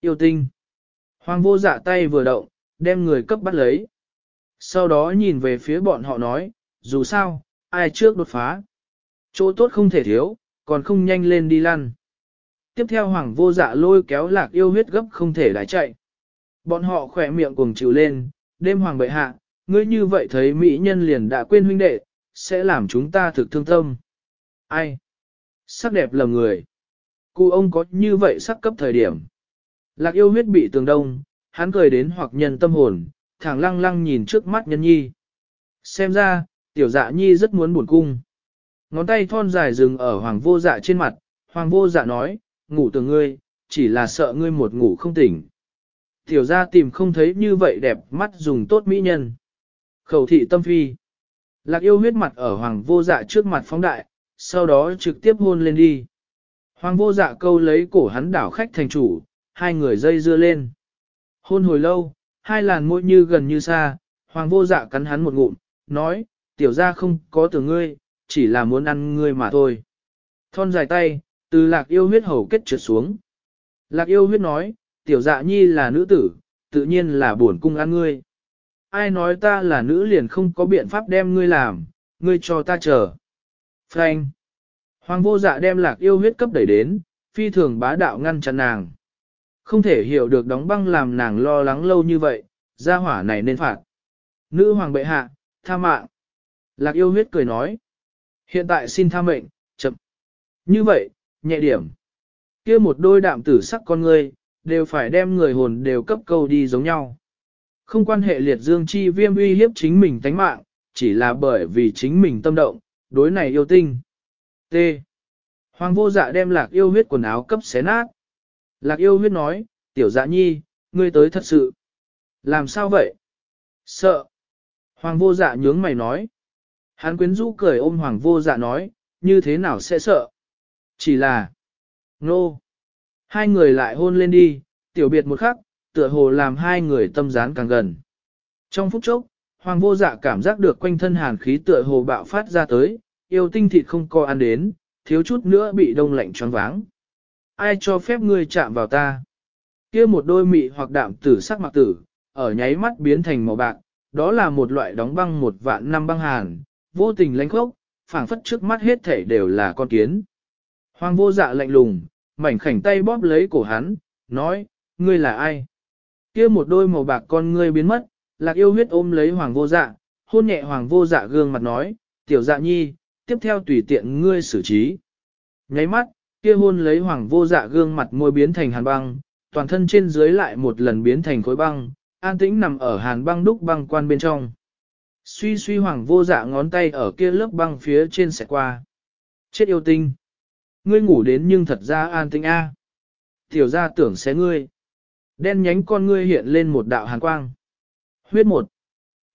Yêu tinh. Hoàng vô dạ tay vừa động, đem người cấp bắt lấy. Sau đó nhìn về phía bọn họ nói, dù sao, ai trước đột phá. Chỗ tốt không thể thiếu, còn không nhanh lên đi lăn. Tiếp theo hoàng vô dạ lôi kéo lạc yêu huyết gấp không thể lái chạy. Bọn họ khỏe miệng cuồng chịu lên, đêm hoàng bệ hạ, ngươi như vậy thấy mỹ nhân liền đã quên huynh đệ, sẽ làm chúng ta thực thương tâm. Ai? Sắc đẹp lầm người. Cụ ông có như vậy sắc cấp thời điểm. Lạc yêu huyết bị tường đông, hắn cười đến hoặc nhân tâm hồn, thẳng lăng lăng nhìn trước mắt nhân nhi. Xem ra, tiểu dạ nhi rất muốn buồn cung. Ngón tay thon dài dừng ở hoàng vô dạ trên mặt, hoàng vô dạ nói, ngủ từ ngươi, chỉ là sợ ngươi một ngủ không tỉnh. Tiểu ra tìm không thấy như vậy đẹp mắt dùng tốt mỹ nhân. Khẩu thị tâm phi. Lạc yêu huyết mặt ở hoàng vô dạ trước mặt phóng đại, sau đó trực tiếp hôn lên đi. Hoàng vô dạ câu lấy cổ hắn đảo khách thành chủ, hai người dây dưa lên. Hôn hồi lâu, hai làn môi như gần như xa, hoàng vô dạ cắn hắn một ngụm, nói, tiểu ra không có từ ngươi, chỉ là muốn ăn ngươi mà thôi. Thon dài tay, từ lạc yêu huyết hầu kết trượt xuống. Lạc yêu huyết nói, tiểu dạ nhi là nữ tử, tự nhiên là buồn cung ăn ngươi. Ai nói ta là nữ liền không có biện pháp đem ngươi làm, ngươi cho ta chờ. Frank. Hoàng vô dạ đem lạc yêu huyết cấp đẩy đến, phi thường bá đạo ngăn chặn nàng. Không thể hiểu được đóng băng làm nàng lo lắng lâu như vậy, gia hỏa này nên phạt. Nữ hoàng bệ hạ, tha mạng. Lạc yêu huyết cười nói. Hiện tại xin tha mệnh, chậm. Như vậy, nhẹ điểm. kia một đôi đạm tử sắc con ngươi, đều phải đem người hồn đều cấp câu đi giống nhau. Không quan hệ liệt dương chi viêm uy hiếp chính mình tánh mạng, chỉ là bởi vì chính mình tâm động, đối này yêu tinh. T. Hoàng vô dạ đem lạc yêu huyết quần áo cấp xé nát. Lạc yêu huyết nói, tiểu dạ nhi, ngươi tới thật sự. Làm sao vậy? Sợ. Hoàng vô dạ nhướng mày nói. Hán quyến rũ cười ôm hoàng vô dạ nói, như thế nào sẽ sợ? Chỉ là... Nô. Hai người lại hôn lên đi, tiểu biệt một khắc, tựa hồ làm hai người tâm dán càng gần. Trong phút chốc, hoàng vô dạ cảm giác được quanh thân hàn khí tựa hồ bạo phát ra tới, yêu tinh thịt không co ăn đến, thiếu chút nữa bị đông lạnh choáng váng. Ai cho phép ngươi chạm vào ta? kia một đôi mị hoặc đạm tử sắc mặc tử, ở nháy mắt biến thành màu bạc, đó là một loại đóng băng một vạn năm băng hàn, vô tình lánh khốc, phảng phất trước mắt hết thể đều là con kiến. Hoàng vô dạ lạnh lùng, mảnh khảnh tay bóp lấy cổ hắn, nói, ngươi là ai? kia một đôi màu bạc con ngươi biến mất, lạc yêu huyết ôm lấy hoàng vô dạ, hôn nhẹ hoàng vô dạ gương mặt nói, tiểu dạ nhi, tiếp theo tùy tiện ngươi xử trí. Nháy mắt, kia hôn lấy hoàng vô dạ gương mặt môi biến thành hàn băng, toàn thân trên dưới lại một lần biến thành khối băng, an tĩnh nằm ở hàn băng đúc băng quan bên trong. Suy suy hoàng vô dạ ngón tay ở kia lớp băng phía trên sẽ qua. Chết yêu tinh. Ngươi ngủ đến nhưng thật ra an tĩnh a. Tiểu ra tưởng xé ngươi. Đen nhánh con ngươi hiện lên một đạo hàn quang. Huyết một.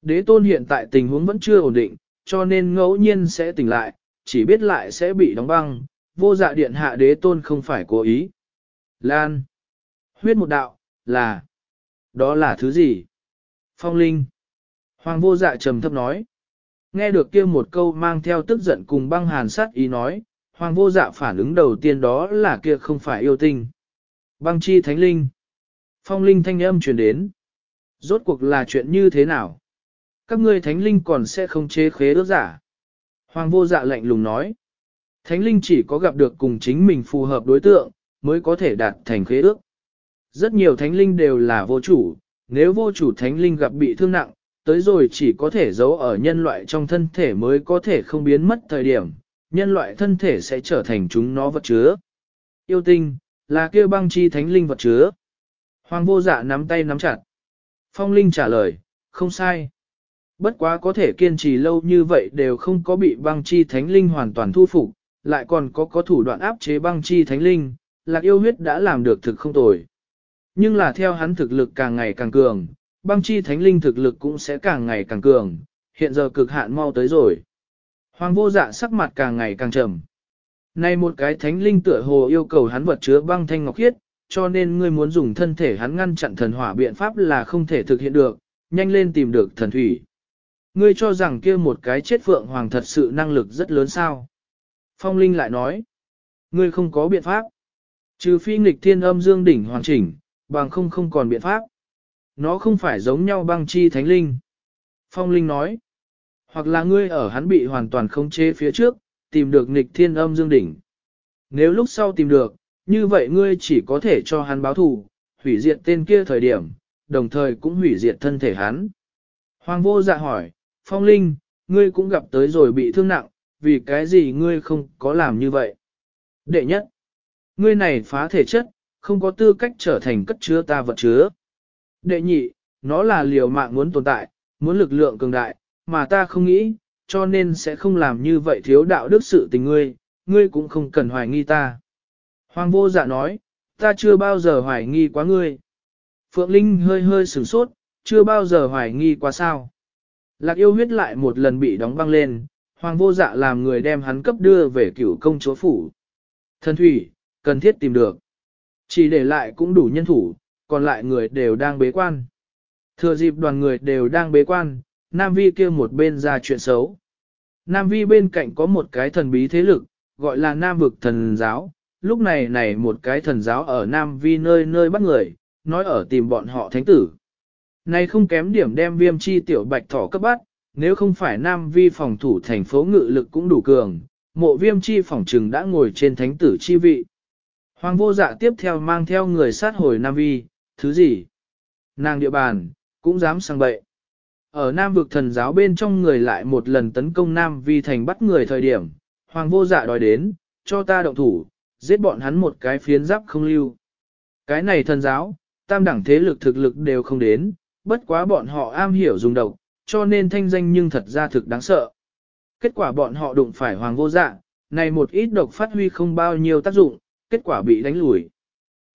Đế tôn hiện tại tình huống vẫn chưa ổn định, cho nên ngẫu nhiên sẽ tỉnh lại, chỉ biết lại sẽ bị đóng băng, vô dạ điện hạ đế tôn không phải cố ý. Lan. Huyết một đạo, là. Đó là thứ gì? Phong linh. Hoàng vô dạ trầm thấp nói. Nghe được kia một câu mang theo tức giận cùng băng hàn sát ý nói, hoàng vô dạ phản ứng đầu tiên đó là kia không phải yêu tinh. Băng chi thánh linh. Phong linh thanh âm truyền đến. Rốt cuộc là chuyện như thế nào? Các ngươi thánh linh còn sẽ không chế khế ước giả. Hoàng vô dạ lạnh lùng nói. Thánh linh chỉ có gặp được cùng chính mình phù hợp đối tượng, mới có thể đạt thành khế ước. Rất nhiều thánh linh đều là vô chủ, nếu vô chủ thánh linh gặp bị thương nặng, tới rồi chỉ có thể giấu ở nhân loại trong thân thể mới có thể không biến mất thời điểm, nhân loại thân thể sẽ trở thành chúng nó vật chứa. Yêu tinh, là kêu băng chi thánh linh vật chứa. Hoàng vô dạ nắm tay nắm chặt. Phong linh trả lời, không sai. Bất quá có thể kiên trì lâu như vậy đều không có bị băng chi thánh linh hoàn toàn thu phục, lại còn có có thủ đoạn áp chế băng chi thánh linh, lạc yêu huyết đã làm được thực không tồi. Nhưng là theo hắn thực lực càng ngày càng cường, băng chi thánh linh thực lực cũng sẽ càng ngày càng cường, hiện giờ cực hạn mau tới rồi. Hoàng vô dạ sắc mặt càng ngày càng trầm. Này một cái thánh linh tựa hồ yêu cầu hắn vật chứa băng thanh ngọc khiết, cho nên ngươi muốn dùng thân thể hắn ngăn chặn thần hỏa biện pháp là không thể thực hiện được, nhanh lên tìm được thần thủy. Ngươi cho rằng kia một cái chết phượng hoàng thật sự năng lực rất lớn sao? Phong Linh lại nói, ngươi không có biện pháp. Trừ phi nghịch thiên âm dương đỉnh hoàn chỉnh, bằng không không còn biện pháp. Nó không phải giống nhau băng chi thánh linh. Phong Linh nói, hoặc là ngươi ở hắn bị hoàn toàn khống chế phía trước, tìm được nghịch thiên âm dương đỉnh. Nếu lúc sau tìm được, như vậy ngươi chỉ có thể cho hắn báo thù, hủy diệt tên kia thời điểm, đồng thời cũng hủy diệt thân thể hắn. Hoàng vô dạ hỏi, Phong Linh, ngươi cũng gặp tới rồi bị thương nặng, vì cái gì ngươi không có làm như vậy? Đệ nhất, ngươi này phá thể chất, không có tư cách trở thành cất chứa ta vật chứa. Đệ nhị, nó là liều mạng muốn tồn tại, muốn lực lượng cường đại, mà ta không nghĩ, cho nên sẽ không làm như vậy thiếu đạo đức sự tình ngươi, ngươi cũng không cần hoài nghi ta. Hoàng vô dạ nói, ta chưa bao giờ hoài nghi quá ngươi. Phượng Linh hơi hơi sửng sốt, chưa bao giờ hoài nghi quá sao. Lạc yêu huyết lại một lần bị đóng băng lên, hoàng vô dạ làm người đem hắn cấp đưa về cửu công chúa phủ. Thần thủy, cần thiết tìm được. Chỉ để lại cũng đủ nhân thủ, còn lại người đều đang bế quan. Thừa dịp đoàn người đều đang bế quan, Nam Vi kia một bên ra chuyện xấu. Nam Vi bên cạnh có một cái thần bí thế lực, gọi là Nam vực thần giáo. Lúc này này một cái thần giáo ở Nam Vi nơi nơi bắt người, nói ở tìm bọn họ thánh tử. Này không kém điểm đem viêm chi tiểu bạch thỏ cấp bắt, nếu không phải Nam Vi phòng thủ thành phố ngự lực cũng đủ cường, mộ viêm chi phòng trừng đã ngồi trên thánh tử chi vị. Hoàng vô dạ tiếp theo mang theo người sát hồi Nam Vi, thứ gì? Nàng địa bàn, cũng dám sang bậy. Ở Nam vực thần giáo bên trong người lại một lần tấn công Nam Vi thành bắt người thời điểm, Hoàng vô dạ đòi đến, cho ta động thủ, giết bọn hắn một cái phiến giáp không lưu. Cái này thần giáo, tam đẳng thế lực thực lực đều không đến, bất quá bọn họ am hiểu dùng độc, cho nên thanh danh nhưng thật ra thực đáng sợ. Kết quả bọn họ đụng phải hoàng vô dạ, này một ít độc phát huy không bao nhiêu tác dụng, kết quả bị đánh lùi.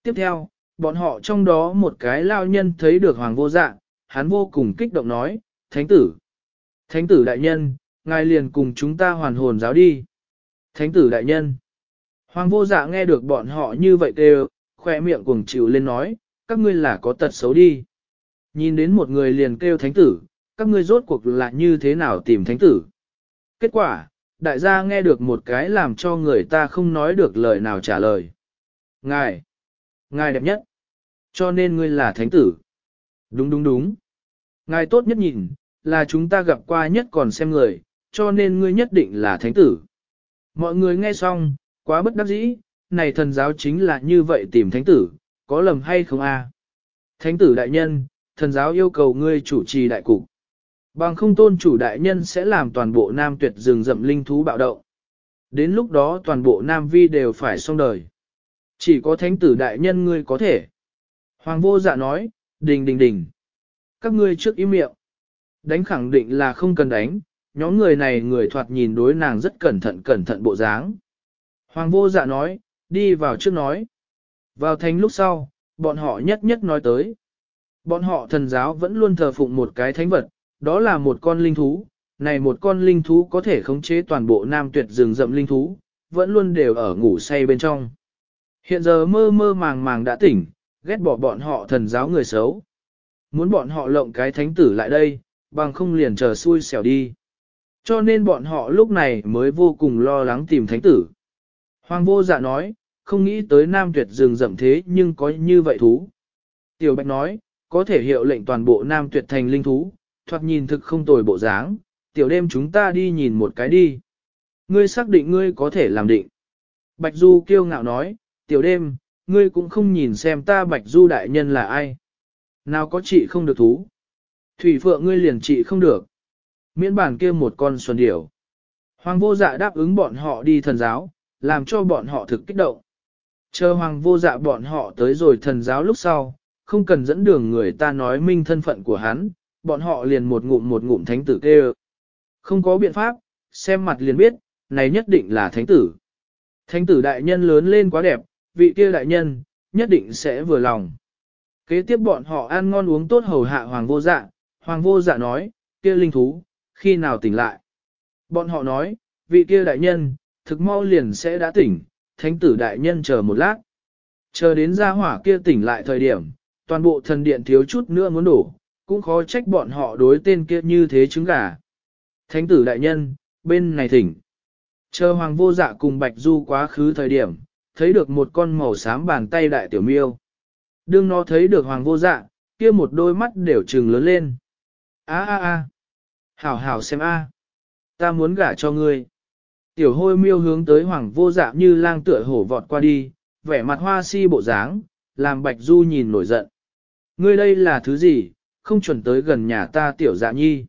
Tiếp theo, bọn họ trong đó một cái lao nhân thấy được hoàng vô dạ, hắn vô cùng kích động nói, Thánh tử, Thánh tử đại nhân, ngài liền cùng chúng ta hoàn hồn giáo đi. Thánh tử đại nhân, hoàng vô dạ nghe được bọn họ như vậy đều, khoe miệng cuồng chịu lên nói, các ngươi là có tật xấu đi. Nhìn đến một người liền kêu thánh tử, các ngươi rốt cuộc là như thế nào tìm thánh tử. Kết quả, đại gia nghe được một cái làm cho người ta không nói được lời nào trả lời. Ngài, ngài đẹp nhất, cho nên ngươi là thánh tử. Đúng đúng đúng. Ngài tốt nhất nhìn, là chúng ta gặp qua nhất còn xem người, cho nên ngươi nhất định là thánh tử. Mọi người nghe xong, quá bất đắc dĩ, này thần giáo chính là như vậy tìm thánh tử, có lầm hay không a? Thánh tử đại nhân, thần giáo yêu cầu ngươi chủ trì đại cục. Bằng không tôn chủ đại nhân sẽ làm toàn bộ nam tuyệt rừng rậm linh thú bạo động. Đến lúc đó toàn bộ nam vi đều phải xong đời. Chỉ có thánh tử đại nhân ngươi có thể. Hoàng vô dạ nói, đình đình đình. Các ngươi trước im miệng. Đánh khẳng định là không cần đánh, nhóm người này người thoạt nhìn đối nàng rất cẩn thận cẩn thận bộ dáng. Hoàng vô dạ nói, đi vào trước nói. Vào thánh lúc sau, bọn họ nhất nhất nói tới. Bọn họ thần giáo vẫn luôn thờ phụng một cái thánh vật, đó là một con linh thú. Này một con linh thú có thể khống chế toàn bộ nam tuyệt rừng rậm linh thú, vẫn luôn đều ở ngủ say bên trong. Hiện giờ mơ mơ màng màng đã tỉnh, ghét bỏ bọn họ thần giáo người xấu. Muốn bọn họ lộng cái thánh tử lại đây, bằng không liền chờ xui xẻo đi. Cho nên bọn họ lúc này mới vô cùng lo lắng tìm thánh tử. Hoàng vô dạ nói, không nghĩ tới nam tuyệt rừng rậm thế nhưng có như vậy thú. Tiểu Bạch nói, có thể hiệu lệnh toàn bộ nam tuyệt thành linh thú, thoạt nhìn thực không tồi bộ dáng, tiểu đêm chúng ta đi nhìn một cái đi. Ngươi xác định ngươi có thể làm định. Bạch Du kiêu ngạo nói, tiểu đêm, ngươi cũng không nhìn xem ta Bạch Du đại nhân là ai. Nào có trị không được thú. Thủy phượng ngươi liền trị không được. Miễn bản kia một con xuân điểu. Hoàng vô dạ đáp ứng bọn họ đi thần giáo, làm cho bọn họ thực kích động. Chờ hoàng vô dạ bọn họ tới rồi thần giáo lúc sau, không cần dẫn đường người ta nói minh thân phận của hắn, bọn họ liền một ngụm một ngụm thánh tử kêu. Không có biện pháp, xem mặt liền biết, này nhất định là thánh tử. Thánh tử đại nhân lớn lên quá đẹp, vị kia đại nhân, nhất định sẽ vừa lòng. Kế tiếp bọn họ ăn ngon uống tốt hầu hạ hoàng vô dạ, hoàng vô dạ nói, kia linh thú, khi nào tỉnh lại. Bọn họ nói, vị kia đại nhân, thực mau liền sẽ đã tỉnh, thánh tử đại nhân chờ một lát. Chờ đến gia hỏa kia tỉnh lại thời điểm, toàn bộ thần điện thiếu chút nữa muốn đổ, cũng khó trách bọn họ đối tên kia như thế trứng gà. Thánh tử đại nhân, bên này thỉnh. Chờ hoàng vô dạ cùng Bạch Du quá khứ thời điểm, thấy được một con màu xám bàn tay đại tiểu miêu. Đương nó thấy được hoàng vô dạ, kia một đôi mắt đều trừng lớn lên. A a a, hảo hảo xem a, ta muốn gả cho ngươi. Tiểu hôi miêu hướng tới hoàng vô dạ như lang tựa hổ vọt qua đi, vẻ mặt hoa si bộ dáng, làm bạch du nhìn nổi giận. Ngươi đây là thứ gì, không chuẩn tới gần nhà ta tiểu dạ nhi.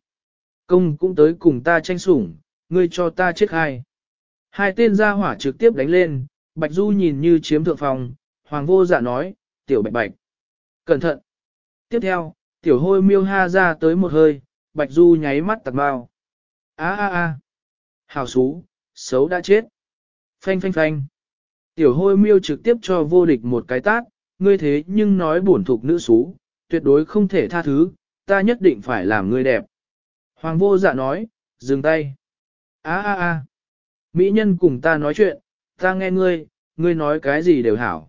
Công cũng tới cùng ta tranh sủng, ngươi cho ta chết hai. Hai tên gia hỏa trực tiếp đánh lên, bạch du nhìn như chiếm thượng phòng, hoàng vô dạ nói, tiểu bạch bạch. Cẩn thận. Tiếp theo, tiểu hôi miêu ha ra tới một hơi, bạch du nháy mắt tạt bao. a a a Hào xú, xấu đã chết. Phanh phanh phanh. Tiểu hôi miêu trực tiếp cho vô địch một cái tát, ngươi thế nhưng nói bổn thục nữ xú, tuyệt đối không thể tha thứ, ta nhất định phải làm ngươi đẹp. Hoàng vô dạ nói, dừng tay. Á á á, Mỹ nhân cùng ta nói chuyện, ta nghe ngươi, ngươi nói cái gì đều hảo.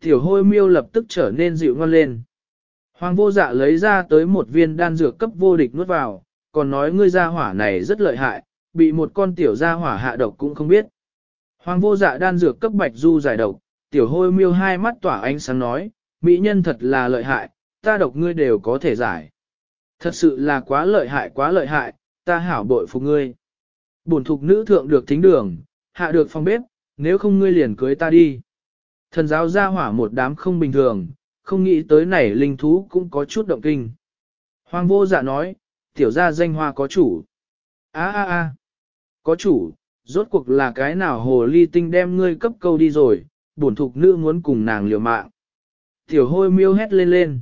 Tiểu hôi miêu lập tức trở nên dịu ngon lên. Hoàng vô dạ lấy ra tới một viên đan dược cấp vô địch nuốt vào, còn nói ngươi gia hỏa này rất lợi hại, bị một con tiểu gia hỏa hạ độc cũng không biết. Hoàng vô dạ đan dược cấp bạch du giải độc, tiểu hôi miêu hai mắt tỏa ánh sáng nói, mỹ nhân thật là lợi hại, ta độc ngươi đều có thể giải. Thật sự là quá lợi hại quá lợi hại, ta hảo bội phục ngươi. Bổn thục nữ thượng được thính đường, hạ được phòng bếp, nếu không ngươi liền cưới ta đi. Thần giáo ra hỏa một đám không bình thường, không nghĩ tới này linh thú cũng có chút động kinh. Hoàng vô dạ nói, tiểu gia danh hoa có chủ. a a a có chủ, rốt cuộc là cái nào hồ ly tinh đem ngươi cấp câu đi rồi, bổn thục nữ muốn cùng nàng liều mạng. Tiểu hôi miêu hét lên lên.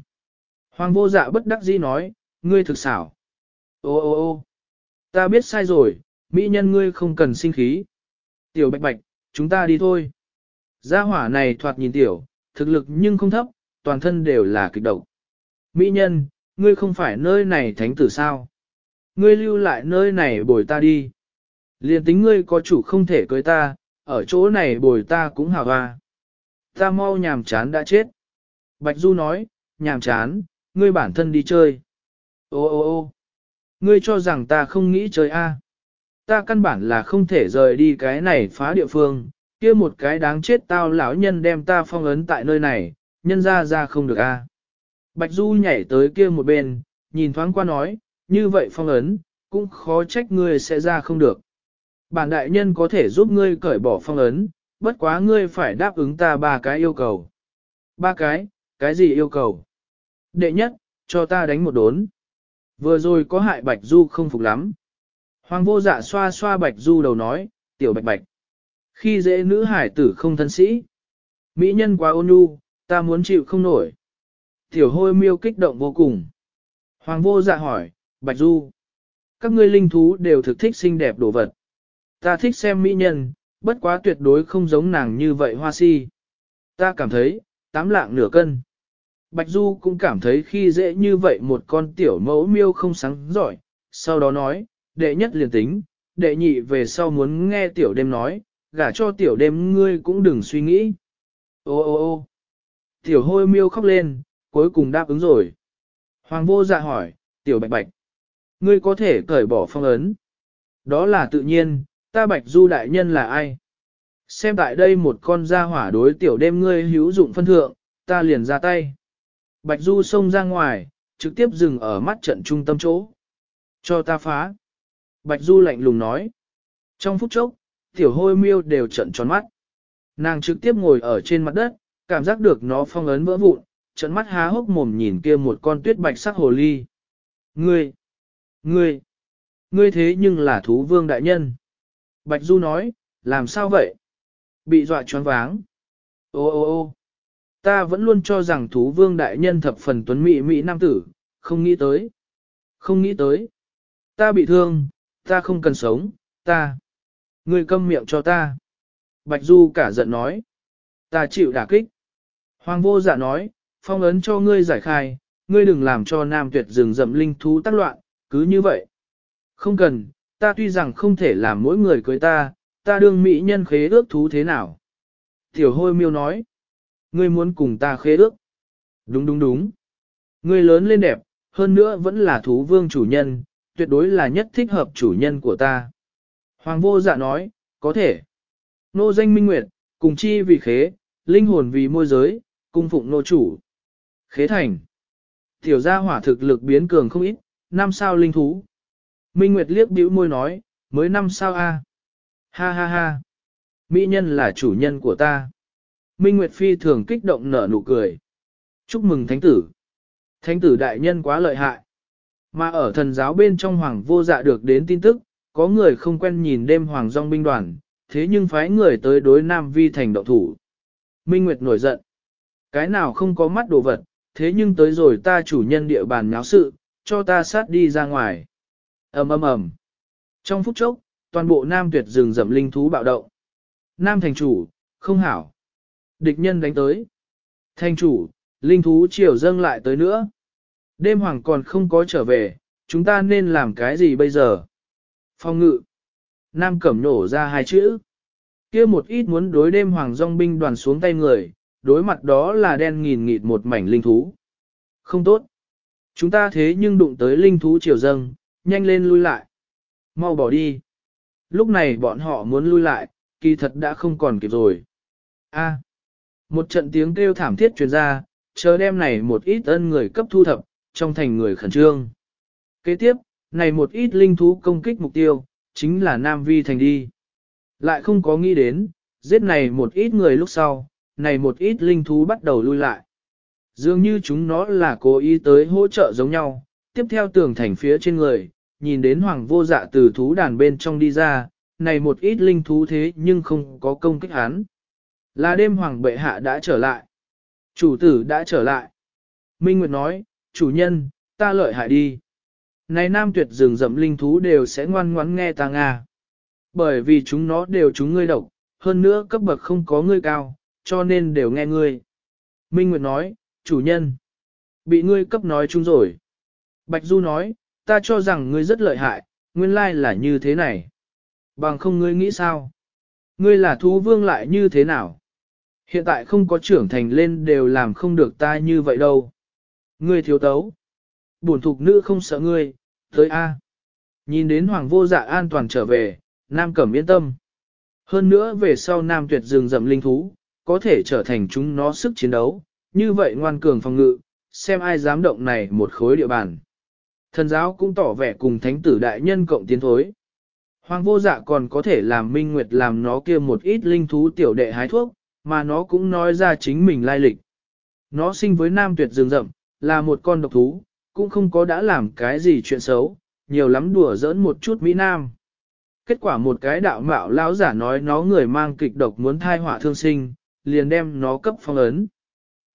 Hoàng vô dạ bất đắc dĩ nói, ngươi thực xảo. Ô ô ô ta biết sai rồi, mỹ nhân ngươi không cần sinh khí. Tiểu bạch bạch, chúng ta đi thôi. Gia hỏa này thoạt nhìn tiểu, thực lực nhưng không thấp, toàn thân đều là kịch độc. Mỹ nhân, ngươi không phải nơi này thánh tử sao? Ngươi lưu lại nơi này bồi ta đi. Liên tính ngươi có chủ không thể cưới ta, ở chỗ này bồi ta cũng hào hoa. Ta mau nhàm chán đã chết. Bạch Du nói, nhàm chán, ngươi bản thân đi chơi. Ô ô ô ngươi cho rằng ta không nghĩ chơi a? Ta căn bản là không thể rời đi cái này phá địa phương, kia một cái đáng chết tao lão nhân đem ta phong ấn tại nơi này, nhân ra ra không được a. Bạch Du nhảy tới kia một bên, nhìn thoáng qua nói, như vậy phong ấn, cũng khó trách ngươi sẽ ra không được. Bản đại nhân có thể giúp ngươi cởi bỏ phong ấn, bất quá ngươi phải đáp ứng ta ba cái yêu cầu. Ba cái, cái gì yêu cầu? Đệ nhất, cho ta đánh một đốn. Vừa rồi có hại Bạch Du không phục lắm. Hoàng vô dạ xoa xoa Bạch Du đầu nói, tiểu Bạch Bạch. Khi dễ nữ hải tử không thân sĩ. Mỹ nhân quá ôn nhu, ta muốn chịu không nổi. Tiểu hôi miêu kích động vô cùng. Hoàng vô dạ hỏi, Bạch Du. Các ngươi linh thú đều thực thích xinh đẹp đồ vật. Ta thích xem mỹ nhân, bất quá tuyệt đối không giống nàng như vậy hoa si. Ta cảm thấy, tám lạng nửa cân. Bạch Du cũng cảm thấy khi dễ như vậy một con tiểu mẫu miêu không sáng giỏi, sau đó nói, đệ nhất liền tính, đệ nhị về sau muốn nghe tiểu đêm nói, gả cho tiểu đêm ngươi cũng đừng suy nghĩ. Ô ô ô tiểu hôi miêu khóc lên, cuối cùng đáp ứng rồi. Hoàng vô dạ hỏi, tiểu bạch bạch, ngươi có thể cởi bỏ phong ấn. Đó là tự nhiên, ta bạch du đại nhân là ai? Xem tại đây một con gia hỏa đối tiểu đêm ngươi hữu dụng phân thượng, ta liền ra tay. Bạch du xông ra ngoài, trực tiếp dừng ở mắt trận trung tâm chỗ. Cho ta phá. Bạch du lạnh lùng nói. Trong phút chốc, tiểu hôi miêu đều trận tròn mắt. Nàng trực tiếp ngồi ở trên mặt đất, cảm giác được nó phong ấn vỡ vụn, trận mắt há hốc mồm nhìn kia một con tuyết bạch sắc hồ ly. Ngươi! Ngươi! Ngươi thế nhưng là thú vương đại nhân. Bạch Du nói, làm sao vậy? Bị dọa choáng váng. Ô ô ô ta vẫn luôn cho rằng thú vương đại nhân thập phần tuấn mỹ mỹ nam tử, không nghĩ tới. Không nghĩ tới. Ta bị thương, ta không cần sống, ta. Ngươi câm miệng cho ta. Bạch Du cả giận nói. Ta chịu đả kích. Hoàng vô dạ nói, phong ấn cho ngươi giải khai, ngươi đừng làm cho nam tuyệt rừng rậm linh thú tác loạn, cứ như vậy. Không cần, ta tuy rằng không thể làm mỗi người cưới ta, ta đương mỹ nhân khế ước thú thế nào. Tiểu hôi miêu nói, ngươi muốn cùng ta khế ước. Đúng đúng đúng. Ngươi lớn lên đẹp, hơn nữa vẫn là thú vương chủ nhân, tuyệt đối là nhất thích hợp chủ nhân của ta. Hoàng vô dạ nói, có thể. Nô danh minh nguyệt, cùng chi vì khế, linh hồn vì môi giới, cung phụng nô chủ. Khế thành. Tiểu gia hỏa thực lực biến cường không ít, năm sao linh thú. Minh Nguyệt liếc bĩu môi nói, mới năm sao a. Ha ha ha. Mỹ nhân là chủ nhân của ta. Minh Nguyệt Phi thường kích động nở nụ cười. Chúc mừng thánh tử. Thánh tử đại nhân quá lợi hại. Mà ở thần giáo bên trong hoàng vô dạ được đến tin tức, có người không quen nhìn đêm hoàng dòng binh đoàn, thế nhưng phái người tới đối Nam Vi thành động thủ. Minh Nguyệt nổi giận. Cái nào không có mắt đồ vật, thế nhưng tới rồi ta chủ nhân địa bàn náo sự, cho ta sát đi ra ngoài. ầm ầm ầm. Trong phút chốc, toàn bộ Nam tuyệt rừng rậm linh thú bạo động. Nam thành chủ, không hảo. Địch nhân đánh tới. Thành chủ, linh thú triều dâng lại tới nữa. Đêm hoàng còn không có trở về, chúng ta nên làm cái gì bây giờ? Phong ngự. Nam cẩm nổ ra hai chữ. kia một ít muốn đối đêm hoàng dòng binh đoàn xuống tay người, đối mặt đó là đen nghìn nghịt một mảnh linh thú. Không tốt. Chúng ta thế nhưng đụng tới linh thú triều dâng, nhanh lên lui lại. Mau bỏ đi. Lúc này bọn họ muốn lui lại, kỳ thật đã không còn kịp rồi. A một trận tiếng kêu thảm thiết truyền ra, chờ đêm này một ít ân người cấp thu thập, trong thành người khẩn trương. Kế tiếp, này một ít linh thú công kích mục tiêu, chính là Nam Vi thành đi. Lại không có nghĩ đến, giết này một ít người lúc sau, này một ít linh thú bắt đầu lui lại. Dường như chúng nó là cố ý tới hỗ trợ giống nhau, tiếp theo tường thành phía trên người, nhìn đến hoàng vô dạ từ thú đàn bên trong đi ra, này một ít linh thú thế nhưng không có công kích hắn. Là đêm hoàng bệ hạ đã trở lại. Chủ tử đã trở lại. Minh Nguyệt nói, chủ nhân, ta lợi hại đi. Này nam tuyệt rừng rậm linh thú đều sẽ ngoan ngoãn nghe ta Nga. Bởi vì chúng nó đều chúng ngươi độc, hơn nữa cấp bậc không có ngươi cao, cho nên đều nghe ngươi. Minh Nguyệt nói, chủ nhân, bị ngươi cấp nói chúng rồi. Bạch Du nói, ta cho rằng ngươi rất lợi hại, nguyên lai là như thế này. Bằng không ngươi nghĩ sao? Ngươi là thú vương lại như thế nào? Hiện tại không có trưởng thành lên đều làm không được ta như vậy đâu. Ngươi thiếu tấu. Bổn thục nữ không sợ ngươi, tới A. Nhìn đến hoàng vô dạ an toàn trở về, nam cẩm yên tâm. Hơn nữa về sau nam tuyệt rừng rậm linh thú, có thể trở thành chúng nó sức chiến đấu, như vậy ngoan cường phòng ngự, xem ai dám động này một khối địa bàn. Thần giáo cũng tỏ vẻ cùng thánh tử đại nhân cộng tiến thối. Hoàng vô dạ còn có thể làm minh nguyệt làm nó kia một ít linh thú tiểu đệ hái thuốc, mà nó cũng nói ra chính mình lai lịch. Nó sinh với nam tuyệt rừng rậm, là một con độc thú, cũng không có đã làm cái gì chuyện xấu, nhiều lắm đùa giỡn một chút Mỹ Nam. Kết quả một cái đạo mạo lão giả nói nó người mang kịch độc muốn thai họa thương sinh, liền đem nó cấp phong ấn.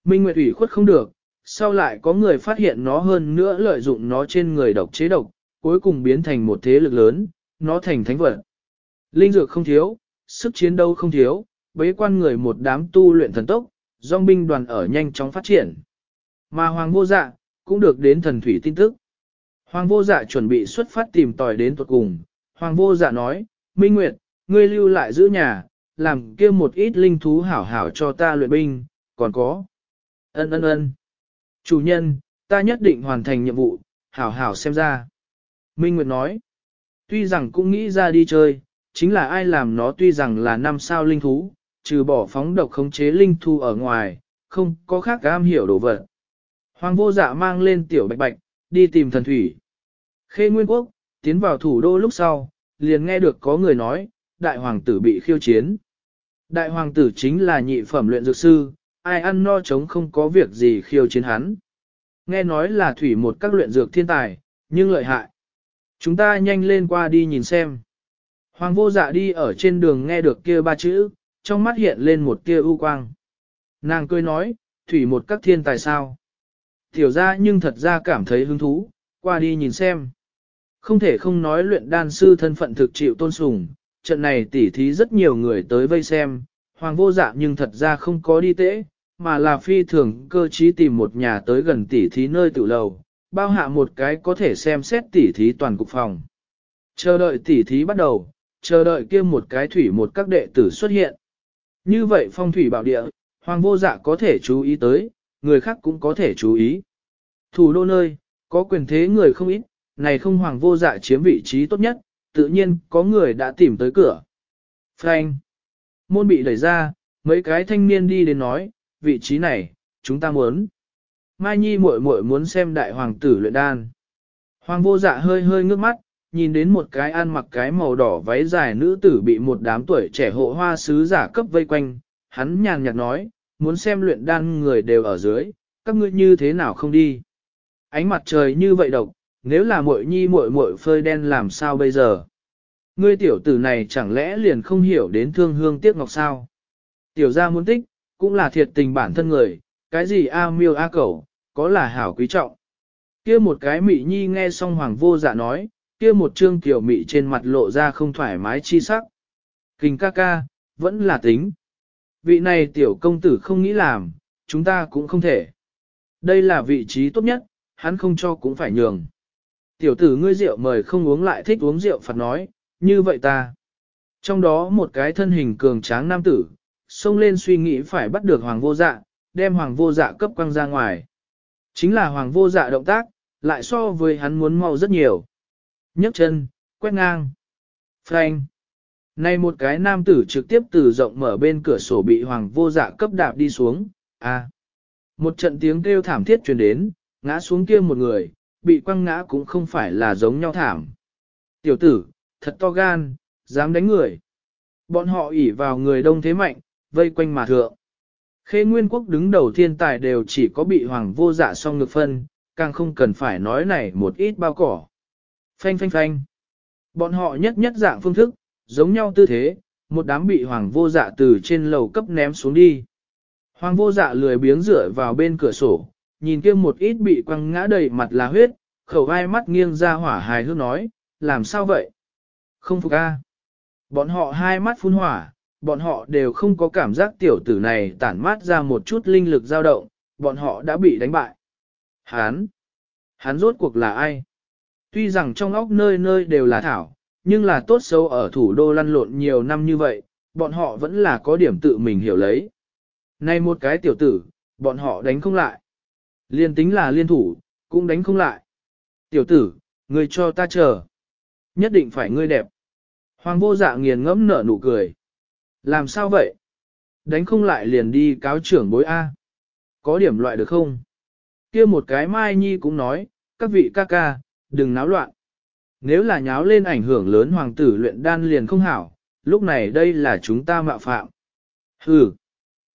Minh Nguyệt ủy khuất không được, sau lại có người phát hiện nó hơn nữa lợi dụng nó trên người độc chế độc, cuối cùng biến thành một thế lực lớn, nó thành thánh vật. Linh dược không thiếu, sức chiến đấu không thiếu, bế quan người một đám tu luyện thần tốc, dòng binh đoàn ở nhanh chóng phát triển. Mà Hoàng vô dạ, cũng được đến thần thủy tin tức. Hoàng vô dạ chuẩn bị xuất phát tìm tòi đến tuột cùng. Hoàng vô dạ nói, Minh Nguyệt, ngươi lưu lại giữ nhà, làm kia một ít linh thú hảo hảo cho ta luyện binh, còn có. Ân ân ân. Chủ nhân, ta nhất định hoàn thành nhiệm vụ, hảo hảo xem ra. Minh Nguyệt nói, tuy rằng cũng nghĩ ra đi chơi, chính là ai làm nó tuy rằng là năm sao linh thú, trừ bỏ phóng độc khống chế linh thu ở ngoài, không có khác cam hiểu đồ vật. Hoàng vô dạ mang lên tiểu bạch bạch, đi tìm thần thủy. Khê Nguyên Quốc, tiến vào thủ đô lúc sau, liền nghe được có người nói, đại hoàng tử bị khiêu chiến. Đại hoàng tử chính là nhị phẩm luyện dược sư, ai ăn no chống không có việc gì khiêu chiến hắn. Nghe nói là thủy một các luyện dược thiên tài, nhưng lợi hại. Chúng ta nhanh lên qua đi nhìn xem. Hoàng vô dạ đi ở trên đường nghe được kia ba chữ, trong mắt hiện lên một tia ưu quang. Nàng cười nói, thủy một các thiên tài sao. Tiểu ra nhưng thật ra cảm thấy hứng thú, qua đi nhìn xem. Không thể không nói luyện đan sư thân phận thực chịu tôn sùng, trận này tỉ thí rất nhiều người tới vây xem, hoàng vô dạ nhưng thật ra không có đi tễ, mà là phi thường cơ trí tìm một nhà tới gần tỉ thí nơi tự lầu, bao hạ một cái có thể xem xét tỉ thí toàn cục phòng. Chờ đợi tỉ thí bắt đầu, chờ đợi kia một cái thủy một các đệ tử xuất hiện. Như vậy phong thủy bảo địa, hoàng vô dạ có thể chú ý tới, người khác cũng có thể chú ý. Thủ đô nơi, có quyền thế người không ít, này không hoàng vô dạ chiếm vị trí tốt nhất, tự nhiên có người đã tìm tới cửa. Frank. Môn bị đẩy ra, mấy cái thanh niên đi đến nói, vị trí này, chúng ta muốn. Mai Nhi muội muội muốn xem đại hoàng tử luyện đan. Hoàng vô dạ hơi hơi ngước mắt, nhìn đến một cái ăn mặc cái màu đỏ váy dài nữ tử bị một đám tuổi trẻ hộ hoa sứ giả cấp vây quanh, hắn nhàn nhạt nói, muốn xem luyện đan người đều ở dưới, các ngươi như thế nào không đi. Ánh mặt trời như vậy độc, nếu là muội nhi muội muội phơi đen làm sao bây giờ? Ngươi tiểu tử này chẳng lẽ liền không hiểu đến thương hương tiếc ngọc sao? Tiểu gia muốn tích, cũng là thiệt tình bản thân người, cái gì a miêu a cẩu, có là hảo quý trọng. Kia một cái mị nhi nghe xong hoàng vô dạ nói, kia một trương tiểu mị trên mặt lộ ra không thoải mái chi sắc. Kình ca ca, vẫn là tính. Vị này tiểu công tử không nghĩ làm, chúng ta cũng không thể. Đây là vị trí tốt nhất, hắn không cho cũng phải nhường. Tiểu tử ngươi rượu mời không uống lại thích uống rượu phạt nói, như vậy ta. Trong đó một cái thân hình cường tráng nam tử, xông lên suy nghĩ phải bắt được hoàng vô dạ, đem hoàng vô dạ cấp quăng ra ngoài. Chính là hoàng vô dạ động tác, lại so với hắn muốn mau rất nhiều nhấc chân, quét ngang. Frank. Này một cái nam tử trực tiếp từ rộng mở bên cửa sổ bị hoàng vô dạ cấp đạp đi xuống, à. Một trận tiếng kêu thảm thiết truyền đến, ngã xuống kia một người, bị quăng ngã cũng không phải là giống nhau thảm. Tiểu tử, thật to gan, dám đánh người. Bọn họ ỉ vào người đông thế mạnh, vây quanh mà thượng. Khê Nguyên Quốc đứng đầu thiên tài đều chỉ có bị hoàng vô dạ song ngực phân, càng không cần phải nói này một ít bao cỏ. Phanh phanh phanh. Bọn họ nhất nhất dạng phương thức, giống nhau tư thế, một đám bị hoàng vô dạ từ trên lầu cấp ném xuống đi. Hoàng vô dạ lười biếng dựa vào bên cửa sổ, nhìn kia một ít bị quăng ngã đầy mặt là huyết, khẩu vai mắt nghiêng ra hỏa hài hước nói, làm sao vậy? Không phục a. Bọn họ hai mắt phun hỏa, bọn họ đều không có cảm giác tiểu tử này tản mát ra một chút linh lực dao động, bọn họ đã bị đánh bại. Hán! Hán rốt cuộc là ai? Tuy rằng trong óc nơi nơi đều là thảo, nhưng là tốt xấu ở thủ đô lăn lộn nhiều năm như vậy, bọn họ vẫn là có điểm tự mình hiểu lấy. Này một cái tiểu tử, bọn họ đánh không lại. Liên tính là liên thủ, cũng đánh không lại. Tiểu tử, ngươi cho ta chờ. Nhất định phải ngươi đẹp. Hoàng vô dạ nghiền ngẫm nở nụ cười. Làm sao vậy? Đánh không lại liền đi cáo trưởng bối A. Có điểm loại được không? kia một cái Mai Nhi cũng nói, các vị ca ca, đừng náo loạn. Nếu là nháo lên ảnh hưởng lớn hoàng tử luyện đan liền không hảo, lúc này đây là chúng ta mạo phạm. Hừ,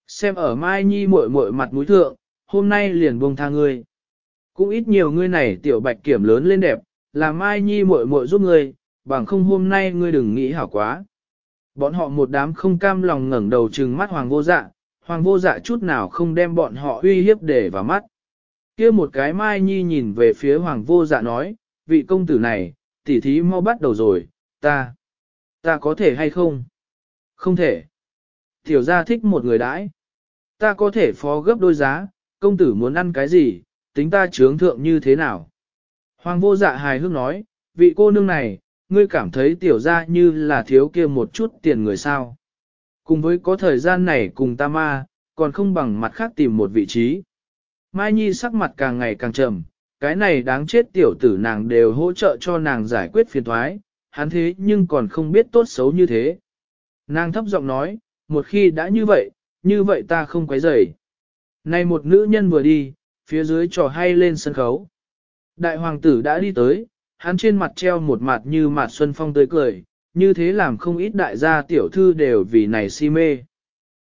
xem ở Mai Nhi muội muội mặt mũi thượng, hôm nay liền buông tha ngươi. Cũng ít nhiều ngươi này tiểu bạch kiểm lớn lên đẹp, là Mai Nhi muội muội giúp ngươi, bằng không hôm nay ngươi đừng nghĩ hảo quá. Bọn họ một đám không cam lòng ngẩng đầu trừng mắt hoàng vô dạ, hoàng vô dạ chút nào không đem bọn họ uy hiếp để vào mắt. kia một cái Mai Nhi nhìn về phía hoàng vô dạ nói, vị công tử này, tỉ thí mau bắt đầu rồi, ta, ta có thể hay không? Không thể. Tiểu gia thích một người đãi. Ta có thể phó gấp đôi giá, công tử muốn ăn cái gì, tính ta trướng thượng như thế nào? Hoàng vô dạ hài hước nói, vị cô nương này, ngươi cảm thấy tiểu gia như là thiếu kia một chút tiền người sao. Cùng với có thời gian này cùng ta ma, còn không bằng mặt khác tìm một vị trí. Mai Nhi sắc mặt càng ngày càng trầm, cái này đáng chết tiểu tử nàng đều hỗ trợ cho nàng giải quyết phiền thoái, hắn thế nhưng còn không biết tốt xấu như thế. Nàng thấp giọng nói, một khi đã như vậy, như vậy ta không quấy rầy. Này một nữ nhân vừa đi, phía dưới trò hay lên sân khấu. Đại hoàng tử đã đi tới, hắn trên mặt treo một mặt như mặt xuân phong tươi cười, như thế làm không ít đại gia tiểu thư đều vì này si mê.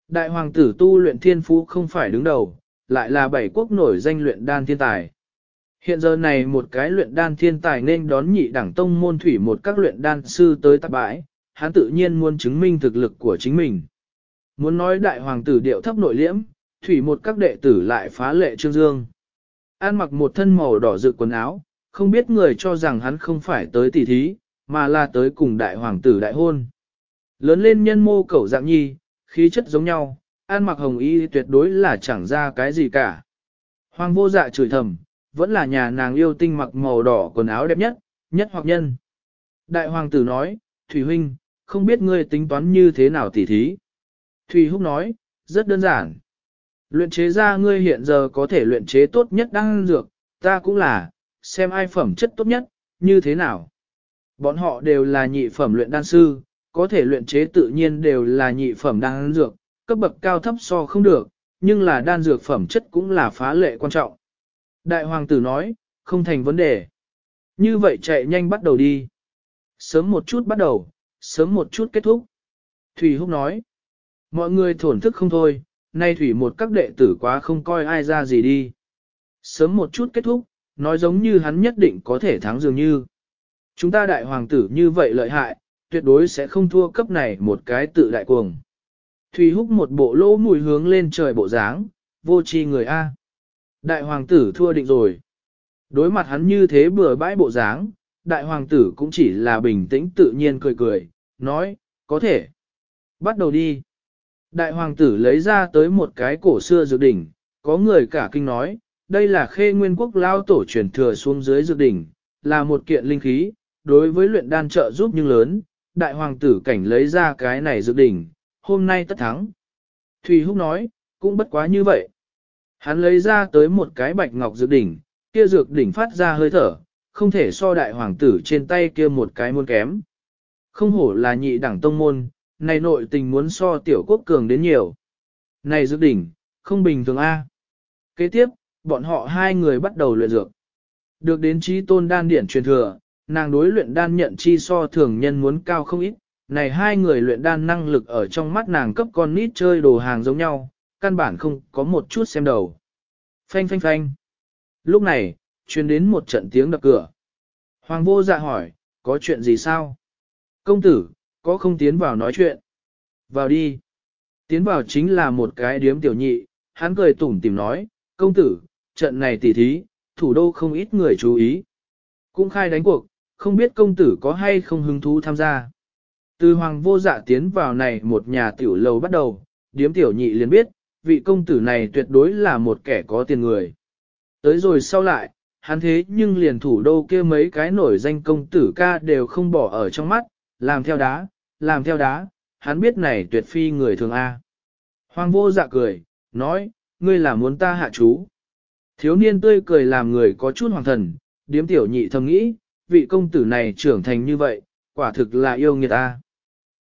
Đại hoàng tử tu luyện thiên phú không phải đứng đầu, lại là bảy quốc nổi danh luyện đan thiên tài. Hiện giờ này một cái luyện đan thiên tài nên đón nhị đẳng tông môn thủy một các luyện đan sư tới tạp bãi, hắn tự nhiên muốn chứng minh thực lực của chính mình. Muốn nói đại hoàng tử điệu thấp nội liễm, thủy một các đệ tử lại phá lệ trương dương. An mặc một thân màu đỏ dự quần áo, không biết người cho rằng hắn không phải tới tỷ thí, mà là tới cùng đại hoàng tử đại hôn. Lớn lên nhân mô cẩu dạng nhi, khí chất giống nhau, an mặc hồng y tuyệt đối là chẳng ra cái gì cả. Hoàng vô dạ chửi thầm, vẫn là nhà nàng yêu tinh mặc màu đỏ quần áo đẹp nhất, nhất hoặc nhân. Đại hoàng tử nói, Thủy Huynh, không biết ngươi tính toán như thế nào tỉ thí. Thủy Húc nói, rất đơn giản. Luyện chế ra ngươi hiện giờ có thể luyện chế tốt nhất đang dược, ta cũng là, xem ai phẩm chất tốt nhất, như thế nào. Bọn họ đều là nhị phẩm luyện đan sư, có thể luyện chế tự nhiên đều là nhị phẩm đan dược, cấp bậc cao thấp so không được, nhưng là đan dược phẩm chất cũng là phá lệ quan trọng. Đại hoàng tử nói, không thành vấn đề. Như vậy chạy nhanh bắt đầu đi. Sớm một chút bắt đầu, sớm một chút kết thúc. Thủy Húc nói, mọi người thổn thức không thôi, nay Thủy một các đệ tử quá không coi ai ra gì đi. Sớm một chút kết thúc, nói giống như hắn nhất định có thể thắng dường như. Chúng ta đại hoàng tử như vậy lợi hại, tuyệt đối sẽ không thua cấp này một cái tự đại cuồng. Thủy Húc một bộ lỗ mùi hướng lên trời bộ dáng, vô chi người A. Đại hoàng tử thua định rồi. Đối mặt hắn như thế bừa bãi bộ dáng, đại hoàng tử cũng chỉ là bình tĩnh tự nhiên cười cười, nói, có thể. Bắt đầu đi. Đại hoàng tử lấy ra tới một cái cổ xưa dược đỉnh, có người cả kinh nói, đây là khê nguyên quốc lao tổ truyền thừa xuống dưới dược đỉnh, là một kiện linh khí, đối với luyện đan trợ giúp nhưng lớn, đại hoàng tử cảnh lấy ra cái này dược đỉnh, hôm nay tất thắng. Thùy Húc nói, cũng bất quá như vậy. Hắn lấy ra tới một cái bạch ngọc dược đỉnh, kia dược đỉnh phát ra hơi thở, không thể so đại hoàng tử trên tay kia một cái muôn kém. Không hổ là nhị đẳng tông môn, này nội tình muốn so tiểu quốc cường đến nhiều. Này dược đỉnh, không bình thường A. Kế tiếp, bọn họ hai người bắt đầu luyện dược. Được đến trí tôn đan điển truyền thừa, nàng đối luyện đan nhận chi so thường nhân muốn cao không ít. Này hai người luyện đan năng lực ở trong mắt nàng cấp con nít chơi đồ hàng giống nhau, căn bản không có một chút xem đầu. Phanh phanh phanh. Lúc này, truyền đến một trận tiếng đập cửa. Hoàng vô dạ hỏi, có chuyện gì sao? Công tử, có không tiến vào nói chuyện? Vào đi. Tiến vào chính là một cái điếm tiểu nhị, hắn cười tủm tìm nói, công tử, trận này tỉ thí, thủ đô không ít người chú ý. Cũng khai đánh cuộc, không biết công tử có hay không hứng thú tham gia. Từ hoàng vô dạ tiến vào này một nhà tiểu lầu bắt đầu, điếm tiểu nhị liền biết, vị công tử này tuyệt đối là một kẻ có tiền người. Tới rồi sau lại, hắn thế nhưng liền thủ đô kia mấy cái nổi danh công tử ca đều không bỏ ở trong mắt, làm theo đá, làm theo đá, hắn biết này tuyệt phi người thường A. Hoàng vô dạ cười, nói, ngươi là muốn ta hạ chú. Thiếu niên tươi cười làm người có chút hoàng thần, điếm tiểu nhị thầm nghĩ, vị công tử này trưởng thành như vậy, quả thực là yêu nghiệt ta.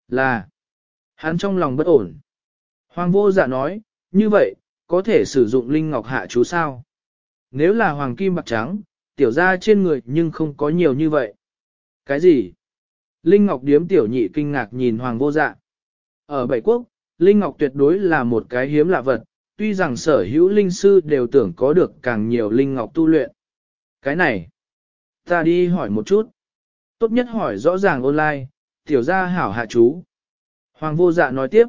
Là, hắn trong lòng bất ổn. Hoàng vô dạ nói, như vậy, có thể sử dụng linh ngọc hạ chú sao? Nếu là hoàng kim bạc trắng, tiểu ra trên người nhưng không có nhiều như vậy. Cái gì? Linh Ngọc điếm tiểu nhị kinh ngạc nhìn hoàng vô dạ. Ở Bảy Quốc, Linh Ngọc tuyệt đối là một cái hiếm lạ vật, tuy rằng sở hữu linh sư đều tưởng có được càng nhiều Linh Ngọc tu luyện. Cái này, ta đi hỏi một chút. Tốt nhất hỏi rõ ràng online, tiểu gia hảo hạ chú. Hoàng vô dạ nói tiếp,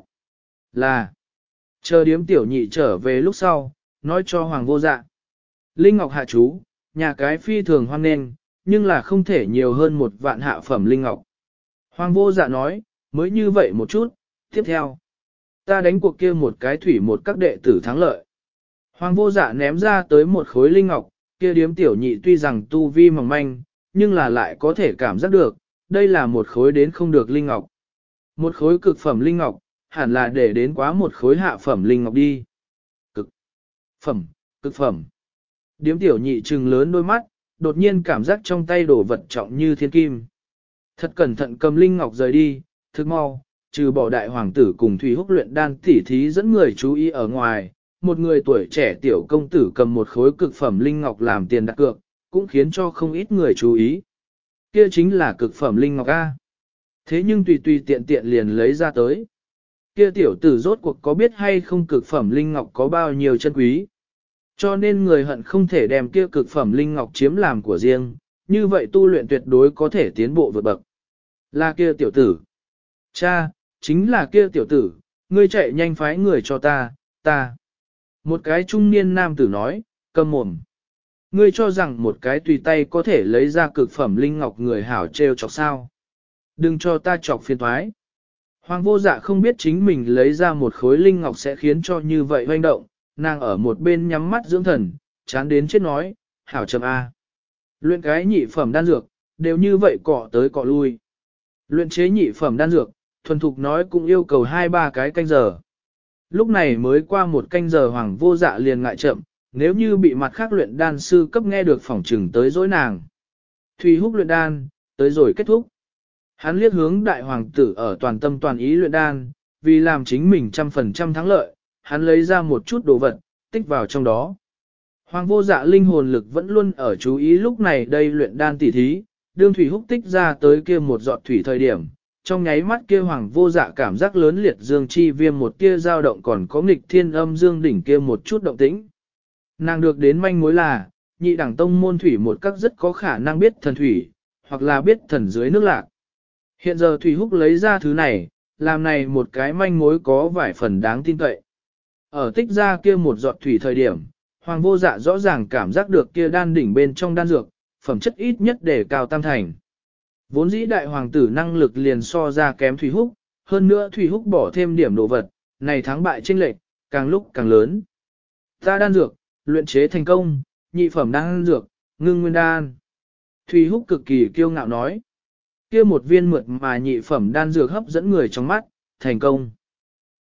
là, chờ điếm tiểu nhị trở về lúc sau, nói cho hoàng vô dạ. Linh Ngọc hạ chú, nhà cái phi thường hoan nghênh, nhưng là không thể nhiều hơn một vạn hạ phẩm Linh Ngọc. Hoàng vô dạ nói, mới như vậy một chút, tiếp theo. Ta đánh cuộc kia một cái thủy một các đệ tử thắng lợi. Hoàng vô dạ ném ra tới một khối linh ngọc, kia điếm tiểu nhị tuy rằng tu vi mỏng manh, nhưng là lại có thể cảm giác được, đây là một khối đến không được linh ngọc. Một khối cực phẩm linh ngọc, hẳn là để đến quá một khối hạ phẩm linh ngọc đi. Cực phẩm, cực phẩm. Điếm tiểu nhị trừng lớn đôi mắt, đột nhiên cảm giác trong tay đổ vật trọng như thiên kim. Thật cẩn thận cầm linh ngọc rời đi, thức mau, trừ bỏ đại hoàng tử cùng Thủy Húc luyện đan tỉ thí dẫn người chú ý ở ngoài, một người tuổi trẻ tiểu công tử cầm một khối cực phẩm linh ngọc làm tiền đặt cược, cũng khiến cho không ít người chú ý. Kia chính là cực phẩm linh ngọc A. Thế nhưng tùy tùy tiện tiện liền lấy ra tới. Kia tiểu tử rốt cuộc có biết hay không cực phẩm linh ngọc có bao nhiêu chân quý. Cho nên người hận không thể đem kia cực phẩm linh ngọc chiếm làm của riêng, như vậy tu luyện tuyệt đối có thể tiến bộ vượt bậc. Là kia tiểu tử. Cha, chính là kia tiểu tử, ngươi chạy nhanh phái người cho ta, ta. Một cái trung niên nam tử nói, cầm mồm. Ngươi cho rằng một cái tùy tay có thể lấy ra cực phẩm linh ngọc người hảo treo chọc sao. Đừng cho ta chọc phiền thoái. Hoàng vô dạ không biết chính mình lấy ra một khối linh ngọc sẽ khiến cho như vậy hoành động, nàng ở một bên nhắm mắt dưỡng thần, chán đến chết nói, hảo chậm A. Luyện cái nhị phẩm đan dược, đều như vậy cọ tới cọ lui. Luyện chế nhị phẩm đan dược, thuần thục nói cũng yêu cầu hai ba cái canh giờ. Lúc này mới qua một canh giờ hoàng vô dạ liền ngại chậm, nếu như bị mặt khác luyện đan sư cấp nghe được phỏng trừng tới dối nàng. Thùy húc luyện đan, tới rồi kết thúc. Hắn liếc hướng đại hoàng tử ở toàn tâm toàn ý luyện đan, vì làm chính mình trăm phần trăm thắng lợi, hắn lấy ra một chút đồ vật, tích vào trong đó. Hoàng vô dạ linh hồn lực vẫn luôn ở chú ý lúc này đây luyện đan tỉ thí, đương thủy húc tích ra tới kia một giọt thủy thời điểm, trong nháy mắt kia hoàng vô dạ cảm giác lớn liệt dương chi viêm một kia dao động còn có nghịch thiên âm dương đỉnh kia một chút động tĩnh. Nàng được đến manh mối là, nhị đẳng tông môn thủy một cách rất có khả năng biết thần thủy, hoặc là biết thần dưới nước lạc. Hiện giờ Thủy Húc lấy ra thứ này, làm này một cái manh mối có vài phần đáng tin cậy. Ở tích ra kia một giọt thủy thời điểm, Hoàng vô dạ rõ ràng cảm giác được kia đan đỉnh bên trong đan dược, phẩm chất ít nhất để cao tam thành. Vốn dĩ đại hoàng tử năng lực liền so ra kém Thủy Húc, hơn nữa Thủy Húc bỏ thêm điểm đồ vật, này thắng bại chênh lệch, càng lúc càng lớn. Ta đan dược, luyện chế thành công, nhị phẩm đan dược, ngưng nguyên đan. Thủy Húc cực kỳ kiêu ngạo nói kia một viên mượt mà nhị phẩm đan dược hấp dẫn người trong mắt, thành công.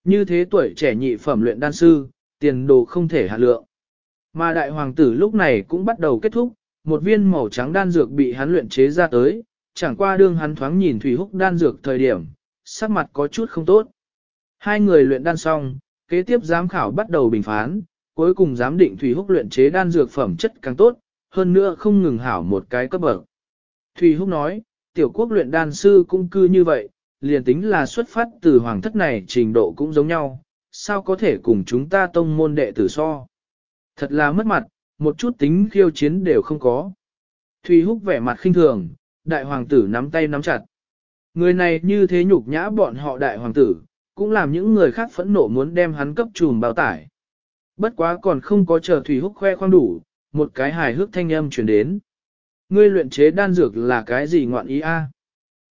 Như thế tuổi trẻ nhị phẩm luyện đan sư, tiền đồ không thể hạ lượng. Mà đại hoàng tử lúc này cũng bắt đầu kết thúc, một viên màu trắng đan dược bị hắn luyện chế ra tới, chẳng qua đương hắn thoáng nhìn Thủy Húc đan dược thời điểm, sắc mặt có chút không tốt. Hai người luyện đan xong, kế tiếp giám khảo bắt đầu bình phán, cuối cùng giám định Thủy Húc luyện chế đan dược phẩm chất càng tốt, hơn nữa không ngừng hảo một cái cấp bậc. Thủy Húc nói, tiểu quốc luyện đan sư cũng cư như vậy, liền tính là xuất phát từ hoàng thất này trình độ cũng giống nhau, sao có thể cùng chúng ta tông môn đệ tử so. Thật là mất mặt, một chút tính khiêu chiến đều không có. Thủy Húc vẻ mặt khinh thường, đại hoàng tử nắm tay nắm chặt. Người này như thế nhục nhã bọn họ đại hoàng tử, cũng làm những người khác phẫn nộ muốn đem hắn cấp trùm bao tải. Bất quá còn không có chờ Thủy Húc khoe khoang đủ, một cái hài hước thanh âm truyền đến. Ngươi luyện chế đan dược là cái gì ngoạn ý a?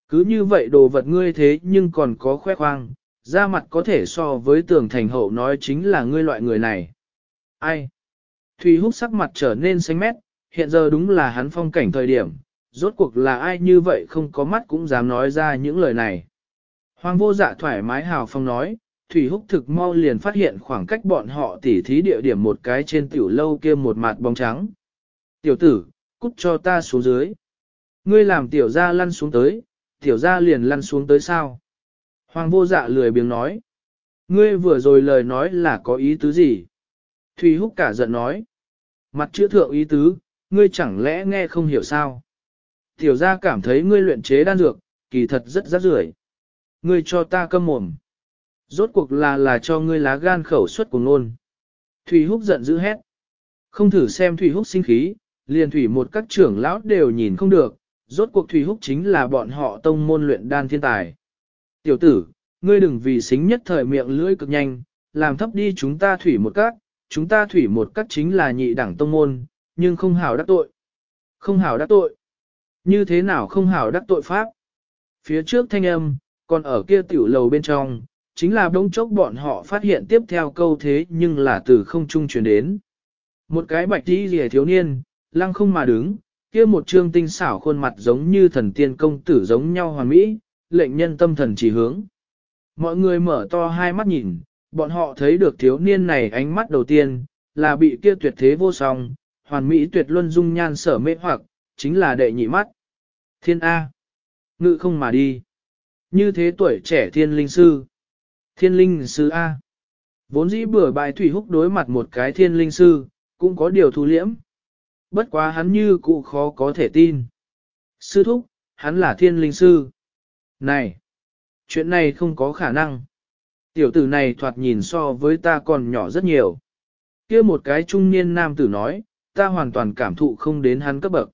Cứ như vậy đồ vật ngươi thế nhưng còn có khoe khoang, da mặt có thể so với tường thành hậu nói chính là ngươi loại người này. Ai? Thủy húc sắc mặt trở nên xanh mét, hiện giờ đúng là hắn phong cảnh thời điểm, rốt cuộc là ai như vậy không có mắt cũng dám nói ra những lời này. Hoàng vô dạ thoải mái hào phong nói, Thủy Húc thực mau liền phát hiện khoảng cách bọn họ tỉ thí địa điểm một cái trên tiểu lâu kia một mặt bóng trắng. Tiểu tử, cút cho ta xuống dưới. Ngươi làm tiểu gia lăn xuống tới, tiểu gia liền lăn xuống tới sao? Hoàng vô dạ lười biếng nói. Ngươi vừa rồi lời nói là có ý tứ gì? Thủy Húc cả giận nói. Mặt chữ thượng ý tứ, ngươi chẳng lẽ nghe không hiểu sao? Tiểu gia cảm thấy ngươi luyện chế đan dược, kỳ thật rất rắc rưởi. Ngươi cho ta câm mồm. Rốt cuộc là là cho ngươi lá gan khẩu suất của ngôn. Thủy Húc giận dữ hét. Không thử xem Thủy Húc sinh khí, liền Thủy một các trưởng lão đều nhìn không được, rốt cuộc Thủy Húc chính là bọn họ tông môn luyện đan thiên tài. Tiểu tử, ngươi đừng vì xính nhất thời miệng lưỡi cực nhanh, làm thấp đi chúng ta Thủy một các, chúng ta Thủy một các chính là nhị đẳng tông môn, nhưng không hảo đắc tội. Không hảo đắc tội. Như thế nào không hảo đắc tội pháp? Phía trước thanh âm, còn ở kia tiểu lầu bên trong, chính là đống chốc bọn họ phát hiện tiếp theo câu thế nhưng là từ không trung truyền đến. Một cái bạch đi rìa thiếu niên, lăng không mà đứng, kia một trương tinh xảo khuôn mặt giống như thần tiên công tử giống nhau hoàn mỹ, lệnh nhân tâm thần chỉ hướng. Mọi người mở to hai mắt nhìn, bọn họ thấy được thiếu niên này ánh mắt đầu tiên, là bị kia tuyệt thế vô song, hoàn mỹ tuyệt luân dung nhan sở mê hoặc, chính là đệ nhị mắt. Thiên A. Ngự không mà đi. Như thế tuổi trẻ thiên linh sư. Thiên linh sư A. Vốn dĩ bữa bài thủy húc đối mặt một cái thiên linh sư, cũng có điều thu liễm. Bất quá hắn như cụ khó có thể tin. Sư thúc, hắn là thiên linh sư. Này! Chuyện này không có khả năng. Tiểu tử này thoạt nhìn so với ta còn nhỏ rất nhiều. kia một cái trung niên nam tử nói, ta hoàn toàn cảm thụ không đến hắn cấp bậc.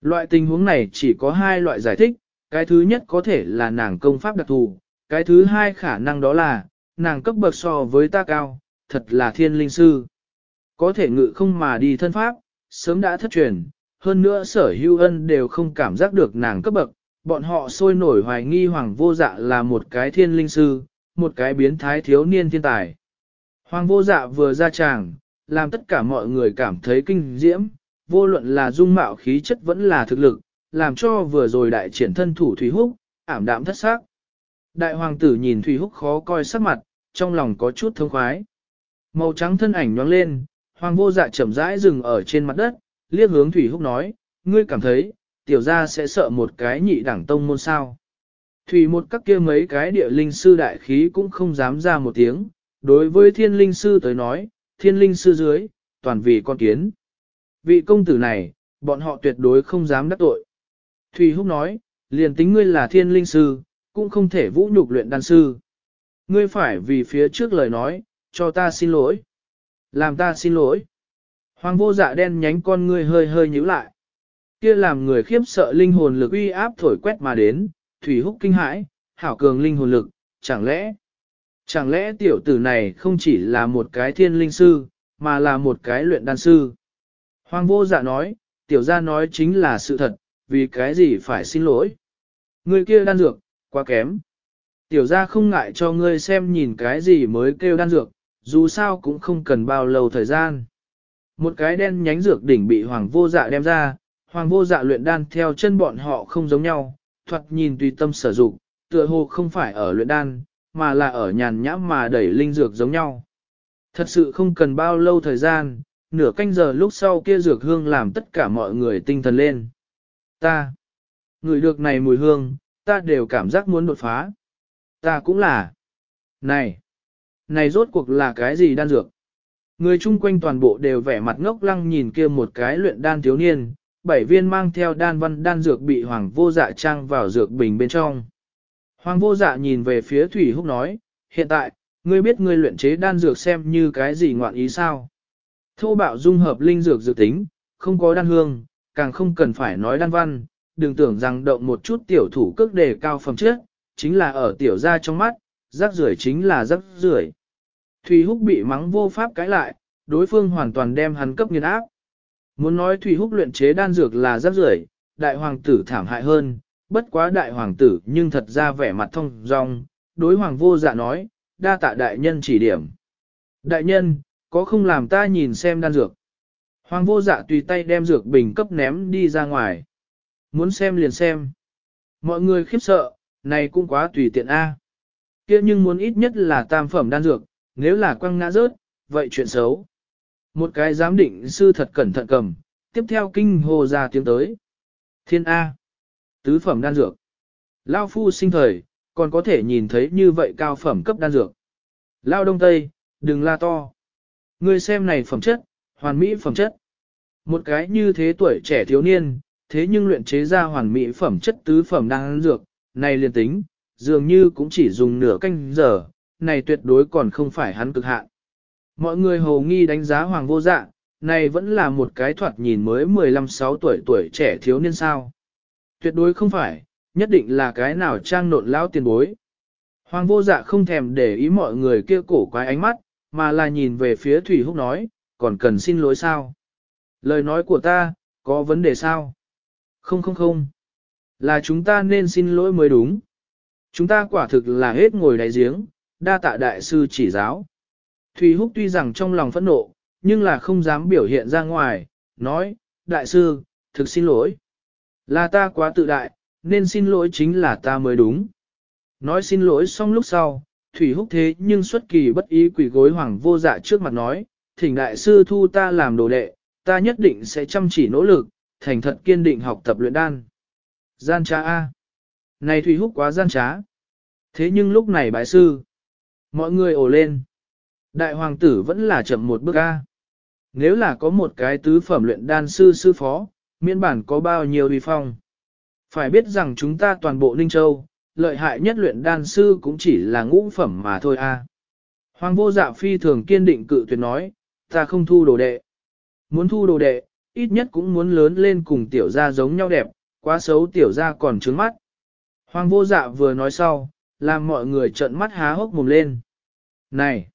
Loại tình huống này chỉ có hai loại giải thích, cái thứ nhất có thể là nàng công pháp đặc thù, cái thứ hai khả năng đó là, nàng cấp bậc so với ta cao, thật là thiên linh sư. Có thể ngự không mà đi thân pháp, sớm đã thất truyền, hơn nữa sở hưu ân đều không cảm giác được nàng cấp bậc, bọn họ sôi nổi hoài nghi hoàng vô dạ là một cái thiên linh sư, một cái biến thái thiếu niên thiên tài. Hoàng vô dạ vừa ra tràng, làm tất cả mọi người cảm thấy kinh diễm, vô luận là dung mạo khí chất vẫn là thực lực, làm cho vừa rồi đại triển thân thủ Thủy Húc, ảm đạm thất xác. Đại hoàng tử nhìn Thủy Húc khó coi sắc mặt, trong lòng có chút thông khoái. Màu trắng thân ảnh nhoáng lên, hoàng vô dạ chậm rãi dừng ở trên mặt đất, liếc hướng Thủy Húc nói, ngươi cảm thấy, tiểu gia sẽ sợ một cái nhị đẳng tông môn sao. Thủy một các kia mấy cái địa linh sư đại khí cũng không dám ra một tiếng, đối với thiên linh sư tới nói, thiên linh sư dưới, toàn vì con kiến. Vị công tử này, bọn họ tuyệt đối không dám đắc tội. Thủy Húc nói, liền tính ngươi là thiên linh sư, cũng không thể vũ nhục luyện đan sư. Ngươi phải vì phía trước lời nói, cho ta xin lỗi. Làm ta xin lỗi. Hoàng vô dạ đen nhánh con ngươi hơi hơi nhíu lại. Kia làm người khiếp sợ linh hồn lực uy áp thổi quét mà đến, Thủy Húc kinh hãi, hảo cường linh hồn lực, chẳng lẽ, chẳng lẽ tiểu tử này không chỉ là một cái thiên linh sư, mà là một cái luyện đan sư. Hoàng vô dạ nói, tiểu gia nói chính là sự thật, vì cái gì phải xin lỗi. Người kia đan dược, quá kém. Tiểu gia không ngại cho ngươi xem nhìn cái gì mới kêu đan dược, dù sao cũng không cần bao lâu thời gian. Một cái đen nhánh dược đỉnh bị hoàng vô dạ đem ra, hoàng vô dạ luyện đan theo chân bọn họ không giống nhau, thoạt nhìn tùy tâm sử dụng, tựa hồ không phải ở luyện đan, mà là ở nhàn nhãm mà đẩy linh dược giống nhau. Thật sự không cần bao lâu thời gian, nửa canh giờ lúc sau kia dược hương làm tất cả mọi người tinh thần lên. Ta, người được này mùi hương, ta đều cảm giác muốn đột phá. Ta cũng là. Này, này rốt cuộc là cái gì đan dược? Người chung quanh toàn bộ đều vẻ mặt ngốc lăng nhìn kia một cái luyện đan thiếu niên, bảy viên mang theo đan văn đan dược bị hoàng vô dạ trang vào dược bình bên trong. Hoàng vô dạ nhìn về phía Thủy Húc nói, hiện tại, ngươi biết ngươi luyện chế đan dược xem như cái gì ngoạn ý sao? Thô bạo dung hợp linh dược dự tính, không có đan hương, càng không cần phải nói đan văn, đừng tưởng rằng động một chút tiểu thủ cước đề cao phẩm chất, chính là ở tiểu gia trong mắt, rác rưởi chính là rác rưởi. Thủy Húc bị mắng vô pháp cãi lại, đối phương hoàn toàn đem hắn cấp nghiền áp. Muốn nói Thủy Húc luyện chế đan dược là rác rưởi, đại hoàng tử thảm hại hơn, bất quá đại hoàng tử nhưng thật ra vẻ mặt thông dong, đối hoàng vô dạ nói, đa tạ đại nhân chỉ điểm. Đại nhân, có không làm ta nhìn xem đan dược. Hoàng vô dạ tùy tay đem dược bình cấp ném đi ra ngoài. Muốn xem liền xem. Mọi người khiếp sợ, này cũng quá tùy tiện A kia nhưng muốn ít nhất là tam phẩm đan dược, nếu là quăng ngã rớt, vậy chuyện xấu. Một cái giám định sư thật cẩn thận cầm, tiếp theo kinh hồ ra tiếng tới. Thiên A. Tứ phẩm đan dược. Lao phu sinh thời, còn có thể nhìn thấy như vậy cao phẩm cấp đan dược. Lao đông tây, đừng la to. Ngươi xem này phẩm chất, hoàn mỹ phẩm chất. Một cái như thế tuổi trẻ thiếu niên, thế nhưng luyện chế ra hoàn mỹ phẩm chất tứ phẩm đan dược, này liền tính, dường như cũng chỉ dùng nửa canh giờ, này tuyệt đối còn không phải hắn cực hạn. Mọi người hầu nghi đánh giá hoàng vô dạ, này vẫn là một cái thoạt nhìn mới 15-6 tuổi tuổi trẻ thiếu niên sao. Tuyệt đối không phải, nhất định là cái nào trang nộn lão tiền bối. Hoàng vô dạ không thèm để ý mọi người kia cổ quái ánh mắt, mà là nhìn về phía Thủy Húc nói, còn cần xin lỗi sao? Lời nói của ta, có vấn đề sao? Không không không. Là chúng ta nên xin lỗi mới đúng. Chúng ta quả thực là hết ngồi đáy giếng, đa tạ đại sư chỉ giáo. Thủy Húc tuy rằng trong lòng phẫn nộ, nhưng là không dám biểu hiện ra ngoài, nói, đại sư, thực xin lỗi. Là ta quá tự đại, nên xin lỗi chính là ta mới đúng. Nói xin lỗi xong lúc sau, Thủy Húc thế nhưng xuất kỳ bất ý quỷ gối hoàng vô dạ trước mặt nói, thỉnh đại sư thu ta làm đồ đệ, ta nhất định sẽ chăm chỉ nỗ lực, thành thật kiên định học tập luyện đan. Gian cha A. Này Thủy Húc quá gian trá. Thế nhưng lúc này bái sư, mọi người ồ lên. Đại hoàng tử vẫn là chậm một bước A. Nếu là có một cái tứ phẩm luyện đan sư sư phó, miễn bản có bao nhiêu uy phong. Phải biết rằng chúng ta toàn bộ Ninh Châu, lợi hại nhất luyện đan sư cũng chỉ là ngũ phẩm mà thôi a. Hoàng vô dạ phi thường kiên định cự tuyệt nói, ta không thu đồ đệ. Muốn thu đồ đệ, ít nhất cũng muốn lớn lên cùng tiểu gia giống nhau đẹp, quá xấu tiểu gia còn trướng mắt. Hoàng vô dạ vừa nói sau, làm mọi người trợn mắt há hốc mồm lên. Này!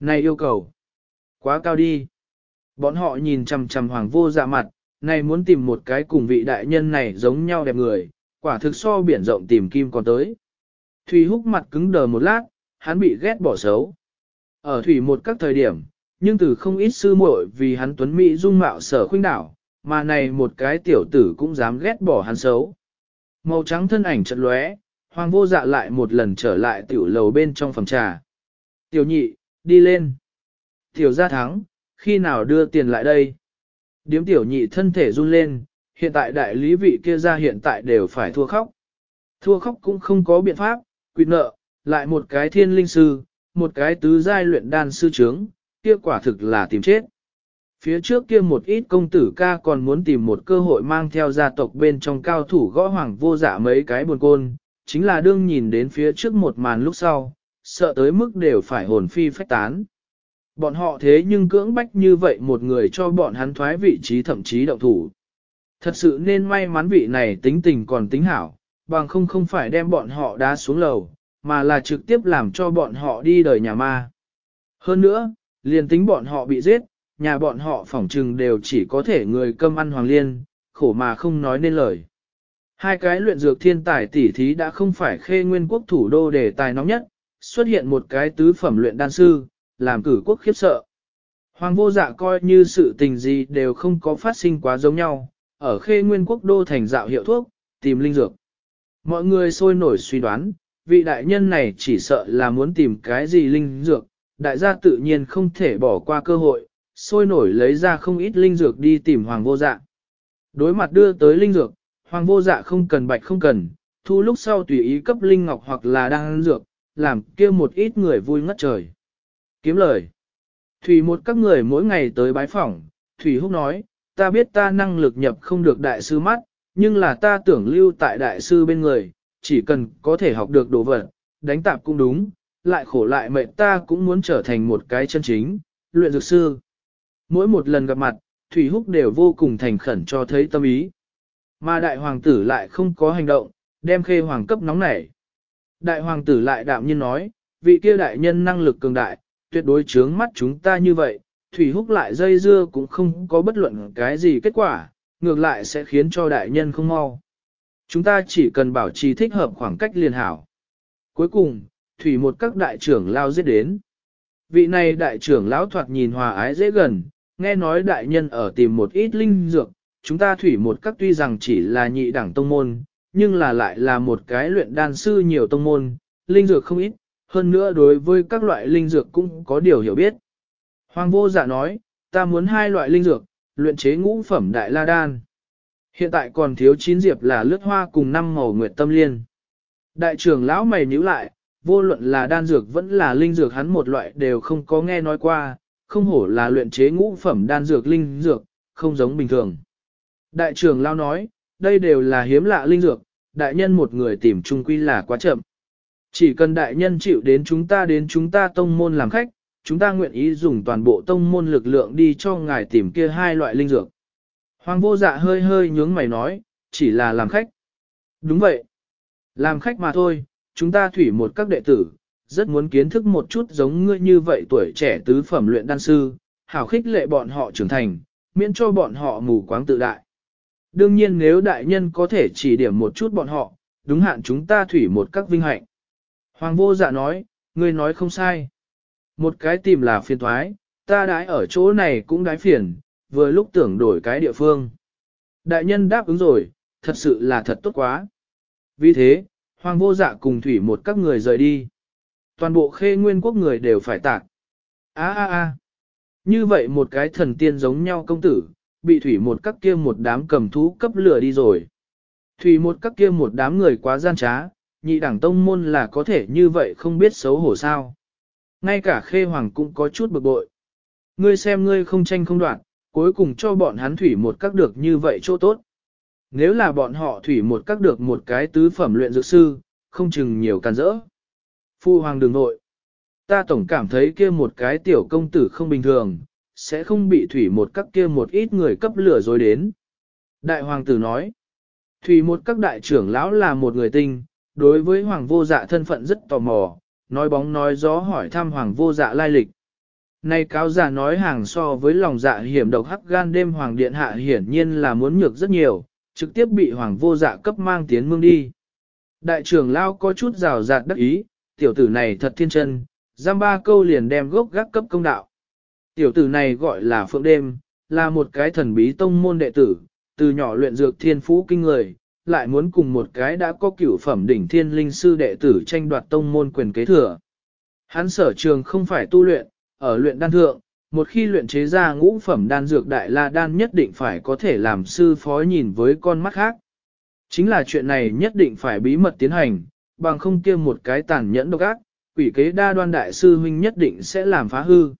Này yêu cầu! Quá cao đi! Bọn họ nhìn chằm chằm hoàng vô dạ mặt, này muốn tìm một cái cùng vị đại nhân này giống nhau đẹp người, quả thực so biển rộng tìm kim còn tới. Thủy húc mặt cứng đờ một lát, hắn bị ghét bỏ xấu. Ở thủy một các thời điểm, nhưng từ không ít sư muội vì hắn tuấn mỹ dung mạo sở khuynh đảo, mà này một cái tiểu tử cũng dám ghét bỏ hắn xấu. Màu trắng thân ảnh chợt lóe, hoàng vô dạ lại một lần trở lại tiểu lầu bên trong phòng trà. Tiểu nhị, đi lên. Tiểu gia thắng, khi nào đưa tiền lại đây? Điếm tiểu nhị thân thể run lên, hiện tại đại lý vị kia ra hiện tại đều phải thua khóc. Thua khóc cũng không có biện pháp, quy nợ, lại một cái thiên linh sư, một cái tứ giai luyện đan sư trướng, kia quả thực là tìm chết. Phía trước kia một ít công tử ca còn muốn tìm một cơ hội mang theo gia tộc bên trong cao thủ gõ hoàng vô dạ mấy cái buồn côn, chính là đương nhìn đến phía trước một màn lúc sau, sợ tới mức đều phải hồn phi phách tán. Bọn họ thế nhưng cưỡng bách như vậy một người cho bọn hắn thoái vị trí thậm chí động thủ. Thật sự nên may mắn vị này tính tình còn tính hảo, bằng không không phải đem bọn họ đá xuống lầu, mà là trực tiếp làm cho bọn họ đi đời nhà ma. Hơn nữa, liền tính bọn họ bị giết, nhà bọn họ phỏng trừng đều chỉ có thể người cơm ăn hoàng liên, khổ mà không nói nên lời. Hai cái luyện dược thiên tài tỷ thí đã không phải khê nguyên quốc thủ đô đề tài nóng nhất, xuất hiện một cái tứ phẩm luyện đan sư, làm cử quốc khiếp sợ. Hoàng vô dạ coi như sự tình gì đều không có phát sinh quá giống nhau, ở khê nguyên quốc đô thành dạo hiệu thuốc, tìm linh dược. Mọi người sôi nổi suy đoán, vị đại nhân này chỉ sợ là muốn tìm cái gì linh dược, đại gia tự nhiên không thể bỏ qua cơ hội, sôi nổi lấy ra không ít linh dược đi tìm hoàng vô dạ. Đối mặt đưa tới linh dược, hoàng vô dạ không cần bạch không cần, thu lúc sau tùy ý cấp linh ngọc hoặc là đang dược, làm kia một ít người vui ngất trời. Kiếm lời. Thủy một các người mỗi ngày tới bái phỏng, Thủy Húc nói, ta biết ta năng lực nhập không được đại sư mắt, nhưng là ta tưởng lưu tại đại sư bên người, chỉ cần có thể học được đồ vật, đánh tạp cũng đúng, lại khổ lại mệt ta cũng muốn trở thành một cái chân chính, luyện dược sư. Mỗi một lần gặp mặt, Thủy Húc đều vô cùng thành khẩn cho thấy tâm ý. Mà đại hoàng tử lại không có hành động, đem khê hoàng cấp nóng nảy. Đại hoàng tử lại đạm nhiên nói, vị kia đại nhân năng lực cường đại, tuyệt đối chướng mắt chúng ta như vậy, Thủy Húc lại dây dưa cũng không có bất luận cái gì kết quả, ngược lại sẽ khiến cho đại nhân không mau. Chúng ta chỉ cần bảo trì thích hợp khoảng cách liền hảo. Cuối cùng, Thủy một các đại trưởng lao giết đến. Vị này đại trưởng lão thoạt nhìn hòa ái dễ gần, nghe nói đại nhân ở tìm một ít linh dược, chúng ta thủy một các tuy rằng chỉ là nhị đẳng tông môn, nhưng là lại là một cái luyện đan sư nhiều tông môn, linh dược không ít, hơn nữa đối với các loại linh dược cũng có điều hiểu biết. Hoàng vô dạ nói, ta muốn hai loại linh dược, luyện chế ngũ phẩm đại la đan. Hiện tại còn thiếu chín diệp là lướt hoa cùng năm màu nguyệt tâm liên. Đại trưởng lão mày nhíu lại, vô luận là đan dược vẫn là linh dược hắn một loại đều không có nghe nói qua, không hổ là luyện chế ngũ phẩm đan dược linh dược, không giống bình thường. Đại trưởng lao nói, đây đều là hiếm lạ linh dược, đại nhân một người tìm trung quy là quá chậm. Chỉ cần đại nhân chịu đến chúng ta đến chúng ta tông môn làm khách, chúng ta nguyện ý dùng toàn bộ tông môn lực lượng đi cho ngài tìm kia hai loại linh dược. Hoàng vô dạ hơi hơi nhướng mày nói, chỉ là làm khách. Đúng vậy. Làm khách mà thôi, chúng ta thủy một các đệ tử, rất muốn kiến thức một chút giống ngươi như vậy tuổi trẻ tứ phẩm luyện đan sư, hảo khích lệ bọn họ trưởng thành, miễn cho bọn họ mù quáng tự đại. Đương nhiên nếu đại nhân có thể chỉ điểm một chút bọn họ, đúng hạn chúng ta thủy một các vinh hạnh. Hoàng vô dạ nói, ngươi nói không sai. Một cái tìm là phiền thoái, ta đãi ở chỗ này cũng đái phiền, vừa lúc tưởng đổi cái địa phương. Đại nhân đáp ứng rồi, thật sự là thật tốt quá. Vì thế, hoàng vô dạ cùng thủy một các người rời đi. Toàn bộ khê nguyên quốc người đều phải tạc. Á á á. Như vậy một cái thần tiên giống nhau công tử, bị thủy một các kia một đám cầm thú cấp lửa đi rồi. Thủy một các kia một đám người quá gian trá, nhị đẳng tông môn là có thể như vậy không biết xấu hổ sao. Ngay cả khê hoàng cũng có chút bực bội. Ngươi xem ngươi không tranh không đoạn, cuối cùng cho bọn hắn thủy một các được như vậy chỗ tốt. Nếu là bọn họ thủy một các được một cái tứ phẩm luyện dược sư, không chừng nhiều can rỡ. Phu hoàng đường nội. Ta tổng cảm thấy kia một cái tiểu công tử không bình thường, sẽ không bị thủy một các kia một ít người cấp lửa rồi đến. Đại hoàng tử nói, thủy một các đại trưởng lão là một người tinh, đối với hoàng vô dạ thân phận rất tò mò, nói bóng nói gió hỏi thăm hoàng vô dạ lai lịch. Nay cáo giả nói hàng so với lòng dạ hiểm độc hắc gan đêm hoàng điện hạ hiển nhiên là muốn nhược rất nhiều, trực tiếp bị hoàng vô dạ cấp mang tiến mương đi. Đại trưởng lao có chút rào rạt đắc ý, tiểu tử này thật thiên chân, giam ba câu liền đem gốc gác cấp công đạo. Tiểu tử này gọi là Phượng Đêm, là một cái thần bí tông môn đệ tử, từ nhỏ luyện dược thiên phú kinh người, lại muốn cùng một cái đã có cửu phẩm đỉnh thiên linh sư đệ tử tranh đoạt tông môn quyền kế thừa. Hắn sở trường không phải tu luyện, ở luyện đan thượng, một khi luyện chế ra ngũ phẩm đan dược đại la đan nhất định phải có thể làm sư phó nhìn với con mắt khác. Chính là chuyện này nhất định phải bí mật tiến hành, bằng không kia một cái tàn nhẫn độc ác, quỷ kế đa đoan đại sư huynh nhất định sẽ làm phá hư.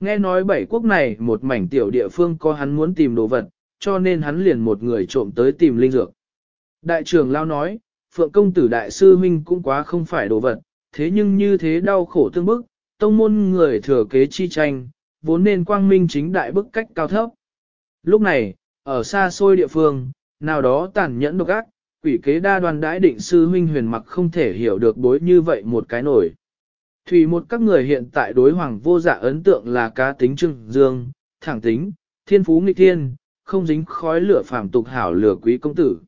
Nghe nói bảy quốc này một mảnh tiểu địa phương có hắn muốn tìm đồ vật, cho nên hắn liền một người trộm tới tìm linh dược. Đại trưởng lao nói, Phượng công tử đại sư huynh cũng quá không phải đồ vật, thế nhưng như thế đau khổ tương bức, tông môn người thừa kế chi tranh, vốn nên quang minh chính đại bức cách cao thấp. Lúc này, ở xa xôi địa phương, nào đó tàn nhẫn độc ác, quỷ kế đa đoan đãi định sư huynh huyền mặc không thể hiểu được bối như vậy một cái nổi. Thủy một các người hiện tại đối hoàng vô dạ ấn tượng là cá tính trưng dương, thẳng tính, thiên phú nghịch thiên, không dính khói lửa phàm tục hảo lửa quý công tử.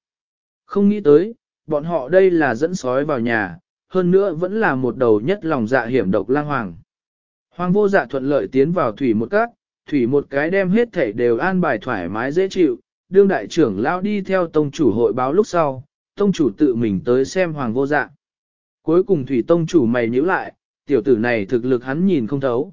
Không nghĩ tới, bọn họ đây là dẫn sói vào nhà, hơn nữa vẫn là một đầu nhất lòng dạ hiểm độc lang hoàng. Hoàng vô dạ thuận lợi tiến vào thủy một các, thủy một cái đem hết thể đều an bài thoải mái dễ chịu, đương đại trưởng lão đi theo tông chủ hội báo lúc sau, tông chủ tự mình tới xem hoàng vô dạ. Cuối cùng thủy tông chủ mày nhíu lại, tiểu tử này thực lực hắn nhìn không thấu.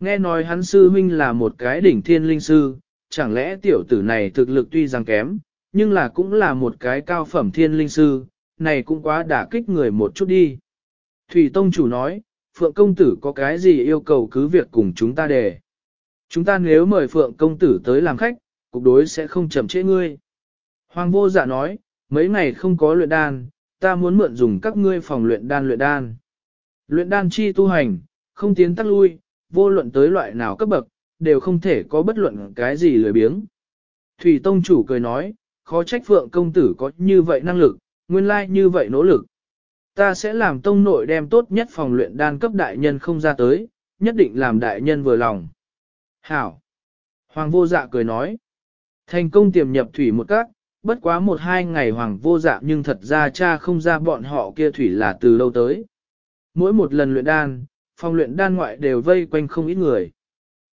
Nghe nói hắn sư huynh là một cái đỉnh thiên linh sư, chẳng lẽ tiểu tử này thực lực tuy rằng kém, nhưng là cũng là một cái cao phẩm thiên linh sư, này cũng quá đả kích người một chút đi. Thủy Tông chủ nói, Phượng Công Tử có cái gì yêu cầu cứ việc cùng chúng ta đề. Chúng ta nếu mời Phượng Công Tử tới làm khách, cục đối sẽ không chậm trễ ngươi. Hoàng vô dạ nói, mấy ngày không có luyện đan, ta muốn mượn dùng các ngươi phòng luyện đan luyện đan. Luyện đan chi tu hành, không tiến tắc lui, vô luận tới loại nào cấp bậc, đều không thể có bất luận cái gì lười biếng. Thủy Tông chủ cười nói, khó trách Phượng công tử có như vậy năng lực, nguyên lai như vậy nỗ lực. Ta sẽ làm tông nội đem tốt nhất phòng luyện đan cấp đại nhân không ra tới, nhất định làm đại nhân vừa lòng. Hảo! Hoàng vô dạ cười nói. Thành công tiềm nhập thủy một các, bất quá một hai ngày hoàng vô dạ nhưng thật ra cha không ra bọn họ kia thủy là từ lâu tới. Mỗi một lần luyện đan, phòng luyện đan ngoại đều vây quanh không ít người.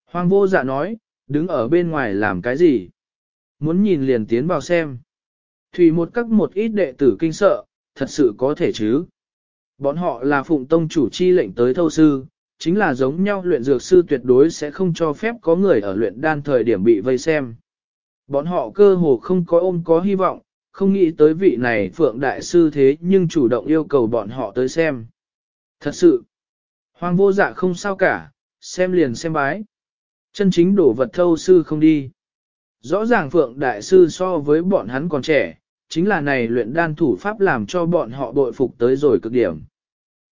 Hoàng vô dạ nói, đứng ở bên ngoài làm cái gì? Muốn nhìn liền tiến vào xem. Thủy một các một ít đệ tử kinh sợ, thật sự có thể chứ. Bọn họ là phụng tông chủ chi lệnh tới thâu sư, chính là giống nhau luyện dược sư tuyệt đối sẽ không cho phép có người ở luyện đan thời điểm bị vây xem. Bọn họ cơ hồ không có ôm có hy vọng, không nghĩ tới vị này phượng đại sư thế nhưng chủ động yêu cầu bọn họ tới xem. Thật sự, hoàng vô dạ không sao cả, xem liền xem bái. Chân chính đổ vật thâu sư không đi. Rõ ràng Phượng Đại Sư so với bọn hắn còn trẻ, chính là này luyện đan thủ pháp làm cho bọn họ bội phục tới rồi cực điểm.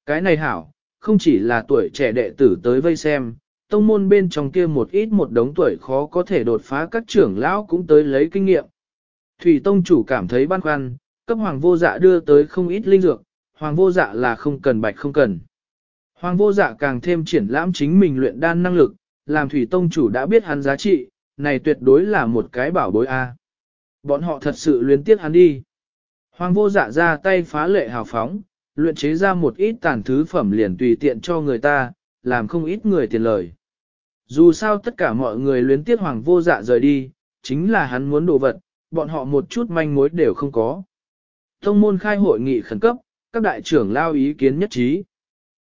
Cái này hảo, không chỉ là tuổi trẻ đệ tử tới vây xem, tông môn bên trong kia một ít một đống tuổi khó có thể đột phá các trưởng lão cũng tới lấy kinh nghiệm. Thủy Tông chủ cảm thấy băn khoăn, cấp hoàng vô dạ đưa tới không ít linh dược, hoàng vô dạ là không cần bạch không cần. Hoàng vô dạ càng thêm triển lãm chính mình luyện đan năng lực, làm Thủy Tông chủ đã biết hắn giá trị, này tuyệt đối là một cái bảo bối A. Bọn họ thật sự luyến tiếc hắn đi. Hoàng vô dạ ra tay phá lệ hào phóng, luyện chế ra một ít tàn thứ phẩm liền tùy tiện cho người ta, làm không ít người tiền lời. Dù sao tất cả mọi người luyến tiếc hoàng vô dạ rời đi, chính là hắn muốn đồ vật, bọn họ một chút manh mối đều không có. Thông môn khai hội nghị khẩn cấp, các đại trưởng lao ý kiến nhất trí.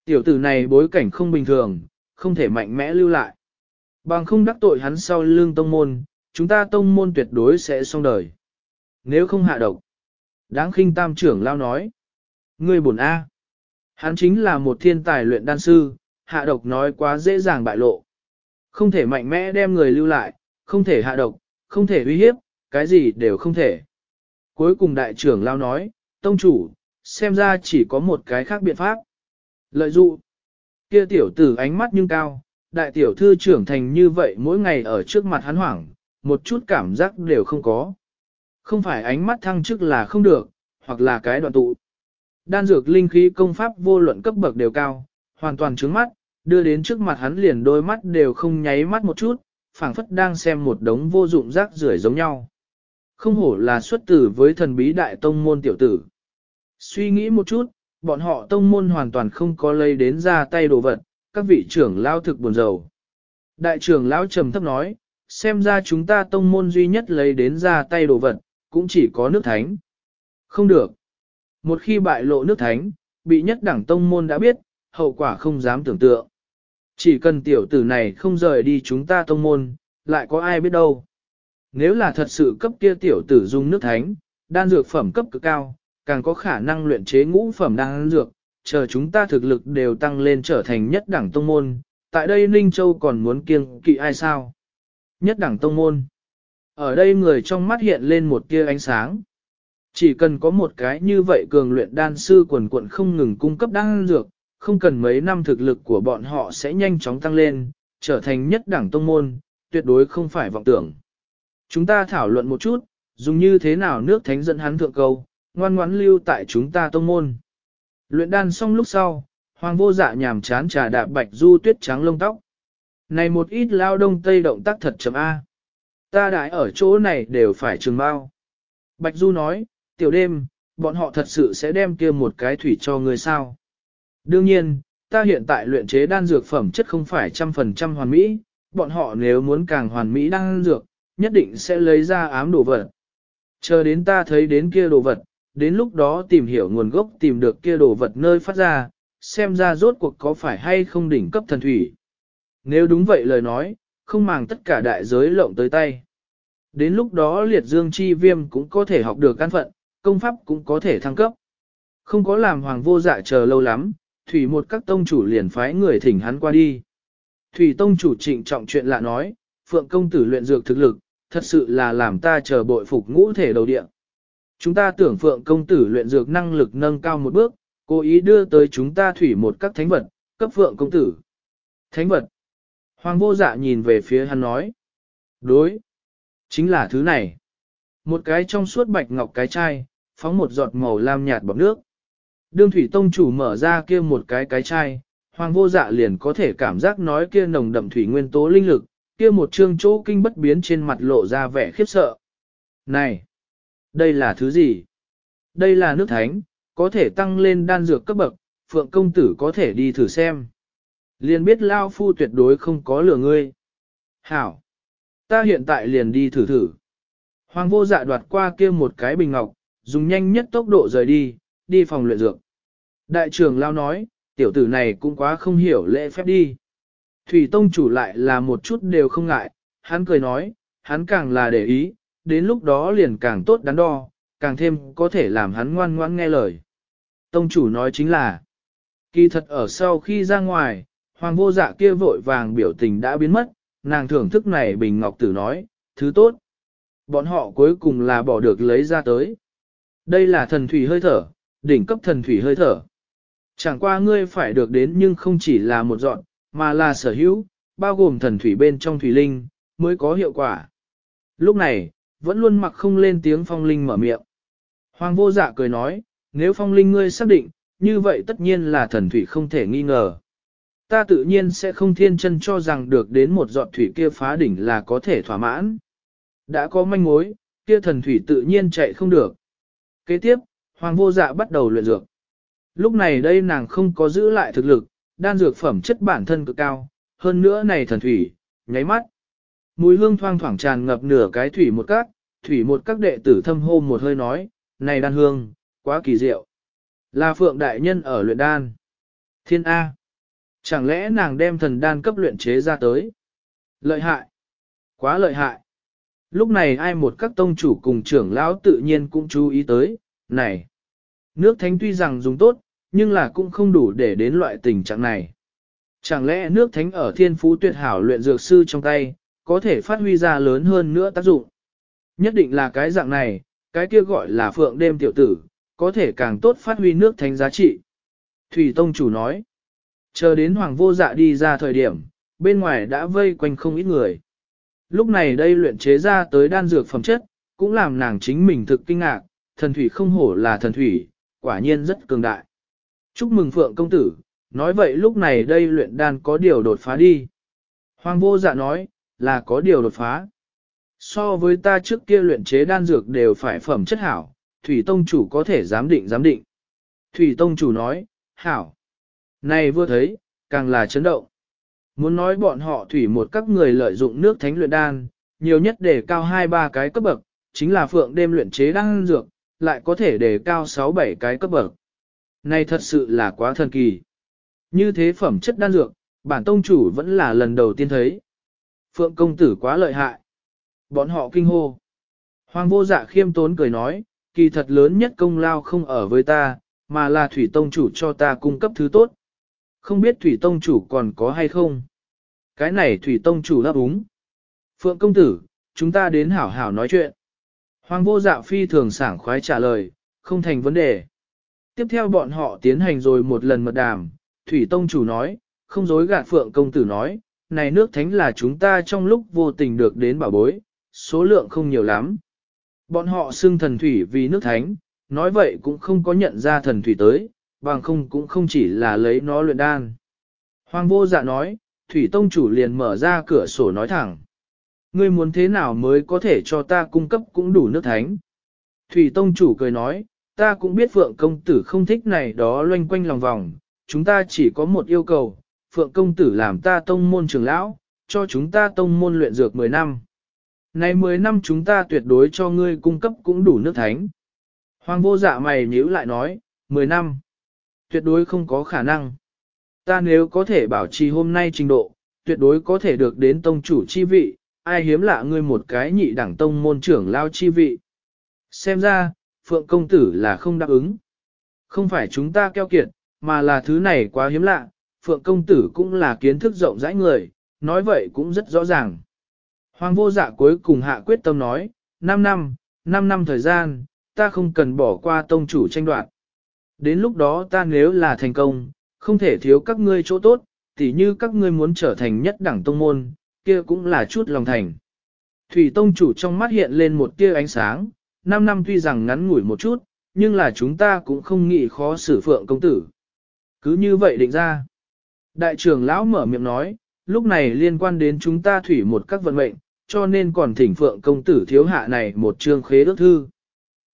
Tiểu tử này bối cảnh không bình thường, không thể mạnh mẽ lưu lại. Bằng không đắc tội hắn sau lương tông môn, chúng ta tông môn tuyệt đối sẽ xong đời. Nếu không hạ độc. Đáng khinh tam trưởng lao nói. Ngươi buồn A. Hắn chính là một thiên tài luyện đan sư, hạ độc nói quá dễ dàng bại lộ. Không thể mạnh mẽ đem người lưu lại, không thể hạ độc, không thể uy hiếp, cái gì đều không thể. Cuối cùng đại trưởng lao nói, tông chủ, xem ra chỉ có một cái khác biện pháp. Lợi dụ, kia tiểu tử ánh mắt nhưng cao, đại tiểu thư trưởng thành như vậy mỗi ngày ở trước mặt hắn hoảng, một chút cảm giác đều không có. Không phải ánh mắt thăng chức là không được, hoặc là cái đoạn tụ. Đan dược linh khí công pháp vô luận cấp bậc đều cao, hoàn toàn trướng mắt, đưa đến trước mặt hắn liền đôi mắt đều không nháy mắt một chút, phảng phất đang xem một đống vô dụng rác rưởi giống nhau. Không hổ là xuất tử với thần bí đại tông môn tiểu tử. Suy nghĩ một chút, bọn họ tông môn hoàn toàn không có lấy đến ra tay đồ vật, các vị trưởng lao thực buồn rầu. Đại trưởng lão trầm thấp nói, xem ra chúng ta tông môn duy nhất lấy đến ra tay đồ vật, cũng chỉ có nước thánh. Không được. Một khi bại lộ nước thánh, bị nhất đẳng tông môn đã biết, hậu quả không dám tưởng tượng. Chỉ cần tiểu tử này không rời đi chúng ta tông môn, lại có ai biết đâu. Nếu là thật sự cấp kia tiểu tử dùng nước thánh, đan dược phẩm cấp cực cao, càng có khả năng luyện chế ngũ phẩm đan dược, chờ chúng ta thực lực đều tăng lên trở thành nhất đẳng tông môn, tại đây Ninh Châu còn muốn kiêng kỵ ai sao? Nhất đẳng tông môn. Ở đây người trong mắt hiện lên một tia ánh sáng. Chỉ cần có một cái như vậy cường luyện đan sư quần quận không ngừng cung cấp đan dược, không cần mấy năm thực lực của bọn họ sẽ nhanh chóng tăng lên, trở thành nhất đẳng tông môn, tuyệt đối không phải vọng tưởng. Chúng ta thảo luận một chút, dùng như thế nào nước thánh dẫn hắn thượng cầu, ngoan ngoãn lưu tại chúng ta tông môn. Luyện đan xong lúc sau, hoàng vô dạ nhàm chán trà đạp bạch du tuyết trắng lông tóc. Này một ít lao đông tây động tác thật chậm A. Ta đại ở chỗ này đều phải trường bao. Bạch du nói, tiểu đêm, bọn họ thật sự sẽ đem kia một cái thủy cho người sao. Đương nhiên, ta hiện tại luyện chế đan dược phẩm chất không phải trăm phần trăm hoàn mỹ, bọn họ nếu muốn càng hoàn mỹ đan dược, nhất định sẽ lấy ra ám đồ vật. Chờ đến ta thấy đến kia đồ vật, đến lúc đó tìm hiểu nguồn gốc tìm được kia đồ vật nơi phát ra, xem ra rốt cuộc có phải hay không đỉnh cấp thần thủy. Nếu đúng vậy lời nói, không màng tất cả đại giới lộng tới tay. Đến lúc đó liệt dương chi viêm cũng có thể học được căn phận, công pháp cũng có thể thăng cấp. Không có làm hoàng vô dạ chờ lâu lắm, thủy một các tông chủ liền phái người thỉnh hắn qua đi. Thủy tông chủ trịnh trọng chuyện lạ nói, phượng công tử luyện dược thực lực, thật sự là làm ta chờ bội phục ngũ thể đầu địa. Chúng ta tưởng phượng công tử luyện dược năng lực nâng cao một bước, cố ý đưa tới chúng ta thủy một các thánh vật, cấp phượng công tử. Thánh vật. Hoàng vô dạ nhìn về phía hắn nói. Đối. Chính là thứ này. Một cái trong suốt bạch ngọc cái chai, phóng một giọt màu lam nhạt bọc nước. Đương thủy tông chủ mở ra kia một cái cái chai, hoàng vô dạ liền có thể cảm giác nói kia nồng đậm thủy nguyên tố linh lực, kia một trương chỗ kinh bất biến trên mặt lộ ra vẻ khiếp sợ. Này! Đây là thứ gì? Đây là nước thánh, có thể tăng lên đan dược cấp bậc, phượng công tử có thể đi thử xem. Liền biết Lao Phu tuyệt đối không có lừa ngươi. Hảo! Ta hiện tại liền đi thử thử. Hoàng vô dạ đoạt qua kia một cái bình ngọc, dùng nhanh nhất tốc độ rời đi, đi phòng luyện dược. Đại trưởng Lao nói, tiểu tử này cũng quá không hiểu lễ phép đi. Thủy Tông chủ lại là một chút đều không ngại, hắn cười nói, hắn càng là để ý, đến lúc đó liền càng tốt đắn đo, càng thêm có thể làm hắn ngoan ngoãn nghe lời. Tông chủ nói chính là, kỳ thật ở sau khi ra ngoài, hoàng vô dạ kia vội vàng biểu tình đã biến mất, nàng thưởng thức này Bình Ngọc Tử nói, thứ tốt. Bọn họ cuối cùng là bỏ được lấy ra tới. Đây là thần thủy hơi thở, đỉnh cấp thần thủy hơi thở. Chẳng qua ngươi phải được đến nhưng không chỉ là một dọn, mà là sở hữu, bao gồm thần thủy bên trong thủy linh, mới có hiệu quả. Lúc này, vẫn luôn mặc không lên tiếng phong linh mở miệng. Hoàng vô dạ cười nói, nếu phong linh ngươi xác định, như vậy tất nhiên là thần thủy không thể nghi ngờ. Ta tự nhiên sẽ không thiên chân cho rằng được đến một giọt thủy kia phá đỉnh là có thể thỏa mãn. Đã có manh mối, kia thần thủy tự nhiên chạy không được. Kế tiếp, Hoàng vô dạ bắt đầu luyện dược. Lúc này đây nàng không có giữ lại thực lực, đan dược phẩm chất bản thân cực cao, hơn nữa này thần thủy, nháy mắt. Mùi hương thoang thoảng tràn ngập nửa cái thủy một cát. thủy một các đệ tử thâm hô một hơi nói, này đan hương, quá kỳ diệu. Là phượng đại nhân ở luyện đan. Thiên A. Chẳng lẽ nàng đem thần đan cấp luyện chế ra tới? Lợi hại. Quá lợi hại. Lúc này ai một các tông chủ cùng trưởng lão tự nhiên cũng chú ý tới, này. Nước thánh tuy rằng dùng tốt, nhưng là cũng không đủ để đến loại tình trạng này. Chẳng lẽ nước thánh ở thiên phú tuyệt hảo luyện dược sư trong tay, có thể phát huy ra lớn hơn nữa tác dụng. Nhất định là cái dạng này, cái kia gọi là phượng đêm tiểu tử, có thể càng tốt phát huy nước thánh giá trị. Thủy Tông chủ nói, chờ đến hoàng vô dạ đi ra thời điểm, bên ngoài đã vây quanh không ít người. Lúc này đây luyện chế ra tới đan dược phẩm chất, cũng làm nàng chính mình thực kinh ngạc, thần thủy không hổ là thần thủy, quả nhiên rất cường đại. Chúc mừng Phượng công tử, nói vậy lúc này đây luyện đan có điều đột phá đi. Hoàng vô dạ nói, là có điều đột phá. So với ta trước kia luyện chế đan dược đều phải phẩm chất hảo, Thủy Tông chủ có thể giám định giám định. Thủy Tông chủ nói, hảo. Này vừa thấy, càng là chấn động. Muốn nói bọn họ thủy một các người lợi dụng nước thánh luyện đan, nhiều nhất để cao 2-3 cái cấp bậc, chính là phượng đêm luyện chế đan dược, lại có thể đề cao 6-7 cái cấp bậc. Này thật sự là quá thần kỳ. Như thế phẩm chất đan dược, bản tông chủ vẫn là lần đầu tiên thấy. Phượng công tử quá lợi hại. Bọn họ kinh hô. Hoàng vô dạ khiêm tốn cười nói, kỳ thật lớn nhất công lao không ở với ta, mà là thủy tông chủ cho ta cung cấp thứ tốt. Không biết thủy tông chủ còn có hay không? Cái này thủy tông chủ đáp úng. Phượng công tử, chúng ta đến hảo hảo nói chuyện. Hoàng vô dạ phi thường sảng khoái trả lời, không thành vấn đề. Tiếp theo bọn họ tiến hành rồi một lần mật đàm, Thủy Tông chủ nói, không dối gạt Phượng công tử nói, này nước thánh là chúng ta trong lúc vô tình được đến bảo bối, số lượng không nhiều lắm. Bọn họ xưng thần thủy vì nước thánh, nói vậy cũng không có nhận ra thần thủy tới, bằng không cũng không chỉ là lấy nó luyện đan. Hoàng vô dạ nói, Thủy Tông chủ liền mở ra cửa sổ nói thẳng. Ngươi muốn thế nào mới có thể cho ta cung cấp cũng đủ nước thánh? Thủy Tông chủ cười nói, ta cũng biết Phượng công tử không thích này đó loanh quanh lòng vòng, chúng ta chỉ có một yêu cầu, Phượng công tử làm ta tông môn trưởng lão, cho chúng ta tông môn luyện dược 10 năm. Này 10 năm chúng ta tuyệt đối cho ngươi cung cấp cũng đủ nước thánh. Hoàng vô dạ mày nhíu lại nói, 10 năm. Tuyệt đối không có khả năng. Ta nếu có thể bảo trì hôm nay trình độ, tuyệt đối có thể được đến tông chủ chi vị, ai hiếm lạ ngươi một cái nhị đẳng tông môn trưởng lao chi vị. Xem ra, Phượng công tử là không đáp ứng. Không phải chúng ta keo kiệt, mà là thứ này quá hiếm lạ, Phượng công tử cũng là kiến thức rộng rãi người, nói vậy cũng rất rõ ràng. Hoàng vô dạ cuối cùng hạ quyết tâm nói, 5 năm, 5 năm thời gian, ta không cần bỏ qua tông chủ tranh đoạt. Đến lúc đó ta nếu là thành công, không thể thiếu các ngươi chỗ tốt, tỉ như các ngươi muốn trở thành nhất đẳng tông môn, kia cũng là chút lòng thành. Thủy tông chủ trong mắt hiện lên một tia ánh sáng, 5 năm tuy rằng ngắn ngủi một chút, nhưng là chúng ta cũng không nghĩ khó xử phượng công tử. Cứ như vậy định ra. Đại trưởng lão mở miệng nói, lúc này liên quan đến chúng ta thủy một các vận mệnh, cho nên còn thỉnh phượng công tử thiếu hạ này một chương khế ước thư.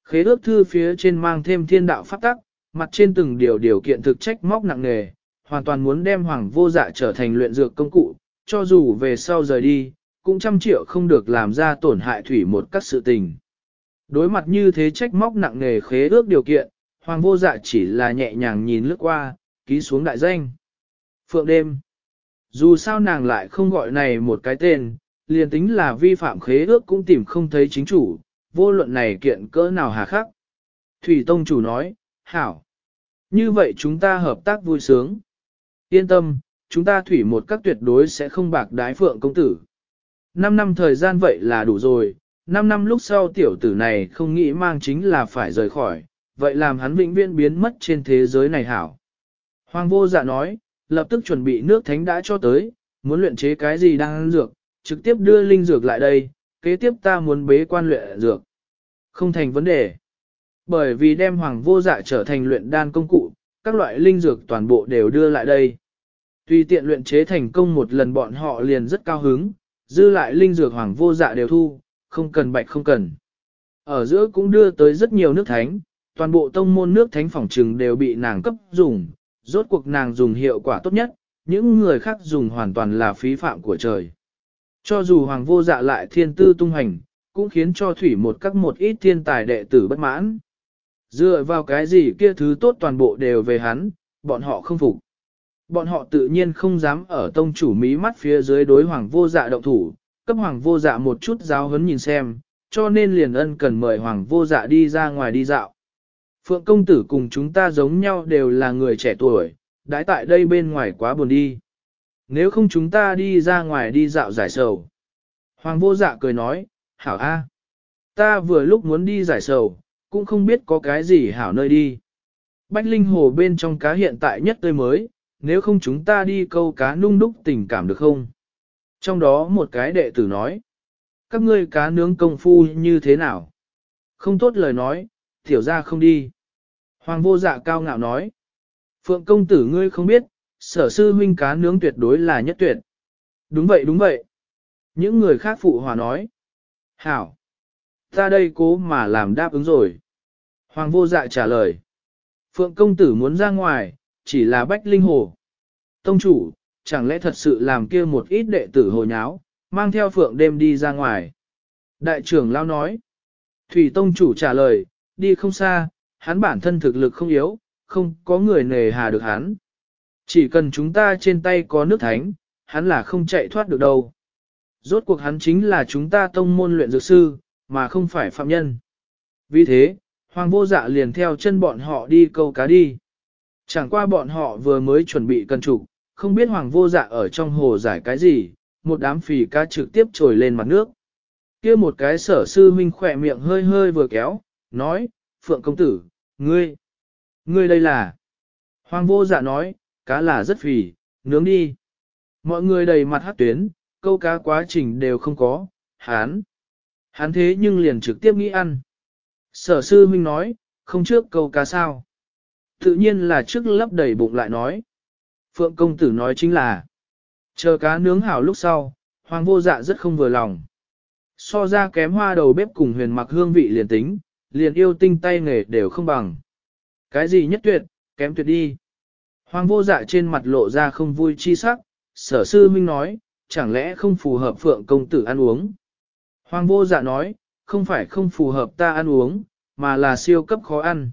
Khế ước thư phía trên mang thêm thiên đạo pháp tắc, mặt trên từng điều điều kiện thực trách móc nặng nề, hoàn toàn muốn đem hoàng vô dạ trở thành luyện dược công cụ, cho dù về sau rời đi, cũng trăm triệu không được làm ra tổn hại thủy một các sự tình. Đối mặt như thế trách móc nặng nề khế ước điều kiện, hoàng vô dạ chỉ là nhẹ nhàng nhìn lướt qua, ký xuống đại danh. Phượng đêm. Dù sao nàng lại không gọi này một cái tên, liền tính là vi phạm khế ước cũng tìm không thấy chính chủ, vô luận này kiện cỡ nào hà khắc. Thủy Tông chủ nói, hảo. Như vậy chúng ta hợp tác vui sướng. Yên tâm, chúng ta thủy một các tuyệt đối sẽ không bạc đái phượng công tử. Năm năm thời gian vậy là đủ rồi, năm năm lúc sau tiểu tử này không nghĩ mang chính là phải rời khỏi, vậy làm hắn vĩnh viễn biến mất trên thế giới này hảo. Hoàng vô dạ nói, lập tức chuẩn bị nước thánh đã cho tới, muốn luyện chế cái gì đang ăn dược, trực tiếp đưa linh dược lại đây, kế tiếp ta muốn bế quan luyện dược. Không thành vấn đề. Bởi vì đem hoàng vô dạ trở thành luyện đan công cụ, các loại linh dược toàn bộ đều đưa lại đây. Tùy tiện luyện chế thành công một lần bọn họ liền rất cao hứng, dư lại linh dược hoàng vô dạ đều thu, không cần bạch không cần. Ở giữa cũng đưa tới rất nhiều nước thánh, toàn bộ tông môn nước thánh phỏng trừng đều bị nàng cấp dùng, rốt cuộc nàng dùng hiệu quả tốt nhất, những người khác dùng hoàn toàn là phí phạm của trời. Cho dù hoàng vô dạ lại thiên tư tung hành, cũng khiến cho thủy một các một ít thiên tài đệ tử bất mãn. Dựa vào cái gì kia thứ tốt toàn bộ đều về hắn, bọn họ không phục. Bọn họ tự nhiên không dám ở tông chủ mí mắt phía dưới đối hoàng vô dạ động thủ, cấp hoàng vô dạ một chút giáo hấn nhìn xem, cho nên liền ân cần mời hoàng vô dạ đi ra ngoài đi dạo. Phượng công tử cùng chúng ta giống nhau đều là người trẻ tuổi, đãi tại đây bên ngoài quá buồn đi. Nếu không chúng ta đi ra ngoài đi dạo giải sầu. Hoàng vô dạ cười nói, hảo a, ta vừa lúc muốn đi giải sầu, cũng không biết có cái gì hảo nơi đi. Bách linh hồ bên trong cá hiện tại nhất tươi mới, nếu không chúng ta đi câu cá nung đúc tình cảm được không? Trong đó một cái đệ tử nói, các ngươi cá nướng công phu như thế nào? Không tốt lời nói, tiểu ra không đi. Hoàng vô dạ cao ngạo nói, Phượng công tử ngươi không biết, sở sư huynh cá nướng tuyệt đối là nhất tuyệt. Đúng vậy đúng vậy. Những người khác phụ hòa nói. Hảo. Ta đây cố mà làm đáp ứng rồi. Hoàng vô dạ trả lời. Phượng công tử muốn ra ngoài, chỉ là bách linh hồ. Tông chủ, chẳng lẽ thật sự làm kia một ít đệ tử hồi nháo, mang theo phượng đêm đi ra ngoài. Đại trưởng lao nói. Thủy tông chủ trả lời, đi không xa, hắn bản thân thực lực không yếu, không có người nề hà được hắn. Chỉ cần chúng ta trên tay có nước thánh, hắn là không chạy thoát được đâu. Rốt cuộc hắn chính là chúng ta tông môn luyện dược sư, mà không phải phạm nhân. Vì thế, hoàng vô dạ liền theo chân bọn họ đi câu cá đi. Chẳng qua bọn họ vừa mới chuẩn bị cân trục, không biết hoàng vô dạ ở trong hồ giải cái gì, một đám phì cá trực tiếp trồi lên mặt nước. kia một cái sở sư huynh khỏe miệng hơi hơi vừa kéo, nói, Phượng công tử, ngươi, ngươi đây là. Hoàng vô dạ nói, cá là rất phì, nướng đi. Mọi người đầy mặt hát tuyến, câu cá quá trình đều không có, hán. Hán thế nhưng liền trực tiếp nghĩ ăn. Sở sư huynh nói, không trước câu cá sao. Tự nhiên là trước lấp đầy bụng lại nói. Phượng công tử nói chính là, chờ cá nướng hảo lúc sau, hoàng vô dạ rất không vừa lòng. So ra kém hoa đầu bếp cùng huyền mặc hương vị liền tính, liền yêu tinh tay nghề đều không bằng. Cái gì nhất tuyệt, kém tuyệt đi. Hoàng vô dạ trên mặt lộ ra không vui chi sắc, sở sư minh nói, chẳng lẽ không phù hợp phượng công tử ăn uống. Hoàng vô dạ nói, không phải không phù hợp ta ăn uống, mà là siêu cấp khó ăn.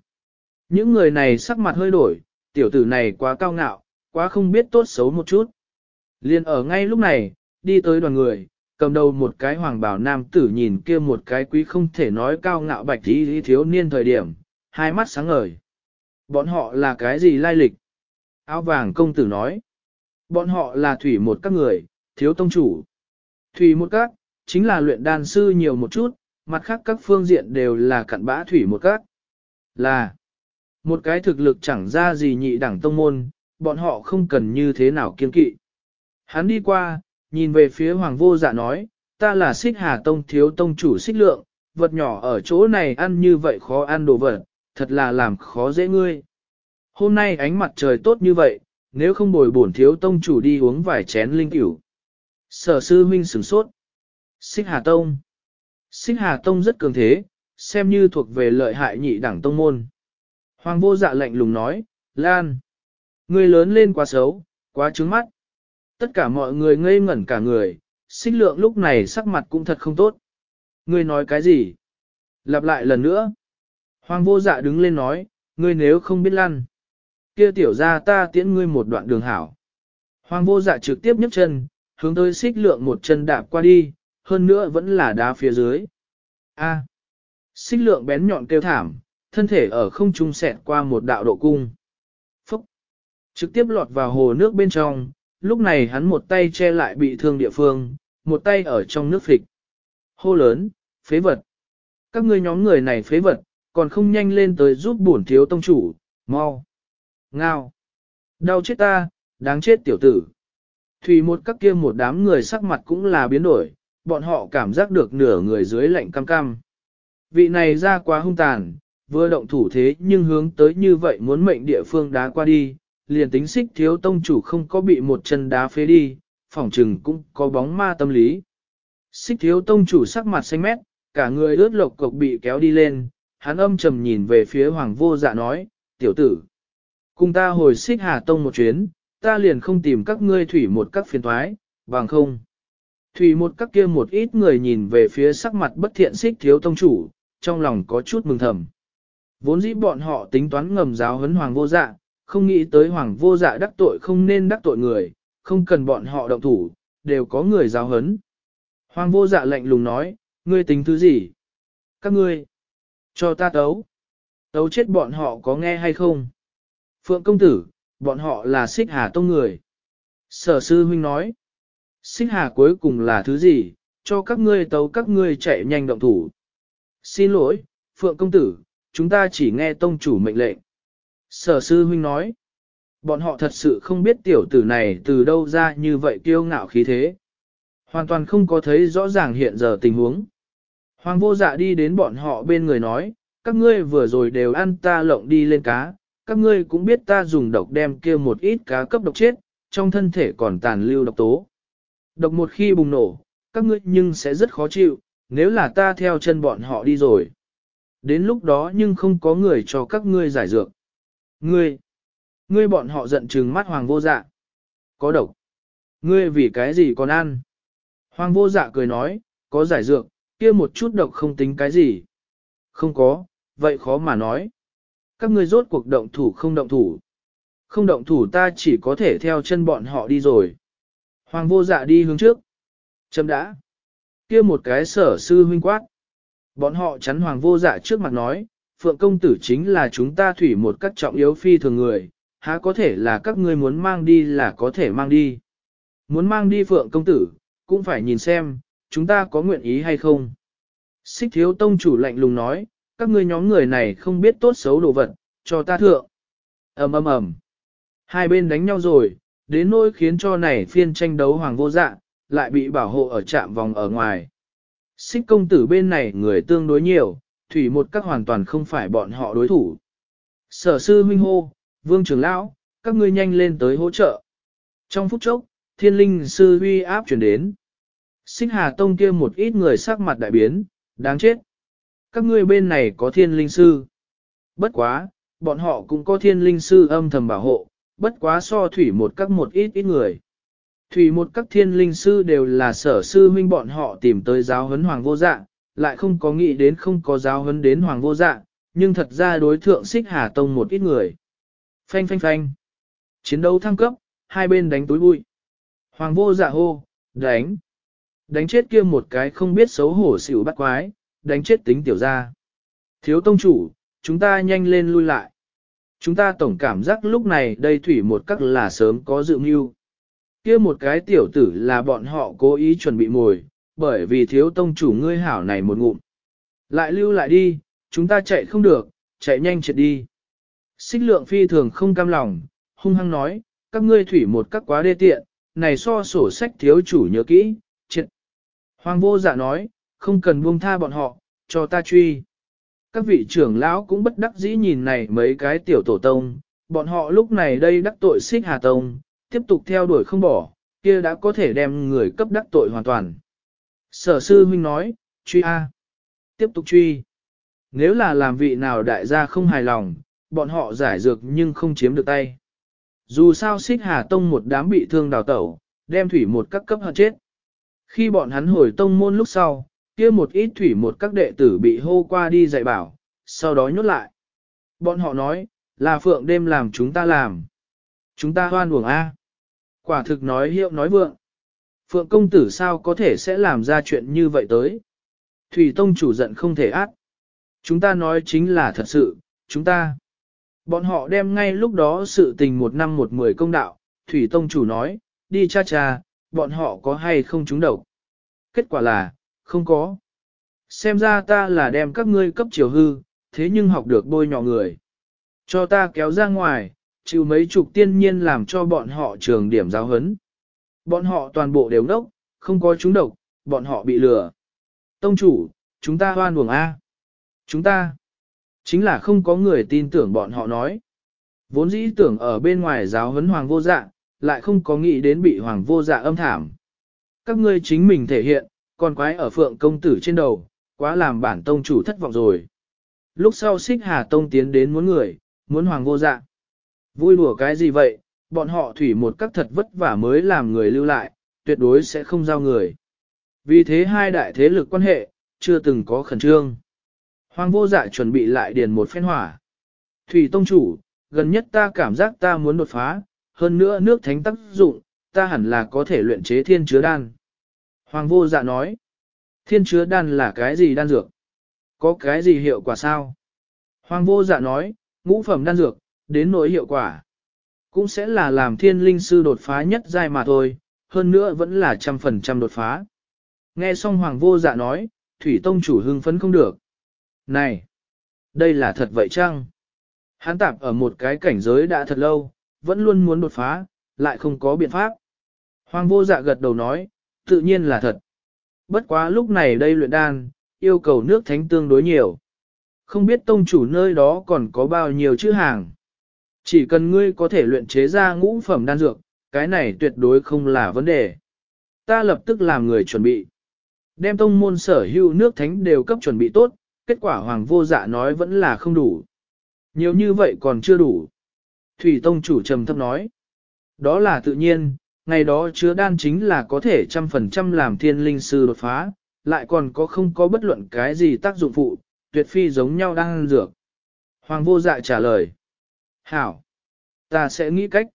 Những người này sắc mặt hơi đổi, tiểu tử này quá cao ngạo, quá không biết tốt xấu một chút. Liên ở ngay lúc này, đi tới đoàn người, cầm đầu một cái hoàng bảo nam tử nhìn kia một cái quý không thể nói cao ngạo bạch tí thiếu niên thời điểm, hai mắt sáng ngời. Bọn họ là cái gì lai lịch? Áo vàng công tử nói. Bọn họ là thủy một các người, thiếu tông chủ. Thủy một các, chính là luyện đan sư nhiều một chút, mặt khác các phương diện đều là cặn bã thủy một các. Là một cái thực lực chẳng ra gì nhị đẳng tông môn, bọn họ không cần như thế nào kiên kỵ. Hắn đi qua, nhìn về phía hoàng vô dạ nói, ta là xích hà tông thiếu tông chủ xích lượng, vật nhỏ ở chỗ này ăn như vậy khó ăn đồ vật, thật là làm khó dễ ngươi. Hôm nay ánh mặt trời tốt như vậy, nếu không bồi bổn thiếu tông chủ đi uống vài chén linh cửu. Sở sư huynh sửng sốt. Xích hà tông. Xích hà tông rất cường thế, xem như thuộc về lợi hại nhị đẳng tông môn. Hoàng vô dạ lạnh lùng nói, Lan. Ngươi lớn lên quá xấu, quá trứng mắt. Tất cả mọi người ngây ngẩn cả người, xích lượng lúc này sắc mặt cũng thật không tốt. Ngươi nói cái gì? Lặp lại lần nữa. Hoàng vô dạ đứng lên nói, ngươi nếu không biết lăn. kia tiểu ra ta tiễn ngươi một đoạn đường hảo. Hoàng vô dạ trực tiếp nhấc chân, hướng tới xích lượng một chân đạp qua đi, hơn nữa vẫn là đá phía dưới. A. Xích lượng bén nhọn kêu thảm, thân thể ở không trung xẹt qua một đạo độ cung. Trực tiếp lọt vào hồ nước bên trong, lúc này hắn một tay che lại bị thương địa phương, một tay ở trong nước phịch. Hô lớn, phế vật! Các ngươi nhóm người này phế vật, còn không nhanh lên tới giúp bổn thiếu tông chủ, mau! Ngao! Đau chết ta, đáng chết tiểu tử! Thủy một các kia một đám người sắc mặt cũng là biến đổi, bọn họ cảm giác được nửa người dưới lạnh cam cam. Vị này ra quá hung tàn, vừa động thủ thế nhưng hướng tới như vậy muốn mệnh địa phương đá qua đi, liền tính xích thiếu tông chủ không có bị một chân đá phế đi, phỏng trừng cũng có bóng ma tâm lý. Xích thiếu tông chủ sắc mặt xanh mét, cả người ướt lộc cộc bị kéo đi lên, hắn âm trầm nhìn về phía hoàng vô dạ nói, tiểu tử, cùng ta hồi xích hà tông một chuyến, ta liền không tìm các ngươi thủy một các phiền thoái, bằng không. Thủy một các kia một ít người nhìn về phía sắc mặt bất thiện xích thiếu tông chủ, trong lòng có chút mừng thầm. Vốn dĩ bọn họ tính toán ngầm giáo huấn hoàng vô dạ, không nghĩ tới hoàng vô dạ đắc tội không nên đắc tội người, không cần bọn họ động thủ, đều có người giáo hấn Hoàng vô dạ lạnh lùng nói, ngươi tính thứ gì? Các ngươi, cho ta tấu. Tấu chết bọn họ có nghe hay không? Phượng công tử, bọn họ là xích hà tông người. Sở sư huynh nói, xích hà cuối cùng là thứ gì, cho các ngươi tấu các ngươi chạy nhanh động thủ. Xin lỗi, Phượng công tử, chúng ta chỉ nghe tông chủ mệnh lệnh. Sở sư huynh nói, bọn họ thật sự không biết tiểu tử này từ đâu ra như vậy kiêu ngạo khí thế. Hoàn toàn không có thấy rõ ràng hiện giờ tình huống. Hoàng vô dạ đi đến bọn họ bên người nói, các ngươi vừa rồi đều ăn ta lộng đi lên cá, các ngươi cũng biết ta dùng độc đem kia một ít cá cấp độc chết, trong thân thể còn tàn lưu độc tố. Độc một khi bùng nổ, các ngươi nhưng sẽ rất khó chịu, nếu là ta theo chân bọn họ đi rồi. Đến lúc đó nhưng không có người cho các ngươi giải dược. Ngươi, ngươi bọn họ giận trừng mắt hoàng vô dạ. Có độc. Ngươi vì cái gì còn ăn? Hoàng vô dạ cười nói, có giải dược, kia một chút độc không tính cái gì. Không có, vậy khó mà nói. Các ngươi rốt cuộc động thủ không động thủ. Không động thủ ta chỉ có thể theo chân bọn họ đi rồi. Hoàng vô dạ đi hướng trước. Chấm đã. kia một cái sở sư huynh quát. Bọn họ chắn hoàng vô dạ trước mặt nói, Phượng công tử chính là chúng ta thủy một cách trọng yếu phi thường người, há có thể là các ngươi muốn mang đi là có thể mang đi. Muốn mang đi Phượng công tử, cũng phải nhìn xem, chúng ta có nguyện ý hay không. Xích thiếu tông chủ lạnh lùng nói, các ngươi nhóm người này không biết tốt xấu đồ vật, cho ta thượng. ầm ầm ầm, Hai bên đánh nhau rồi, đến nỗi khiến cho này phiên tranh đấu hoàng vô dạ, lại bị bảo hộ ở trạm vòng ở ngoài. Xích công tử bên này người tương đối nhiều, thủy một các hoàn toàn không phải bọn họ đối thủ. Sở sư huynh hô, vương trưởng lão, các ngươi nhanh lên tới hỗ trợ. Trong phút chốc, thiên linh sư huy áp chuyển đến. Xích hà tông kia một ít người sắc mặt đại biến, đáng chết. Các ngươi bên này có thiên linh sư. Bất quá, bọn họ cũng có thiên linh sư âm thầm bảo hộ, bất quá so thủy một các một ít ít người. Thủy một các thiên linh sư đều là sở sư huynh bọn họ tìm tới giáo huấn hoàng vô dạng lại không có nghĩ đến không có giáo huấn đến hoàng vô dạ, nhưng thật ra đối thượng xích hà tông một ít người. Phanh phanh phanh. Chiến đấu thăng cấp, hai bên đánh túi bụi. Hoàng vô dạ hô, đánh. Đánh chết kia một cái không biết xấu hổ xỉu bắt quái, đánh chết tính tiểu ra. Thiếu tông chủ, chúng ta nhanh lên lui lại. Chúng ta tổng cảm giác lúc này đây thủy một các là sớm có dự mưu. Kia một cái tiểu tử là bọn họ cố ý chuẩn bị mồi, bởi vì thiếu tông chủ ngươi hảo này một ngụm. Lại lưu lại đi, chúng ta chạy không được, chạy nhanh chết đi. Xích lượng phi thường không cam lòng, hung hăng nói, các ngươi thủy một các quá đê tiện, này so sổ sách thiếu chủ nhớ kỹ, chết. Hoàng vô dạ nói, không cần buông tha bọn họ, cho ta truy. Các vị trưởng lão cũng bất đắc dĩ nhìn này mấy cái tiểu tổ tông, bọn họ lúc này đây đắc tội xích hà tông, tiếp tục theo đuổi không bỏ, kia đã có thể đem người cấp đắc tội hoàn toàn. Sở sư huynh nói, truy A. Tiếp tục truy. Nếu là làm vị nào đại gia không hài lòng, bọn họ giải dược nhưng không chiếm được tay. Dù sao xích hà tông một đám bị thương đào tẩu, đem thủy một các cấp hận chết. Khi bọn hắn hồi tông môn lúc sau, kia một ít thủy một các đệ tử bị hô qua đi dạy bảo, sau đó nhốt lại. Bọn họ nói, là phượng đêm làm chúng ta làm. Chúng ta hoan uổng A. Quả thực nói hiệu nói vượng. Phượng công tử sao có thể sẽ làm ra chuyện như vậy tới. Thủy tông chủ giận không thể át. Chúng ta nói chính là thật sự, chúng ta. Bọn họ đem ngay lúc đó sự tình một năm một mười công đạo, Thủy tông chủ nói, đi cha cha, bọn họ có hay không trúng độc. Kết quả là, không có. Xem ra ta là đem các ngươi cấp chiều hư, thế nhưng học được bôi nhỏ người. Cho ta kéo ra ngoài, chịu mấy chục tiên nhiên làm cho bọn họ trường điểm giáo hấn. Bọn họ toàn bộ đều nốc, không có chúng độc, bọn họ bị lừa. Tông chủ, chúng ta hoan buồng A. Chúng ta, chính là không có người tin tưởng bọn họ nói. Vốn dĩ tưởng ở bên ngoài giáo huấn hoàng vô dạ, lại không có nghĩ đến bị hoàng vô dạ âm thảm. Các ngươi chính mình thể hiện, còn quái ở phượng công tử trên đầu, quá làm bản tông chủ thất vọng rồi. Lúc sau xích hà tông tiến đến muốn người, muốn hoàng vô dạ. Vui đùa cái gì vậy, bọn họ thủy một các thật vất vả mới làm người lưu lại, tuyệt đối sẽ không giao người. Vì thế hai đại thế lực quan hệ, chưa từng có khẩn trương. Hoàng vô dạ chuẩn bị lại điền một phen hỏa. Thủy tông chủ, gần nhất ta cảm giác ta muốn đột phá, hơn nữa nước thánh tác dụng, ta hẳn là có thể luyện chế thiên chứa đan. Hoàng vô dạ nói, thiên chứa đan là cái gì đan dược? Có cái gì hiệu quả sao? Hoàng vô dạ nói, ngũ phẩm đan dược, đến nỗi hiệu quả. Cũng sẽ là làm thiên linh sư đột phá nhất giai mà thôi, hơn nữa vẫn là trăm phần trăm đột phá. Nghe xong Hoàng vô dạ nói, Thủy Tông chủ hưng phấn không được. Này! Đây là thật vậy chăng? Hắn tạp ở một cái cảnh giới đã thật lâu, vẫn luôn muốn đột phá, lại không có biện pháp. Hoàng vô dạ gật đầu nói, tự nhiên là thật. Bất quá lúc này đây luyện đan, yêu cầu nước thánh tương đối nhiều. Không biết tông chủ nơi đó còn có bao nhiêu chữ hàng. Chỉ cần ngươi có thể luyện chế ra ngũ phẩm đan dược, cái này tuyệt đối không là vấn đề. Ta lập tức làm người chuẩn bị. Đem tông môn sở hữu nước thánh đều cấp chuẩn bị tốt, kết quả hoàng vô dạ nói vẫn là không đủ. Nhiều như vậy còn chưa đủ. Thủy tông chủ trầm thấp nói. Đó là tự nhiên, ngày đó chứa đan chính là có thể trăm phần trăm làm thiên linh sư đột phá, lại còn có không có bất luận cái gì tác dụng phụ, tuyệt phi giống nhau đang dược. Hoàng vô dạ trả lời. Hảo! Ta sẽ nghĩ cách.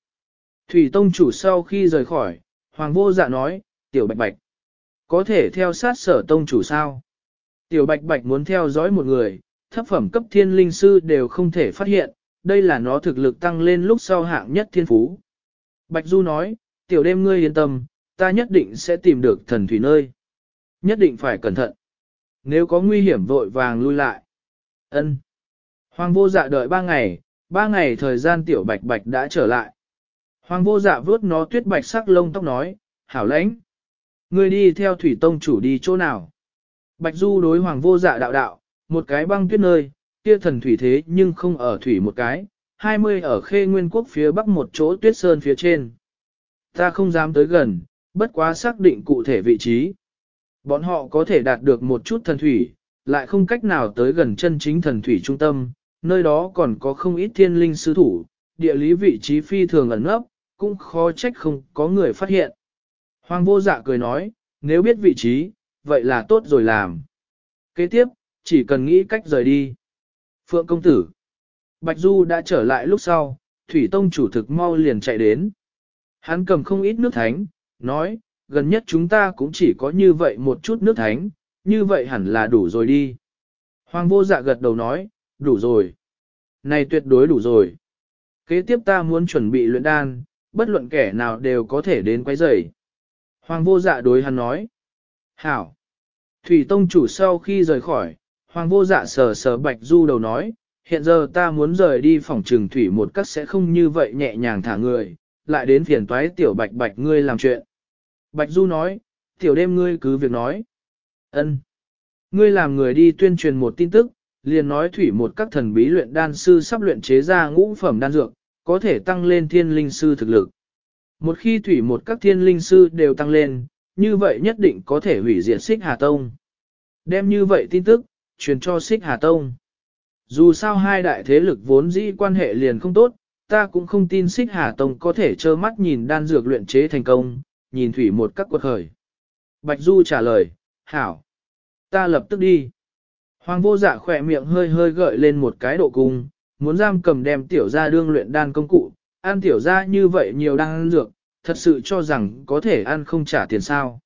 Thủy Tông chủ sau khi rời khỏi, Hoàng vô dạ nói, tiểu bạch bạch. Có thể theo sát sở Tông chủ sao? Tiểu bạch bạch muốn theo dõi một người, thấp phẩm cấp thiên linh sư đều không thể phát hiện, đây là nó thực lực tăng lên lúc sau hạng nhất thiên phú. Bạch Du nói, tiểu đêm ngươi yên tâm, ta nhất định sẽ tìm được thần thủy nơi. Nhất định phải cẩn thận. Nếu có nguy hiểm vội vàng lui lại. Ân. Hoàng vô dạ đợi ba ngày, ba ngày thời gian tiểu bạch bạch đã trở lại. Hoàng vô dạ vớt nó tuyết bạch sắc lông tóc nói, hảo lãnh. Ngươi đi theo thủy tông chủ đi chỗ nào? Bạch du đối hoàng vô dạ đạo đạo, một cái băng tuyết nơi, kia thần thủy thế nhưng không ở thủy một cái, hai mươi ở khê nguyên quốc phía bắc một chỗ tuyết sơn phía trên. Ta không dám tới gần, bất quá xác định cụ thể vị trí. Bọn họ có thể đạt được một chút thần thủy, lại không cách nào tới gần chân chính thần thủy trung tâm, nơi đó còn có không ít thiên linh sư thủ, địa lý vị trí phi thường ẩn nấp, cũng khó trách không có người phát hiện. Hoàng vô dạ cười nói, nếu biết vị trí, vậy là tốt rồi làm. Kế tiếp, chỉ cần nghĩ cách rời đi. Phượng công tử. Bạch Du đã trở lại lúc sau, Thủy Tông chủ thực mau liền chạy đến. Hắn cầm không ít nước thánh, nói, gần nhất chúng ta cũng chỉ có như vậy một chút nước thánh, như vậy hẳn là đủ rồi đi. Hoàng vô dạ gật đầu nói, đủ rồi. Này tuyệt đối đủ rồi. Kế tiếp ta muốn chuẩn bị luyện đan, bất luận kẻ nào đều có thể đến quấy rầy. Hoàng vô dạ đối hắn nói. Hảo. Thủy Tông chủ sau khi rời khỏi, Hoàng vô dạ sờ sờ Bạch Du đầu nói, hiện giờ ta muốn rời đi phòng trừng thủy một cách sẽ không như vậy nhẹ nhàng thả người, lại đến phiền toái tiểu Bạch Bạch ngươi làm chuyện. Bạch Du nói, tiểu đêm ngươi cứ việc nói. ân Ngươi làm người đi tuyên truyền một tin tức, liền nói thủy một các thần bí luyện đan sư sắp luyện chế ra ngũ phẩm đan dược, có thể tăng lên thiên linh sư thực lực. Một khi thủy một các thiên linh sư đều tăng lên, như vậy nhất định có thể hủy diệt xích Hà Tông. Đem như vậy tin tức, truyền cho xích Hà Tông. Dù sao hai đại thế lực vốn dĩ quan hệ liền không tốt, ta cũng không tin xích Hà Tông có thể trơ mắt nhìn đan dược luyện chế thành công, nhìn thủy một các quật khởi. Bạch Du trả lời, hảo. Ta lập tức đi. Hoàng vô dạ khỏe miệng hơi hơi gợi lên một cái độ cung, muốn giam cầm đem tiểu ra đương luyện đan công cụ, ăn tiểu ra như vậy nhiều đan dược, thật sự cho rằng có thể ăn không trả tiền sao.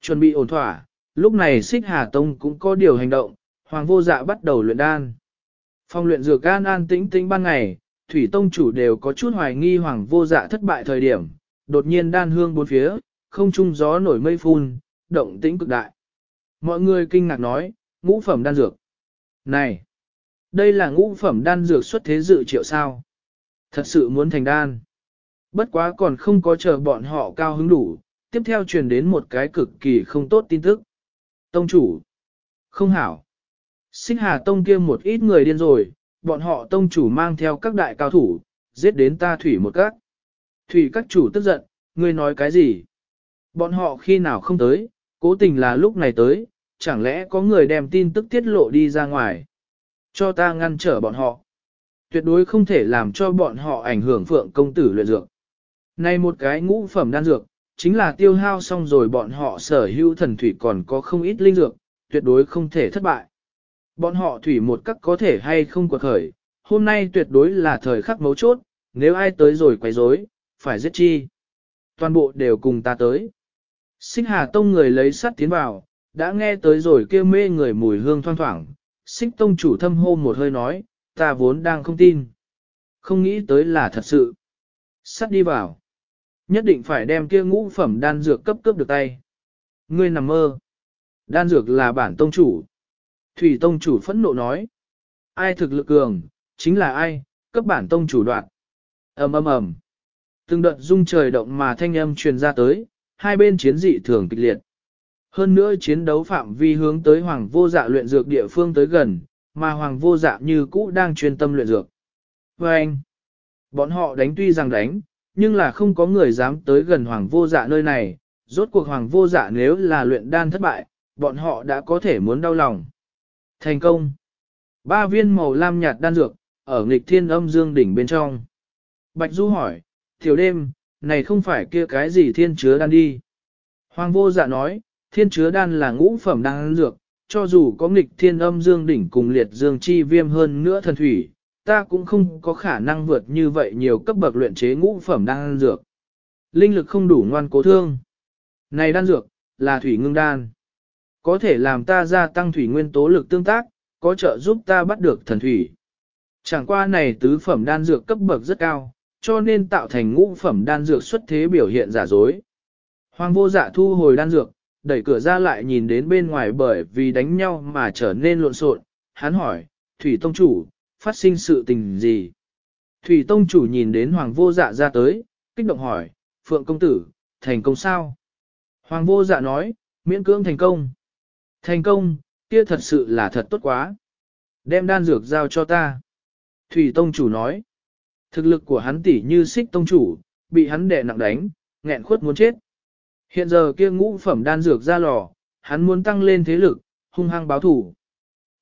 Chuẩn bị ổn thỏa, lúc này xích Hà Tông cũng có điều hành động, Hoàng vô dạ bắt đầu luyện đan. Phòng luyện dược gan an tĩnh tĩnh ban ngày, Thủy Tông chủ đều có chút hoài nghi Hoàng vô dạ thất bại thời điểm, đột nhiên đan hương bốn phía, không trung gió nổi mây phun, động tĩnh cực đại. Mọi người kinh ngạc nói, ngũ phẩm đan dược. Này, đây là ngũ phẩm đan dược xuất thế dự triệu sao. Thật sự muốn thành đan. Bất quá còn không có chờ bọn họ cao hứng đủ, tiếp theo truyền đến một cái cực kỳ không tốt tin tức. Tông chủ. Không hảo. Xích Hà Tông kia một ít người điên rồi, bọn họ tông chủ mang theo các đại cao thủ, giết đến ta thủy một các. Thủy các chủ tức giận, ngươi nói cái gì? Bọn họ khi nào không tới, cố tình là lúc này tới, chẳng lẽ có người đem tin tức tiết lộ đi ra ngoài? Cho ta ngăn trở bọn họ. Tuyệt đối không thể làm cho bọn họ ảnh hưởng phượng công tử luyện dược. Này một cái ngũ phẩm đan dược, chính là tiêu hao xong rồi bọn họ sở hữu thần thủy còn có không ít linh dược, tuyệt đối không thể thất bại. Bọn họ thủy một cách có thể hay không quật khởi, hôm nay tuyệt đối là thời khắc mấu chốt, nếu ai tới rồi quấy rối, phải giết chi. Toàn bộ đều cùng ta tới. sinh Hà Tông người lấy sắt tiến vào, đã nghe tới rồi kêu mê người mùi hương thoang thoảng. Xích Tông chủ thâm hô một hơi nói, ta vốn đang không tin. Không nghĩ tới là thật sự. Sắt đi vào. Nhất định phải đem kia ngũ phẩm đan dược cấp cấp được tay. Ngươi nằm mơ. Đan dược là bản tông chủ. Thủy tông chủ phẫn nộ nói. Ai thực lực cường, chính là ai, cấp bản tông chủ đoạn. ầm ầm ầm. Từng đợt rung trời động mà thanh âm truyền ra tới, hai bên chiến dị thường kịch liệt. Hơn nữa chiến đấu phạm vi hướng tới hoàng vô dạ luyện dược địa phương tới gần, mà hoàng vô dạ như cũ đang chuyên tâm luyện dược. Và anh, bọn họ đánh tuy rằng đánh, nhưng là không có người dám tới gần hoàng vô dạ nơi này, rốt cuộc hoàng vô dạ nếu là luyện đan thất bại, bọn họ đã có thể muốn đau lòng. Thành công! Ba viên màu lam nhạt đan dược, ở nghịch thiên âm dương đỉnh bên trong. Bạch Du hỏi, tiểu đêm, này không phải kia cái gì thiên chứa đan đi. Hoàng vô dạ nói, thiên chứa đan là ngũ phẩm đan dược, cho dù có nghịch thiên âm dương đỉnh cùng liệt dương chi viêm hơn nữa thần thủy, ta cũng không có khả năng vượt như vậy nhiều cấp bậc luyện chế ngũ phẩm đan dược. Linh lực không đủ ngoan cố thương. Này đan dược, là thủy ngưng đan. Có thể làm ta gia tăng thủy nguyên tố lực tương tác, có trợ giúp ta bắt được thần thủy. Chẳng qua này tứ phẩm đan dược cấp bậc rất cao, cho nên tạo thành ngũ phẩm đan dược xuất thế biểu hiện giả dối. Hoàng vô dạ thu hồi đan dược, đẩy cửa ra lại nhìn đến bên ngoài bởi vì đánh nhau mà trở nên lộn xộn. Hắn hỏi, Thủy Tông Chủ, phát sinh sự tình gì? Thủy Tông Chủ nhìn đến Hoàng vô dạ ra tới, kích động hỏi, Phượng Công Tử, thành công sao? Hoàng vô dạ nói, miễn cưỡng thành công. Thành công, kia thật sự là thật tốt quá. Đem đan dược giao cho ta. Thủy Tông Chủ nói, thực lực của hắn tỷ như xích Tông Chủ, bị hắn đè nặng đánh, nghẹn khuất muốn chết. Hiện giờ kia ngũ phẩm đan dược ra lò, hắn muốn tăng lên thế lực, hung hăng báo thủ.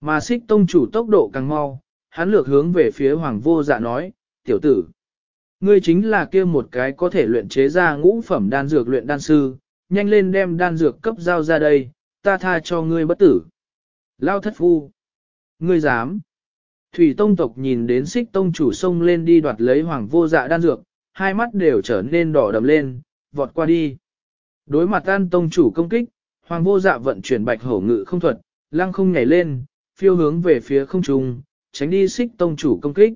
Mà xích tông chủ tốc độ càng mau, hắn lược hướng về phía hoàng vô dạ nói, tiểu tử. Ngươi chính là kia một cái có thể luyện chế ra ngũ phẩm đan dược luyện đan sư, nhanh lên đem đan dược cấp giao ra đây, ta tha cho ngươi bất tử. Lao thất phu. Ngươi dám. Thủy tông tộc nhìn đến xích tông chủ xông lên đi đoạt lấy hoàng vô dạ đan dược, hai mắt đều trở nên đỏ đầm lên, vọt qua đi. Đối mặt an tông chủ công kích, hoàng vô dạ vận chuyển bạch hổ ngự không thuật, lăng không nhảy lên, phiêu hướng về phía không trung, tránh đi xích tông chủ công kích.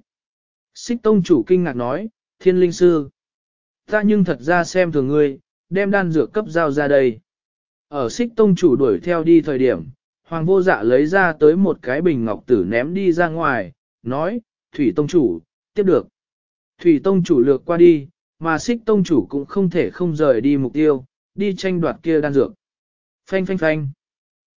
Xích tông chủ kinh ngạc nói, thiên linh sư. Ta nhưng thật ra xem thường ngươi, đem đan dược cấp giao ra đây. Ở xích tông chủ đuổi theo đi thời điểm, hoàng vô dạ lấy ra tới một cái bình ngọc tử ném đi ra ngoài, nói, thủy tông chủ, tiếp được. Thủy tông chủ lược qua đi, mà xích tông chủ cũng không thể không rời đi mục tiêu, đi tranh đoạt kia đan dược. Phanh phanh phanh.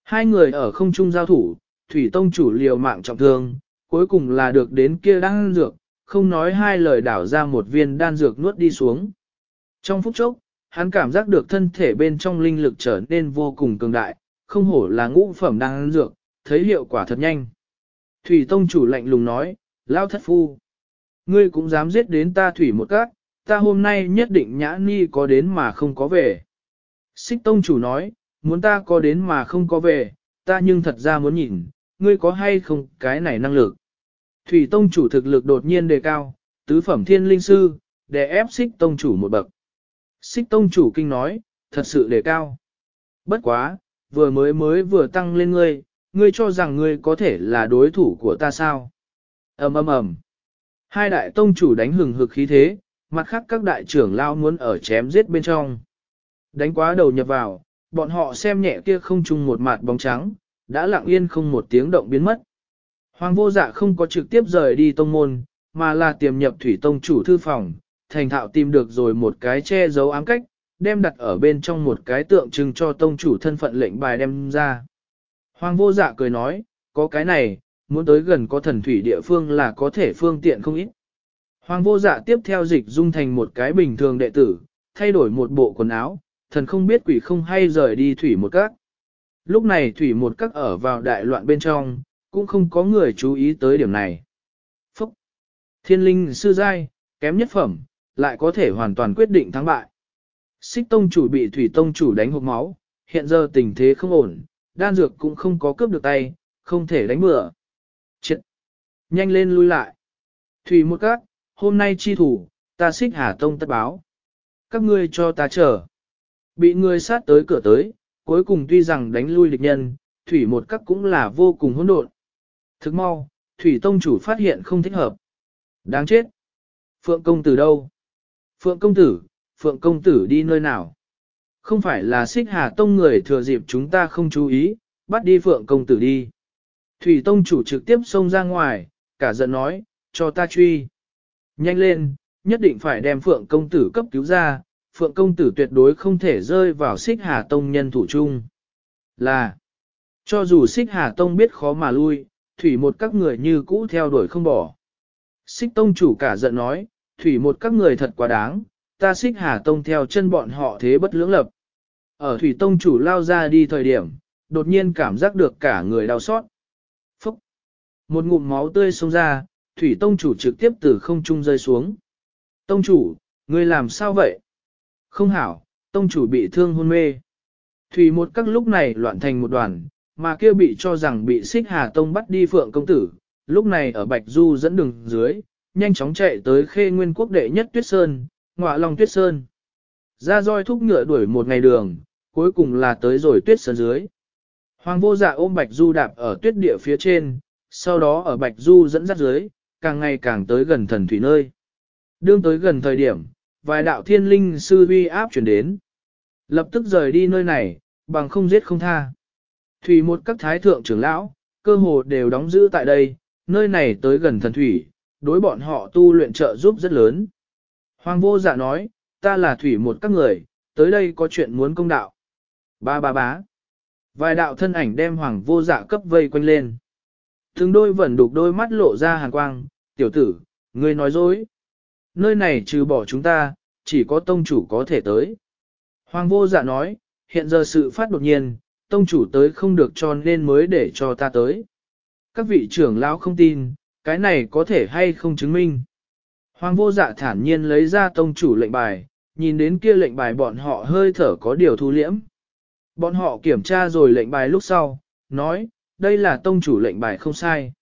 Hai người ở không trung giao thủ, thủy tông chủ liều mạng trọng thương, cuối cùng là được đến kia đan dược, không nói hai lời đảo ra một viên đan dược nuốt đi xuống. Trong phút chốc, hắn cảm giác được thân thể bên trong linh lực trở nên vô cùng cường đại, không hổ là ngũ phẩm đan dược, thấy hiệu quả thật nhanh. Thủy tông chủ lạnh lùng nói, lao thất phu. Ngươi cũng dám giết đến ta thủy một cát, ta hôm nay nhất định nhã ni có đến mà không có về. Xích tông chủ nói, muốn ta có đến mà không có về, ta nhưng thật ra muốn nhìn, ngươi có hay không cái này năng lực. Thủy tông chủ thực lực đột nhiên đề cao, tứ phẩm thiên linh sư, để ép xích tông chủ một bậc. Xích tông chủ kinh nói, thật sự đề cao. Bất quá, vừa mới mới vừa tăng lên ngươi, ngươi cho rằng ngươi có thể là đối thủ của ta sao? ầm ầm ầm. Hai đại tông chủ đánh hừng hực khí thế, mặt khác các đại trưởng lao muốn ở chém giết bên trong. Đánh quá đầu nhập vào, bọn họ xem nhẹ kia không chung một mặt bóng trắng, đã lặng yên không một tiếng động biến mất. Hoàng vô dạ không có trực tiếp rời đi tông môn, mà là tiềm nhập thủy tông chủ thư phòng, thành thạo tìm được rồi một cái che giấu ám cách, đem đặt ở bên trong một cái tượng trưng cho tông chủ thân phận lệnh bài đem ra. Hoàng vô dạ cười nói, có cái này, muốn tới gần có thần thủy địa phương là có thể phương tiện không ít. Hoàng vô dạ tiếp theo dịch dung thành một cái bình thường đệ tử, thay đổi một bộ quần áo, thần không biết quỷ không hay rời đi thủy một các. Lúc này thủy một các ở vào đại loạn bên trong, cũng không có người chú ý tới điểm này. Phúc! Thiên linh sư giai, kém nhất phẩm, lại có thể hoàn toàn quyết định thắng bại. Xích tông chủ bị thủy tông chủ đánh hộp máu, hiện giờ tình thế không ổn, đan dược cũng không có cướp được tay, không thể đánh bừa. Chết! Nhanh lên lui lại! Thủy một các, hôm nay chi thủ, ta xích hà tông tất báo. Các ngươi cho ta chờ. Bị người sát tới cửa tới, cuối cùng tuy rằng đánh lui địch nhân, thủy một các cũng là vô cùng hỗn độn. Thức mau, thủy tông chủ phát hiện không thích hợp. Đáng chết. Phượng công tử đâu? Phượng công tử, Phượng công tử đi nơi nào? Không phải là xích hà tông người thừa dịp chúng ta không chú ý, bắt đi Phượng công tử đi. Thủy tông chủ trực tiếp xông ra ngoài, cả giận nói, cho ta truy. Nhanh lên, nhất định phải đem Phượng công tử cấp cứu ra, Phượng công tử tuyệt đối không thể rơi vào xích hà tông nhân thủ chung. Là, cho dù xích hà tông biết khó mà lui, thủy một các người như cũ theo đuổi không bỏ. Xích tông chủ cả giận nói, thủy một các người thật quá đáng, ta xích hà tông theo chân bọn họ thế bất lưỡng lập. Ở thủy tông chủ lao ra đi thời điểm, đột nhiên cảm giác được cả người đau xót. Phúc! Một ngụm máu tươi xông ra, thủy tông chủ trực tiếp từ không trung rơi xuống. Tông chủ, ngươi làm sao vậy? Không hảo, tông chủ bị thương hôn mê. Thủy một các lúc này loạn thành một đoàn, mà kia bị cho rằng bị xích hà tông bắt đi phượng công tử, lúc này ở Bạch Du dẫn đường dưới, nhanh chóng chạy tới khê nguyên quốc đệ nhất tuyết sơn, ngọa long tuyết sơn. Ra roi thúc ngựa đuổi một ngày đường, cuối cùng là tới rồi tuyết sơn dưới. Hoàng vô dạ ôm Bạch Du đạp ở tuyết địa phía trên, sau đó ở Bạch Du dẫn dắt dưới, càng ngày càng tới gần thần thủy nơi. Đương tới gần thời điểm, vài đạo thiên linh sư uy áp chuyển đến. Lập tức rời đi nơi này, bằng không giết không tha. Thủy một các thái thượng trưởng lão, cơ hồ đều đóng giữ tại đây, nơi này tới gần thần thủy, đối bọn họ tu luyện trợ giúp rất lớn. Hoàng vô dạ nói, ta là thủy một các người, tới đây có chuyện muốn công đạo. Ba ba bá. Vài đạo thân ảnh đem hoàng vô dạ cấp vây quanh lên. Thường đôi vẫn đục đôi mắt lộ ra hàn quang, tiểu tử, ngươi nói dối. Nơi này trừ bỏ chúng ta, chỉ có tông chủ có thể tới. Hoàng vô dạ nói, hiện giờ sự phát đột nhiên, tông chủ tới không được cho nên mới để cho ta tới. Các vị trưởng lão không tin, cái này có thể hay không chứng minh. Hoàng vô dạ thản nhiên lấy ra tông chủ lệnh bài, nhìn đến kia lệnh bài bọn họ hơi thở có điều thu liễm. Bọn họ kiểm tra rồi lệnh bài lúc sau, nói, đây là tông chủ lệnh bài không sai.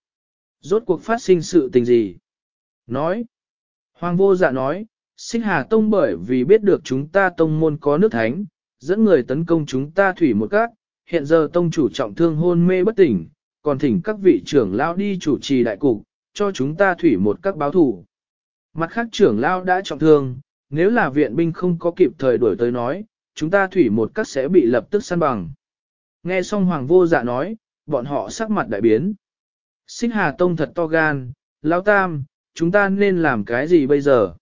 Rốt cuộc phát sinh sự tình gì? Nói, Hoàng vô dạ nói, sinh hà tông bởi vì biết được chúng ta tông môn có nước thánh, dẫn người tấn công chúng ta thủy một cát, hiện giờ tông chủ trọng thương hôn mê bất tỉnh, còn thỉnh các vị trưởng lao đi chủ trì đại cục, cho chúng ta thủy một các báo thủ. Mặt khác trưởng lao đã trọng thương, nếu là viện binh không có kịp thời đuổi tới nói, chúng ta thủy một các sẽ bị lập tức săn bằng. Nghe xong hoàng vô dạ nói, bọn họ sắc mặt đại biến. Xích Hà Tông thật to gan, Lão Tam, chúng ta nên làm cái gì bây giờ?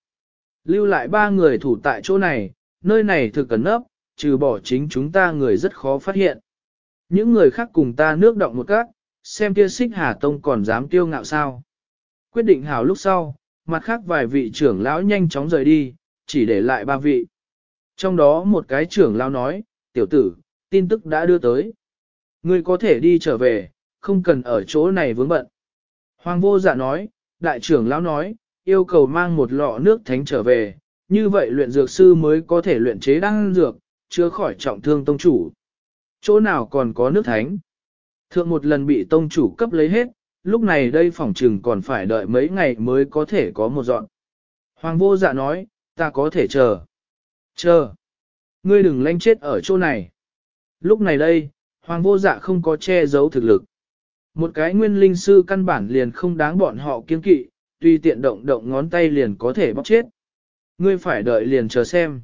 Lưu lại ba người thủ tại chỗ này, nơi này thực cẩn nấp, trừ bỏ chính chúng ta người rất khó phát hiện. Những người khác cùng ta nước động một cát, xem kia xích Hà Tông còn dám tiêu ngạo sao. Quyết định hào lúc sau, mặt khác vài vị trưởng lão nhanh chóng rời đi, chỉ để lại ba vị. Trong đó một cái trưởng lão nói, tiểu tử, tin tức đã đưa tới. Ngươi có thể đi trở về, không cần ở chỗ này vướng bận. Hoàng vô dạ nói, đại trưởng lão nói, yêu cầu mang một lọ nước thánh trở về, như vậy luyện dược sư mới có thể luyện chế đan dược, chữa khỏi trọng thương tông chủ. Chỗ nào còn có nước thánh? Thượng một lần bị tông chủ cấp lấy hết, lúc này đây phòng trừng còn phải đợi mấy ngày mới có thể có một dọn. Hoàng vô dạ nói, ta có thể chờ. Chờ. Ngươi đừng lanh chết ở chỗ này. Lúc này đây, hoàng vô dạ không có che giấu thực lực. Một cái nguyên linh sư căn bản liền không đáng bọn họ kiên kỵ, tuy tiện động động ngón tay liền có thể bóc chết. Ngươi phải đợi liền chờ xem.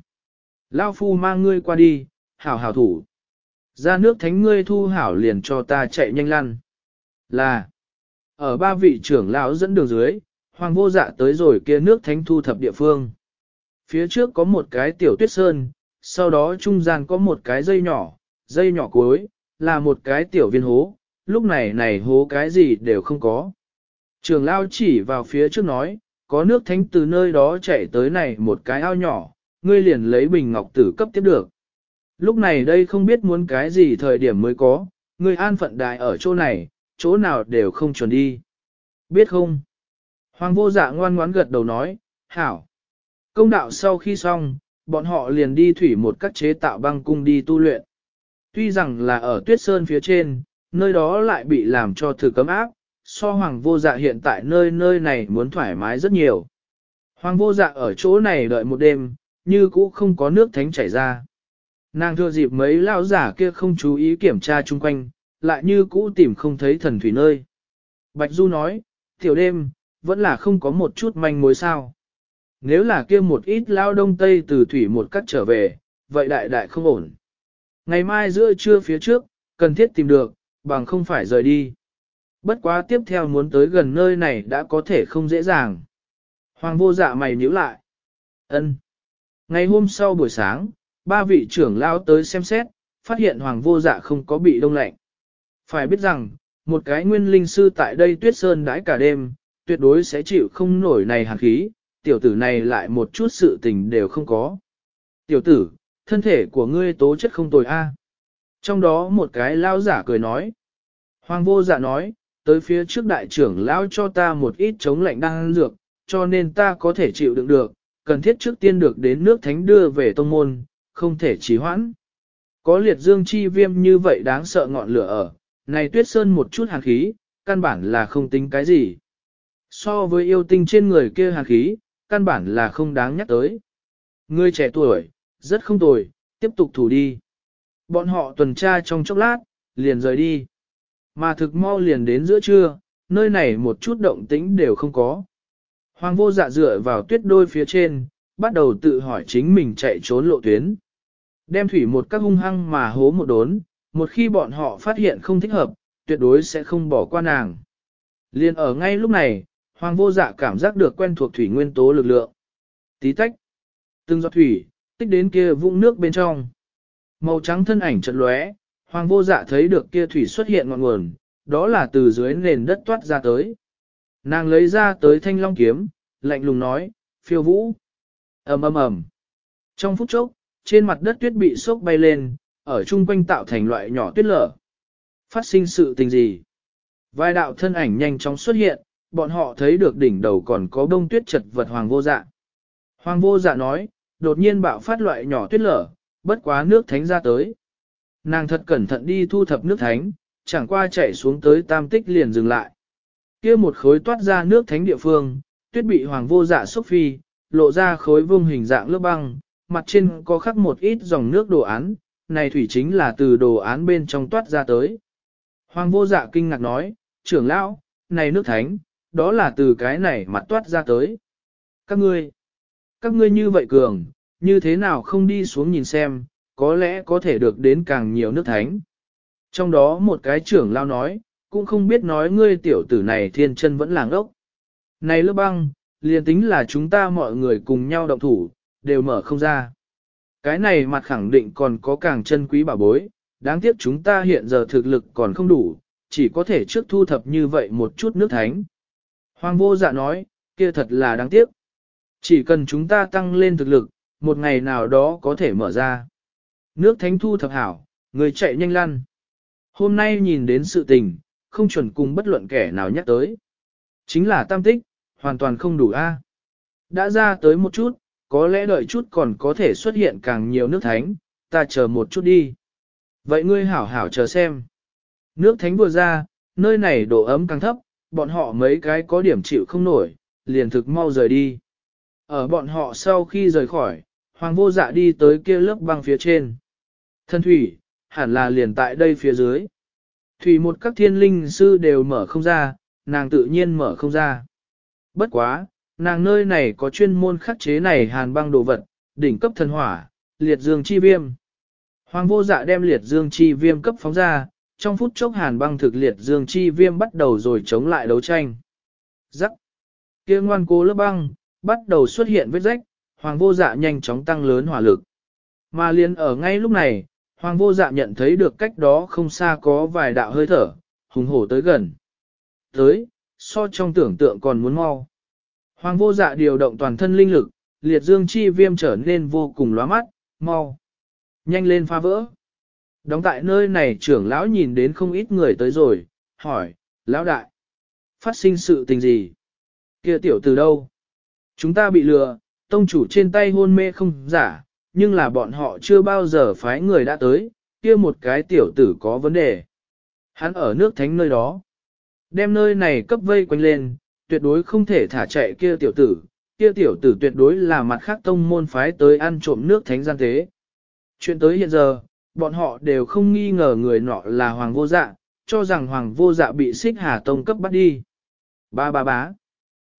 Lao phu mang ngươi qua đi, hảo hảo thủ. Ra nước thánh ngươi thu hảo liền cho ta chạy nhanh lăn. Là, ở ba vị trưởng lão dẫn đường dưới, hoàng vô dạ tới rồi kia nước thánh thu thập địa phương. Phía trước có một cái tiểu tuyết sơn, sau đó trung gian có một cái dây nhỏ, dây nhỏ cuối, là một cái tiểu viên hố, lúc này này hố cái gì đều không có. Trường lao chỉ vào phía trước nói, có nước thánh từ nơi đó chạy tới này một cái ao nhỏ, ngươi liền lấy bình ngọc tử cấp tiếp được. Lúc này đây không biết muốn cái gì thời điểm mới có, ngươi an phận đại ở chỗ này, chỗ nào đều không chuẩn đi. Biết không? Hoàng vô dạ ngoan ngoãn gật đầu nói, hảo. Công đạo sau khi xong, bọn họ liền đi thủy một cách chế tạo băng cung đi tu luyện. Tuy rằng là ở tuyết sơn phía trên, nơi đó lại bị làm cho thử cấm áp, so hoàng vô dạ hiện tại nơi nơi này muốn thoải mái rất nhiều. Hoàng vô dạ ở chỗ này đợi một đêm, như cũ không có nước thánh chảy ra. Nàng thừa dịp mấy lão giả kia không chú ý kiểm tra chung quanh, lại như cũ tìm không thấy thần thủy nơi. Bạch Du nói, tiểu đêm, vẫn là không có một chút manh mối sao. Nếu là kia một ít lao đông tây từ thủy một cắt trở về, vậy đại đại không ổn. Ngày mai giữa trưa phía trước, cần thiết tìm được, bằng không phải rời đi. Bất quá tiếp theo muốn tới gần nơi này đã có thể không dễ dàng. Hoàng vô dạ mày nhíu lại. ân Ngày hôm sau buổi sáng, ba vị trưởng lao tới xem xét, phát hiện hoàng vô dạ không có bị đông lạnh. Phải biết rằng, một cái nguyên linh sư tại đây tuyết sơn đãi cả đêm, tuyệt đối sẽ chịu không nổi này hàn khí, tiểu tử này lại một chút sự tình đều không có. Tiểu tử, thân thể của ngươi tố chất không tồi a. Trong đó một cái lao giả cười nói. Hoàng vô dạ nói, tới phía trước đại trưởng lão cho ta một ít chống lạnh đang dược, cho nên ta có thể chịu đựng được, cần thiết trước tiên được đến nước thánh đưa về tông môn, không thể trì hoãn. Có liệt dương chi viêm như vậy đáng sợ ngọn lửa ở, này tuyết sơn một chút hàn khí, căn bản là không tính cái gì. So với yêu tinh trên người kia hàn khí, căn bản là không đáng nhắc tới. Người trẻ tuổi, rất không tồi, tiếp tục thủ đi. Bọn họ tuần tra trong chốc lát, liền rời đi. Mà thực mau liền đến giữa trưa, nơi này một chút động tĩnh đều không có. Hoàng vô dạ dựa vào tuyết đôi phía trên, bắt đầu tự hỏi chính mình chạy trốn lộ tuyến. Đem thủy một các hung hăng mà hố một đốn, một khi bọn họ phát hiện không thích hợp, tuyệt đối sẽ không bỏ qua nàng. Liên ở ngay lúc này, hoàng vô dạ cảm giác được quen thuộc thủy nguyên tố lực lượng. Tí tách, từng giọt thủy, tích đến kia vũng nước bên trong. Màu trắng thân ảnh chợt lóe, hoàng vô dạ thấy được kia thủy xuất hiện ngọn nguồn, đó là từ dưới nền đất toát ra tới. Nàng lấy ra tới thanh long kiếm, lạnh lùng nói, phiêu vũ. ầm ầm ầm. Trong phút chốc, trên mặt đất tuyết bị sốc bay lên, ở chung quanh tạo thành loại nhỏ tuyết lở. Phát sinh sự tình gì? Vài đạo thân ảnh nhanh chóng xuất hiện, bọn họ thấy được đỉnh đầu còn có đông tuyết chật vật hoàng vô dạ. Hoàng vô dạ nói, đột nhiên bạo phát loại nhỏ tuyết lở, bất quá nước thánh ra tới. Nàng thật cẩn thận đi thu thập nước thánh, chẳng qua chạy xuống tới tam tích liền dừng lại. kia một khối toát ra nước thánh địa phương, tuyết bị hoàng vô dạ xúc phi, lộ ra khối vương hình dạng lớp băng, mặt trên có khắc một ít dòng nước đồ án, này thủy chính là từ đồ án bên trong toát ra tới. Hoàng vô dạ kinh ngạc nói, trưởng lão, này nước thánh, đó là từ cái này mặt toát ra tới. Các ngươi, các ngươi như vậy cường, như thế nào không đi xuống nhìn xem, có lẽ có thể được đến càng nhiều nước thánh. Trong đó một cái trưởng lao nói, cũng không biết nói ngươi tiểu tử này thiên chân vẫn làng ốc. Này lớp băng, liền tính là chúng ta mọi người cùng nhau động thủ, đều mở không ra. Cái này mặt khẳng định còn có càng chân quý bảo bối, đáng tiếc chúng ta hiện giờ thực lực còn không đủ, chỉ có thể trước thu thập như vậy một chút nước thánh. Hoàng vô dạ nói, kia thật là đáng tiếc. Chỉ cần chúng ta tăng lên thực lực, một ngày nào đó có thể mở ra. Nước thánh thu thập hảo, người chạy nhanh lăn. Hôm nay nhìn đến sự tình, không chuẩn cùng bất luận kẻ nào nhắc tới. Chính là tam tích, hoàn toàn không đủ a. Đã ra tới một chút, có lẽ đợi chút còn có thể xuất hiện càng nhiều nước thánh, ta chờ một chút đi. Vậy ngươi hảo hảo chờ xem. Nước thánh vừa ra, nơi này độ ấm càng thấp, bọn họ mấy cái có điểm chịu không nổi, liền thực mau rời đi. Ở bọn họ sau khi rời khỏi, hoàng vô dạ đi tới kia lớp băng phía trên. Thân thủy, hẳn là liền tại đây phía dưới. Thủy một các thiên linh sư đều mở không ra, nàng tự nhiên mở không ra. Bất quá, nàng nơi này có chuyên môn khắc chế này hàn băng đồ vật, đỉnh cấp thần hỏa, liệt dương chi viêm. Hoàng vô dạ đem liệt dương chi viêm cấp phóng ra, trong phút chốc hàn băng thực liệt dương chi viêm bắt đầu rồi chống lại đấu tranh. Rắc. kia ngoan cố lớp băng, bắt đầu xuất hiện vết rách, hoàng vô dạ nhanh chóng tăng lớn hỏa lực. Mà liền ở ngay lúc này, hoàng vô dạ nhận thấy được cách đó không xa có vài đạo hơi thở, hùng hổ tới gần. Tới, so trong tưởng tượng còn muốn mau. Hoàng vô dạ điều động toàn thân linh lực, liệt dương chi viêm trở nên vô cùng lóa mắt, mau. Nhanh lên phá vỡ. Đóng tại nơi này trưởng lão nhìn đến không ít người tới rồi, hỏi, lão đại, phát sinh sự tình gì? Kia tiểu từ đâu? Chúng ta bị lừa, tông chủ trên tay hôn mê không giả, nhưng là bọn họ chưa bao giờ phái người đã tới, kia một cái tiểu tử có vấn đề. Hắn ở nước thánh nơi đó. Đem nơi này cấp vây quanh lên, tuyệt đối không thể thả chạy kia tiểu tử, kia tiểu tử tuyệt đối là mặt khác tông môn phái tới ăn trộm nước thánh gian thế. Chuyện tới hiện giờ, bọn họ đều không nghi ngờ người nọ là hoàng vô dạ, cho rằng hoàng vô dạ bị xích hà tông cấp bắt đi. Ba ba bá.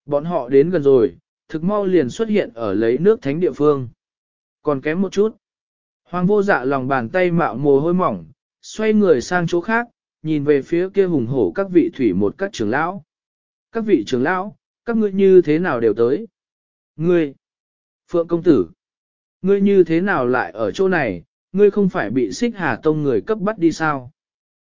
Bọn họ đến gần rồi, thực mau liền xuất hiện ở lấy nước thánh địa phương. Còn kém một chút. Hoàng vô dạ lòng bàn tay mạo mồ hôi mỏng, xoay người sang chỗ khác, nhìn về phía kia hùng hổ các vị thủy một các trưởng lão. Các vị trưởng lão, các ngươi như thế nào đều tới? Ngươi, Phượng công tử, ngươi như thế nào lại ở chỗ này, ngươi không phải bị xích hà tông người cấp bắt đi sao?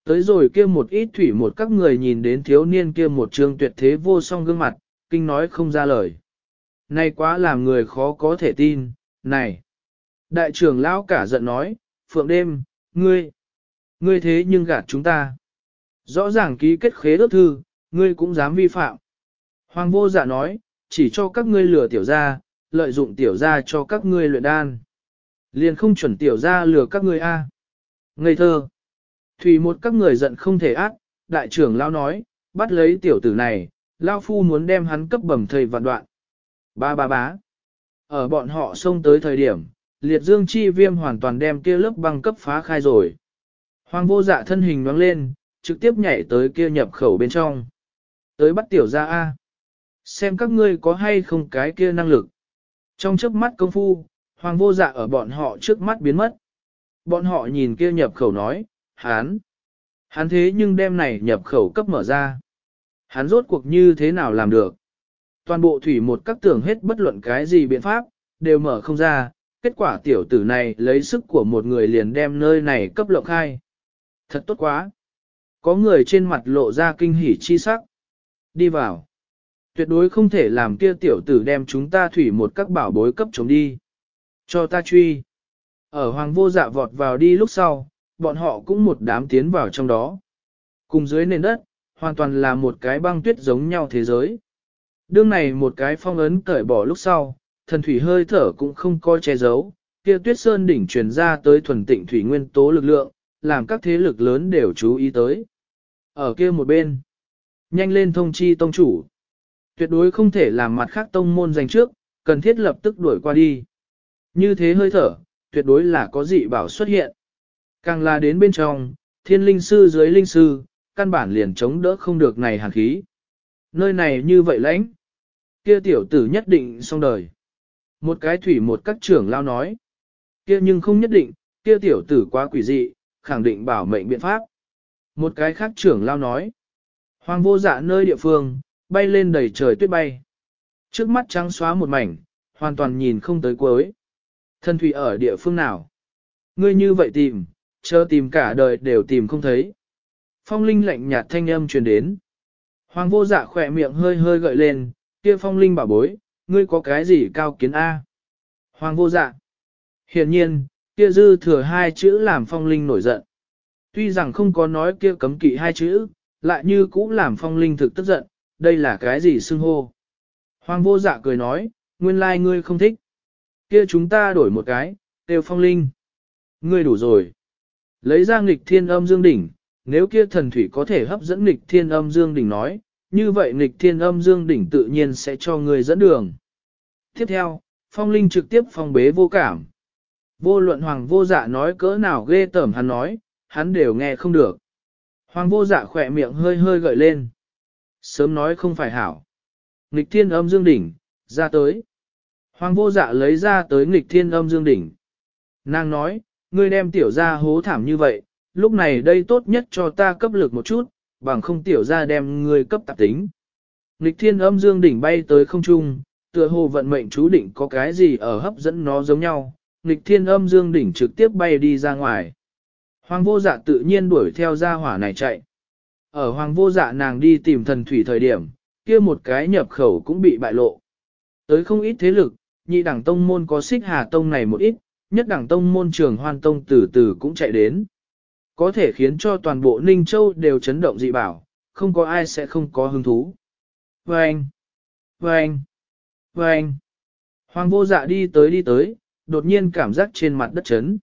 Tới rồi kia một ít thủy một các người nhìn đến thiếu niên kia một trương tuyệt thế vô song gương mặt, kinh nói không ra lời nay quá làm người khó có thể tin, này. Đại trưởng lão cả giận nói, Phượng đêm, ngươi, ngươi thế nhưng gạt chúng ta. Rõ ràng ký kết khế ước thư, ngươi cũng dám vi phạm. Hoàng vô dạ nói, chỉ cho các ngươi lừa tiểu gia, lợi dụng tiểu gia cho các ngươi luyện đan. Liền không chuẩn tiểu gia lừa các ngươi a. Ngây thơ. Thủy một các người giận không thể ác, đại trưởng lão nói, bắt lấy tiểu tử này, lão phu muốn đem hắn cấp bẩm thầy vạn đoạn. Ba ba bá. Ở bọn họ xông tới thời điểm, liệt dương chi viêm hoàn toàn đem kia lớp băng cấp phá khai rồi. Hoàng vô dạ thân hình nhoáng lên, trực tiếp nhảy tới kia nhập khẩu bên trong. Tới bắt tiểu ra A. Xem các ngươi có hay không cái kia năng lực. Trong chớp mắt công phu, hoàng vô dạ ở bọn họ trước mắt biến mất. Bọn họ nhìn kia nhập khẩu nói, hán. Hắn thế nhưng đem này nhập khẩu cấp mở ra. Hắn rốt cuộc như thế nào làm được? Toàn bộ thủy một các tưởng hết bất luận cái gì biện pháp, đều mở không ra, kết quả tiểu tử này lấy sức của một người liền đem nơi này cấp lộng khai. Thật tốt quá. Có người trên mặt lộ ra kinh hỉ chi sắc. Đi vào. Tuyệt đối không thể làm kia tiểu tử đem chúng ta thủy một các bảo bối cấp chống đi. Cho ta truy. Ở hoàng vô dạ vọt vào đi lúc sau, bọn họ cũng một đám tiến vào trong đó. Cùng dưới nền đất, hoàn toàn là một cái băng tuyết giống nhau thế giới. Đương này một cái phong ấn cởi bỏ lúc sau, thần thủy hơi thở cũng không coi che giấu, kia tuyết sơn đỉnh truyền ra tới thuần tịnh thủy nguyên tố lực lượng, làm các thế lực lớn đều chú ý tới. Ở kia một bên, nhanh lên thông chi tông chủ. Tuyệt đối không thể làm mặt khác tông môn giành trước, cần thiết lập tức đuổi qua đi. Như thế hơi thở, tuyệt đối là có dị bảo xuất hiện. Càng là đến bên trong, thiên linh sư dưới linh sư, căn bản liền chống đỡ không được này hàn khí. Nơi này như vậy lãnh, kia tiểu tử nhất định xong đời. Một cái thủy một các trưởng lao nói, kia nhưng không nhất định, kia tiểu tử quá quỷ dị, khẳng định bảo mệnh biện pháp. Một cái khác trưởng lao nói, hoàng vô dạ nơi địa phương, bay lên đầy trời tuyết bay. Trước mắt trắng xóa một mảnh, hoàn toàn nhìn không tới cuối. Thân thủy ở địa phương nào? Ngươi như vậy tìm, chờ tìm cả đời đều tìm không thấy. Phong linh lạnh nhạt thanh âm truyền đến. Hoàng vô dạ khỏe miệng hơi hơi gợi lên, kia phong linh bảo bối, ngươi có cái gì cao kiến A? Hoàng vô dạ. Hiện nhiên, kia dư thừa hai chữ làm phong linh nổi giận. Tuy rằng không có nói kia cấm kỵ hai chữ, lại như cũ làm phong linh thực tức giận, đây là cái gì xưng hô. Hoàng vô dạ cười nói, nguyên lai like ngươi không thích. Kia chúng ta đổi một cái, tiêu phong linh. Ngươi đủ rồi. Lấy ra nghịch thiên âm dương đỉnh, nếu kia thần thủy có thể hấp dẫn nghịch thiên âm dương đỉnh nói, như vậy nghịch thiên âm dương đỉnh tự nhiên sẽ cho người dẫn đường. Tiếp theo, phong linh trực tiếp phong bế vô cảm. Vô luận hoàng vô dạ nói cỡ nào ghê tởm hắn nói, hắn đều nghe không được. Hoàng vô dạ khỏe miệng hơi hơi gợi lên. Sớm nói không phải hảo. Nghịch thiên âm dương đỉnh, ra tới. Hoàng vô dạ lấy ra tới nghịch thiên âm dương đỉnh. Nàng nói, ngươi đem tiểu ra hố thảm như vậy, lúc này đây tốt nhất cho ta cấp lực một chút, bằng không tiểu ra đem ngươi cấp tạp tính. Nịch thiên âm dương đỉnh bay tới không trung, tựa hồ vận mệnh chú định có cái gì ở hấp dẫn nó giống nhau, nghịch thiên âm dương đỉnh trực tiếp bay đi ra ngoài. Hoàng vô dạ tự nhiên đuổi theo ra hỏa này chạy. Ở hoàng vô dạ nàng đi tìm thần thủy thời điểm, kia một cái nhập khẩu cũng bị bại lộ. Tới không ít thế lực, nhị đẳng tông môn có xích hà tông này một ít, nhất đẳng tông môn trường hoan tông từ từ cũng chạy đến. Có thể khiến cho toàn bộ Ninh Châu đều chấn động dị bảo, không có ai sẽ không có hứng thú. Vâng! Vâng! Vâng! Hoàng vô dạ đi tới đi tới, đột nhiên cảm giác trên mặt đất chấn.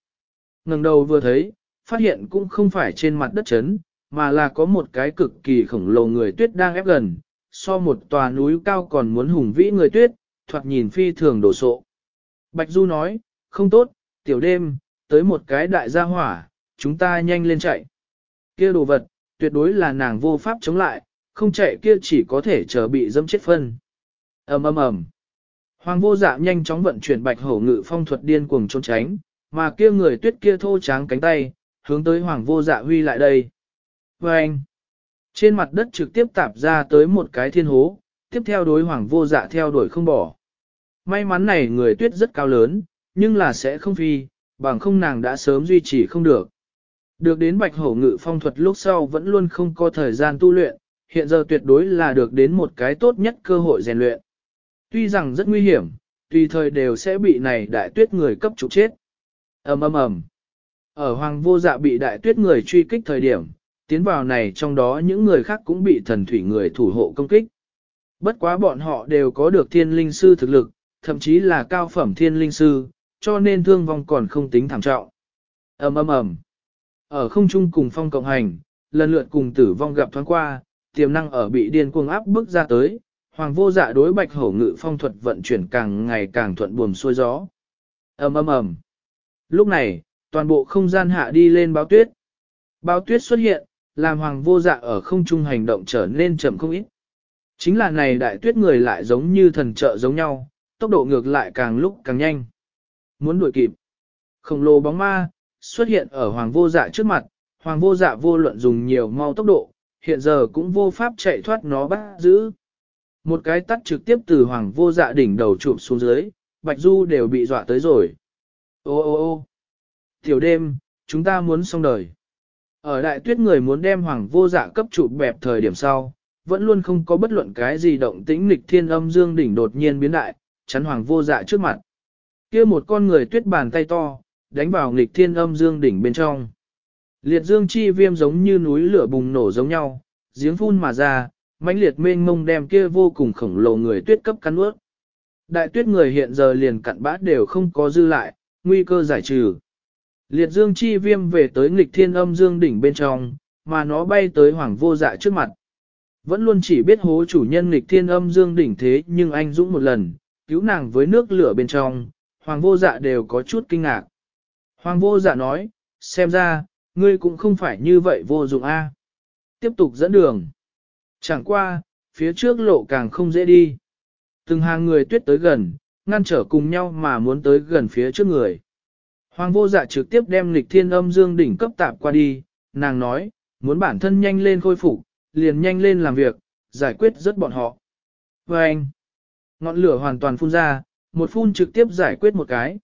ngẩng đầu vừa thấy, phát hiện cũng không phải trên mặt đất chấn, mà là có một cái cực kỳ khổng lồ người tuyết đang ép gần, so một tòa núi cao còn muốn hùng vĩ người tuyết, thoạt nhìn phi thường đổ sộ. Bạch Du nói, không tốt, tiểu đêm, tới một cái đại gia hỏa, chúng ta nhanh lên chạy. Kia đồ vật, tuyệt đối là nàng vô pháp chống lại, không chạy kia chỉ có thể chờ bị dâm chết phân. ầm ầm ầm. Hoàng vô dạ nhanh chóng vận chuyển bạch hổ ngự phong thuật điên cuồng trốn tránh, mà kia người tuyết kia thô tráng cánh tay, hướng tới hoàng vô dạ huy lại đây. Và anh, trên mặt đất trực tiếp tạp ra tới một cái thiên hố, tiếp theo đối hoàng vô dạ theo đuổi không bỏ. May mắn này người tuyết rất cao lớn, nhưng là sẽ không phi, bằng không nàng đã sớm duy trì không được. Được đến bạch hổ ngự phong thuật lúc sau vẫn luôn không có thời gian tu luyện, hiện giờ tuyệt đối là được đến một cái tốt nhất cơ hội rèn luyện. Tuy rằng rất nguy hiểm, tùy thời đều sẽ bị này đại tuyết người cấp trục chết. ầm ầm ầm. Ở hoàng vô dạ bị đại tuyết người truy kích thời điểm, tiến vào này trong đó những người khác cũng bị thần thủy người thủ hộ công kích. Bất quá bọn họ đều có được thiên linh sư thực lực, thậm chí là cao phẩm thiên linh sư, cho nên thương vong còn không tính thảm trọng. ầm ầm ầm. Ở không trung cùng phong cộng hành, lần lượt cùng tử vong gặp thoáng qua, tiềm năng ở bị điên cuồng áp bức ra tới, hoàng vô dạ đối bạch hổ ngự phong thuật vận chuyển càng ngày càng thuận buồm xuôi gió. ầm ầm ầm. Lúc này, toàn bộ không gian hạ đi lên báo tuyết. Báo tuyết xuất hiện, làm hoàng vô dạ ở không trung hành động trở nên chậm không ít. Chính là này đại tuyết người lại giống như thần trợ giống nhau, tốc độ ngược lại càng lúc càng nhanh. Muốn đuổi kịp. Khổng lồ bóng ma, xuất hiện ở hoàng vô dạ trước mặt, hoàng vô dạ vô luận dùng nhiều mau tốc độ, hiện giờ cũng vô pháp chạy thoát nó bắt giữ. Một cái tắt trực tiếp từ hoàng vô dạ đỉnh đầu chụp xuống dưới, Bạch Du đều bị dọa tới rồi. Ô ô ô tiểu đêm, chúng ta muốn xong đời. Ở đại tuyết người muốn đem hoàng vô dạ cấp chụp bẹp thời điểm sau, vẫn luôn không có bất luận cái gì động tĩnh nghịch thiên âm dương đỉnh đột nhiên biến đại, chắn hoàng vô dạ trước mặt. kia một con người tuyết bàn tay to, đánh vào nghịch thiên âm dương đỉnh bên trong. Liệt dương chi viêm giống như núi lửa bùng nổ giống nhau, giếng phun mà ra, mãnh liệt mênh mông đem kia vô cùng khổng lồ người tuyết cấp cắn ướt. Đại tuyết người hiện giờ liền cặn bát đều không có dư lại, nguy cơ giải trừ. Liệt dương chi viêm về tới nghịch thiên âm dương đỉnh bên trong, mà nó bay tới hoàng vô dạ trước mặt. Vẫn luôn chỉ biết hố chủ nhân nghịch thiên âm dương đỉnh thế nhưng anh dũng một lần, cứu nàng với nước lửa bên trong, hoàng vô dạ đều có chút kinh ngạc. Hoàng vô dạ nói, xem ra, ngươi cũng không phải như vậy vô dụng a. Tiếp tục dẫn đường. Chẳng qua, phía trước lộ càng không dễ đi. Từng hàng người tuyết tới gần, ngăn trở cùng nhau mà muốn tới gần phía trước người. Hoàng vô dạ trực tiếp đem lịch thiên âm dương đỉnh cấp tạp qua đi, nàng nói, muốn bản thân nhanh lên khôi phục, liền nhanh lên làm việc, giải quyết rất bọn họ. Và anh, ngọn lửa hoàn toàn phun ra, một phun trực tiếp giải quyết một cái.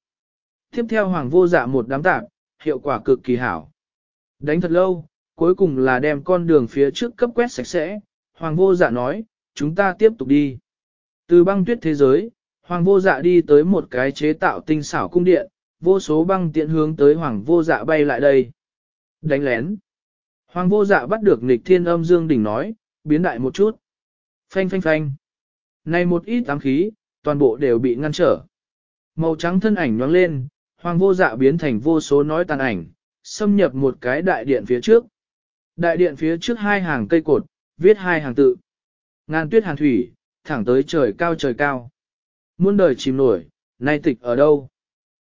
Tiếp theo hoàng vô dạ một đám tạp, hiệu quả cực kỳ hảo. Đánh thật lâu, cuối cùng là đem con đường phía trước cấp quét sạch sẽ, hoàng vô dạ nói, chúng ta tiếp tục đi. Từ băng tuyết thế giới, hoàng vô dạ đi tới một cái chế tạo tinh xảo cung điện, vô số băng tiện hướng tới hoàng vô dạ bay lại đây. Đánh lén. Hoàng vô dạ bắt được nghịch thiên âm dương đỉnh nói, biến đại một chút. Phanh phanh phanh. Này một ít ám khí, toàn bộ đều bị ngăn trở. Màu trắng thân ảnh nhoáng lên, hoàng vô dạ biến thành vô số nói tàn ảnh, xâm nhập một cái đại điện phía trước. Đại điện phía trước hai hàng cây cột, viết hai hàng tự. Ngàn tuyết hàn thủy, thẳng tới trời cao trời cao. Muôn đời chìm nổi, nay tịch ở đâu?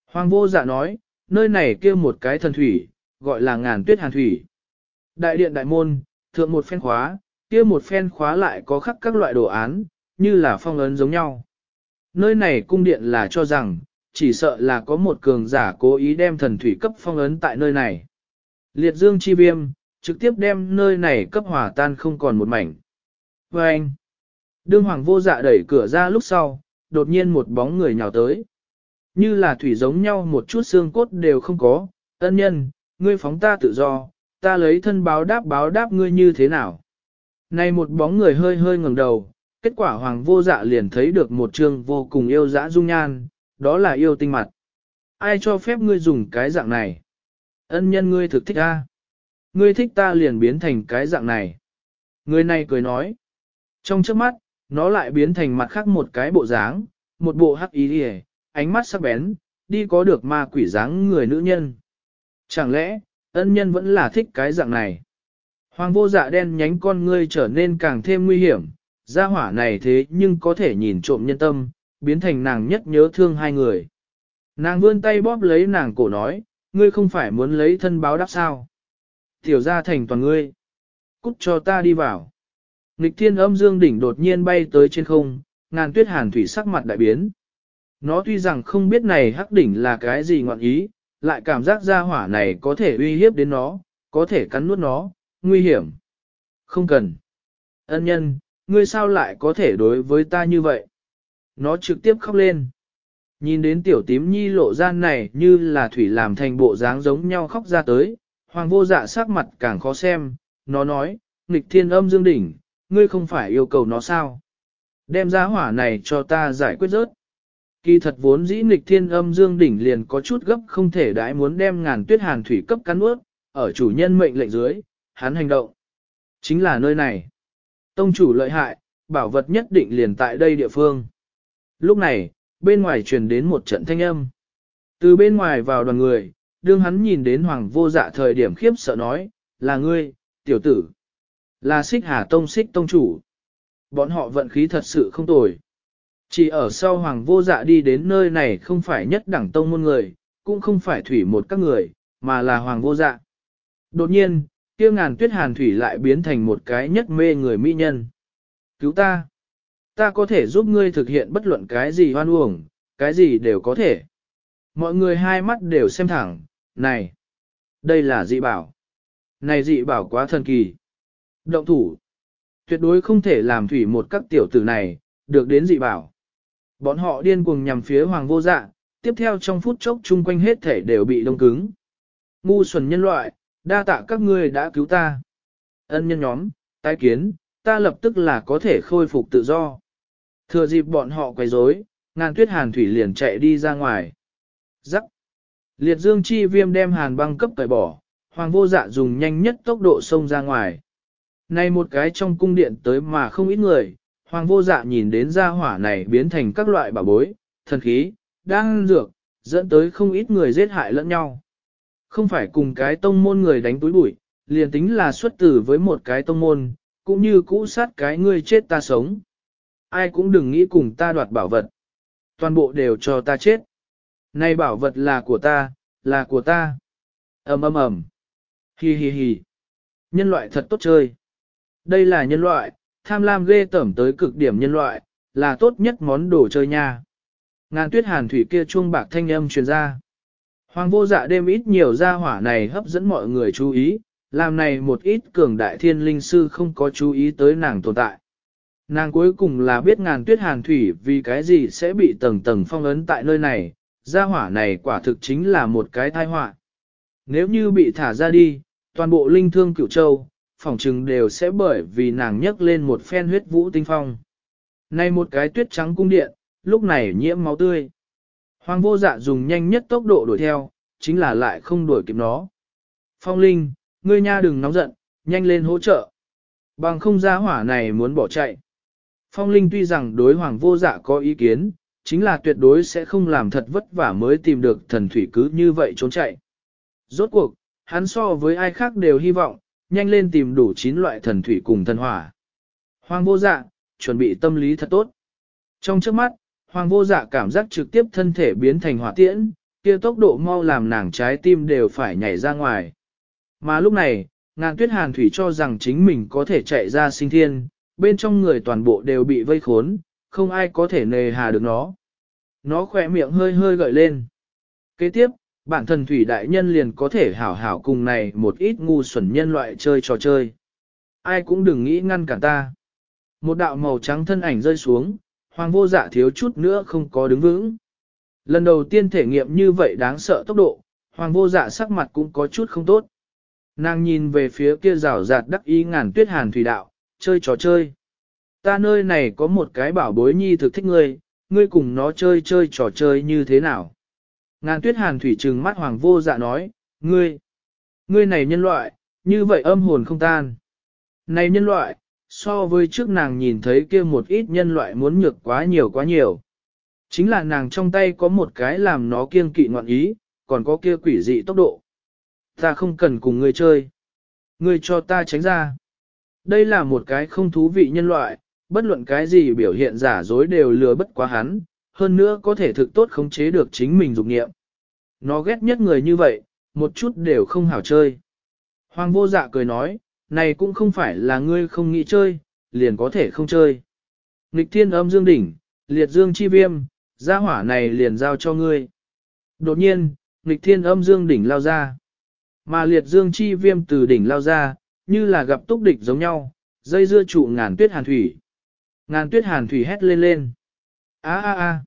Hoàng vô dạ nói, nơi này kêu một cái thần thủy, gọi là ngàn tuyết hàn thủy. Đại điện đại môn, thượng một phen khóa, kia một phen khóa lại có khắc các loại đồ án, như là phong ấn giống nhau. Nơi này cung điện là cho rằng, chỉ sợ là có một cường giả cố ý đem thần thủy cấp phong ấn tại nơi này. Liệt dương chi viêm, trực tiếp đem nơi này cấp hỏa tan không còn một mảnh. Và anh, đương hoàng vô dạ đẩy cửa ra lúc sau, đột nhiên một bóng người nhào tới. Như là thủy giống nhau một chút xương cốt đều không có, ân nhân, ngươi phóng ta tự do, ta lấy thân báo đáp báo đáp ngươi như thế nào. Này một bóng người hơi hơi ngẩng đầu, kết quả hoàng vô dạ liền thấy được một trương vô cùng yêu dã dung nhan, đó là yêu tinh mặt. Ai cho phép ngươi dùng cái dạng này? Ân nhân ngươi thực thích a, Ngươi thích ta liền biến thành cái dạng này. Người này cười nói. Trong trước mắt, nó lại biến thành mặt khác một cái bộ dáng, một bộ hắc ý đi ánh mắt sắc bén, đi có được ma quỷ dáng người nữ nhân. Chẳng lẽ, ân nhân vẫn là thích cái dạng này? Hoàng vô dạ đen nhánh con ngươi trở nên càng thêm nguy hiểm, gia hỏa này thế nhưng có thể nhìn trộm nhân tâm, biến thành nàng nhất nhớ thương hai người. Nàng vươn tay bóp lấy nàng cổ nói, ngươi không phải muốn lấy thân báo đáp sao. Tiểu ra thành toàn ngươi. Cút cho ta đi vào. Nịch thiên âm dương đỉnh đột nhiên bay tới trên không, ngàn tuyết hàn thủy sắc mặt đại biến. Nó tuy rằng không biết này hắc đỉnh là cái gì ngọn ý, lại cảm giác ra hỏa này có thể uy hiếp đến nó, có thể cắn nuốt nó, nguy hiểm. Không cần. Ân nhân, ngươi sao lại có thể đối với ta như vậy? Nó trực tiếp khóc lên. Nhìn đến tiểu tím nhi lộ gian này như là thủy làm thành bộ dáng giống nhau khóc ra tới, hoàng vô dạ sắc mặt càng khó xem, nó nói, nghịch thiên âm dương đỉnh, ngươi không phải yêu cầu nó sao? Đem ra hỏa này cho ta giải quyết rớt. Kỳ thật vốn dĩ nghịch thiên âm dương đỉnh liền có chút gấp không thể đãi muốn đem ngàn tuyết hàn thủy cấp cắn ướt, ở chủ nhân mệnh lệnh dưới, hắn hành động. Chính là nơi này. Tông chủ lợi hại, bảo vật nhất định liền tại đây địa phương. Lúc này, bên ngoài truyền đến một trận thanh âm. Từ bên ngoài vào đoàn người, đương hắn nhìn đến hoàng vô dạ thời điểm khiếp sợ nói, là ngươi, tiểu tử. Là xích hà tông xích tông chủ. Bọn họ vận khí thật sự không tồi. Chỉ ở sau hoàng vô dạ đi đến nơi này không phải nhất đẳng tông môn người, cũng không phải thủy một các người, mà là hoàng vô dạ. Đột nhiên, kia ngàn tuyết hàn thủy lại biến thành một cái nhất mê người mỹ nhân. Cứu ta! Ta có thể giúp ngươi thực hiện bất luận cái gì hoan uổng, cái gì đều có thể. Mọi người hai mắt đều xem thẳng, này! Đây là dị bảo. Này dị bảo quá thần kỳ. Động thủ. Tuyệt đối không thể làm thủy một các tiểu tử này, được đến dị bảo. Bọn họ điên cuồng nhằm phía hoàng vô dạ, tiếp theo trong phút chốc chung quanh hết thể đều bị đông cứng. Ngu xuẩn nhân loại, đa tạ các ngươi đã cứu ta. Ân nhân nhóm, tái kiến, ta lập tức là có thể khôi phục tự do. Thừa dịp bọn họ quay rối, ngàn tuyết hàn thủy liền chạy đi ra ngoài. Rắc. Liệt dương chi viêm đem hàn băng cấp cởi bỏ, hoàng vô dạ dùng nhanh nhất tốc độ xông ra ngoài. Này một cái trong cung điện tới mà không ít người, hoàng vô dạ nhìn đến gia hỏa này biến thành các loại bảo bối, thần khí, đang dược, dẫn tới không ít người giết hại lẫn nhau. Không phải cùng cái tông môn người đánh túi bụi, liền tính là xuất tử với một cái tông môn, cũng như cũ sát cái ngươi chết ta sống. Ai cũng đừng nghĩ cùng ta đoạt bảo vật. Toàn bộ đều cho ta chết. Này bảo vật là của ta, là của ta. ầm ầm ầm. Hi hi hi. Nhân loại thật tốt chơi. Đây là nhân loại, tham lam ghê tởm tới cực điểm nhân loại, là tốt nhất món đồ chơi nha. Ngàn tuyết hàn thủy kia chuông bạc thanh âm truyền ra. Hoàng vô dạ đêm ít nhiều ra hỏa này hấp dẫn mọi người chú ý, làm này một ít cường đại thiên linh sư không có chú ý tới nàng tồn tại. Nàng cuối cùng là biết ngàn tuyết hàn thủy vì cái gì sẽ bị tầng tầng phong ấn tại nơi này, gia hỏa này quả thực chính là một cái tai họa. Nếu như bị thả ra đi, toàn bộ linh thương cửu châu, phỏng chừng đều sẽ bởi vì nàng nhấc lên một phen huyết vũ tinh phong. Này một cái tuyết trắng cung điện, lúc này nhiễm máu tươi. Hoàng vô dạ dùng nhanh nhất tốc độ đuổi theo, chính là lại không đuổi kịp nó. Phong Linh, ngươi nha đừng nóng giận, nhanh lên hỗ trợ. Bằng không gia hỏa này muốn bỏ chạy. Phong Linh tuy rằng đối hoàng vô dạ có ý kiến, chính là tuyệt đối sẽ không làm thật vất vả mới tìm được thần thủy cứ như vậy trốn chạy. Rốt cuộc, hắn so với ai khác đều hy vọng, nhanh lên tìm đủ 9 loại thần thủy cùng thần hỏa. Hoàng vô dạ, chuẩn bị tâm lý thật tốt. Trong trước mắt, hoàng vô dạ cảm giác trực tiếp thân thể biến thành hỏa tiễn, kia tốc độ mau làm nàng trái tim đều phải nhảy ra ngoài. Mà lúc này, ngàn tuyết hàn thủy cho rằng chính mình có thể chạy ra sinh thiên, bên trong người toàn bộ đều bị vây khốn, không ai có thể nề hà được nó. Nó khỏe miệng hơi hơi gợi lên. Kế tiếp, bản thân thủy đại nhân liền có thể hảo hảo cùng này một ít ngu xuẩn nhân loại chơi trò chơi. Ai cũng đừng nghĩ ngăn cản ta. Một đạo màu trắng thân ảnh rơi xuống, hoàng vô dạ thiếu chút nữa không có đứng vững. Lần đầu tiên thể nghiệm như vậy đáng sợ tốc độ, hoàng vô dạ sắc mặt cũng có chút không tốt. Nàng nhìn về phía kia rào rạt đắc ý ngàn tuyết hàn thủy đạo, chơi trò chơi. Ta nơi này có một cái bảo bối nhi thực thích ngươi, ngươi cùng nó chơi chơi trò chơi như thế nào? Ngàn tuyết hàn thủy trừng mắt hoàng vô dạ nói, ngươi, ngươi này nhân loại, như vậy âm hồn không tan. Này nhân loại, so với trước nàng nhìn thấy kia một ít nhân loại muốn nhược quá nhiều quá nhiều. Chính là nàng trong tay có một cái làm nó kiêng kỵ ngoạn ý, còn có kia quỷ dị tốc độ. Ta không cần cùng ngươi chơi. Ngươi cho ta tránh ra. Đây là một cái không thú vị nhân loại, bất luận cái gì biểu hiện giả dối đều lừa bất quá hắn, hơn nữa có thể thực tốt khống chế được chính mình dục nghiệm. Nó ghét nhất người như vậy, một chút đều không hảo chơi. Hoàng vô dạ cười nói, này cũng không phải là ngươi không nghĩ chơi, liền có thể không chơi. Nghịch thiên âm dương đỉnh, liệt dương chi viêm, gia hỏa này liền giao cho ngươi. Đột nhiên, nghịch thiên âm dương đỉnh lao ra. Mà liệt dương chi viêm từ đỉnh lao ra, như là gặp túc địch giống nhau, dây dưa trụ ngàn tuyết hàn thủy. Ngàn tuyết hàn thủy hét lên lên. a a a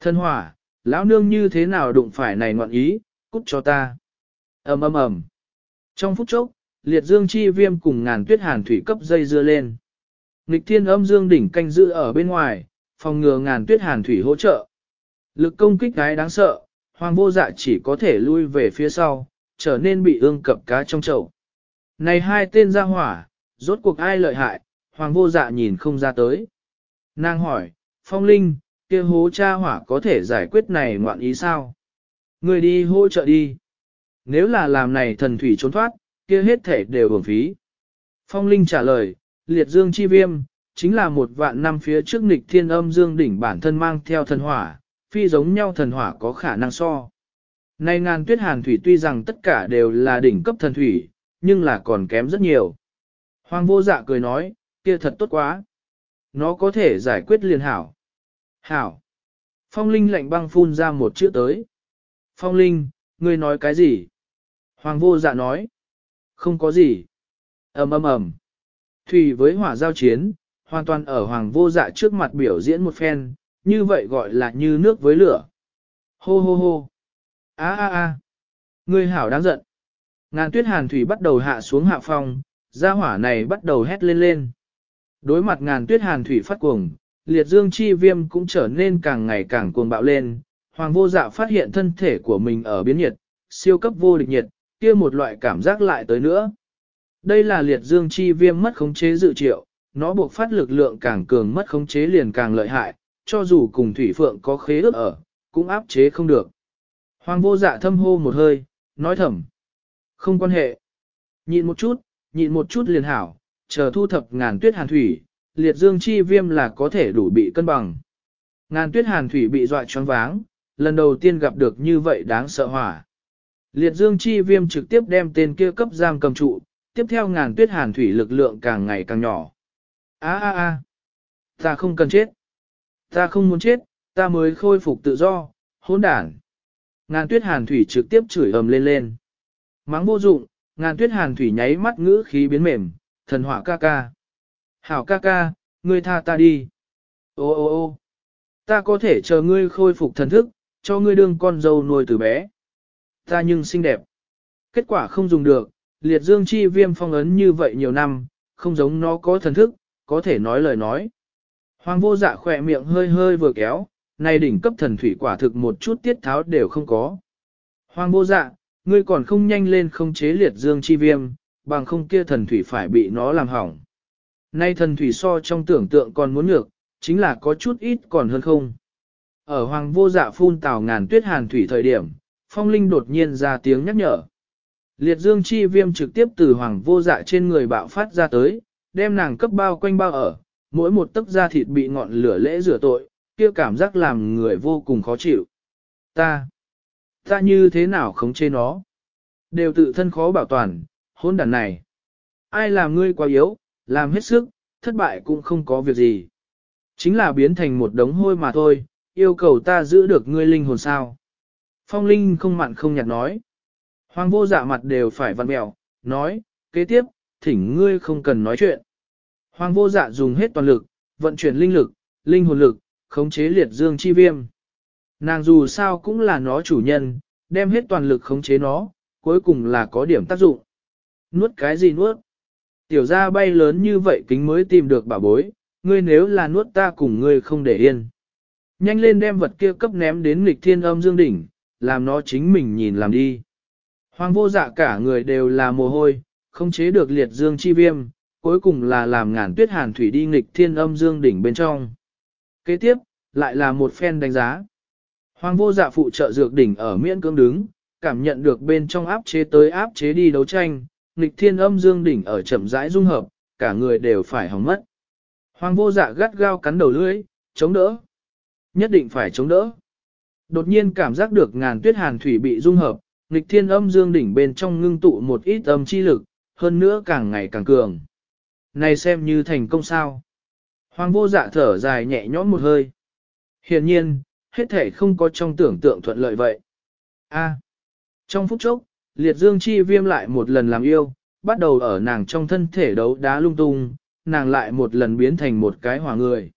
Thân hỏa, lão nương như thế nào đụng phải này ngoạn ý, cút cho ta. ầm ầm ầm. Trong phút chốc, liệt dương chi viêm cùng ngàn tuyết hàn thủy cấp dây dưa lên. Nghịch thiên âm dương đỉnh canh giữ ở bên ngoài, phòng ngừa ngàn tuyết hàn thủy hỗ trợ. Lực công kích cái đáng sợ, hoàng vô dạ chỉ có thể lui về phía sau, trở nên bị ương cập cá trong chậu. Này hai tên ra hỏa, rốt cuộc ai lợi hại, hoàng vô dạ nhìn không ra tới. Nàng hỏi, phong linh, kia hố cha hỏa có thể giải quyết này ngoạn ý sao? Người đi hỗ trợ đi. Nếu là làm này thần thủy trốn thoát, kia hết thể đều hưởng phí. Phong linh trả lời, liệt dương chi viêm, chính là một vạn năm phía trước nịch thiên âm dương đỉnh bản thân mang theo thần hỏa, phi giống nhau thần hỏa có khả năng so. Nay ngàn tuyết hàn thủy tuy rằng tất cả đều là đỉnh cấp thần thủy, nhưng là còn kém rất nhiều. Hoàng vô dạ cười nói, kia thật tốt quá. Nó có thể giải quyết liền hảo. Hảo. Phong Linh lạnh băng phun ra một chữ tới. Phong Linh, ngươi nói cái gì? Hoàng vô dạ nói. Không có gì. ầm ầm ầm. Thủy với hỏa giao chiến, hoàn toàn ở hoàng vô dạ trước mặt biểu diễn một phen, như vậy gọi là như nước với lửa. Hô hô hô. a a a. Ngươi hảo đáng giận. Ngàn tuyết hàn thủy bắt đầu hạ xuống hạ phong, gia hỏa này bắt đầu hét lên lên. Đối mặt ngàn tuyết hàn thủy phát cuồng, liệt dương chi viêm cũng trở nên càng ngày càng cuồng bạo lên. Hoàng vô dạ phát hiện thân thể của mình ở biến nhiệt, siêu cấp vô địch nhiệt, kia một loại cảm giác lại tới nữa. Đây là liệt dương chi viêm mất khống chế dự triệu, nó buộc phát lực lượng càng cường mất khống chế liền càng lợi hại, cho dù cùng thủy phượng có khế ước ở, cũng áp chế không được. Hoàng vô dạ thâm hô một hơi, nói thầm. Không quan hệ. Nhịn một chút, nhịn một chút liền hảo, chờ thu thập ngàn tuyết hàn thủy, liệt dương chi viêm là có thể đủ bị cân bằng. Ngàn tuyết hàn thủy bị dọa choáng váng, lần đầu tiên gặp được như vậy đáng sợ hỏa. Liệt dương chi viêm trực tiếp đem tên kia cấp giam cầm trụ, tiếp theo ngàn tuyết hàn thủy lực lượng càng ngày càng nhỏ. A a a, ta không cần chết. Ta không muốn chết, ta mới khôi phục tự do, hỗn đản. Ngàn tuyết hàn thủy trực tiếp chửi ầm lên lên. Mắng vô dụng, ngàn tuyết hàn thủy nháy mắt ngữ khí biến mềm, thần hỏa ca ca. Hảo ca ca, ngươi tha ta đi. Ô ô ô ta có thể chờ ngươi khôi phục thần thức, cho ngươi đương con dâu nuôi từ bé. Ta nhưng xinh đẹp. Kết quả không dùng được, liệt dương chi viêm phong ấn như vậy nhiều năm, không giống nó có thần thức, có thể nói lời nói. Hoàng vô dạ khỏe miệng hơi hơi vừa kéo, này đỉnh cấp thần thủy quả thực một chút tiết tháo đều không có. Hoàng vô dạ, ngươi còn không nhanh lên không chế liệt dương chi viêm, bằng không kia thần thủy phải bị nó làm hỏng. Nay thần thủy so trong tưởng tượng còn muốn ngược, chính là có chút ít còn hơn không. Ở hoàng vô dạ phun tào ngàn tuyết hàn thủy thời điểm, phong linh đột nhiên ra tiếng nhắc nhở. Liệt dương chi viêm trực tiếp từ hoàng vô dạ trên người bạo phát ra tới, đem nàng cấp bao quanh bao ở, mỗi một tấc da thịt bị ngọn lửa lễ rửa tội, kia cảm giác làm người vô cùng khó chịu. Ta, ta như thế nào khống chế nó? Đều tự thân khó bảo toàn, hôn đàn này. Ai làm ngươi quá yếu, làm hết sức, thất bại cũng không có việc gì. Chính là biến thành một đống hôi mà thôi, yêu cầu ta giữ được ngươi linh hồn sao. Phong linh không mặn không nhạt nói. Hoàng vô dạ mặt đều phải văn mẹo, nói, kế tiếp, thỉnh ngươi không cần nói chuyện. Hoàng vô dạ dùng hết toàn lực, vận chuyển linh lực, linh hồn lực, khống chế liệt dương chi viêm. Nàng dù sao cũng là nó chủ nhân, đem hết toàn lực khống chế nó, cuối cùng là có điểm tác dụng. Nuốt cái gì nuốt? Tiểu ra bay lớn như vậy kính mới tìm được bảo bối, ngươi nếu là nuốt ta cùng ngươi không để yên. Nhanh lên đem vật kia cấp ném đến nghịch thiên âm dương đỉnh, làm nó chính mình nhìn làm đi. Hoàng vô dạ cả người đều là mồ hôi, không chế được liệt dương chi viêm, cuối cùng là làm ngàn tuyết hàn thủy đi nghịch thiên âm dương đỉnh bên trong. Kế tiếp, lại là một phen đánh giá. Hoàng vô dạ phụ trợ dược đỉnh ở miễn cưỡng đứng, cảm nhận được bên trong áp chế tới áp chế đi đấu tranh, nghịch thiên âm dương đỉnh ở chậm rãi dung hợp, cả người đều phải hỏng mất. Hoàng vô dạ gắt gao cắn đầu lưỡi, chống đỡ. Nhất định phải chống đỡ. Đột nhiên cảm giác được ngàn tuyết hàn thủy bị dung hợp, nghịch thiên âm dương đỉnh bên trong ngưng tụ một ít âm chi lực, hơn nữa càng ngày càng cường. Này xem như thành công sao. Hoàng vô dạ thở dài nhẹ nhõm một hơi. Hiển nhiên, hết thể không có trong tưởng tượng thuận lợi vậy. A. trong phút chốc, liệt dương chi viêm lại một lần làm yêu, bắt đầu ở nàng trong thân thể đấu đá lung tung, nàng lại một lần biến thành một cái hỏa người.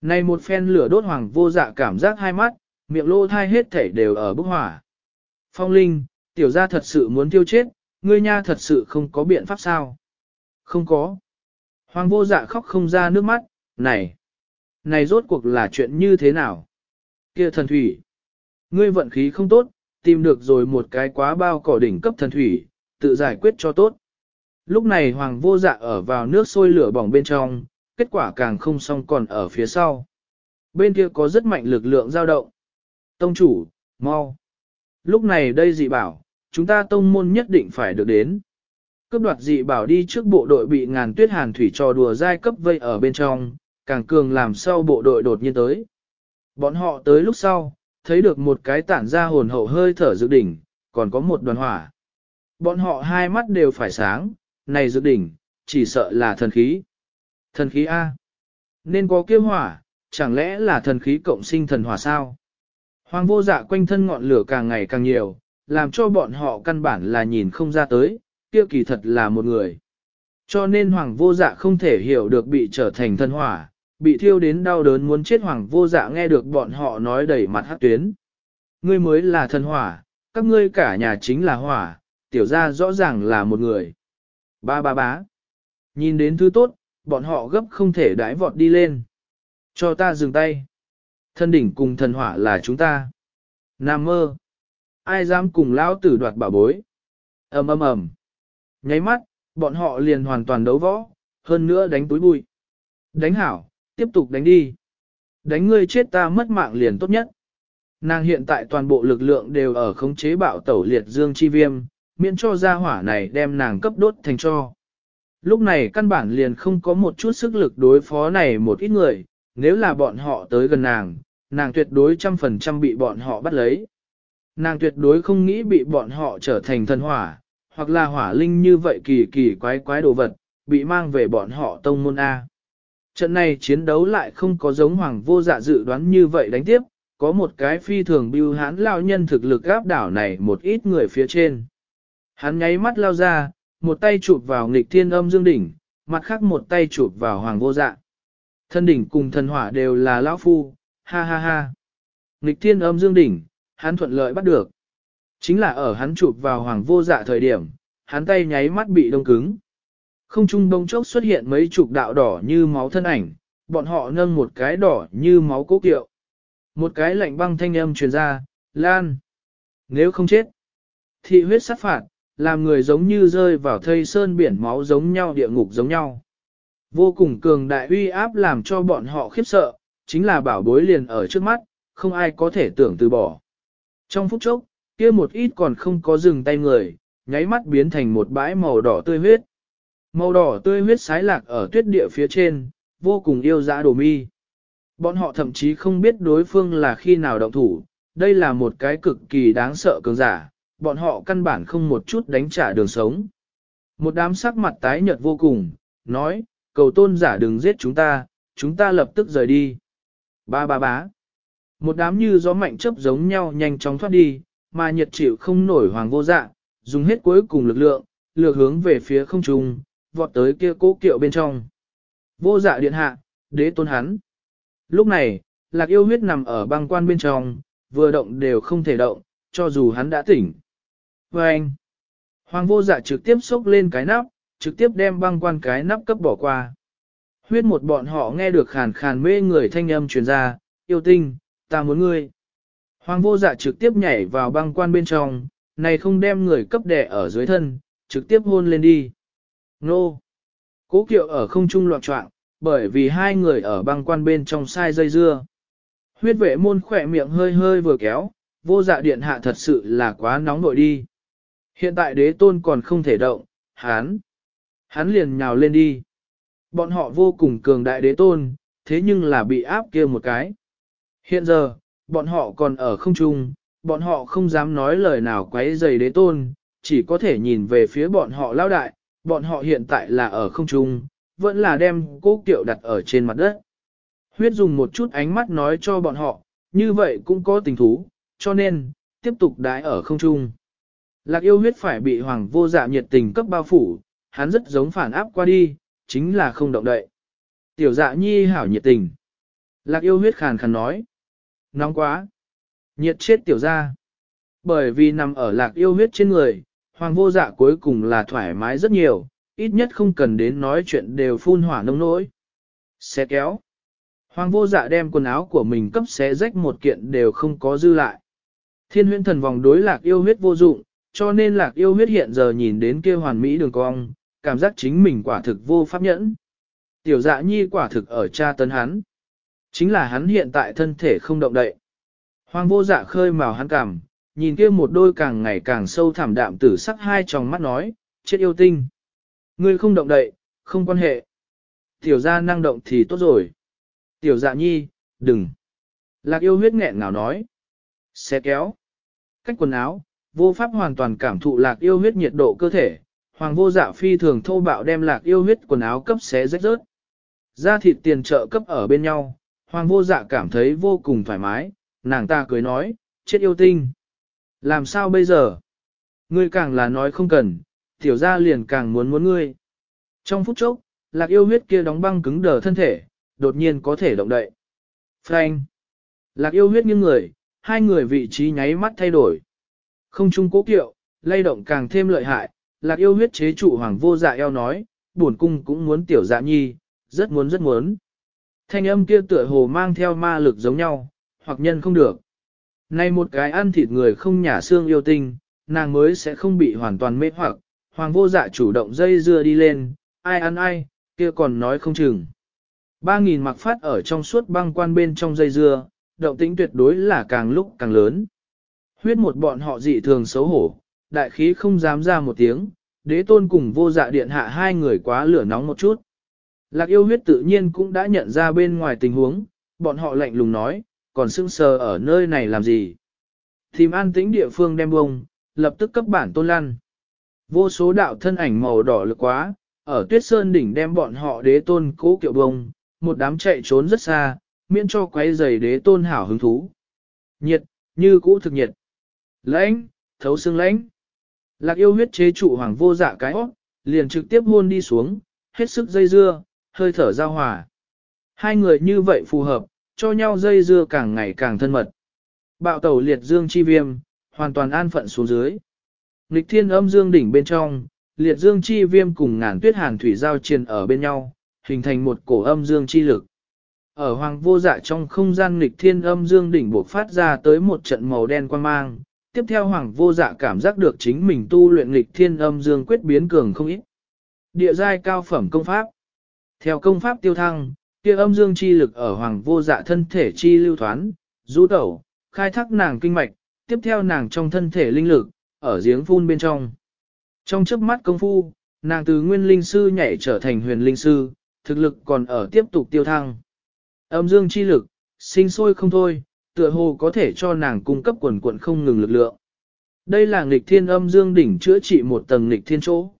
Này một phen lửa đốt hoàng vô dạ cảm giác hai mắt, miệng lô thai hết thể đều ở bức hỏa. Phong Linh, tiểu gia thật sự muốn tiêu chết, ngươi nha thật sự không có biện pháp sao? Không có. Hoàng vô dạ khóc không ra nước mắt, này, này rốt cuộc là chuyện như thế nào? Kia thần thủy, ngươi vận khí không tốt, tìm được rồi một cái quá bao cỏ đỉnh cấp thần thủy, tự giải quyết cho tốt. Lúc này hoàng vô dạ ở vào nước sôi lửa bỏng bên trong, kết quả càng không xong còn ở phía sau. Bên kia có rất mạnh lực lượng dao động. Tông chủ, mau. Lúc này đây dị bảo, chúng ta tông môn nhất định phải được đến. Cấp đoạt dị bảo đi trước bộ đội bị ngàn tuyết hàn thủy trò đùa giai cấp vây ở bên trong, càng cường làm sau bộ đội đột nhiên tới. Bọn họ tới lúc sau, thấy được một cái tản ra hồn hậu hơi thở dự đỉnh, còn có một đoàn hỏa. Bọn họ hai mắt đều phải sáng, này dự đỉnh, chỉ sợ là thần khí. Thần khí A. Nên có kiêm hỏa, chẳng lẽ là thần khí cộng sinh thần hỏa sao? Hoàng vô dạ quanh thân ngọn lửa càng ngày càng nhiều, làm cho bọn họ căn bản là nhìn không ra tới, kia kỳ thật là một người. Cho nên hoàng vô dạ không thể hiểu được bị trở thành thần hỏa, bị thiêu đến đau đớn muốn chết hoàng vô dạ nghe được bọn họ nói đẩy mặt hát tuyến. Ngươi mới là thần hỏa, các ngươi cả nhà chính là hỏa, tiểu ra rõ ràng là một người. Ba ba bá. Nhìn đến thứ tốt, bọn họ gấp không thể đãi vọt đi lên. Cho ta dừng tay. Thân đỉnh cùng thần hỏa là chúng ta. Nam mơ. Ai dám cùng lão tử đoạt bảo bối. ầm ầm ầm. Nháy mắt, bọn họ liền hoàn toàn đấu võ, hơn nữa đánh túi bụi. Đánh hảo, tiếp tục đánh đi. Đánh ngươi chết ta mất mạng liền tốt nhất. Nàng hiện tại toàn bộ lực lượng đều ở khống chế bạo tẩu liệt dương chi viêm, miễn cho gia hỏa này đem nàng cấp đốt thành cho. Lúc này căn bản liền không có một chút sức lực đối phó này một ít người, nếu là bọn họ tới gần nàng, nàng tuyệt đối trăm phần trăm bị bọn họ bắt lấy. Nàng tuyệt đối không nghĩ bị bọn họ trở thành thân hỏa, hoặc là hỏa linh như vậy kỳ kỳ quái quái đồ vật, bị mang về bọn họ tông môn A. Trận này chiến đấu lại không có giống hoàng vô dạ dự đoán như vậy đánh tiếp, có một cái phi thường bưu hãn lao nhân thực lực gáp đảo này một ít người phía trên. Hắn nháy mắt lao ra, một tay chụp vào nghịch thiên âm dương đỉnh, mặt khác một tay chụp vào hoàng vô dạ. Thân đỉnh cùng thần hỏa đều là lão phu, ha ha ha. Nghịch thiên âm dương đỉnh, hắn thuận lợi bắt được. Chính là ở hắn chụp vào hoàng vô dạ thời điểm, hắn tay nháy mắt bị đông cứng. Không trung đông chốc xuất hiện mấy chục đạo đỏ như máu thân ảnh, bọn họ nâng một cái đỏ như máu cố kiệu. Một cái lạnh băng thanh âm truyền ra, lan. Nếu không chết, thị huyết sát phạt, làm người giống như rơi vào thây sơn biển máu giống nhau địa ngục giống nhau. Vô cùng cường đại uy áp làm cho bọn họ khiếp sợ, chính là bảo bối liền ở trước mắt, không ai có thể tưởng từ bỏ. Trong phút chốc, kia một ít còn không có dừng tay người, nháy mắt biến thành một bãi màu đỏ tươi huyết. Màu đỏ tươi huyết sái lạc ở tuyết địa phía trên, vô cùng yêu dã đồ mi. Bọn họ thậm chí không biết đối phương là khi nào động thủ, đây là một cái cực kỳ đáng sợ cường giả, bọn họ căn bản không một chút đánh trả đường sống. Một đám sắc mặt tái nhợt vô cùng, nói, cầu tôn giả đừng giết chúng ta, chúng ta lập tức rời đi. Ba ba bá. Một đám như gió mạnh chớp giống nhau nhanh chóng thoát đi, mà nhiệt chịu không nổi hoàng vô dạ, dùng hết cuối cùng lực lượng, lược hướng về phía không trung, vọt tới kia cố kiệu bên trong. Vô dạ điện hạ, đế tôn hắn. Lúc này, lạc yêu huyết nằm ở băng quan bên trong, vừa động đều không thể động, cho dù hắn đã tỉnh. Và anh, hoàng vô dạ trực tiếp xốc lên cái nắp, trực tiếp đem băng quan cái nắp cấp bỏ qua. Huyết một bọn họ nghe được khàn khàn mê người thanh âm truyền ra, yêu tinh, ta muốn ngươi. Hoàng vô dạ trực tiếp nhảy vào băng quan bên trong, này không đem người cấp đẻ ở dưới thân, trực tiếp hôn lên đi. Nô! Cố kiệu ở không trung loạn trọng, bởi vì hai người ở băng quan bên trong sai dây dưa. Huyết vệ môn khỏe miệng hơi hơi vừa kéo, vô dạ điện hạ thật sự là quá nóng nội đi. Hiện tại đế tôn còn không thể động, hán. Hắn liền nhào lên đi. Bọn họ vô cùng cường đại đế tôn, thế nhưng là bị áp kia một cái. Hiện giờ, bọn họ còn ở không trung, bọn họ không dám nói lời nào quấy dày đế tôn, chỉ có thể nhìn về phía bọn họ lao đại, bọn họ hiện tại là ở không trung, vẫn là đem cố kiệu đặt ở trên mặt đất. Huyết dùng một chút ánh mắt nói cho bọn họ, như vậy cũng có tình thú, cho nên, tiếp tục đái ở không trung. Lạc yêu huyết phải bị hoàng vô dạ nhiệt tình cấp bao phủ, hắn rất giống phản áp qua đi, chính là không động đậy. Tiểu dạ nhi hảo nhiệt tình. Lạc yêu huyết khàn khàn nói. Nóng quá. Nhiệt chết tiểu ra. Bởi vì nằm ở lạc yêu huyết trên người, hoàng vô dạ cuối cùng là thoải mái rất nhiều, ít nhất không cần đến nói chuyện đều phun hỏa nông nỗi. Xé kéo. Hoàng vô dạ đem quần áo của mình cấp xé rách một kiện đều không có dư lại. Thiên huyễn thần vòng đối lạc yêu huyết vô dụng, cho nên lạc yêu huyết hiện giờ nhìn đến kia hoàn mỹ đường cong, cảm giác chính mình quả thực vô pháp nhẫn. Tiểu dạ nhi quả thực ở cha tấn hắn. Chính là hắn hiện tại thân thể không động đậy. Hoàng vô dạ khơi màu hắn cảm, nhìn kia một đôi càng ngày càng sâu thảm đạm tử sắc hai tròng mắt nói, chết yêu tinh. Ngươi không động đậy, không quan hệ. Tiểu gia năng động thì tốt rồi. Tiểu dạ nhi, đừng. Lạc yêu huyết nghẹn ngào nói. Xe kéo. Cách quần áo, vô pháp hoàn toàn cảm thụ lạc yêu huyết nhiệt độ cơ thể. Hoàng vô dạ phi thường thô bạo đem lạc yêu huyết quần áo cấp xé rách rớt. Ra thịt tiền trợ cấp ở bên nhau, hoàng vô dạ cảm thấy vô cùng thoải mái, nàng ta cười nói, chết yêu tinh. Làm sao bây giờ? Ngươi càng là nói không cần, tiểu gia liền càng muốn muốn ngươi. Trong phút chốc, lạc yêu huyết kia đóng băng cứng đờ thân thể, đột nhiên có thể động đậy. Frank! Lạc yêu huyết nghiêng người, hai người vị trí nháy mắt thay đổi. Không chung cố kiệu, lay động càng thêm lợi hại, lạc yêu huyết chế trụ hoàng vô dạ eo nói, buồn cung cũng muốn tiểu dạ nhi, rất muốn rất muốn. Thanh âm kia tựa hồ mang theo ma lực giống nhau, hoặc nhân không được. Nay một cái ăn thịt người không nhả xương yêu tinh, nàng mới sẽ không bị hoàn toàn mê hoặc, hoàng vô dạ chủ động dây dưa đi lên, ai ăn ai, kia còn nói không chừng. Ba nghìn mặc phát ở trong suốt băng quan bên trong dây dưa, động tĩnh tuyệt đối là càng lúc càng lớn. Huyết một bọn họ dị thường xấu hổ, đại khí không dám ra một tiếng, đế tôn cùng vô dạ điện hạ hai người quá lửa nóng một chút. Lạc yêu huyết tự nhiên cũng đã nhận ra bên ngoài tình huống, bọn họ lạnh lùng nói, còn sững sờ ở nơi này làm gì. Tìm an tĩnh địa phương đem bông, lập tức cấp bản tôn lăn. Vô số đạo thân ảnh màu đỏ lực quá, ở tuyết sơn đỉnh đem bọn họ đế tôn cố kiệu bông, một đám chạy trốn rất xa, miễn cho quấy giày đế tôn hảo hứng thú. Nhiệt, như cũ thực nhiệt. Lãnh, thấu xương lãnh. Lạc yêu huyết chế trụ hoàng vô dạ cái óc, liền trực tiếp hôn đi xuống, hết sức dây dưa, hơi thở giao hòa. Hai người như vậy phù hợp, cho nhau dây dưa càng ngày càng thân mật. Bạo tẩu liệt dương chi viêm, hoàn toàn an phận xuống dưới. Nghịch thiên âm dương đỉnh bên trong, liệt dương chi viêm cùng ngàn tuyết hàn thủy giao triền ở bên nhau, hình thành một cổ âm dương chi lực. Ở hoàng vô dạ trong không gian nghịch thiên âm dương đỉnh buộc phát ra tới một trận màu đen quan mang, tiếp theo hoàng vô dạ cảm giác được chính mình tu luyện nghịch thiên âm dương quyết biến cường không ít. Địa giai cao phẩm công pháp. Theo công pháp tiêu thăng, kia âm dương chi lực ở hoàng vô dạ thân thể chi lưu thoán, rũ tẩu, khai thác nàng kinh mạch, tiếp theo nàng trong thân thể linh lực, ở giếng phun bên trong. Trong chớp mắt công phu, nàng từ nguyên linh sư nhảy trở thành huyền linh sư, thực lực còn ở tiếp tục tiêu thăng. Âm dương chi lực, sinh sôi không thôi, tựa hồ có thể cho nàng cung cấp quần quận không ngừng lực lượng. Đây là nghịch thiên âm dương đỉnh chữa trị một tầng nghịch thiên chỗ.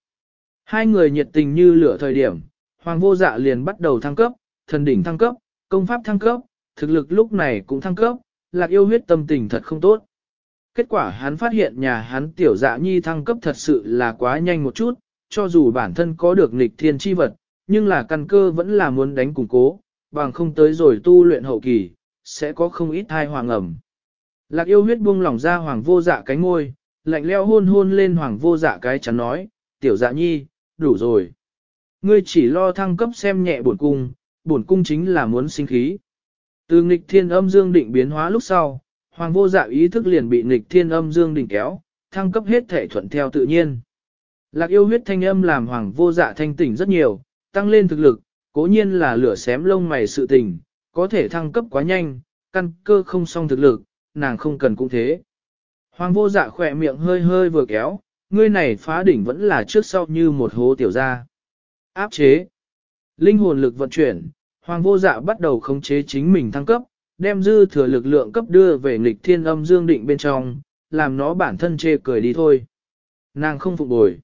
Hai người nhiệt tình như lửa thời điểm, hoàng vô dạ liền bắt đầu thăng cấp, thần đỉnh thăng cấp, công pháp thăng cấp, thực lực lúc này cũng thăng cấp, lạc yêu huyết tâm tình thật không tốt. Kết quả hắn phát hiện nhà hắn tiểu dạ nhi thăng cấp thật sự là quá nhanh một chút, cho dù bản thân có được nghịch thiên chi vật, nhưng là căn cơ vẫn là muốn đánh củng cố, bằng không tới rồi tu luyện hậu kỳ, sẽ có không ít thai hoàng ẩm. Lạc yêu huyết buông lỏng ra hoàng vô dạ cái ngôi, lạnh leo hôn hôn lên hoàng vô dạ cái chắn nói, tiểu dạ nhi, đủ rồi. Ngươi chỉ lo thăng cấp xem nhẹ bổn cung, bổn cung chính là muốn sinh khí. Từ nghịch thiên âm dương định biến hóa lúc sau, hoàng vô dạ ý thức liền bị nghịch thiên âm dương định kéo, thăng cấp hết thể thuận theo tự nhiên. Lạc yêu huyết thanh âm làm hoàng vô dạ thanh tỉnh rất nhiều, tăng lên thực lực, cố nhiên là lửa xém lông mày sự tình, có thể thăng cấp quá nhanh, căn cơ không song thực lực, nàng không cần cũng thế. Hoàng vô dạ khỏe miệng hơi hơi vừa kéo, ngươi này phá đỉnh vẫn là trước sau như một hố tiểu ra. Áp chế. Linh hồn lực vận chuyển, hoàng vô dạ bắt đầu khống chế chính mình thăng cấp, đem dư thừa lực lượng cấp đưa về nghịch thiên âm dương định bên trong, làm nó bản thân chê cười đi thôi. Nàng không phục bồi.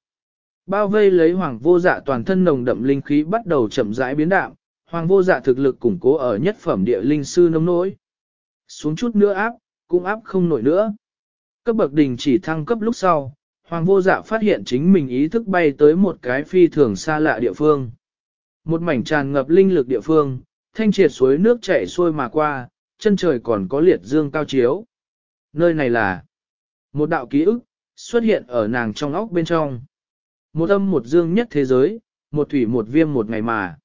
Bao vây lấy hoàng vô dạ toàn thân nồng đậm linh khí bắt đầu chậm rãi biến đạm, hoàng vô dạ thực lực củng cố ở nhất phẩm địa linh sư nông nỗi. Xuống chút nữa áp, cũng áp không nổi nữa. Cấp bậc đình chỉ thăng cấp lúc sau, hoàng vô dạ phát hiện chính mình ý thức bay tới một cái phi thường xa lạ địa phương. Một mảnh tràn ngập linh lực địa phương, thanh triệt suối nước chảy xuôi mà qua, chân trời còn có liệt dương cao chiếu. Nơi này là một đạo ký ức, xuất hiện ở nàng trong óc bên trong. Một âm một dương nhất thế giới, một thủy một viêm một ngày mà.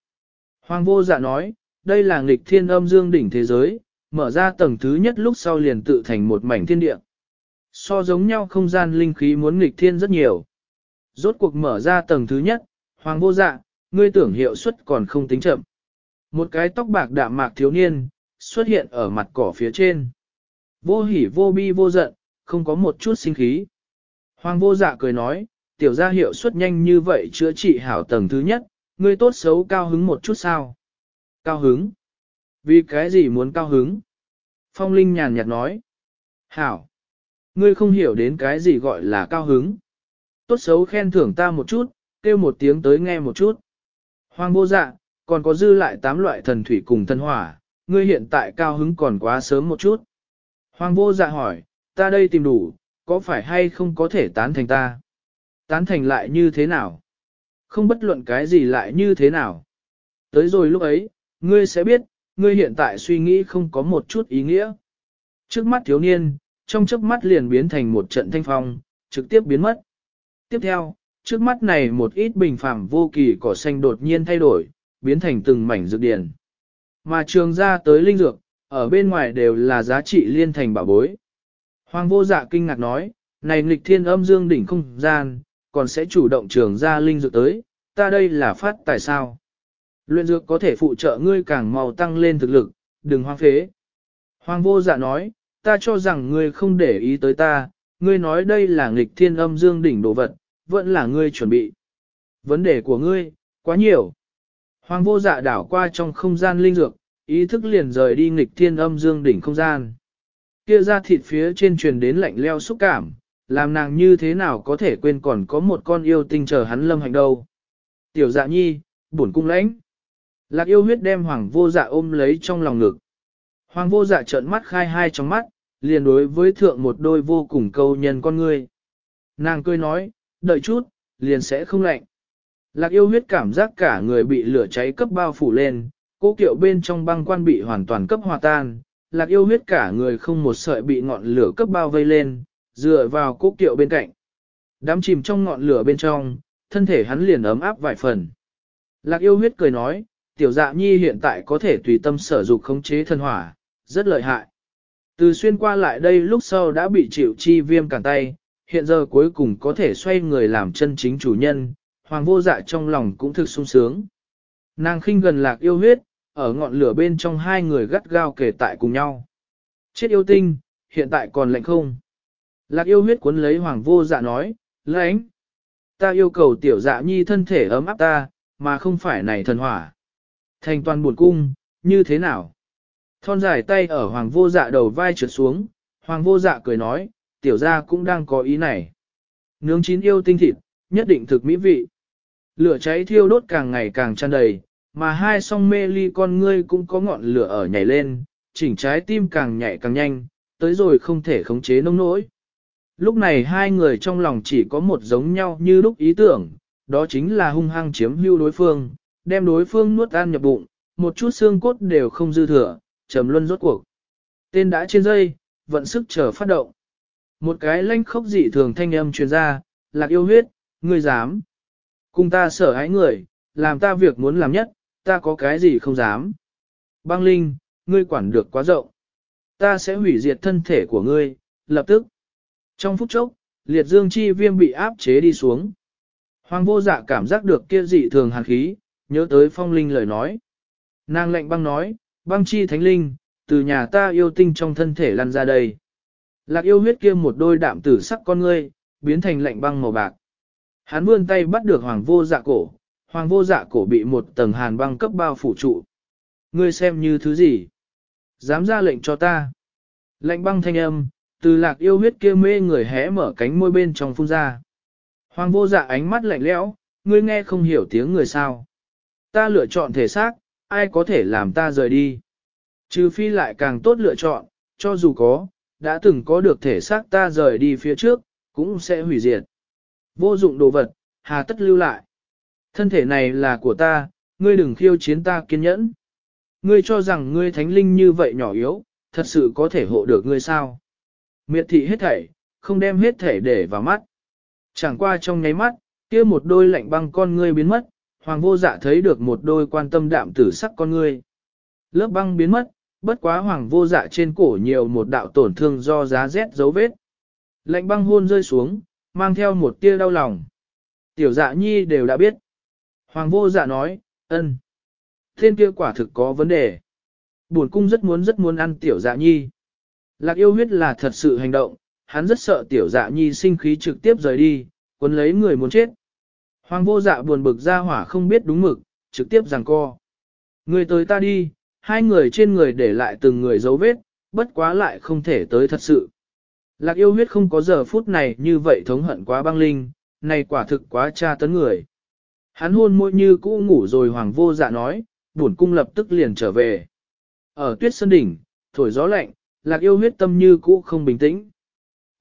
Hoàng vô dạ nói, đây là nghịch thiên âm dương đỉnh thế giới, mở ra tầng thứ nhất lúc sau liền tự thành một mảnh thiên địa. So giống nhau không gian linh khí muốn nghịch thiên rất nhiều. Rốt cuộc mở ra tầng thứ nhất, hoàng vô dạ, ngươi tưởng hiệu suất còn không tính chậm. Một cái tóc bạc đạm mạc thiếu niên, xuất hiện ở mặt cỏ phía trên. Vô hỉ vô bi vô giận, không có một chút sinh khí. Hoàng vô dạ cười nói, tiểu gia hiệu suất nhanh như vậy chữa trị hảo tầng thứ nhất, ngươi tốt xấu cao hứng một chút sao? Cao hứng? Vì cái gì muốn cao hứng? Phong Linh nhàn nhạt nói. Hảo! Ngươi không hiểu đến cái gì gọi là cao hứng. Tốt xấu khen thưởng ta một chút, kêu một tiếng tới nghe một chút. Hoàng vô dạ, còn có dư lại tám loại thần thủy cùng thần hỏa, ngươi hiện tại cao hứng còn quá sớm một chút. Hoàng vô dạ hỏi, ta đây tìm đủ, có phải hay không có thể tán thành ta? Tán thành lại như thế nào? Không bất luận cái gì lại như thế nào? Tới rồi lúc ấy, ngươi sẽ biết, ngươi hiện tại suy nghĩ không có một chút ý nghĩa. Trước mắt thiếu niên, trong chớp mắt liền biến thành một trận thanh phong, trực tiếp biến mất. Tiếp theo, trước mắt này một ít bình phẳng vô kỳ cỏ xanh đột nhiên thay đổi, biến thành từng mảnh dược điển. Mà trường ra tới linh dược, ở bên ngoài đều là giá trị liên thành bảo bối. Hoàng vô dạ kinh ngạc nói, này nghịch thiên âm dương đỉnh không gian, còn sẽ chủ động trường ra linh dược tới, ta đây là phát tại sao? Luyện dược có thể phụ trợ ngươi càng màu tăng lên thực lực, đừng hoang phế. Hoàng vô dạ nói, ta cho rằng ngươi không để ý tới ta, ngươi nói đây là nghịch thiên âm dương đỉnh đồ vật, vẫn là ngươi chuẩn bị. Vấn đề của ngươi, quá nhiều. Hoàng vô dạ đảo qua trong không gian linh dược, ý thức liền rời đi nghịch thiên âm dương đỉnh không gian. Kia ra thịt phía trên truyền đến lạnh leo xúc cảm, làm nàng như thế nào có thể quên còn có một con yêu tinh chờ hắn lâm hành đâu. Tiểu dạ nhi, buồn cung lãnh. Lạc yêu huyết đem hoàng vô dạ ôm lấy trong lòng ngực. Hoàng vô dạ trợn mắt khai hai trong mắt, liền đối với thượng một đôi vô cùng câu nhân con ngươi. Nàng cười nói, đợi chút, liền sẽ không lạnh. Lạc yêu huyết cảm giác cả người bị lửa cháy cấp bao phủ lên, cố kiệu bên trong băng quan bị hoàn toàn cấp hòa tan, lạc yêu huyết cả người không một sợi bị ngọn lửa cấp bao vây lên, dựa vào cố kiệu bên cạnh. Đám chìm trong ngọn lửa bên trong, thân thể hắn liền ấm áp vài phần. Lạc yêu huyết cười nói, tiểu dạ nhi hiện tại có thể tùy tâm sở dục khống chế thân hỏa, rất lợi hại. Từ xuyên qua lại đây lúc sau đã bị chịu chi viêm cản tay, hiện giờ cuối cùng có thể xoay người làm chân chính chủ nhân, hoàng vô dạ trong lòng cũng thực sung sướng. Nàng khinh gần lạc yêu huyết, ở ngọn lửa bên trong hai người gắt gao kề tại cùng nhau. Chết yêu tinh, hiện tại còn lạnh không? Lạc yêu huyết cuốn lấy hoàng vô dạ nói, lãnh. Ta yêu cầu tiểu dạ nhi thân thể ấm áp ta, mà không phải này thần hỏa. Thành toàn buồn cung, như thế nào? Thon dài tay ở hoàng vô dạ đầu vai trượt xuống, hoàng vô dạ cười nói, tiểu gia cũng đang có ý này. Nướng chín yêu tinh thịt, nhất định thực mỹ vị. Lửa cháy thiêu đốt càng ngày càng tràn đầy, mà hai song mê ly con ngươi cũng có ngọn lửa ở nhảy lên, chỉnh trái tim càng nhảy càng nhanh, tới rồi không thể khống chế nông nỗi. Lúc này hai người trong lòng chỉ có một giống nhau như lúc ý tưởng, đó chính là hung hăng chiếm hưu đối phương, đem đối phương nuốt ăn nhập bụng, một chút xương cốt đều không dư thừa, trầm luân rốt cuộc. Tên đã trên dây, vận sức chờ phát động. Một cái lanh khốc dị thường thanh âm truyền ra, lạc yêu huyết, ngươi dám. Cùng ta sở hãi người, làm ta việc muốn làm nhất, ta có cái gì không dám. Băng linh, ngươi quản được quá rộng. Ta sẽ hủy diệt thân thể của ngươi, lập tức. Trong phút chốc, liệt dương chi viêm bị áp chế đi xuống. Hoàng vô dạ cảm giác được kia dị thường hàn khí, nhớ tới phong linh lời nói. Nàng lệnh băng nói, băng chi thánh linh, từ nhà ta yêu tinh trong thân thể lăn ra đây. Lạc yêu huyết kia một đôi đạm tử sắc con ngươi, biến thành lạnh băng màu bạc. Hắn vươn tay bắt được hoàng vô dạ cổ, hoàng vô dạ cổ bị một tầng hàn băng cấp bao phủ trụ. Ngươi xem như thứ gì? Dám ra lệnh cho ta. Lạnh băng thanh âm, từ lạc yêu huyết kia mê người hé mở cánh môi bên trong phun ra. Hoàng vô dạ ánh mắt lạnh lẽo, ngươi nghe không hiểu tiếng người sao. Ta lựa chọn thể xác, ai có thể làm ta rời đi. Trừ phi lại càng tốt lựa chọn, cho dù có, đã từng có được thể xác ta rời đi phía trước, cũng sẽ hủy diệt. Vô dụng đồ vật, hà tất lưu lại. Thân thể này là của ta, ngươi đừng khiêu chiến ta kiên nhẫn. Ngươi cho rằng ngươi thánh linh như vậy nhỏ yếu, thật sự có thể hộ được ngươi sao? Miệt thị hết thảy, không đem hết thảy để vào mắt. Chẳng qua trong nháy mắt, kia một đôi lạnh băng con ngươi biến mất, hoàng vô dạ thấy được một đôi quan tâm đạm tử sắc con ngươi. Lớp băng biến mất, bất quá hoàng vô dạ trên cổ nhiều một đạo tổn thương do giá rét dấu vết. Lạnh băng hôn rơi xuống, mang theo một tia đau lòng. Tiểu dạ nhi đều đã biết. Hoàng vô dạ nói, ân. Thiên kia quả thực có vấn đề. Buồn cung rất muốn rất muốn ăn tiểu dạ nhi. Lạc yêu huyết là thật sự hành động, hắn rất sợ tiểu dạ nhi sinh khí trực tiếp rời đi, quân lấy người muốn chết. Hoàng vô dạ buồn bực ra hỏa không biết đúng mực, trực tiếp giằng co. Người tới ta đi, hai người trên người để lại từng người dấu vết, bất quá lại không thể tới thật sự. Lạc yêu huyết không có giờ phút này như vậy thống hận quá băng linh, này quả thực quá tra tấn người. Hắn hôn môi như cũ ngủ rồi hoàng vô dạ nói, buồn cung lập tức liền trở về. Ở tuyết sơn đỉnh, thổi gió lạnh, lạc yêu huyết tâm như cũ không bình tĩnh.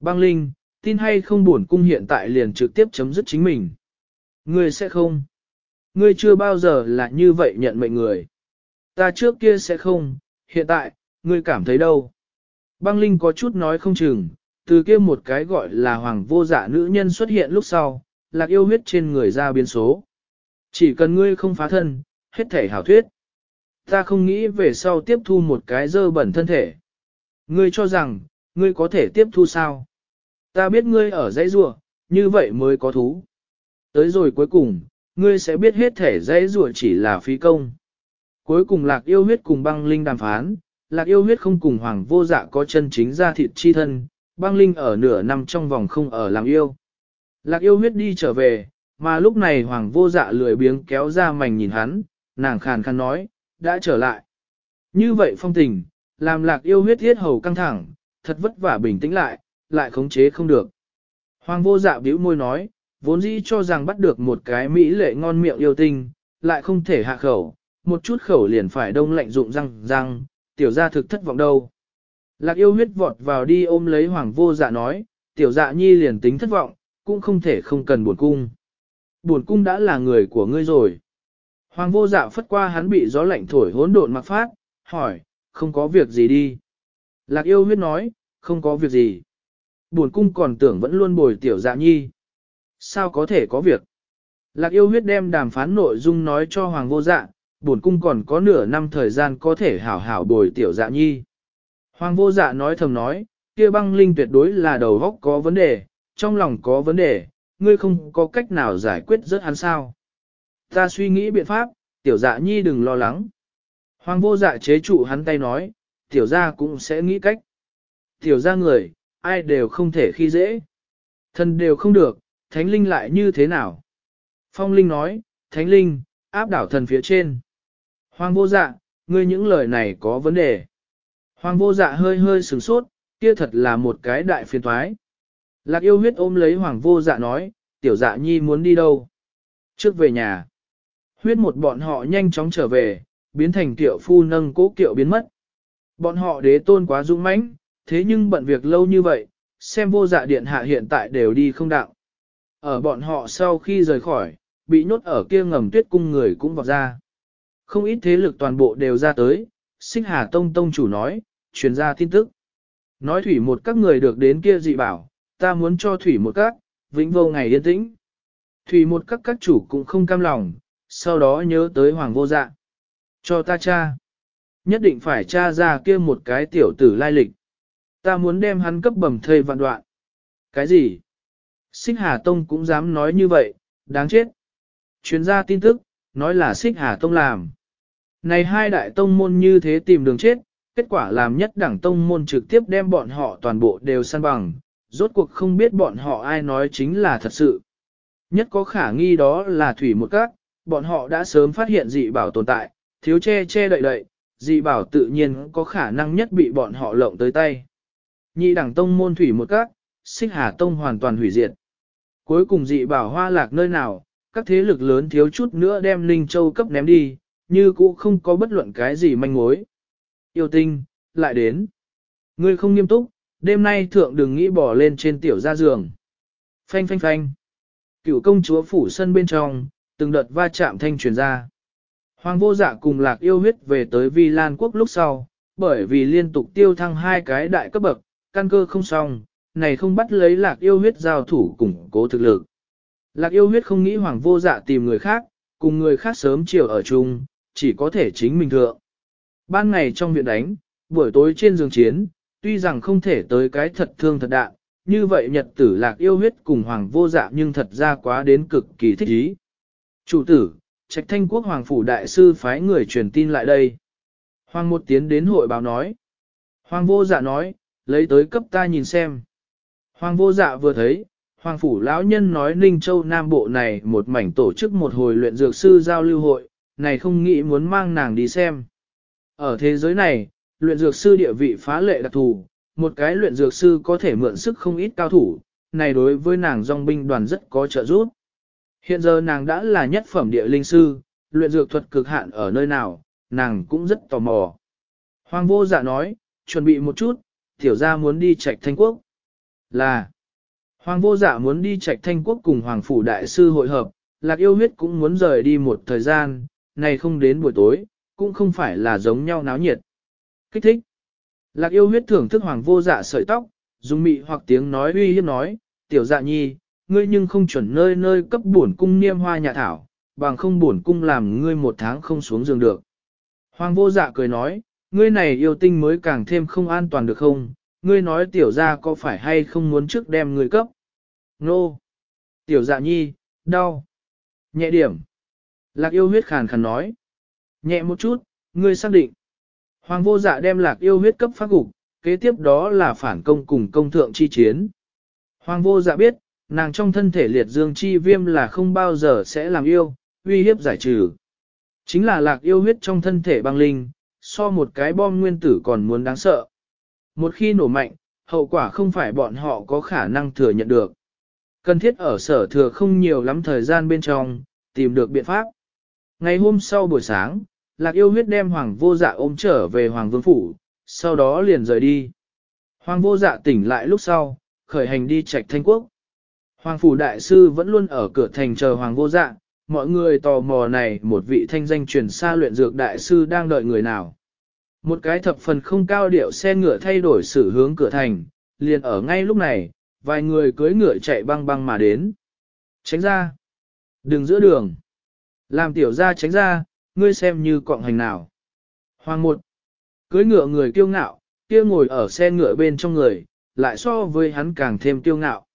Băng linh, tin hay không buồn cung hiện tại liền trực tiếp chấm dứt chính mình. Ngươi sẽ không. Ngươi chưa bao giờ là như vậy nhận mệnh người. Ta trước kia sẽ không, hiện tại, ngươi cảm thấy đâu. Băng Linh có chút nói không chừng, từ kia một cái gọi là hoàng vô dạ nữ nhân xuất hiện lúc sau, lạc yêu huyết trên người ra biến số. Chỉ cần ngươi không phá thân, hết thể hảo thuyết. Ta không nghĩ về sau tiếp thu một cái dơ bẩn thân thể. Ngươi cho rằng, ngươi có thể tiếp thu sao? Ta biết ngươi ở dãy rùa, như vậy mới có thú. Tới rồi cuối cùng, ngươi sẽ biết hết thể dãy rùa chỉ là phí công. Cuối cùng lạc yêu huyết cùng băng linh đàm phán, lạc yêu huyết không cùng hoàng vô dạ có chân chính ra thịt chi thân, băng linh ở nửa năm trong vòng không ở làm yêu. Lạc yêu huyết đi trở về, mà lúc này hoàng vô dạ lười biếng kéo ra mảnh nhìn hắn, nàng khàn khàn nói, đã trở lại. Như vậy phong tình, làm lạc yêu huyết thiết hầu căng thẳng, thật vất vả bình tĩnh lại, lại khống chế không được. Hoàng vô dạ bĩu môi nói, vốn dĩ cho rằng bắt được một cái mỹ lệ ngon miệng yêu tinh, lại không thể hạ khẩu, một chút khẩu liền phải đông lạnh dụng răng răng, tiểu gia thực thất vọng đâu. Lạc yêu huyết vọt vào đi ôm lấy hoàng vô dạ nói, tiểu dạ nhi liền tính thất vọng, cũng không thể không cần buồn cung. Buồn cung đã là người của ngươi rồi. Hoàng vô dạ phất qua hắn bị gió lạnh thổi hỗn độn mặc phát, hỏi, không có việc gì đi. Lạc yêu huyết nói, không có việc gì. Buồn cung còn tưởng vẫn luôn bồi tiểu dạ nhi. Sao có thể có việc? Lạc yêu huyết đem đàm phán nội dung nói cho hoàng vô dạ, Bổn cung còn có nửa năm thời gian có thể hảo hảo bồi tiểu dạ nhi. Hoàng vô dạ nói thầm nói, kia băng linh tuyệt đối là đầu góc có vấn đề, trong lòng có vấn đề, ngươi không có cách nào giải quyết rất hắn sao. Ta suy nghĩ biện pháp, tiểu dạ nhi đừng lo lắng. Hoàng vô dạ chế trụ hắn tay nói, tiểu gia cũng sẽ nghĩ cách. Tiểu gia người, ai đều không thể khi dễ. Thần đều không được, thánh linh lại như thế nào? Phong linh nói, thánh linh, áp đảo thần phía trên. Hoàng vô dạ, ngươi những lời này có vấn đề. Hoàng vô dạ hơi hơi sửng sốt, kia thật là một cái đại phiền thoái. Lạc yêu huyết ôm lấy hoàng vô dạ nói, tiểu dạ nhi muốn đi đâu? Trước về nhà. Huyết một bọn họ nhanh chóng trở về, biến thành tiểu phu nâng cố kiệu biến mất. Bọn họ đế tôn quá dũng mãnh, thế nhưng bận việc lâu như vậy, xem vô dạ điện hạ hiện tại đều đi không đạo. Ở bọn họ sau khi rời khỏi, bị nhốt ở kia ngầm tuyết cung người cũng vọt ra. Không ít thế lực toàn bộ đều ra tới, sinh hà tông tông chủ nói, truyền ra tin tức. Nói thủy một các người được đến kia dị bảo, ta muốn cho thủy một các, vĩnh vô ngày yên tĩnh. Thủy một các các chủ cũng không cam lòng, sau đó nhớ tới hoàng vô dạ. Cho ta cha. Nhất định phải cha ra kia một cái tiểu tử lai lịch. Ta muốn đem hắn cấp bẩm thây vạn đoạn. Cái gì? Xích Hà Tông cũng dám nói như vậy, đáng chết. Chuyên gia tin tức, nói là Xích Hà Tông làm. Này hai đại tông môn như thế tìm đường chết, kết quả làm nhất đẳng tông môn trực tiếp đem bọn họ toàn bộ đều săn bằng, rốt cuộc không biết bọn họ ai nói chính là thật sự. Nhất có khả nghi đó là thủy một các, bọn họ đã sớm phát hiện dị bảo tồn tại, thiếu che che đậy đậy, dị bảo tự nhiên có khả năng nhất bị bọn họ lộng tới tay. Nhị đẳng tông môn thủy một các, xích hà tông hoàn toàn hủy diệt. Cuối cùng dị bảo hoa lạc nơi nào, các thế lực lớn thiếu chút nữa đem Linh Châu cấp ném đi, như cũ không có bất luận cái gì manh mối. Yêu tinh, lại đến. Ngươi không nghiêm túc, đêm nay thượng đừng nghĩ bỏ lên trên tiểu gia giường. Phanh phanh phanh. Cựu công chúa phủ sân bên trong, từng đợt va chạm thanh truyền ra. Hoàng vô dạ cùng lạc yêu huyết về tới Vi Lan quốc lúc sau, bởi vì liên tục tiêu thăng hai cái đại cấp bậc, căn cơ không xong, này không bắt lấy lạc yêu huyết giao thủ củng cố thực lực. Lạc yêu huyết không nghĩ hoàng vô dạ tìm người khác, cùng người khác sớm chiều ở chung, chỉ có thể chính mình thượng. Ban ngày trong viện đánh, buổi tối trên giường chiến, tuy rằng không thể tới cái thật thương thật đạn, như vậy nhật tử lạc yêu huyết cùng hoàng vô dạ nhưng thật ra quá đến cực kỳ thích ý. Chủ tử, trạch thanh quốc hoàng phủ đại sư phái người truyền tin lại đây. Hoàng một tiến đến hội báo nói. Hoàng vô dạ nói, lấy tới cấp ta nhìn xem. Hoàng vô dạ vừa thấy, Hoàng phủ lão nhân nói Ninh Châu Nam Bộ này một mảnh tổ chức một hồi luyện dược sư giao lưu hội, này không nghĩ muốn mang nàng đi xem. Ở thế giới này, luyện dược sư địa vị phá lệ đặc thù, một cái luyện dược sư có thể mượn sức không ít cao thủ, này đối với nàng dòng binh đoàn rất có trợ giúp. Hiện giờ nàng đã là nhất phẩm địa linh sư, luyện dược thuật cực hạn ở nơi nào, nàng cũng rất tò mò. Hoàng vô dạ nói, chuẩn bị một chút, tiểu gia muốn đi trạch thanh quốc. Là, Hoàng vô dạ muốn đi trạch thanh quốc cùng Hoàng Phủ Đại Sư hội hợp, Lạc yêu huyết cũng muốn rời đi một thời gian, này không đến buổi tối, cũng không phải là giống nhau náo nhiệt. Kích thích. Lạc yêu huyết thưởng thức Hoàng vô dạ sợi tóc, dùng mị hoặc tiếng nói uy hiếp nói, tiểu dạ nhi, ngươi nhưng không chuẩn nơi nơi cấp bổn cung niêm hoa nhà thảo, bằng không bổn cung làm ngươi một tháng không xuống giường được. Hoàng vô dạ cười nói, ngươi này yêu tinh mới càng thêm không an toàn được không, ngươi nói tiểu ra có phải hay không muốn trước đem ngươi cấp. Nô! No. Tiểu dạ nhi, đau. Nhẹ điểm. Lạc yêu huyết khàn khàn nói. Nhẹ một chút, ngươi xác định. Hoàng vô dạ đem lạc yêu huyết cấp phát gục, kế tiếp đó là phản công cùng công thượng chi chiến. Hoàng vô dạ biết, nàng trong thân thể liệt dương chi viêm là không bao giờ sẽ làm yêu, uy hiếp giải trừ. Chính là lạc yêu huyết trong thân thể băng linh, so một cái bom nguyên tử còn muốn đáng sợ. Một khi nổ mạnh, hậu quả không phải bọn họ có khả năng thừa nhận được. Cần thiết ở sở thừa không nhiều lắm thời gian bên trong, tìm được biện pháp. Ngày hôm sau buổi sáng, lạc yêu huyết đem hoàng vô dạ ôm trở về hoàng vương phủ, sau đó liền rời đi. Hoàng vô dạ tỉnh lại lúc sau, khởi hành đi trạch thanh quốc. Hoàng phủ đại sư vẫn luôn ở cửa thành chờ hoàng vô dạ, mọi người tò mò này một vị thanh danh truyền xa luyện dược đại sư đang đợi người nào. Một cái thập phần không cao điệu xe ngựa thay đổi sự hướng cửa thành, liền ở ngay lúc này, vài người cưới ngựa chạy băng băng mà đến. Tránh ra. Đừng giữa đường. Làm tiểu ra tránh ra, ngươi xem như cọng hành nào. Hoàng một. Cưới ngựa người kiêu ngạo, kia ngồi ở xe ngựa bên trong người, lại so với hắn càng thêm kiêu ngạo.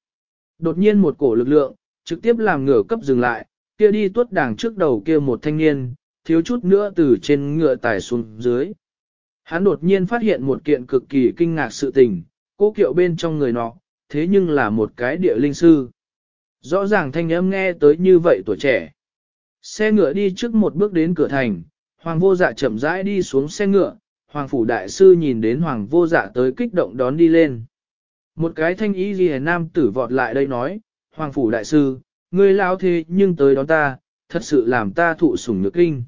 Đột nhiên một cổ lực lượng, trực tiếp làm ngựa cấp dừng lại, kia đi tuốt đảng trước đầu kia một thanh niên, thiếu chút nữa từ trên ngựa tải xuống dưới. Hắn đột nhiên phát hiện một kiện cực kỳ kinh ngạc sự tình, cố kiệu bên trong người nó, thế nhưng là một cái địa linh sư. Rõ ràng thanh âm nghe tới như vậy tuổi trẻ. Xe ngựa đi trước một bước đến cửa thành, hoàng vô dạ chậm rãi đi xuống xe ngựa, hoàng phủ đại sư nhìn đến hoàng vô dạ tới kích động đón đi lên. Một cái thanh ý ghi nam tử vọt lại đây nói, hoàng phủ đại sư, ngươi lao thế nhưng tới đón ta, thật sự làm ta thụ sủng nhược kinh.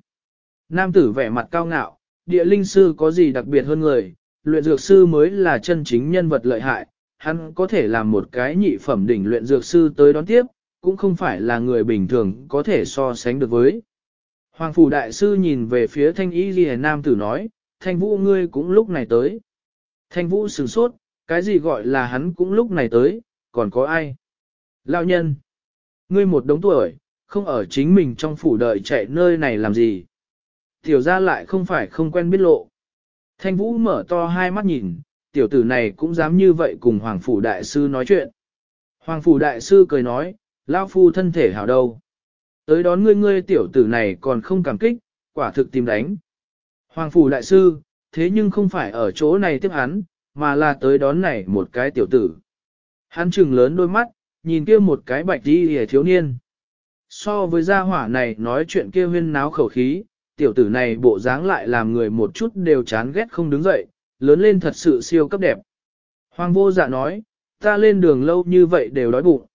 Nam tử vẻ mặt cao ngạo, địa linh sư có gì đặc biệt hơn người, luyện dược sư mới là chân chính nhân vật lợi hại, hắn có thể làm một cái nhị phẩm đỉnh luyện dược sư tới đón tiếp, cũng không phải là người bình thường có thể so sánh được với. Hoàng phủ đại sư nhìn về phía thanh y ghi nam tử nói, thanh vũ ngươi cũng lúc này tới. Thanh vũ sửng sốt, cái gì gọi là hắn cũng lúc này tới, còn có ai? Lão nhân, ngươi một đống tuổi, không ở chính mình trong phủ đợi chạy nơi này làm gì? Tiểu ra lại không phải không quen biết lộ. Thanh vũ mở to hai mắt nhìn, tiểu tử này cũng dám như vậy cùng Hoàng Phủ Đại Sư nói chuyện. Hoàng Phủ Đại Sư cười nói, Lao Phu thân thể hảo đâu. Tới đón ngươi ngươi tiểu tử này còn không cảm kích, quả thực tìm đánh. Hoàng Phủ Đại Sư, thế nhưng không phải ở chỗ này tiếp hắn, mà là tới đón này một cái tiểu tử. Hắn trừng lớn đôi mắt, nhìn kia một cái bạch đi hề thiếu niên. So với gia hỏa này nói chuyện kia huyên náo khẩu khí, tiểu tử này bộ dáng lại làm người một chút đều chán ghét không đứng dậy, lớn lên thật sự siêu cấp đẹp. Hoàng vô dạ nói, ta lên đường lâu như vậy đều đói bụng.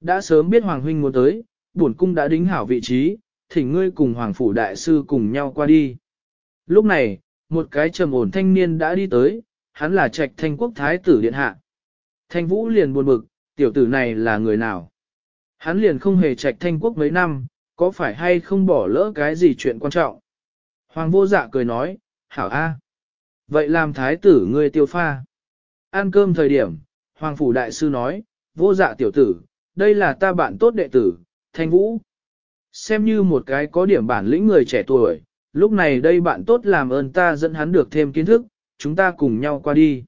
Đã sớm biết Hoàng huynh muốn tới, bổn cung đã đính hảo vị trí, thỉnh ngươi cùng Hoàng phủ đại sư cùng nhau qua đi. Lúc này, một cái trầm ổn thanh niên đã đi tới, hắn là trạch thanh quốc thái tử điện hạ. Thanh vũ liền buồn bực, tiểu tử này là người nào? Hắn liền không hề trạch thanh quốc mấy năm, có phải hay không bỏ lỡ cái gì chuyện quan trọng? Hoàng vô dạ cười nói, hảo a. Vậy làm thái tử ngươi tiêu pha. Ăn cơm thời điểm, Hoàng Phủ Đại Sư nói, vô dạ tiểu tử, đây là ta bạn tốt đệ tử, Thanh Vũ. Xem như một cái có điểm bản lĩnh người trẻ tuổi, lúc này đây bạn tốt làm ơn ta dẫn hắn được thêm kiến thức, chúng ta cùng nhau qua đi.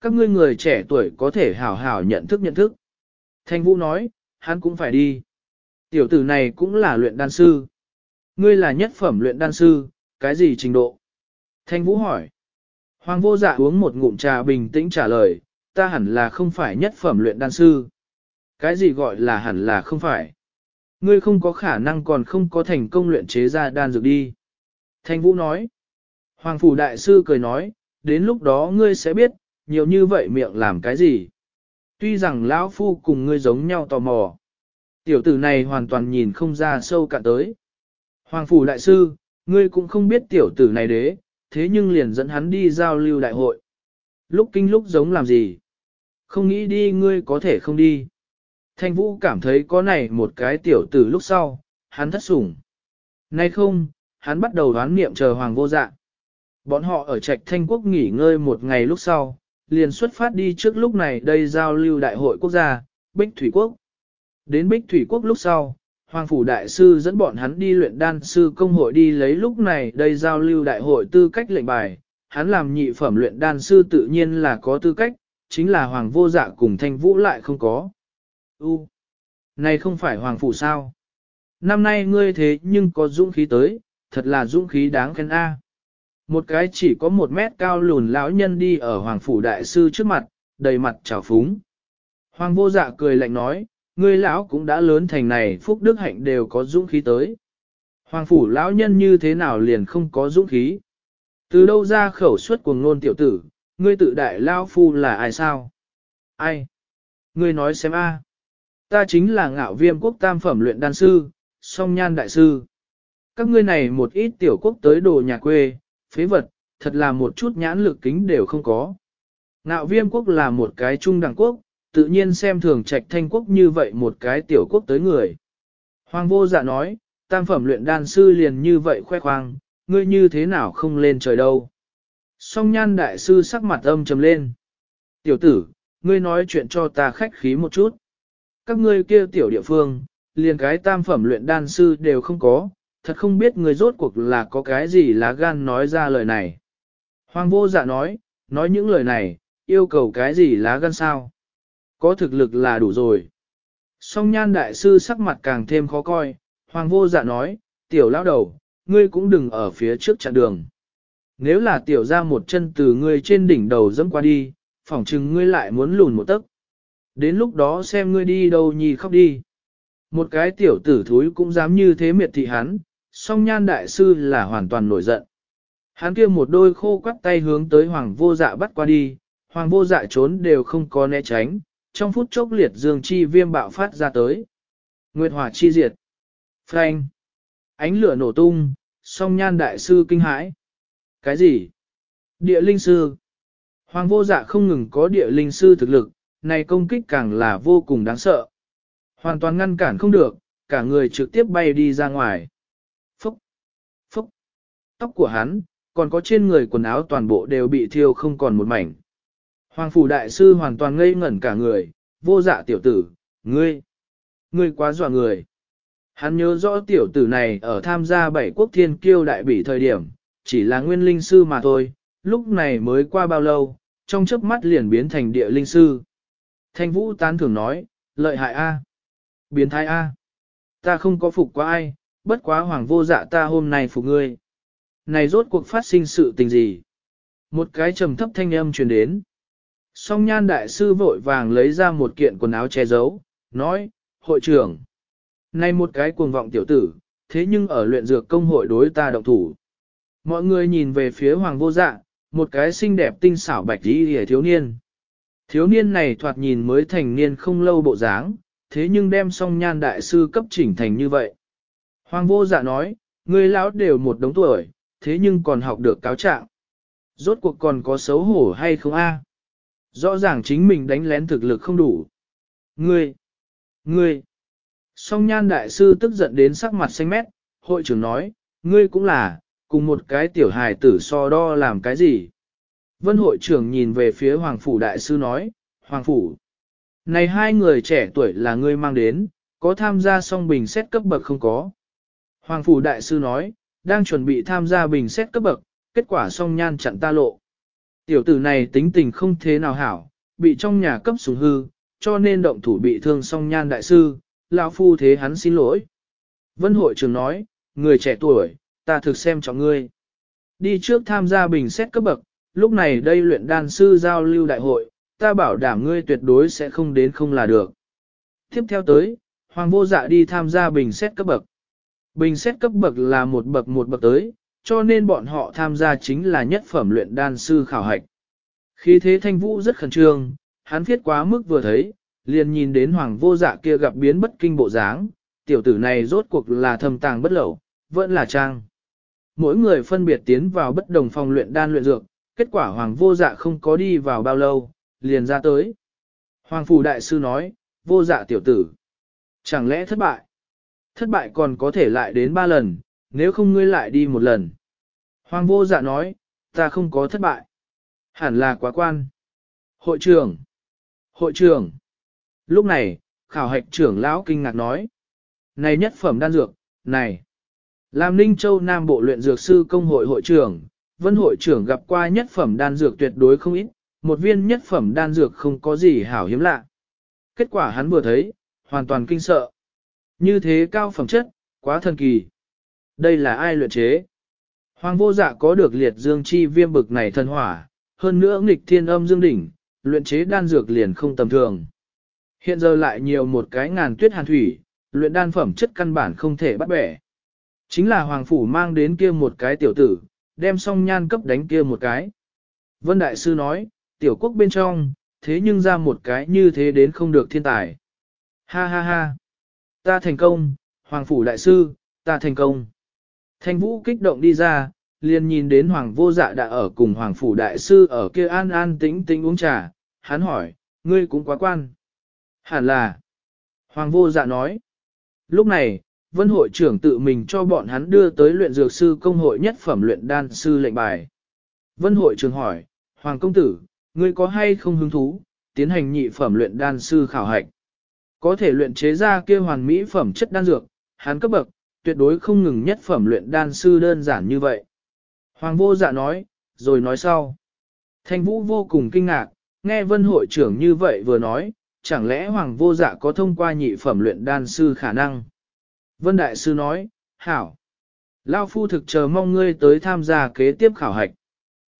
Các ngươi người trẻ tuổi có thể hảo hảo nhận thức nhận thức. Thanh Vũ nói, hắn cũng phải đi. Tiểu tử này cũng là luyện đan sư. Ngươi là nhất phẩm luyện đan sư, cái gì trình độ? Thanh Vũ hỏi. Hoàng vô dạ uống một ngụm trà bình tĩnh trả lời, ta hẳn là không phải nhất phẩm luyện đan sư. Cái gì gọi là hẳn là không phải? Ngươi không có khả năng còn không có thành công luyện chế ra đan dược đi. Thanh Vũ nói. Hoàng phủ đại sư cười nói, đến lúc đó ngươi sẽ biết, nhiều như vậy miệng làm cái gì. Tuy rằng lão phu cùng ngươi giống nhau tò mò. Tiểu tử này hoàn toàn nhìn không ra sâu cạn tới. Hoàng phủ đại sư, ngươi cũng không biết tiểu tử này đế, thế nhưng liền dẫn hắn đi giao lưu đại hội. Lúc kinh lúc giống làm gì? Không nghĩ đi ngươi có thể không đi. Thanh Vũ cảm thấy có này một cái tiểu tử lúc sau, hắn thất sủng. Nay không, hắn bắt đầu đoán niệm chờ hoàng vô dạ. Bọn họ ở trạch Thanh Quốc nghỉ ngơi một ngày lúc sau, liền xuất phát đi trước lúc này đây giao lưu đại hội quốc gia, Bích Thủy Quốc. Đến Bích Thủy Quốc lúc sau, Hoàng Phủ Đại Sư dẫn bọn hắn đi luyện đan sư công hội đi lấy lúc này đây giao lưu đại hội tư cách lệnh bài, hắn làm nhị phẩm luyện đan sư tự nhiên là có tư cách, chính là Hoàng Vô Dạ cùng Thanh Vũ lại không có. U, này không phải Hoàng Phủ sao? Năm nay ngươi thế nhưng có dũng khí tới, thật là dũng khí đáng khen A. Một cái chỉ có một mét cao lùn lão nhân đi ở Hoàng Phủ Đại Sư trước mặt, đầy mặt trào phúng. Hoàng Vô Dạ cười lạnh nói, ngươi lão cũng đã lớn thành này phúc đức hạnh đều có dũng khí tới. Hoàng phủ lão nhân như thế nào liền không có dũng khí? Từ đâu ra khẩu suất của ngôn tiểu tử, ngươi tự đại lao phu là ai sao? Ai? Ngươi nói xem a. Ta chính là ngạo viêm quốc tam phẩm luyện đan sư, song nhan đại sư. Các ngươi này một ít tiểu quốc tới đồ nhà quê, phế vật, thật là một chút nhãn lực kính đều không có. Ngạo viêm quốc là một cái trung đẳng quốc, tự nhiên xem thường trạch thanh quốc như vậy một cái tiểu quốc tới người. Hoàng vô dạ nói, tam phẩm luyện đan sư liền như vậy khoe khoang, ngươi như thế nào không lên trời đâu. Song nhan đại sư sắc mặt âm trầm lên. Tiểu tử, ngươi nói chuyện cho ta khách khí một chút. Các ngươi kia tiểu địa phương, liền cái tam phẩm luyện đan sư đều không có, thật không biết người rốt cuộc là có cái gì lá gan nói ra lời này. Hoàng vô dạ nói, nói những lời này, yêu cầu cái gì lá gan sao? Có thực lực là đủ rồi. Song nhan đại sư sắc mặt càng thêm khó coi, hoàng vô dạ nói, tiểu lão đầu, ngươi cũng đừng ở phía trước chặn đường. Nếu là tiểu ra một chân từ ngươi trên đỉnh đầu dẫm qua đi, phỏng chừng ngươi lại muốn lùn một tấc. Đến lúc đó xem ngươi đi đâu nhì khóc đi. Một cái tiểu tử thúi cũng dám như thế miệt thị hắn, song nhan đại sư là hoàn toàn nổi giận. Hắn kia một đôi khô quắt tay hướng tới hoàng vô dạ bắt qua đi, hoàng vô dạ trốn đều không có né tránh, trong phút chốc liệt dương chi viêm bạo phát ra tới. Nguyệt hỏa chi diệt. Phanh. Ánh lửa nổ tung, song nhan đại sư kinh hãi. Cái gì? Địa linh sư. Hoàng vô dạ không ngừng có địa linh sư thực lực, này công kích càng là vô cùng đáng sợ. Hoàn toàn ngăn cản không được, cả người trực tiếp bay đi ra ngoài. Phúc! Phúc! Tóc của hắn, còn có trên người quần áo toàn bộ đều bị thiêu không còn một mảnh. Hoàng phủ đại sư hoàn toàn ngây ngẩn cả người, vô dạ tiểu tử, ngươi, ngươi quá dọa người. Hắn nhớ rõ tiểu tử này ở tham gia bảy quốc thiên kiêu đại bỉ thời điểm, chỉ là nguyên linh sư mà thôi, lúc này mới qua bao lâu, trong chớp mắt liền biến thành địa linh sư. Thanh vũ tán thưởng nói, lợi hại A, biến thái A, ta không có phục qua ai, bất quá hoàng vô dạ ta hôm nay phục ngươi. Này rốt cuộc phát sinh sự tình gì? Một cái trầm thấp thanh âm truyền đến. Song nhan đại sư vội vàng lấy ra một kiện quần áo che giấu, nói, hội trưởng, này một cái cuồng vọng tiểu tử, thế nhưng ở luyện dược công hội đối ta động thủ. Mọi người nhìn về phía hoàng vô dạ, một cái xinh đẹp tinh xảo bạch đi hề thiếu niên. Thiếu niên này thoạt nhìn mới thành niên không lâu bộ dáng, thế nhưng đem song nhan đại sư cấp chỉnh thành như vậy. Hoàng vô dạ nói, người lão đều một đống tuổi, thế nhưng còn học được cáo trạng. Rốt cuộc còn có xấu hổ hay không a? Rõ ràng chính mình đánh lén thực lực không đủ. Ngươi! Ngươi! Song nhan đại sư tức giận đến sắc mặt xanh mét, hội trưởng nói, ngươi cũng là, cùng một cái tiểu hài tử so đo làm cái gì. Vân hội trưởng nhìn về phía Hoàng Phủ đại sư nói, Hoàng Phủ, này hai người trẻ tuổi là ngươi mang đến, có tham gia song bình xét cấp bậc không có. Hoàng Phủ đại sư nói, đang chuẩn bị tham gia bình xét cấp bậc, kết quả song nhan chặn ta lộ. Tiểu tử này tính tình không thế nào hảo, bị trong nhà cấp xuống hư, cho nên động thủ bị thương song nhan đại sư, lão phu thế hắn xin lỗi. Vân hội trưởng nói, người trẻ tuổi, ta thực xem trọng ngươi. Đi trước tham gia bình xét cấp bậc, lúc này đây luyện đan sư giao lưu đại hội, ta bảo đảm ngươi tuyệt đối sẽ không đến không là được. Tiếp theo tới, Hoàng vô dạ đi tham gia bình xét cấp bậc. Bình xét cấp bậc là một bậc một bậc tới, cho nên bọn họ tham gia chính là nhất phẩm luyện đan sư khảo hạch. Khi thế thanh vũ rất khẩn trương, hắn thiết quá mức vừa thấy, liền nhìn đến hoàng vô dạ kia gặp biến bất kinh bộ dáng, tiểu tử này rốt cuộc là thầm tàng bất lậu, vẫn là trang. Mỗi người phân biệt tiến vào bất đồng phòng luyện đan luyện dược, kết quả hoàng vô dạ không có đi vào bao lâu, liền ra tới. Hoàng phủ đại sư nói, vô dạ tiểu tử. Chẳng lẽ thất bại? Thất bại còn có thể lại đến ba lần, nếu không ngươi lại đi một lần. Hoàng vô dạ nói, ta không có thất bại. Hẳn là quá quan. Hội trưởng. Hội trưởng. Lúc này, khảo hạch trưởng lão kinh ngạc nói. Này nhất phẩm đan dược, này. Làm Ninh Châu Nam Bộ luyện dược sư công hội hội trưởng, vân hội trưởng gặp qua nhất phẩm đan dược tuyệt đối không ít, một viên nhất phẩm đan dược không có gì hảo hiếm lạ. Kết quả hắn vừa thấy, hoàn toàn kinh sợ. Như thế cao phẩm chất, quá thần kỳ. Đây là ai luyện chế? Hoàng vô dạ có được liệt dương chi viêm bực này thân hỏa, hơn nữa nghịch thiên âm dương đỉnh, luyện chế đan dược liền không tầm thường. Hiện giờ lại nhiều một cái ngàn tuyết hàn thủy, luyện đan phẩm chất căn bản không thể bắt bẻ. Chính là Hoàng Phủ mang đến kia một cái tiểu tử, đem song nhan cấp đánh kia một cái. Vân Đại Sư nói, tiểu quốc bên trong, thế nhưng ra một cái như thế đến không được thiên tài. Ha ha ha, ta thành công, Hoàng Phủ Đại Sư, ta thành công. Thanh Vũ kích động đi ra, liền nhìn đến Hoàng Vô Dạ đã ở cùng Hoàng Phủ Đại Sư ở kia an an tĩnh tĩnh uống trà, hắn hỏi, ngươi cũng quá quan. Hẳn là, Hoàng Vô Dạ nói. Lúc này, Vân hội trưởng tự mình cho bọn hắn đưa tới luyện dược sư công hội nhất phẩm luyện đan sư lệnh bài. Vân hội trưởng hỏi, Hoàng công tử, ngươi có hay không hứng thú, tiến hành nhị phẩm luyện đan sư khảo hạch. Có thể luyện chế ra kia hoàn mỹ phẩm chất đan dược, hắn cấp bậc, tuyệt đối không ngừng nhất phẩm luyện đan sư đơn giản như vậy. Hoàng vô dạ nói, rồi nói sau. Thanh vũ vô cùng kinh ngạc, nghe vân hội trưởng như vậy vừa nói, chẳng lẽ hoàng vô dạ có thông qua nhị phẩm luyện đan sư khả năng. Vân Đại Sư nói, hảo. Lao Phu thực chờ mong ngươi tới tham gia kế tiếp khảo hạch.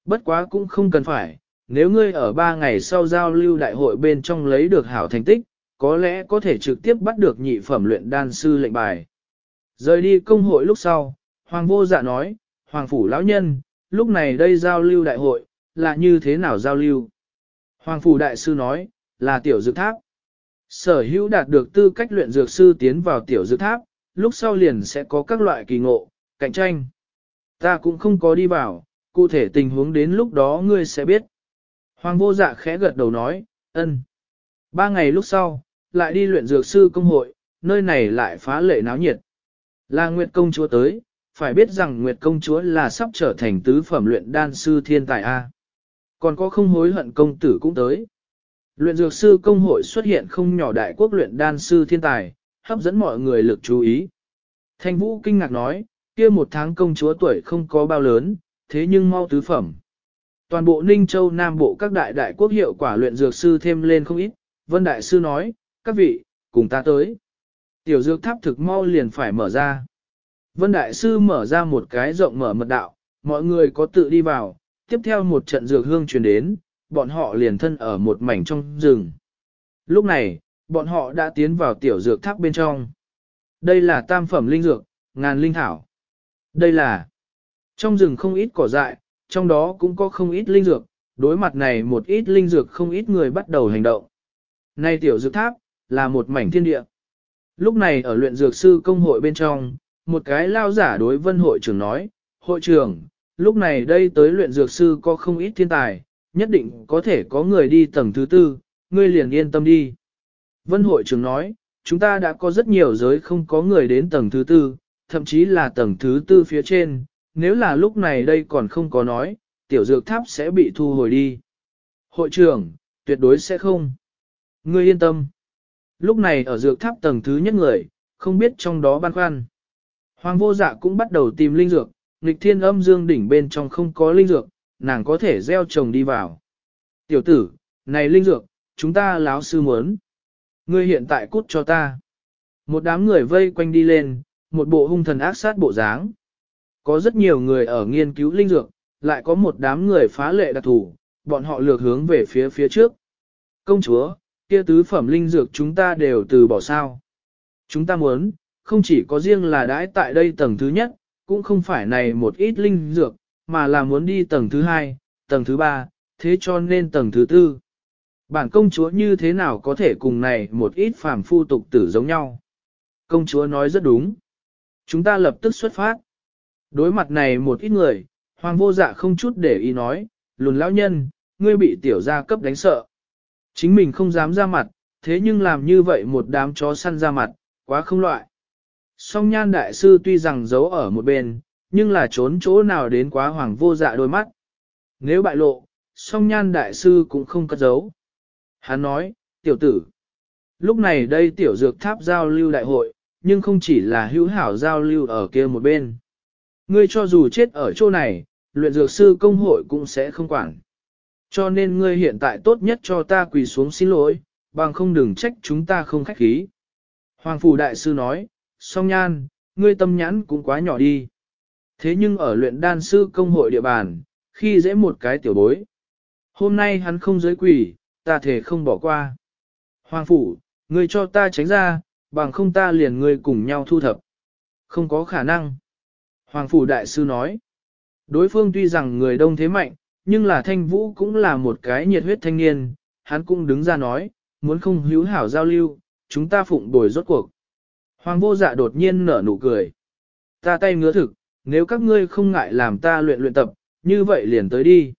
Bất quá cũng không cần phải, nếu ngươi ở ba ngày sau giao lưu đại hội bên trong lấy được hảo thành tích, có lẽ có thể trực tiếp bắt được nhị phẩm luyện đan sư lệnh bài. Rời đi công hội lúc sau, Hoàng vô dạ nói, Hoàng phủ lão nhân, lúc này đây giao lưu đại hội, là như thế nào giao lưu? Hoàng phủ đại sư nói, là tiểu dược tháp. Sở hữu đạt được tư cách luyện dược sư tiến vào tiểu dược tháp, lúc sau liền sẽ có các loại kỳ ngộ, cạnh tranh. Ta cũng không có đi vào, cụ thể tình huống đến lúc đó ngươi sẽ biết. Hoàng vô dạ khẽ gật đầu nói, ân. Ba ngày lúc sau, lại đi luyện dược sư công hội, nơi này lại phá lệ náo nhiệt. Là Nguyệt công chúa tới, phải biết rằng Nguyệt công chúa là sắp trở thành tứ phẩm luyện đan sư thiên tài A. Còn có không hối hận công tử cũng tới. Luyện dược sư công hội xuất hiện không nhỏ đại quốc luyện đan sư thiên tài, hấp dẫn mọi người lực chú ý. Thanh Vũ kinh ngạc nói, kia một tháng công chúa tuổi không có bao lớn, thế nhưng mau tứ phẩm. Toàn bộ Ninh Châu Nam Bộ các đại đại quốc hiệu quả luyện dược sư thêm lên không ít, Vân Đại Sư nói, các vị, cùng ta tới. Tiểu dược tháp thực mau liền phải mở ra. Vân Đại Sư mở ra một cái rộng mở mật đạo, mọi người có tự đi vào, tiếp theo một trận dược hương truyền đến, bọn họ liền thân ở một mảnh trong rừng. Lúc này, bọn họ đã tiến vào tiểu dược tháp bên trong. Đây là tam phẩm linh dược, ngàn linh thảo. Đây là trong rừng không ít cỏ dại, trong đó cũng có không ít linh dược, đối mặt này một ít linh dược không ít người bắt đầu hành động. Nay tiểu dược tháp, là một mảnh thiên địa. Lúc này ở luyện dược sư công hội bên trong, một cái lao giả đối vân hội trưởng nói, hội trưởng, lúc này đây tới luyện dược sư có không ít thiên tài, nhất định có thể có người đi tầng thứ tư, ngươi liền yên tâm đi. Vân hội trưởng nói, chúng ta đã có rất nhiều giới không có người đến tầng thứ tư, thậm chí là tầng thứ tư phía trên, nếu là lúc này đây còn không có nói, tiểu dược tháp sẽ bị thu hồi đi. Hội trưởng, tuyệt đối sẽ không. Ngươi yên tâm. Lúc này ở dược tháp tầng thứ nhất người, không biết trong đó băn khoăn. Hoàng vô dạ cũng bắt đầu tìm linh dược, nghịch thiên âm dương đỉnh bên trong không có linh dược, nàng có thể gieo trồng đi vào. Tiểu tử, này linh dược, chúng ta láo sư muốn. Ngươi hiện tại cút cho ta. Một đám người vây quanh đi lên, một bộ hung thần ác sát bộ dáng. Có rất nhiều người ở nghiên cứu linh dược, lại có một đám người phá lệ đặc thủ, bọn họ lược hướng về phía phía trước. Công chúa, kia tứ phẩm linh dược chúng ta đều từ bỏ sao. Chúng ta muốn, không chỉ có riêng là đãi tại đây tầng thứ nhất, cũng không phải này một ít linh dược, mà là muốn đi tầng thứ hai, tầng thứ ba, thế cho nên tầng thứ tư. Bản công chúa như thế nào có thể cùng này một ít phàm phu tục tử giống nhau? Công chúa nói rất đúng. Chúng ta lập tức xuất phát. Đối mặt này một ít người, hoàng vô dạ không chút để ý nói, lùn lão nhân, ngươi bị tiểu gia cấp đánh sợ. Chính mình không dám ra mặt, Thế nhưng làm như vậy một đám chó săn ra mặt, quá không loại. Song nhan đại sư tuy rằng giấu ở một bên, nhưng là trốn chỗ nào đến quá hoàng vô dạ đôi mắt. Nếu bại lộ, song nhan đại sư cũng không cất giấu. Hắn nói, tiểu tử. Lúc này đây tiểu dược tháp giao lưu đại hội, nhưng không chỉ là hữu hảo giao lưu ở kia một bên. Ngươi cho dù chết ở chỗ này, luyện dược sư công hội cũng sẽ không quản. Cho nên ngươi hiện tại tốt nhất cho ta quỳ xuống xin lỗi, bằng không đừng trách chúng ta không khách khí. Hoàng Phủ Đại Sư nói, song nhan, ngươi tâm nhãn cũng quá nhỏ đi. Thế nhưng ở luyện đan sư công hội địa bàn, khi dễ một cái tiểu bối. Hôm nay hắn không giới quỷ, ta thể không bỏ qua. Hoàng Phủ, ngươi cho ta tránh ra, bằng không ta liền ngươi cùng nhau thu thập. Không có khả năng. Hoàng Phủ Đại Sư nói, đối phương tuy rằng người đông thế mạnh, nhưng là thanh vũ cũng là một cái nhiệt huyết thanh niên, hắn cũng đứng ra nói, muốn không hữu hảo giao lưu, chúng ta phụng bồi rốt cuộc. Hoàng vô dạ đột nhiên nở nụ cười. Ta tay ngứa thực, nếu các ngươi không ngại làm ta luyện luyện tập, như vậy liền tới đi.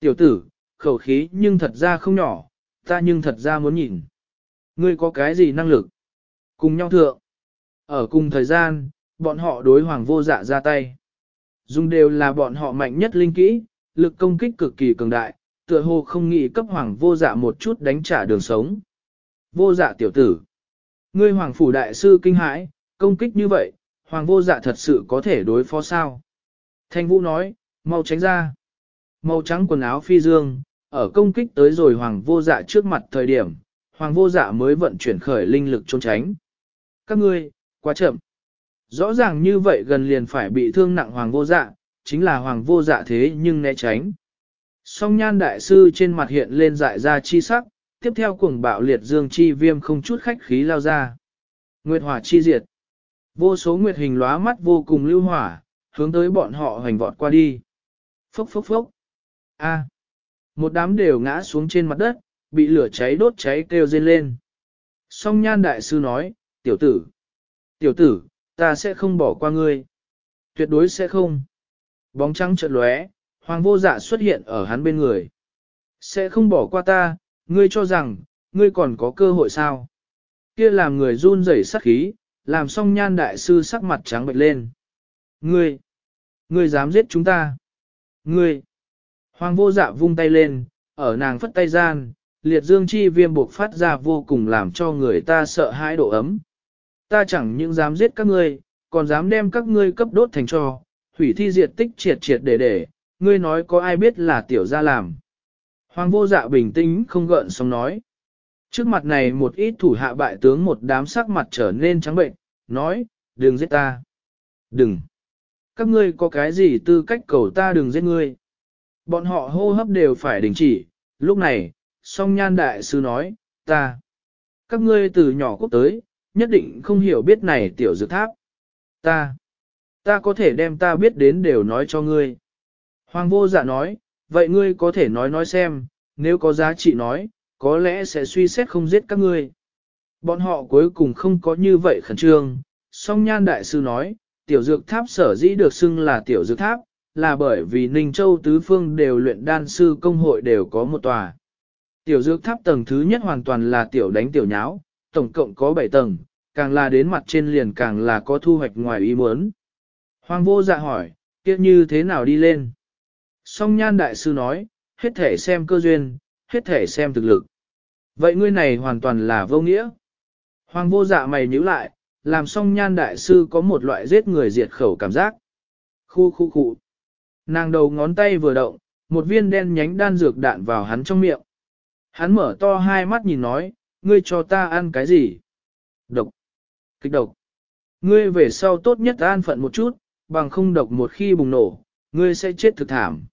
Tiểu tử, khẩu khí nhưng thật ra không nhỏ, ta nhưng thật ra muốn nhìn. Ngươi có cái gì năng lực? Cùng nhau thượng. Ở cùng thời gian, bọn họ đối hoàng vô dạ ra tay. Dùng đều là bọn họ mạnh nhất linh kỹ, lực công kích cực kỳ cường đại, tựa hồ không nghĩ cấp hoàng vô dạ một chút đánh trả đường sống. Vô dạ tiểu tử. Ngươi hoàng phủ đại sư kinh hãi, công kích như vậy, hoàng vô dạ thật sự có thể đối phó sao? Thanh vũ nói, mau tránh ra. Màu trắng quần áo phi dương, ở công kích tới rồi hoàng vô dạ trước mặt thời điểm, hoàng vô dạ mới vận chuyển khởi linh lực trốn tránh. Các ngươi, quá chậm. Rõ ràng như vậy gần liền phải bị thương nặng hoàng vô dạ, chính là hoàng vô dạ thế nhưng né tránh. Song nhan đại sư trên mặt hiện lên dại ra chi sắc, tiếp theo cuồng bạo liệt dương chi viêm không chút khách khí lao ra. Nguyệt hỏa chi diệt. Vô số nguyệt hình lóa mắt vô cùng lưu hỏa, hướng tới bọn họ hoành vọt qua đi. Phốc phốc phốc. A. Một đám đều ngã xuống trên mặt đất, bị lửa cháy đốt cháy kêu rên lên. Song nhan đại sư nói, tiểu tử. Tiểu tử, ta sẽ không bỏ qua ngươi. Tuyệt đối sẽ không. Bóng trắng chợt lóe, hoàng vô dạ xuất hiện ở hắn bên người. Sẽ không bỏ qua ta, ngươi cho rằng, ngươi còn có cơ hội sao? Kia làm người run rẩy sắc khí, làm song nhan đại sư sắc mặt trắng bệch lên. Ngươi, ngươi dám giết chúng ta? Ngươi, hoàng vô dạ vung tay lên, ở nàng phất tay gian, liệt dương chi viêm buộc phát ra vô cùng làm cho người ta sợ hãi độ ấm. Ta chẳng những dám giết các ngươi, còn dám đem các ngươi cấp đốt thành cho, hủy thi diệt tích triệt triệt để để, ngươi nói có ai biết là tiểu gia làm. Hoàng vô dạ bình tĩnh không gợn sóng nói. Trước mặt này một ít thủ hạ bại tướng một đám sắc mặt trở nên trắng bệnh, nói, đừng giết ta. Đừng. Các ngươi có cái gì tư cách cầu ta đừng giết ngươi. Bọn họ hô hấp đều phải đình chỉ, lúc này, song nhan đại sư nói, ta. Các ngươi từ nhỏ quốc tới, nhất định không hiểu biết này tiểu dược tháp. Ta. Ta có thể đem ta biết đến đều nói cho ngươi. Hoàng vô dạ nói, vậy ngươi có thể nói nói xem, nếu có giá trị nói, có lẽ sẽ suy xét không giết các ngươi. Bọn họ cuối cùng không có như vậy khẩn trương, song nhan đại sư nói, tiểu dược tháp sở dĩ được xưng là tiểu dược tháp, là bởi vì Ninh Châu tứ phương đều luyện đan sư công hội đều có một tòa. Tiểu dược tháp tầng thứ nhất hoàn toàn là tiểu đánh tiểu nháo, tổng cộng có 7 tầng, càng là đến mặt trên liền càng là có thu hoạch ngoài ý muốn. Hoàng vô dạ hỏi, kiếp như thế nào đi lên? Song nhan đại sư nói, hết thể xem cơ duyên, hết thể xem thực lực. Vậy ngươi này hoàn toàn là vô nghĩa. Hoàng vô dạ mày nhíu lại, làm song nhan đại sư có một loại giết người diệt khẩu cảm giác. Khu khu khu. Nàng đầu ngón tay vừa động, một viên đen nhánh đan dược đạn vào hắn trong miệng. Hắn mở to hai mắt nhìn nói, ngươi cho ta ăn cái gì? Độc. Kích độc. Ngươi về sau tốt nhất an phận một chút, bằng không độc một khi bùng nổ, ngươi sẽ chết thực thảm.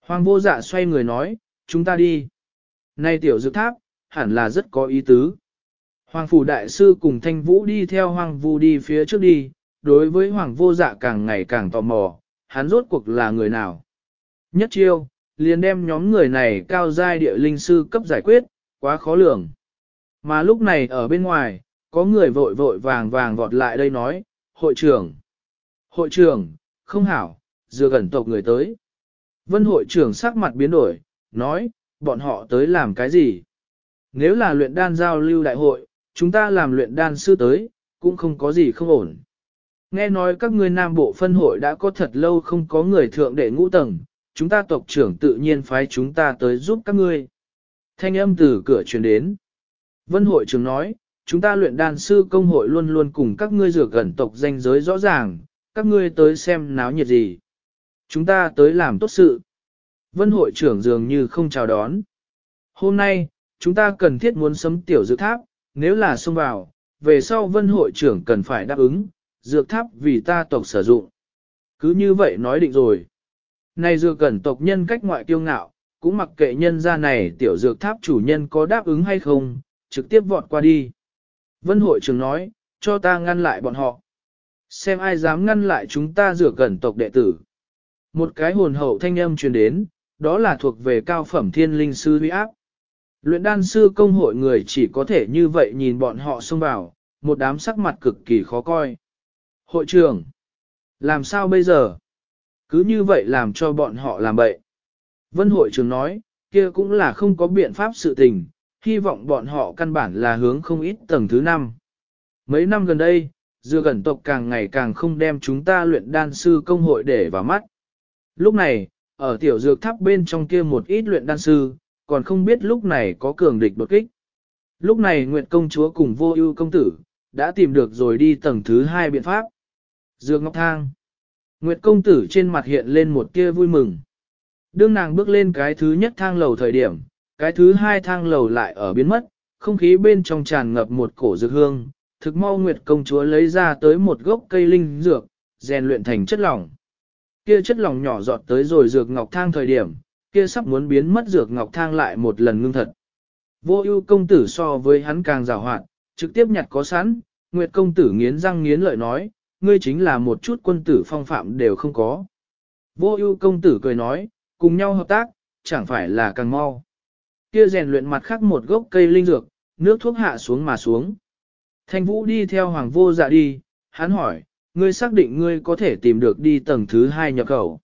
Hoàng vô dạ xoay người nói, chúng ta đi. Nay tiểu dược tháp, hẳn là rất có ý tứ. Hoàng phủ đại sư cùng thanh vũ đi theo hoàng vu đi phía trước đi, đối với hoàng vô dạ càng ngày càng tò mò, hắn rốt cuộc là người nào. Nhất chiêu, liền đem nhóm người này cao giai địa linh sư cấp giải quyết, quá khó lường. Mà lúc này ở bên ngoài, có người vội vội vàng vàng vọt lại đây nói, hội trưởng, hội trưởng, không hảo, dừa gần tộc người tới. Vân hội trưởng sắc mặt biến đổi, nói, bọn họ tới làm cái gì? nếu là luyện đan giao lưu đại hội, chúng ta làm luyện đan sư tới, cũng không có gì không ổn. Nghe nói các ngươi nam bộ phân hội đã có thật lâu không có người thượng đệ ngũ tầng, chúng ta tộc trưởng tự nhiên phái chúng ta tới giúp các ngươi. Thanh âm từ cửa truyền đến. Vân hội trưởng nói, chúng ta luyện đan sư công hội luôn luôn cùng các ngươi rửa gần tộc danh giới rõ ràng, các ngươi tới xem náo nhiệt gì. Chúng ta tới làm tốt sự. Vân hội trưởng dường như không chào đón. Hôm nay, chúng ta cần thiết muốn sấm tiểu dự tháp, nếu là xông vào, về sau vân hội trưởng cần phải đáp ứng, dược tháp vì ta tộc sử dụng. Cứ như vậy nói định rồi. Này dược cẩn tộc nhân cách ngoại tiêu ngạo, cũng mặc kệ nhân ra này tiểu dược tháp chủ nhân có đáp ứng hay không, trực tiếp vọt qua đi. Vân hội trưởng nói, cho ta ngăn lại bọn họ. Xem ai dám ngăn lại chúng ta dược cẩn tộc đệ tử. Một cái hồn hậu thanh âm truyền đến, đó là thuộc về cao phẩm thiên linh sư huy áp. Luyện đan sư công hội người chỉ có thể như vậy nhìn bọn họ xông vào, một đám sắc mặt cực kỳ khó coi. Hội trưởng, làm sao bây giờ? Cứ như vậy làm cho bọn họ làm bậy. Vân hội trưởng nói, kia cũng là không có biện pháp sự tình, hy vọng bọn họ căn bản là hướng không ít tầng thứ năm. Mấy năm gần đây, dưa gần tộc càng ngày càng không đem chúng ta luyện đan sư công hội để vào mắt. Lúc này, ở tiểu dược tháp bên trong kia một ít luyện đan sư, còn không biết lúc này có cường địch đột kích. Lúc này Nguyệt công chúa cùng vô ưu công tử, đã tìm được rồi đi tầng thứ hai biện pháp. Dược ngọc thang. Nguyệt công tử trên mặt hiện lên một tia vui mừng. Đương nàng bước lên cái thứ nhất thang lầu thời điểm, cái thứ hai thang lầu lại ở biến mất, không khí bên trong tràn ngập một cổ dược hương. Thực mau Nguyệt công chúa lấy ra tới một gốc cây linh dược, rèn luyện thành chất lỏng. Kia chất lỏng nhỏ giọt tới rồi dược ngọc thang thời điểm, kia sắp muốn biến mất dược ngọc thang lại một lần ngưng thật. Vô ưu công tử so với hắn càng rào hoạt, trực tiếp nhặt có sẵn, Nguyệt công tử nghiến răng nghiến lợi nói, ngươi chính là một chút quân tử phong phạm đều không có. Vô ưu công tử cười nói, cùng nhau hợp tác, chẳng phải là càng mau. Kia rèn luyện mặt khác một gốc cây linh dược, nước thuốc hạ xuống mà xuống. Thanh vũ đi theo hoàng vô dạ đi, hắn hỏi, ngươi xác định ngươi có thể tìm được đi tầng thứ hai nhập khẩu.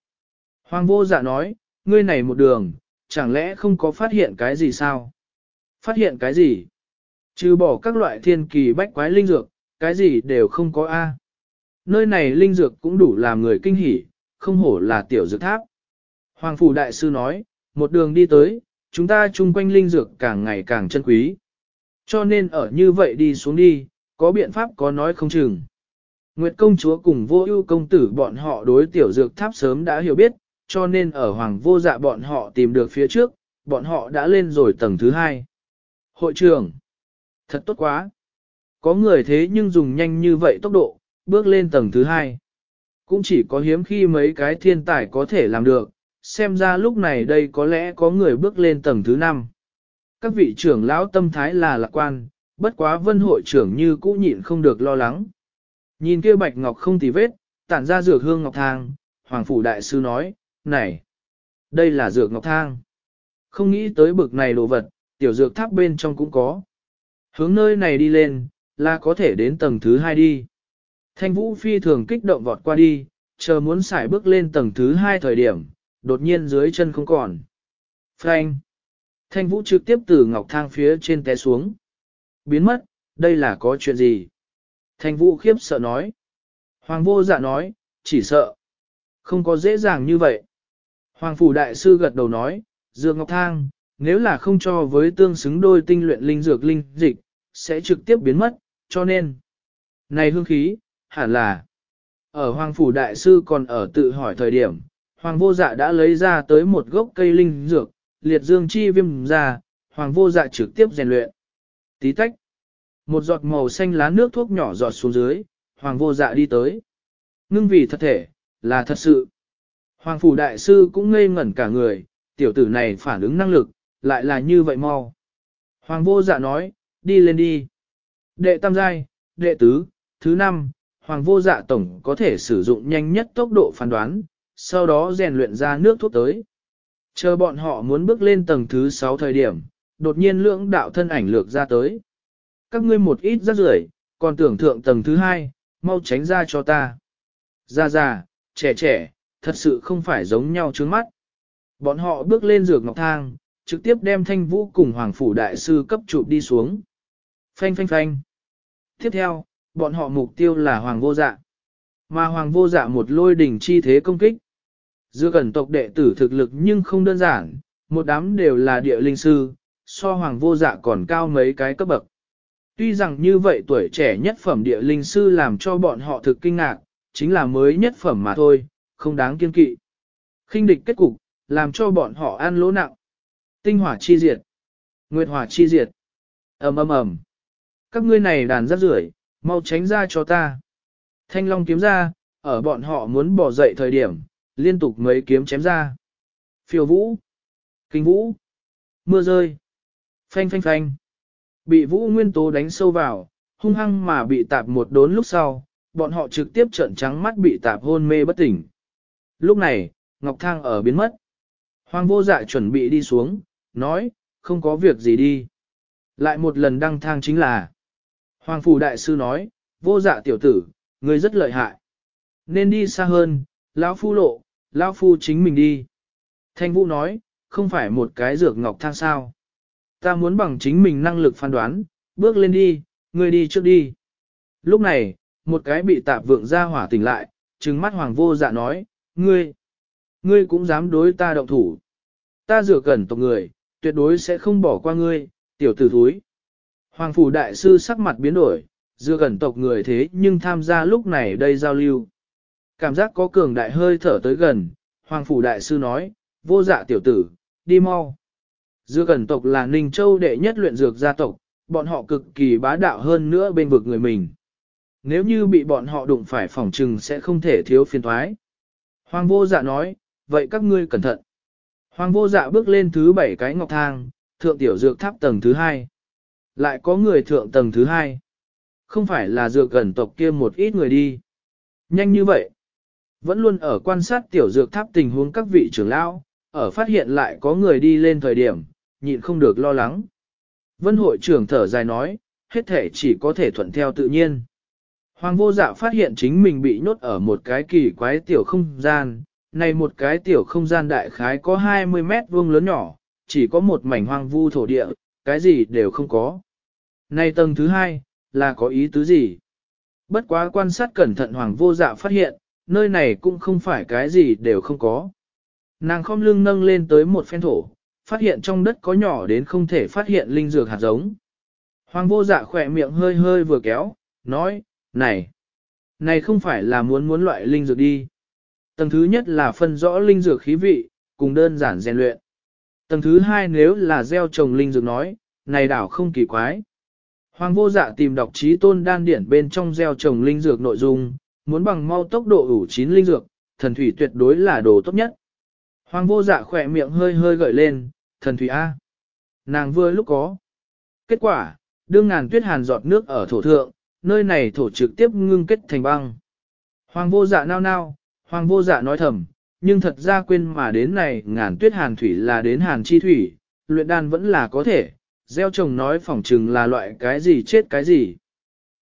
Hoàng vô dạ nói, ngươi này một đường, chẳng lẽ không có phát hiện cái gì sao? Phát hiện cái gì? Trừ bỏ các loại thiên kỳ bách quái linh dược, cái gì đều không có A. Nơi này linh dược cũng đủ làm người kinh hỉ, không hổ là tiểu dược tháp. Hoàng Phủ Đại Sư nói, một đường đi tới, chúng ta chung quanh linh dược càng ngày càng chân quý. Cho nên ở như vậy đi xuống đi, có biện pháp có nói không chừng. Nguyệt công chúa cùng vô ưu công tử bọn họ đối tiểu dược tháp sớm đã hiểu biết, cho nên ở hoàng vô dạ bọn họ tìm được phía trước, bọn họ đã lên rồi tầng thứ hai. Hội trưởng, thật tốt quá. Có người thế nhưng dùng nhanh như vậy tốc độ, bước lên tầng thứ hai. Cũng chỉ có hiếm khi mấy cái thiên tài có thể làm được, xem ra lúc này đây có lẽ có người bước lên tầng thứ năm. Các vị trưởng lão tâm thái là lạc quan, bất quá vân hội trưởng như cũ nhịn không được lo lắng. Nhìn kia bạch ngọc không tì vết, tản ra dược hương ngọc thang, hoàng phủ đại sư nói, này, đây là dược ngọc thang. Không nghĩ tới bực này đồ vật, tiểu dược tháp bên trong cũng có. Hướng nơi này đi lên, là có thể đến tầng thứ hai đi. Thanh vũ phi thường kích động vọt qua đi, chờ muốn xài bước lên tầng thứ hai thời điểm, đột nhiên dưới chân không còn. Frank! Thanh vũ trực tiếp từ ngọc thang phía trên té xuống. Biến mất, đây là có chuyện gì? Thanh vũ khiếp sợ nói. Hoàng vô dạ nói, chỉ sợ. Không có dễ dàng như vậy. Hoàng phủ đại sư gật đầu nói, dược ngọc thang, nếu là không cho với tương xứng đôi tinh luyện linh dược linh dịch, sẽ trực tiếp biến mất, cho nên. Này hương khí, hẳn là. Ở Hoàng phủ đại sư còn ở tự hỏi thời điểm, Hoàng vô dạ đã lấy ra tới một gốc cây linh dược, liệt dương chi viêm ra, Hoàng vô dạ trực tiếp rèn luyện. Tí tách. Một giọt màu xanh lá nước thuốc nhỏ giọt xuống dưới, Hoàng vô dạ đi tới. Ngưng vì thật thể, là thật sự. Hoàng phủ đại sư cũng ngây ngẩn cả người, tiểu tử này phản ứng năng lực, lại là như vậy mau. Hoàng vô dạ nói, đi lên đi. Đệ tam giai, đệ tứ, thứ năm, hoàng vô dạ tổng có thể sử dụng nhanh nhất tốc độ phán đoán, sau đó rèn luyện ra nước thuốc tới. Chờ bọn họ muốn bước lên tầng thứ 6 thời điểm, đột nhiên lưỡng đạo thân ảnh lược ra tới. Các ngươi một ít rất rưởi, còn tưởng thượng tầng thứ 2, mau tránh ra cho ta. Ra ra, trẻ trẻ, thật sự không phải giống nhau trước mắt. Bọn họ bước lên dược ngọc thang, trực tiếp đem thanh vũ cùng hoàng phủ đại sư cấp trụ đi xuống. Phanh phanh phanh. Tiếp theo, bọn họ mục tiêu là hoàng vô dạ. Mà hoàng vô dạ một lôi đỉnh chi thế công kích. Dưa cẩn tộc đệ tử thực lực nhưng không đơn giản, một đám đều là địa linh sư, so hoàng vô dạ còn cao mấy cái cấp bậc. Tuy rằng như vậy tuổi trẻ nhất phẩm địa linh sư làm cho bọn họ thực kinh ngạc, chính là mới nhất phẩm mà thôi, không đáng kiên kỵ. khinh địch kết cục, làm cho bọn họ ăn lỗ nặng. Tinh hỏa chi diệt. Nguyệt hỏa chi diệt. ầm ầm ầm. Các ngươi này đàn rất rưởi, mau tránh ra cho ta. Thanh long kiếm ra, ở bọn họ muốn bỏ dậy thời điểm, liên tục mấy kiếm chém ra. Phiêu vũ. Kinh vũ. Mưa rơi. Phanh phanh phanh. Bị vũ nguyên tố đánh sâu vào, hung hăng mà bị tạp một đốn lúc sau, bọn họ trực tiếp trợn trắng mắt bị tạp hôn mê bất tỉnh. Lúc này, Ngọc Thang ở biến mất. Hoàng vô dạ chuẩn bị đi xuống, nói, không có việc gì đi. Lại một lần đăng thang chính là, Hoàng Phủ Đại Sư nói, vô dạ tiểu tử, ngươi rất lợi hại. Nên đi xa hơn, lão phu lộ, lão phu chính mình đi. Thanh Vũ nói, không phải một cái dược ngọc thang sao. Ta muốn bằng chính mình năng lực phán đoán, bước lên đi, ngươi đi trước đi. Lúc này, một cái bị tạp vượng ra hỏa tỉnh lại, trừng mắt hoàng vô dạ nói, ngươi, ngươi cũng dám đối ta động thủ. Ta rửa cẩn tộc người, tuyệt đối sẽ không bỏ qua ngươi, tiểu tử thúi. Hoàng phủ đại sư sắc mặt biến đổi, dựa gần tộc người thế nhưng tham gia lúc này đây giao lưu. Cảm giác có cường đại hơi thở tới gần, Hoàng phủ đại sư nói, vô dạ tiểu tử, đi mau. Dưa gần tộc là Ninh Châu đệ nhất luyện dược gia tộc, bọn họ cực kỳ bá đạo hơn nữa bên vực người mình. Nếu như bị bọn họ đụng phải phòng trừng sẽ không thể thiếu phiền thoái. Hoàng vô dạ nói, vậy các ngươi cẩn thận. Hoàng vô dạ bước lên thứ bảy cái ngọc thang, thượng tiểu dược tháp tầng thứ hai. Lại có người thượng tầng thứ hai. Không phải là dược gần tộc kia một ít người đi. Nhanh như vậy. Vẫn luôn ở quan sát tiểu dược tháp tình huống các vị trưởng lão, ở phát hiện lại có người đi lên thời điểm, nhịn không được lo lắng. Vân hội trưởng thở dài nói, hết thể chỉ có thể thuận theo tự nhiên. Hoàng vô dạ phát hiện chính mình bị nhốt ở một cái kỳ quái tiểu không gian, này một cái tiểu không gian đại khái có 20 mét vuông lớn nhỏ, chỉ có một mảnh hoang vu thổ địa, cái gì đều không có. nay tầng thứ hai, là có ý tứ gì? Bất quá quan sát cẩn thận hoàng vô dạ phát hiện, nơi này cũng không phải cái gì đều không có. Nàng khom lưng nâng lên tới một phen thổ, phát hiện trong đất có nhỏ đến không thể phát hiện linh dược hạt giống. Hoàng vô dạ khỏe miệng hơi hơi vừa kéo, nói, này, này không phải là muốn muốn loại linh dược đi. Tầng thứ nhất là phân rõ linh dược khí vị, cùng đơn giản rèn luyện. Tầng thứ hai nếu là gieo trồng linh dược nói, này đảo không kỳ quái. Hoàng vô dạ tìm đọc trí tôn đan điển bên trong gieo trồng linh dược nội dung, muốn bằng mau tốc độ ủ chín linh dược, thần thủy tuyệt đối là đồ tốt nhất. Hoàng vô dạ khỏe miệng hơi hơi gợi lên, thần thủy A. Nàng vừa lúc có. Kết quả, đương ngàn tuyết hàn giọt nước ở thổ thượng, nơi này thổ trực tiếp ngưng kết thành băng. Hoàng vô dạ nao nao, hoàng vô dạ nói thầm, nhưng thật ra quên mà đến này ngàn tuyết hàn thủy là đến hàn chi thủy, luyện đan vẫn là có thể, gieo trồng nói phỏng chừng là loại cái gì chết cái gì.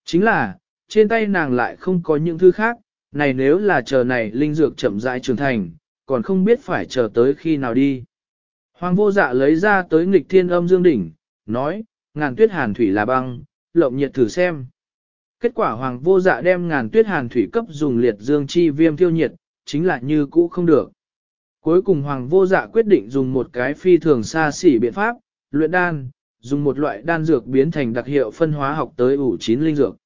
Chính là, trên tay nàng lại không có những thứ khác, này nếu là chờ này linh dược chậm rãi trưởng thành, còn không biết phải chờ tới khi nào đi. Hoàng vô dạ lấy ra tới nghịch thiên âm dương đỉnh, nói, ngàn tuyết hàn thủy là băng, lộng nhiệt thử xem. Kết quả hoàng vô dạ đem ngàn tuyết hàn thủy cấp dùng liệt dương chi viêm tiêu nhiệt, chính là như cũ không được. Cuối cùng hoàng vô dạ quyết định dùng một cái phi thường xa xỉ biện pháp, luyện đan, dùng một loại đan dược biến thành đặc hiệu phân hóa học tới ủ chín linh dược.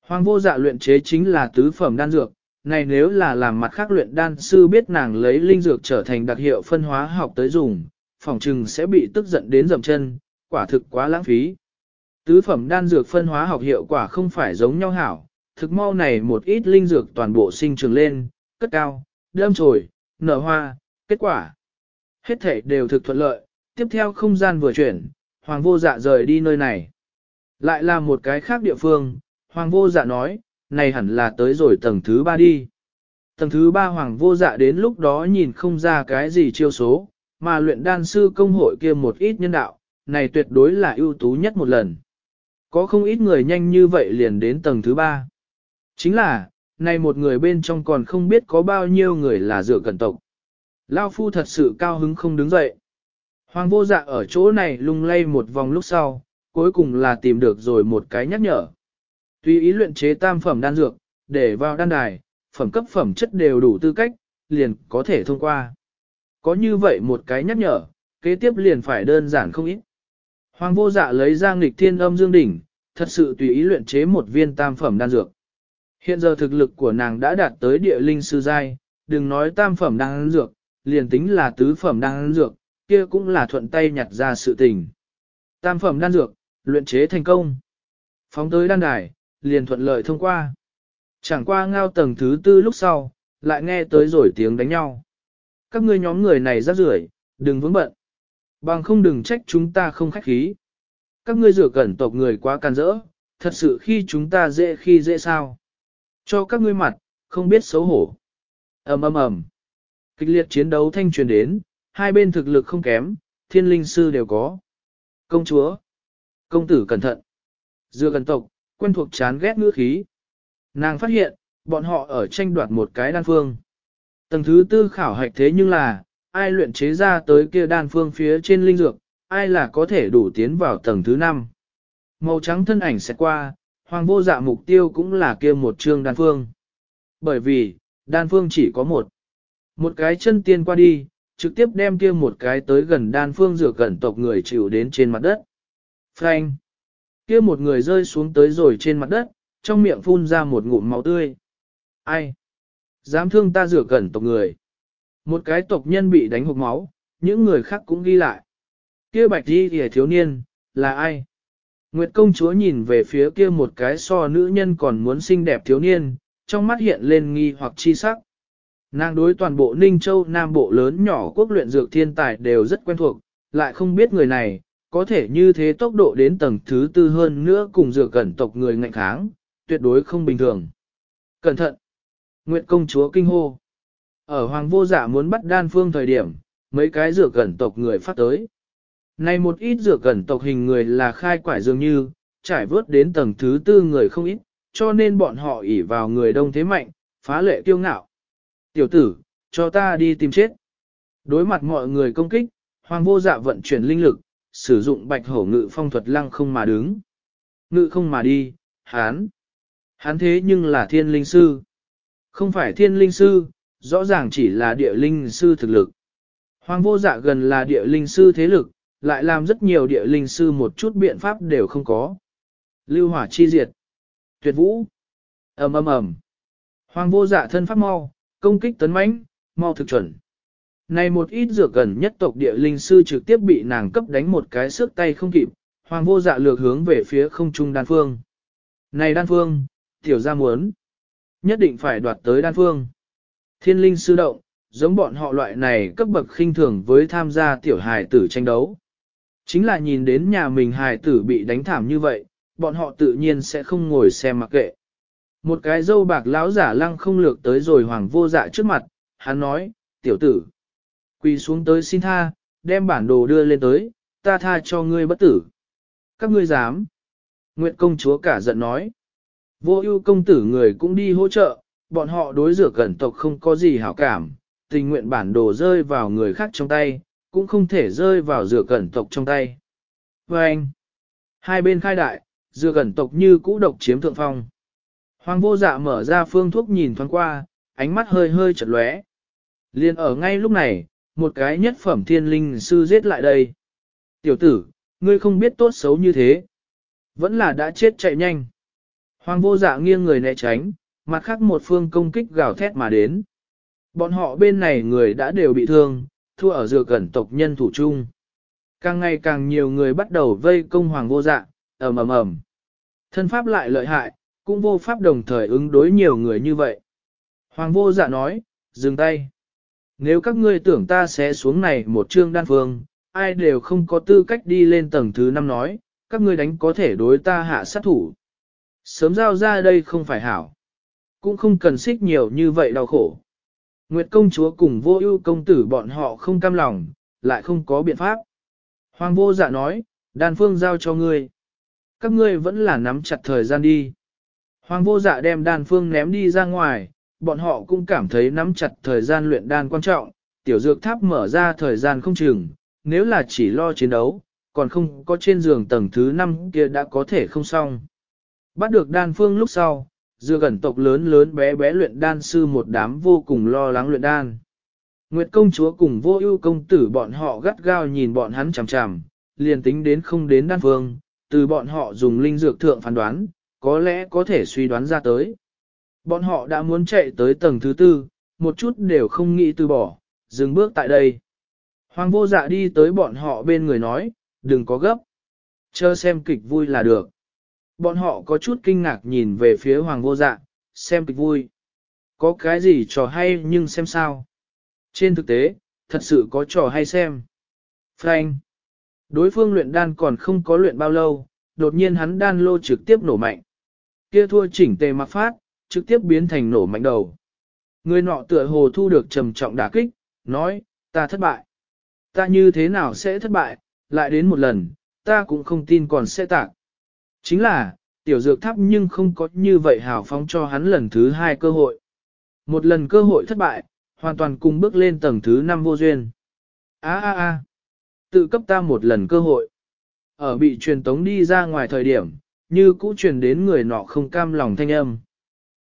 Hoàng vô dạ luyện chế chính là tứ phẩm đan dược, này nếu là làm mặt khác luyện đan sư biết nàng lấy linh dược trở thành đặc hiệu phân hóa học tới dùng, phòng trừng sẽ bị tức giận đến dầm chân, quả thực quá lãng phí. Tứ phẩm đan dược phân hóa học hiệu quả không phải giống nhau hảo, thực mau này một ít linh dược toàn bộ sinh trưởng lên, cất cao, đâm trồi, nở hoa, kết quả. Hết thể đều thực thuận lợi, tiếp theo không gian vừa chuyển, hoàng vô dạ rời đi nơi này. Lại là một cái khác địa phương, hoàng vô dạ nói, này hẳn là tới rồi tầng thứ ba đi. Tầng thứ ba hoàng vô dạ đến lúc đó nhìn không ra cái gì chiêu số, mà luyện đan sư công hội kia một ít nhân đạo, này tuyệt đối là ưu tú nhất một lần. Có không ít người nhanh như vậy liền đến tầng thứ ba. Chính là, này một người bên trong còn không biết có bao nhiêu người là dựa cẩn tộc. Lao phu thật sự cao hứng không đứng dậy. Hoàng vô dạ ở chỗ này lung lay một vòng lúc sau, cuối cùng là tìm được rồi một cái nhắc nhở. Tùy ý luyện chế tam phẩm đan dược, để vào đan đài, phẩm cấp phẩm chất đều đủ tư cách, liền có thể thông qua. Có như vậy một cái nhắc nhở, kế tiếp liền phải đơn giản không ít. Hoàng vô dạ lấy ra nghịch thiên âm dương đỉnh, thật sự tùy ý luyện chế một viên tam phẩm đan dược. Hiện giờ thực lực của nàng đã đạt tới địa linh sư giai, đừng nói tam phẩm đang đan dược, liền tính là tứ phẩm đang đan dược, kia cũng là thuận tay nhặt ra sự tình. Tam phẩm đan dược, luyện chế thành công. Phóng tới đan đài, liền thuận lợi thông qua. Chẳng qua ngao tầng thứ tư lúc sau, lại nghe tới rồi tiếng đánh nhau. Các ngươi nhóm người này rác rưởi, đừng vướng bận. Bằng không đừng trách chúng ta không khách khí. Các ngươi rửa cẩn tộc người quá can rỡ, thật sự khi chúng ta dễ khi dễ sao. Cho các ngươi mặt, không biết xấu hổ. ầm ầm ầm. Kịch liệt chiến đấu thanh truyền đến, hai bên thực lực không kém, thiên linh sư đều có. Công chúa. Công tử cẩn thận. Dựa gần tộc, quen thuộc chán ghét ngữ khí. Nàng phát hiện, bọn họ ở tranh đoạt một cái đan phương. Tầng thứ tư khảo hạch thế nhưng là, ai luyện chế ra tới kia đan phương phía trên linh dược, ai là có thể đủ tiến vào tầng thứ năm. Màu trắng thân ảnh sẽ qua, hoàng vô dạ mục tiêu cũng là kia một chương đan phương. Bởi vì, đan phương chỉ có một. Một cái chân tiên qua đi, trực tiếp đem kia một cái tới gần đan phương dược gần tộc người chịu đến trên mặt đất. Frank! Kia một người rơi xuống tới rồi trên mặt đất, trong miệng phun ra một ngụm máu tươi. Ai? Dám thương ta rửa gần tộc người. Một cái tộc nhân bị đánh hộp máu, những người khác cũng ghi lại. Kia bạch đi kìa thiếu niên, là ai? Nguyệt công chúa nhìn về phía kia một cái so nữ nhân còn muốn xinh đẹp thiếu niên, trong mắt hiện lên nghi hoặc chi sắc. Nàng đối toàn bộ Ninh Châu Nam Bộ lớn nhỏ quốc luyện dược thiên tài đều rất quen thuộc, lại không biết người này, có thể như thế tốc độ đến tầng thứ tư hơn nữa cùng dược cẩn tộc người ngạnh kháng, tuyệt đối không bình thường. Cẩn thận! Nguyệt công chúa kinh hô. Ở Hoàng vô dạ muốn bắt đan phương thời điểm, mấy cái dược cẩn tộc người phát tới. Này một ít dược gần tộc hình người là khai quải dường như, trải vớt đến tầng thứ tư người không ít, cho nên bọn họ ỉ vào người đông thế mạnh, phá lệ kiêu ngạo. Tiểu tử, cho ta đi tìm chết. Đối mặt mọi người công kích, Hoàng vô dạ vận chuyển linh lực, sử dụng bạch hổ ngự phong thuật lăng không mà đứng. Ngự không mà đi, hán. Hán thế nhưng là thiên linh sư. Không phải thiên linh sư, rõ ràng chỉ là địa linh sư thực lực. Hoàng vô dạ gần là địa linh sư thế lực, lại làm rất nhiều địa linh sư một chút biện pháp đều không có. Lưu hỏa chi diệt. Tuyệt vũ. ầm ầm ầm. Hoàng vô dạ thân pháp mau, công kích tấn mãnh, mau thực chuẩn. Này một ít dược gần nhất tộc địa linh sư trực tiếp bị nàng cấp đánh một cái sức tay không kịp, hoàng vô dạ lược hướng về phía không trung đan phương. Này đan phương, tiểu gia muốn, nhất định phải đoạt tới đan phương. Thiên linh sư động, giống bọn họ loại này cấp bậc khinh thường với tham gia tiểu hài tử tranh đấu. Chính là nhìn đến nhà mình hài tử bị đánh thảm như vậy, bọn họ tự nhiên sẽ không ngồi xem mặc kệ. Một cái dâu bạc lão giả lăng không lược tới rồi hoàng vô dạ trước mặt, hắn nói, tiểu tử, quỳ xuống tới xin tha, đem bản đồ đưa lên tới, ta tha cho ngươi bất tử. Các ngươi dám. Nguyệt công chúa cả giận nói. Vô ưu công tử người cũng đi hỗ trợ, bọn họ đối rửa cẩn tộc không có gì hảo cảm, tình nguyện bản đồ rơi vào người khác trong tay, cũng không thể rơi vào dừa cẩn tộc trong tay. Và anh, hai bên khai đại, dừa cẩn tộc như cũ độc chiếm thượng phong. Hoàng vô dạ mở ra phương thuốc nhìn thoáng qua, ánh mắt hơi hơi chật lóe. Liên ở ngay lúc này, một cái nhất phẩm thiên linh sư giết lại đây. Tiểu tử, ngươi không biết tốt xấu như thế. Vẫn là đã chết chạy nhanh. Hoàng vô dạ nghiêng người né tránh, mặt khác một phương công kích gào thét mà đến. Bọn họ bên này người đã đều bị thương, thua ở dừa gần tộc nhân thủ chung. Càng ngày càng nhiều người bắt đầu vây công hoàng vô dạ, ầm ầm ầm. Thân pháp lại lợi hại, cũng vô pháp đồng thời ứng đối nhiều người như vậy. Hoàng vô dạ nói, dừng tay. Nếu các ngươi tưởng ta sẽ xuống này một chương đan phương, ai đều không có tư cách đi lên tầng thứ năm nói, các ngươi đánh có thể đối ta hạ sát thủ. Sớm giao ra đây không phải hảo. Cũng không cần xích nhiều như vậy đau khổ. Nguyệt công chúa cùng vô ưu công tử bọn họ không cam lòng, lại không có biện pháp. Hoàng vô dạ nói, đan phương giao cho ngươi. Các ngươi vẫn là nắm chặt thời gian đi. Hoàng vô dạ đem đan phương ném đi ra ngoài, bọn họ cũng cảm thấy nắm chặt thời gian luyện đan quan trọng, tiểu dược tháp mở ra thời gian không chừng, nếu là chỉ lo chiến đấu, còn không có trên giường tầng thứ 5 kia đã có thể không xong. Bắt được đan phương lúc sau, dựa gần tộc lớn lớn bé bé luyện đan sư một đám vô cùng lo lắng luyện đan. Nguyệt công chúa cùng vô ưu công tử bọn họ gắt gao nhìn bọn hắn chằm chằm, liền tính đến không đến đan phương, từ bọn họ dùng linh dược thượng phán đoán, có lẽ có thể suy đoán ra tới. Bọn họ đã muốn chạy tới tầng thứ tư, một chút đều không nghĩ từ bỏ, dừng bước tại đây. Hoàng vô dạ đi tới bọn họ bên người nói, đừng có gấp. Chờ xem kịch vui là được. Bọn họ có chút kinh ngạc nhìn về phía hoàng vô dạ, xem kịch vui. Có cái gì trò hay nhưng xem sao. Trên thực tế, thật sự có trò hay xem. Frank. Đối phương luyện đan còn không có luyện bao lâu, đột nhiên hắn đan lô trực tiếp nổ mạnh. Kia thua chỉnh tề mặc phát, trực tiếp biến thành nổ mạnh đầu. Người nọ tựa hồ thu được trầm trọng đả kích, nói, ta thất bại. Ta như thế nào sẽ thất bại, lại đến một lần, ta cũng không tin còn sẽ tạc. Chính là, tiểu dược tháp nhưng không có như vậy hào phóng cho hắn lần thứ hai cơ hội. Một lần cơ hội thất bại, hoàn toàn cùng bước lên tầng thứ năm vô duyên. Á á á, tự cấp ta một lần cơ hội. Ở bị truyền tống đi ra ngoài thời điểm, như cũ truyền đến người nọ không cam lòng thanh âm.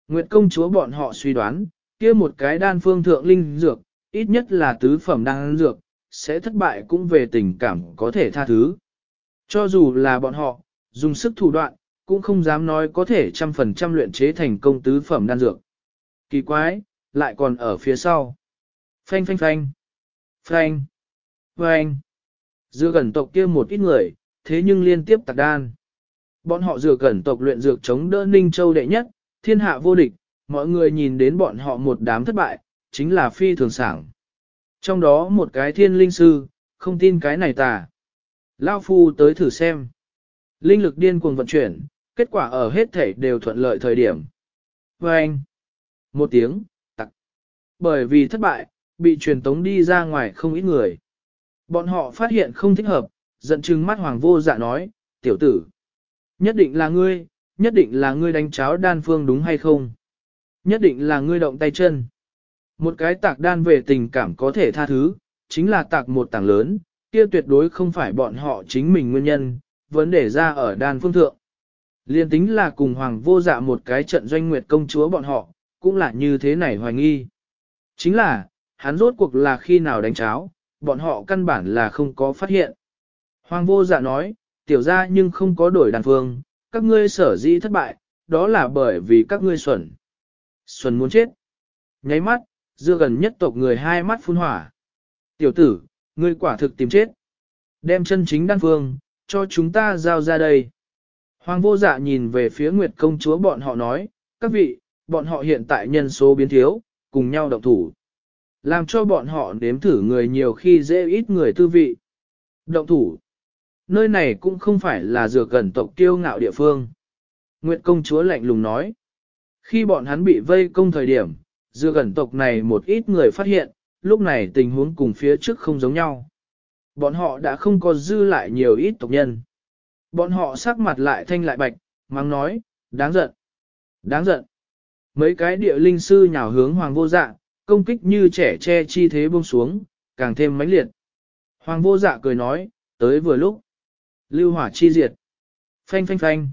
Nguyệt công chúa bọn họ suy đoán, kia một cái đan phương thượng linh dược, ít nhất là tứ phẩm đan dược, sẽ thất bại cũng về tình cảm có thể tha thứ. Cho dù là bọn họ, dùng sức thủ đoạn, cũng không dám nói có thể trăm phần trăm luyện chế thành công tứ phẩm đan dược. Kỳ quái, lại còn ở phía sau. Phanh phanh phanh. Phanh. Phanh. Dựa gần tộc kia một ít người, thế nhưng liên tiếp tạc đan. Bọn họ dựa gần tộc luyện dược chống đỡ Ninh Châu đệ nhất, thiên hạ vô địch, mọi người nhìn đến bọn họ một đám thất bại, chính là phi thường sảng. Trong đó một cái thiên linh sư, không tin cái này tà. Lao phu tới thử xem. Linh lực điên cuồng vận chuyển, kết quả ở hết thể đều thuận lợi thời điểm. Và anh, một tiếng, tặc. Bởi vì thất bại, bị truyền tống đi ra ngoài không ít người. Bọn họ phát hiện không thích hợp, giận chừng mắt hoàng vô dạ nói, tiểu tử. Nhất định là ngươi, nhất định là ngươi đánh cháo đan phương đúng hay không? Nhất định là ngươi động tay chân. Một cái tạc đan về tình cảm có thể tha thứ, chính là tạc một tảng lớn, kia tuyệt đối không phải bọn họ chính mình nguyên nhân, vấn đề ra ở đan phương thượng. Liên tính là cùng hoàng vô dạ một cái trận doanh nguyệt công chúa bọn họ, cũng là như thế này hoài nghi. Chính là, hắn rốt cuộc là khi nào đánh cháo, bọn họ căn bản là không có phát hiện. Hoàng vô dạ nói, tiểu ra nhưng không có đổi đàn phương, các ngươi sở dĩ thất bại, đó là bởi vì các ngươi xuẩn. Xuẩn muốn chết. Nháy mắt, dưa gần nhất tộc người hai mắt phun hỏa. Tiểu tử, ngươi quả thực tìm chết. Đem chân chính đan phương, cho chúng ta giao ra đây. Hoàng vô dạ nhìn về phía Nguyệt công chúa bọn họ nói, các vị, bọn họ hiện tại nhân số biến thiếu, cùng nhau động thủ. Làm cho bọn họ nếm thử người nhiều khi dễ ít người tư vị. Động thủ. Nơi này cũng không phải là dược gần tộc tiêu ngạo địa phương. Nguyệt công chúa lạnh lùng nói. Khi bọn hắn bị vây công thời điểm, dược gần tộc này một ít người phát hiện, lúc này tình huống cùng phía trước không giống nhau. Bọn họ đã không có dư lại nhiều ít tộc nhân. Bọn họ sắc mặt lại thanh lại bạch, mang nói, đáng giận, đáng giận. Mấy cái địa linh sư nhào hướng hoàng vô dạ, công kích như trẻ che chi thế buông xuống, càng thêm mãnh liệt. Hoàng vô dạ cười nói, tới vừa lúc. Lưu hỏa chi diệt. Phanh phanh phanh.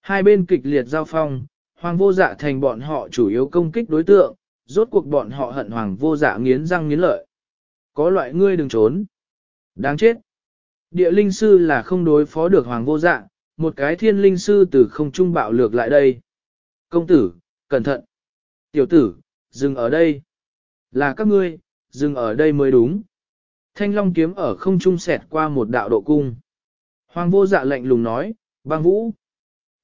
Hai bên kịch liệt giao phong, hoàng vô dạ thành bọn họ chủ yếu công kích đối tượng, rốt cuộc bọn họ hận hoàng vô dạ nghiến răng nghiến lợi. Có loại ngươi đừng trốn. Đáng chết. Địa linh sư là không đối phó được hoàng vô dạ, một cái thiên linh sư từ không trung bạo lược lại đây. Công tử, cẩn thận. Tiểu tử, dừng ở đây. Là các ngươi, dừng ở đây mới đúng. Thanh long kiếm ở không trung xẹt qua một đạo độ cung. Hoàng vô dạ lạnh lùng nói, băng vũ.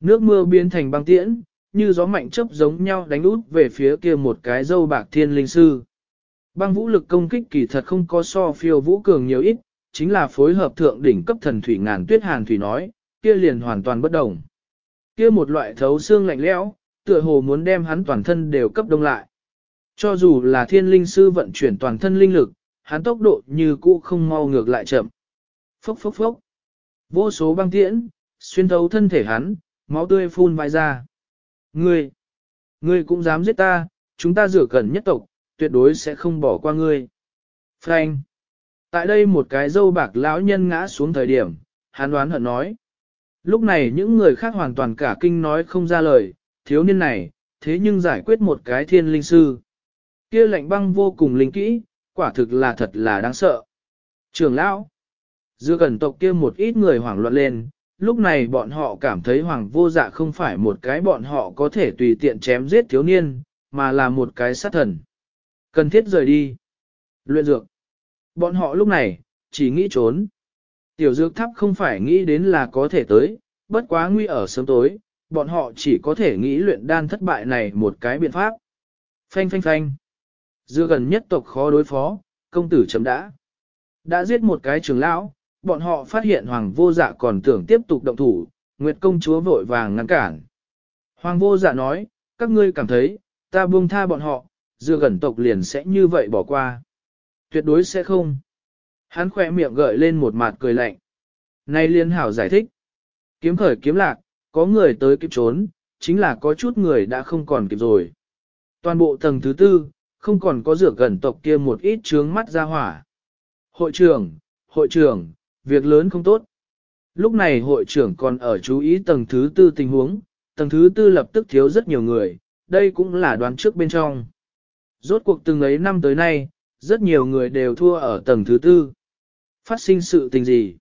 Nước mưa biến thành băng tiễn, như gió mạnh chớp giống nhau đánh út về phía kia một cái dâu bạc thiên linh sư. Băng vũ lực công kích kỳ thật không có so phiêu vũ cường nhiều ít, chính là phối hợp thượng đỉnh cấp thần thủy ngàn tuyết hàn thủy nói, kia liền hoàn toàn bất đồng. Kia một loại thấu xương lạnh lẽo, tựa hồ muốn đem hắn toàn thân đều cấp đông lại. Cho dù là thiên linh sư vận chuyển toàn thân linh lực, hắn tốc độ như cũ không mau ngược lại chậm. Phốc phốc phốc. Vô số băng tiễn, xuyên thấu thân thể hắn, máu tươi phun vai ra. Ngươi, ngươi cũng dám giết ta, chúng ta rửa cẩn nhất tộc, tuyệt đối sẽ không bỏ qua ngươi. Frank. Tại đây một cái dâu bạc lão nhân ngã xuống thời điểm, hắn đoán hận nói. Lúc này những người khác hoàn toàn cả kinh nói không ra lời, thiếu niên này, thế nhưng giải quyết một cái thiên linh sư. Kia lạnh băng vô cùng linh kỹ, quả thực là thật là đáng sợ. Trường lão, dưa gần tộc kia một ít người hoảng loạn lên, lúc này bọn họ cảm thấy hoàng vô dạ không phải một cái bọn họ có thể tùy tiện chém giết thiếu niên, mà là một cái sát thần. Cần thiết rời đi. Luyện dược. Bọn họ lúc này, chỉ nghĩ trốn. Tiểu dược tháp không phải nghĩ đến là có thể tới, bất quá nguy ở sớm tối, bọn họ chỉ có thể nghĩ luyện đan thất bại này một cái biện pháp. Phanh phanh phanh. Dưa gần nhất tộc khó đối phó, công tử chấm đã. Đã giết một cái trưởng lão, bọn họ phát hiện hoàng vô dạ còn tưởng tiếp tục động thủ, Nguyệt công chúa vội vàng ngăn cản. Hoàng vô dạ nói, các ngươi cảm thấy, ta buông tha bọn họ, dưa gần tộc liền sẽ như vậy bỏ qua. Tuyệt đối sẽ không. Hắn khỏe miệng gợi lên một mặt cười lạnh. Nay liên hảo giải thích. Kiếm khởi kiếm lạc, có người tới kịp trốn, chính là có chút người đã không còn kịp rồi. Toàn bộ tầng thứ tư, không còn có rửa gần tộc kia một ít trướng mắt ra hỏa. Hội trưởng, hội trưởng, việc lớn không tốt. Lúc này hội trưởng còn ở chú ý tầng thứ tư tình huống, tầng thứ tư lập tức thiếu rất nhiều người, đây cũng là đoán trước bên trong. Rốt cuộc từng ấy năm tới nay, rất nhiều người đều thua ở tầng thứ tư. Phát sinh sự tình gì?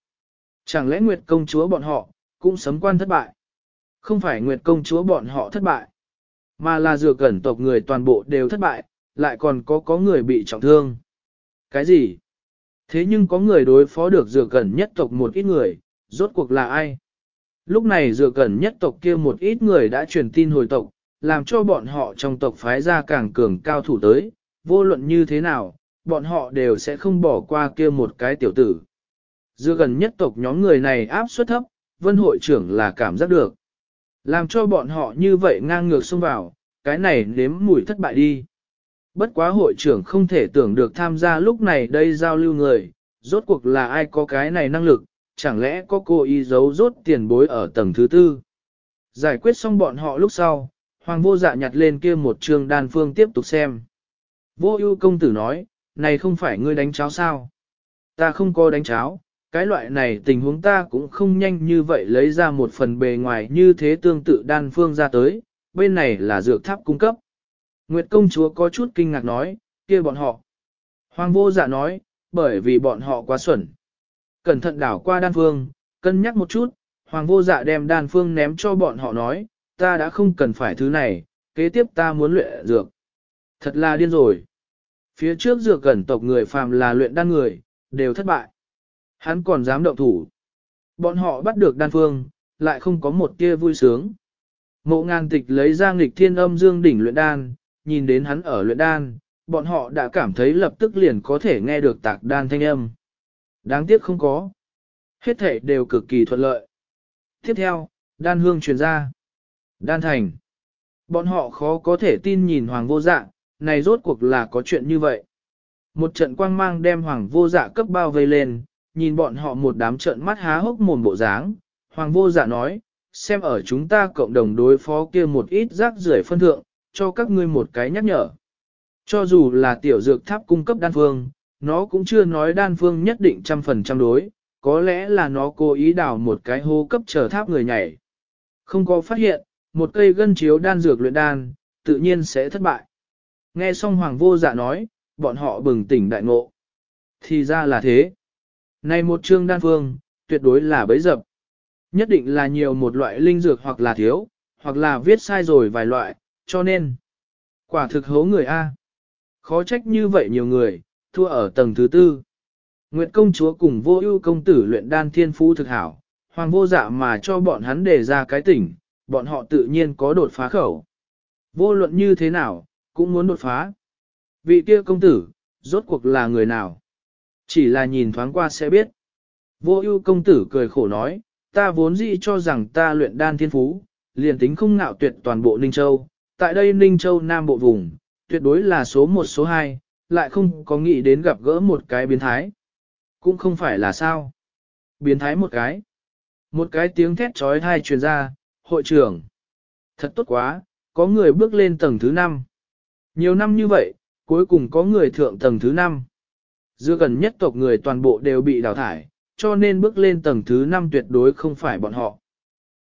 Chẳng lẽ Nguyệt công chúa bọn họ, cũng sấm quan thất bại? Không phải Nguyệt công chúa bọn họ thất bại, mà là dừa cẩn tộc người toàn bộ đều thất bại, lại còn có có người bị trọng thương. Cái gì? Thế nhưng có người đối phó được dừa cẩn nhất tộc một ít người, rốt cuộc là ai? Lúc này dừa cẩn nhất tộc kia một ít người đã truyền tin hồi tộc, làm cho bọn họ trong tộc phái ra càng cường cao thủ tới, vô luận như thế nào, bọn họ đều sẽ không bỏ qua kia một cái tiểu tử. Dưa gần nhất tộc nhóm người này áp suất thấp, vân hội trưởng là cảm giác được. Làm cho bọn họ như vậy ngang ngược xông vào, cái này nếm mùi thất bại đi. Bất quá hội trưởng không thể tưởng được tham gia lúc này đây giao lưu người, rốt cuộc là ai có cái này năng lực, chẳng lẽ có cô y giấu rốt tiền bối ở tầng thứ tư. Giải quyết xong bọn họ lúc sau, hoàng vô dạ nhặt lên kia một trường đan phương tiếp tục xem. Vô ưu công tử nói, này không phải ngươi đánh cháo sao? Ta không có đánh cháo, cái loại này tình huống ta cũng không nhanh như vậy lấy ra một phần bề ngoài như thế tương tự đan phương ra tới, bên này là dược tháp cung cấp. Nguyệt công chúa có chút kinh ngạc nói, kia bọn họ. Hoàng vô dạ nói, bởi vì bọn họ quá xuẩn. Cẩn thận đảo qua đan phương, cân nhắc một chút, hoàng vô dạ đem đan phương ném cho bọn họ nói, ta đã không cần phải thứ này, kế tiếp ta muốn luyện dược. Thật là điên rồi. Phía trước dược cẩn tộc người phàm là luyện đan người, đều thất bại. Hắn còn dám động thủ. Bọn họ bắt được đan phương, lại không có một tia vui sướng. Mộ ngàn tịch lấy ra nghịch thiên âm dương đỉnh luyện đan, nhìn đến hắn ở luyện đan, bọn họ đã cảm thấy lập tức liền có thể nghe được tạc đan thanh âm. Đáng tiếc không có. Hết thể đều cực kỳ thuận lợi. Tiếp theo, đan hương truyền ra. Đan thành. Bọn họ khó có thể tin nhìn hoàng vô dạng, này rốt cuộc là có chuyện như vậy. Một trận quang mang đem hoàng vô dạ cấp bao vây lên, nhìn bọn họ một đám trận mắt há hốc mồm bộ dáng. Hoàng vô dạ nói, xem ở chúng ta cộng đồng đối phó kia một ít rác rưởi phân thượng, cho các ngươi một cái nhắc nhở. Cho dù là tiểu dược tháp cung cấp đan phương, nó cũng chưa nói đan phương nhất định trăm phần trăm đối, có lẽ là nó cố ý đào một cái hô cấp chờ tháp người nhảy. Không có phát hiện, một cây gân chiếu đan dược luyện đan, tự nhiên sẽ thất bại. Nghe xong hoàng vô dạ nói, bọn họ bừng tỉnh đại ngộ. Thì ra là thế. Này một chương đan phương, tuyệt đối là bấy dập. Nhất định là nhiều một loại linh dược hoặc là thiếu, hoặc là viết sai rồi vài loại, cho nên. Quả thực hố người A. Khó trách như vậy nhiều người, thua ở tầng thứ tư. Nguyệt công chúa cùng vô ưu công tử luyện đan thiên phú thực hảo, hoàng vô dạ mà cho bọn hắn đề ra cái tỉnh, bọn họ tự nhiên có đột phá khẩu. Vô luận như thế nào, cũng muốn đột phá. Vị kia công tử, rốt cuộc là người nào? Chỉ là nhìn thoáng qua sẽ biết. Vô ưu công tử cười khổ nói, ta vốn dĩ cho rằng ta luyện đan thiên phú, liền tính không ngạo tuyệt toàn bộ Ninh Châu. Tại đây Ninh Châu Nam bộ vùng, tuyệt đối là số một số hai, lại không có nghĩ đến gặp gỡ một cái biến thái. Cũng không phải là sao. Biến thái một cái. Một cái tiếng thét trói thai truyền ra, hội trưởng. Thật tốt quá, có người bước lên tầng thứ năm. Nhiều năm như vậy, cuối cùng có người thượng tầng thứ năm. Giữa gần nhất tộc người toàn bộ đều bị đào thải, cho nên bước lên tầng thứ 5 tuyệt đối không phải bọn họ.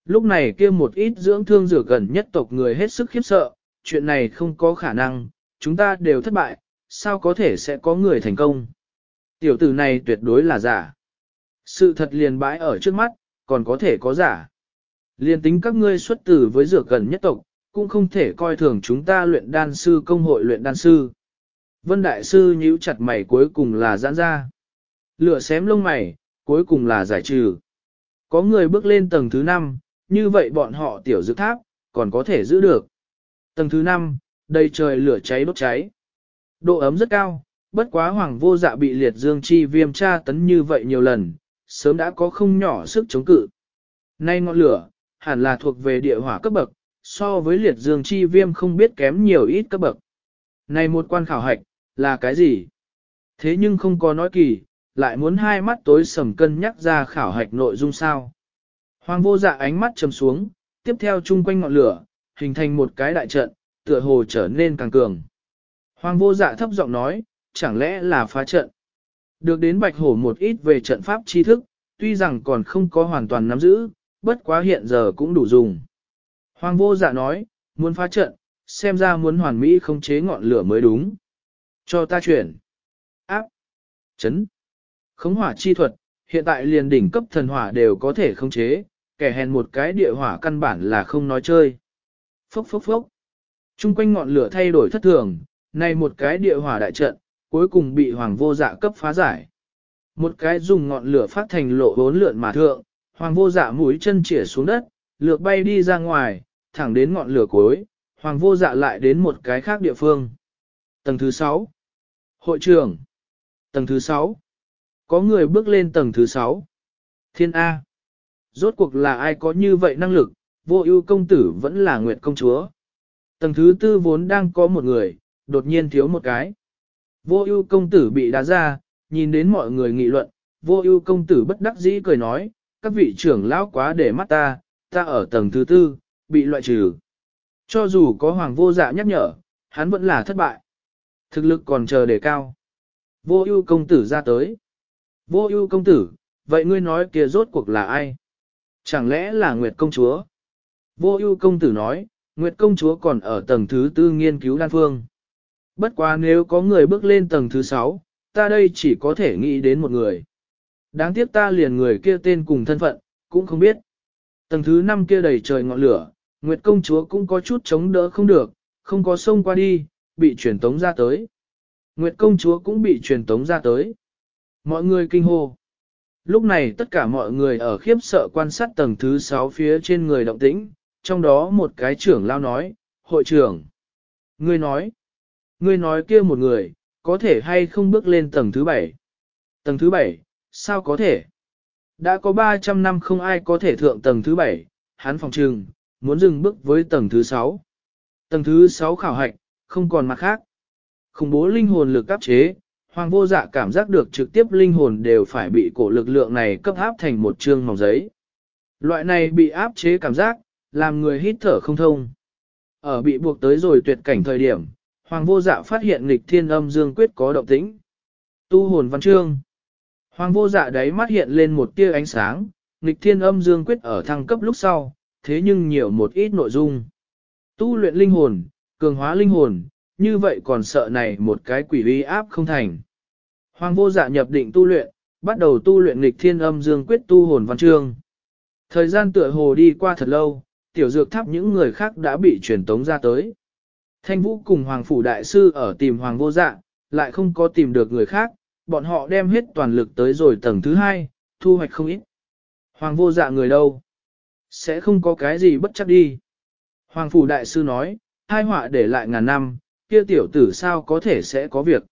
Lúc này kia một ít dưỡng thương rửa gần nhất tộc người hết sức khiếp sợ, chuyện này không có khả năng, chúng ta đều thất bại, sao có thể sẽ có người thành công. Tiểu tử này tuyệt đối là giả. Sự thật liền bãi ở trước mắt, còn có thể có giả. Liên tính các ngươi xuất tử với dược gần nhất tộc, cũng không thể coi thường chúng ta luyện đan sư công hội luyện đan sư. Vân Đại Sư nhíu chặt mày cuối cùng là giãn ra. Lửa xém lông mày, cuối cùng là giải trừ. Có người bước lên tầng thứ 5, như vậy bọn họ tiểu dự tháp, còn có thể giữ được. Tầng thứ 5, đầy trời lửa cháy đốt cháy. Độ ấm rất cao, bất quá hoàng vô dạ bị liệt dương chi viêm tra tấn như vậy nhiều lần, sớm đã có không nhỏ sức chống cự. Nay ngọn lửa, hẳn là thuộc về địa hỏa cấp bậc, so với liệt dương chi viêm không biết kém nhiều ít cấp bậc. Này một quan khảo hạch, là cái gì? Thế nhưng không có nói kỳ, lại muốn hai mắt tối sầm cân nhắc ra khảo hạch nội dung sao. Hoàng vô dạ ánh mắt trầm xuống, tiếp theo chung quanh ngọn lửa, hình thành một cái đại trận, tựa hồ trở nên càng cường. Hoàng vô dạ thấp giọng nói, chẳng lẽ là phá trận. Được đến bạch hổ một ít về trận pháp tri thức, tuy rằng còn không có hoàn toàn nắm giữ, bất quá hiện giờ cũng đủ dùng. Hoàng vô dạ nói, muốn phá trận, xem ra muốn hoàn mỹ không chế ngọn lửa mới đúng. Cho ta chuyển. Áp. Chấn. Khống hỏa chi thuật, hiện tại liền đỉnh cấp thần hỏa đều có thể khống chế, kẻ hèn một cái địa hỏa căn bản là không nói chơi. Phốc phốc phốc. Trung quanh ngọn lửa thay đổi thất thường, nay một cái địa hỏa đại trận, cuối cùng bị hoàng vô dạ cấp phá giải. Một cái dùng ngọn lửa phát thành lộ bốn lượn mà thượng, hoàng vô dạ mũi chân chĩa xuống đất, lược bay đi ra ngoài, thẳng đến ngọn lửa cuối, hoàng vô dạ lại đến một cái khác địa phương. Tầng thứ 6 Hội trưởng Tầng thứ 6 Có người bước lên tầng thứ 6 Thiên A Rốt cuộc là ai có như vậy năng lực, vô ưu công tử vẫn là nguyệt công chúa. Tầng thứ tư vốn đang có một người, đột nhiên thiếu một cái. Vô ưu công tử bị đá ra, nhìn đến mọi người nghị luận, vô ưu công tử bất đắc dĩ cười nói, các vị trưởng lão quá để mắt ta, ta ở tầng thứ tư, bị loại trừ. Cho dù có hoàng vô dạ nhắc nhở, hắn vẫn là thất bại. Thực lực còn chờ để cao. Vô ưu công tử ra tới. Vô ưu công tử, vậy ngươi nói kia rốt cuộc là ai? Chẳng lẽ là Nguyệt công chúa? Vô ưu công tử nói, Nguyệt công chúa còn ở tầng thứ tư nghiên cứu đan phương. Bất quá nếu có người bước lên tầng thứ sáu, ta đây chỉ có thể nghĩ đến một người. Đáng tiếc ta liền người kia tên cùng thân phận, cũng không biết. Tầng thứ năm kia đầy trời ngọn lửa, Nguyệt công chúa cũng có chút chống đỡ không được, không có sông qua đi, bị truyền tống ra tới. Nguyệt công chúa cũng bị truyền tống ra tới. Mọi người kinh hô. Lúc này tất cả mọi người ở khiếp sợ quan sát tầng thứ 6 phía trên người động tĩnh, trong đó một cái trưởng lao nói, hội trưởng. Ngươi nói, ngươi nói kia một người, có thể hay không bước lên tầng thứ 7. Tầng thứ 7, sao có thể? Đã có 300 năm không ai có thể thượng tầng thứ 7, hắn phòng trừng, muốn dừng bước với tầng thứ 6. Tầng thứ 6 khảo hạch, không còn mặt khác. Khủng bố linh hồn lực áp chế, hoàng vô dạ cảm giác được trực tiếp linh hồn đều phải bị cổ lực lượng này cấp áp thành một chương mỏng giấy. Loại này bị áp chế cảm giác, làm người hít thở không thông. Ở bị buộc tới rồi tuyệt cảnh thời điểm, hoàng vô dạ phát hiện nghịch thiên âm dương quyết có động tĩnh. Tu hồn văn chương. Hoàng vô dạ đáy mắt hiện lên một tia ánh sáng, nghịch thiên âm dương quyết ở thăng cấp lúc sau, thế nhưng nhiều một ít nội dung. Tu luyện linh hồn, cường hóa linh hồn, như vậy còn sợ này một cái quỷ uy áp không thành. Hoàng vô dạ nhập định tu luyện, bắt đầu tu luyện nghịch thiên âm dương quyết tu hồn văn chương. Thời gian tựa hồ đi qua thật lâu, tiểu dược tháp những người khác đã bị truyền tống ra tới. Thanh vũ cùng Hoàng Phủ Đại Sư ở tìm Hoàng vô dạ, lại không có tìm được người khác, bọn họ đem hết toàn lực tới rồi tầng thứ hai, thu hoạch không ít. Hoàng vô dạ người đâu? Sẽ không có cái gì bất chấp đi. Hoàng Phủ Đại Sư nói, hai họa để lại ngàn năm, kia tiểu tử sao có thể sẽ có việc.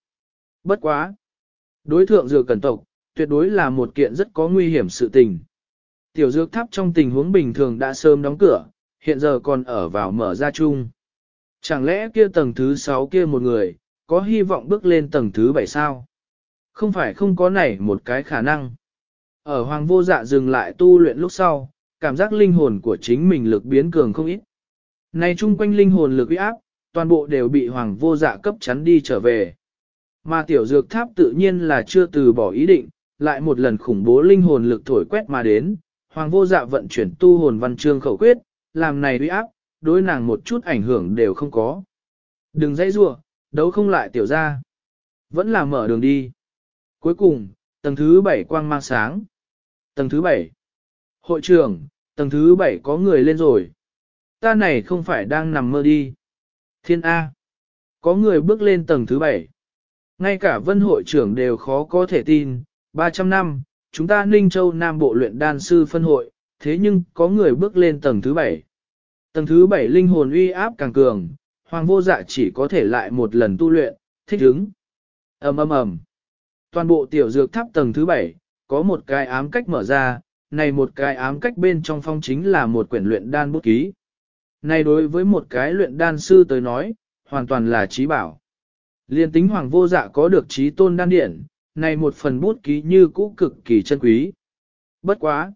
Bất quá. Đối thượng dược cẩn tộc, tuyệt đối là một kiện rất có nguy hiểm sự tình. Tiểu dược tháp trong tình huống bình thường đã sớm đóng cửa, hiện giờ còn ở vào mở ra chung. Chẳng lẽ kia tầng thứ 6 kia một người, có hy vọng bước lên tầng thứ 7 sao? Không phải không có này một cái khả năng. Ở hoàng vô dạ dừng lại tu luyện lúc sau, cảm giác linh hồn của chính mình lực biến cường không ít. Này chung quanh linh hồn lực uy áp, toàn bộ đều bị hoàng vô dạ cấp chắn đi trở về. Mà tiểu dược tháp tự nhiên là chưa từ bỏ ý định, lại một lần khủng bố linh hồn lực thổi quét mà đến, hoàng vô dạ vận chuyển tu hồn văn chương khẩu quyết, làm này uy áp, đối nàng một chút ảnh hưởng đều không có. Đừng dãy rua, đấu không lại tiểu ra. Vẫn là mở đường đi. Cuối cùng, tầng thứ bảy quang mang sáng. Tầng thứ bảy. Hội trưởng, tầng thứ bảy có người lên rồi. Ta này không phải đang nằm mơ đi. Thiên A. Có người bước lên tầng thứ bảy. Ngay cả vân hội trưởng đều khó có thể tin, 300 năm, chúng ta Ninh Châu Nam Bộ luyện đan sư phân hội, thế nhưng có người bước lên tầng thứ bảy. Tầng thứ bảy linh hồn uy áp càng cường, hoàng vô dạ chỉ có thể lại một lần tu luyện, thích ứng. ầm ầm ầm. Toàn bộ tiểu dược tháp tầng thứ bảy, có một cái ám cách mở ra, này một cái ám cách bên trong phong chính là một quyển luyện đan bút ký. Này đối với một cái luyện đan sư tới nói, hoàn toàn là trí bảo. Liên tính hoàng vô dạ có được trí tôn đan điện, này một phần bút ký như cũ cực kỳ chân quý. Bất quá.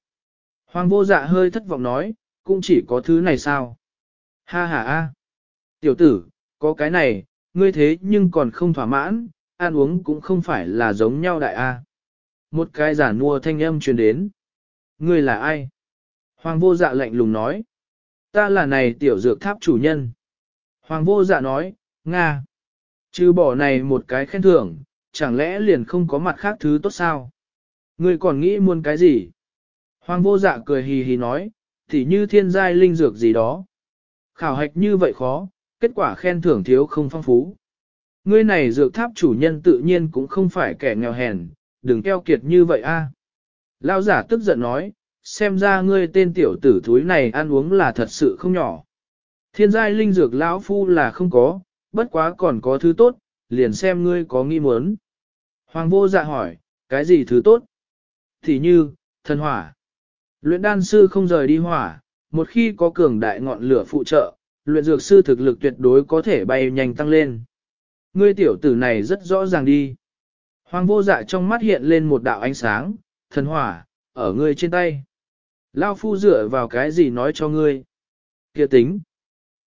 Hoàng vô dạ hơi thất vọng nói, cũng chỉ có thứ này sao? Ha ha a. Tiểu tử, có cái này, ngươi thế nhưng còn không thỏa mãn, ăn uống cũng không phải là giống nhau đại a. Một cái giả mua thanh âm truyền đến. Ngươi là ai? Hoàng vô dạ lạnh lùng nói. Ta là này tiểu dược tháp chủ nhân. Hoàng vô dạ nói, Nga. Trừ bỏ này một cái khen thưởng, chẳng lẽ liền không có mặt khác thứ tốt sao? Ngươi còn nghĩ muốn cái gì? Hoàng vô dạ cười hì hì nói, thì như thiên giai linh dược gì đó. Khảo hạch như vậy khó, kết quả khen thưởng thiếu không phong phú. Ngươi này dược tháp chủ nhân tự nhiên cũng không phải kẻ nghèo hèn, đừng keo kiệt như vậy a. Lao giả tức giận nói, xem ra ngươi tên tiểu tử thúi này ăn uống là thật sự không nhỏ. Thiên giai linh dược lão phu là không có, bất quá còn có thứ tốt, liền xem ngươi có nghi muốn. Hoàng vô dạ hỏi, cái gì thứ tốt? Thì như, thần hỏa. Luyện đan sư không rời đi hỏa, một khi có cường đại ngọn lửa phụ trợ, luyện dược sư thực lực tuyệt đối có thể bay nhanh tăng lên. Ngươi tiểu tử này rất rõ ràng đi. Hoàng vô dạ trong mắt hiện lên một đạo ánh sáng, thần hỏa, ở ngươi trên tay. Lao phu dựa vào cái gì nói cho ngươi? Kia tính.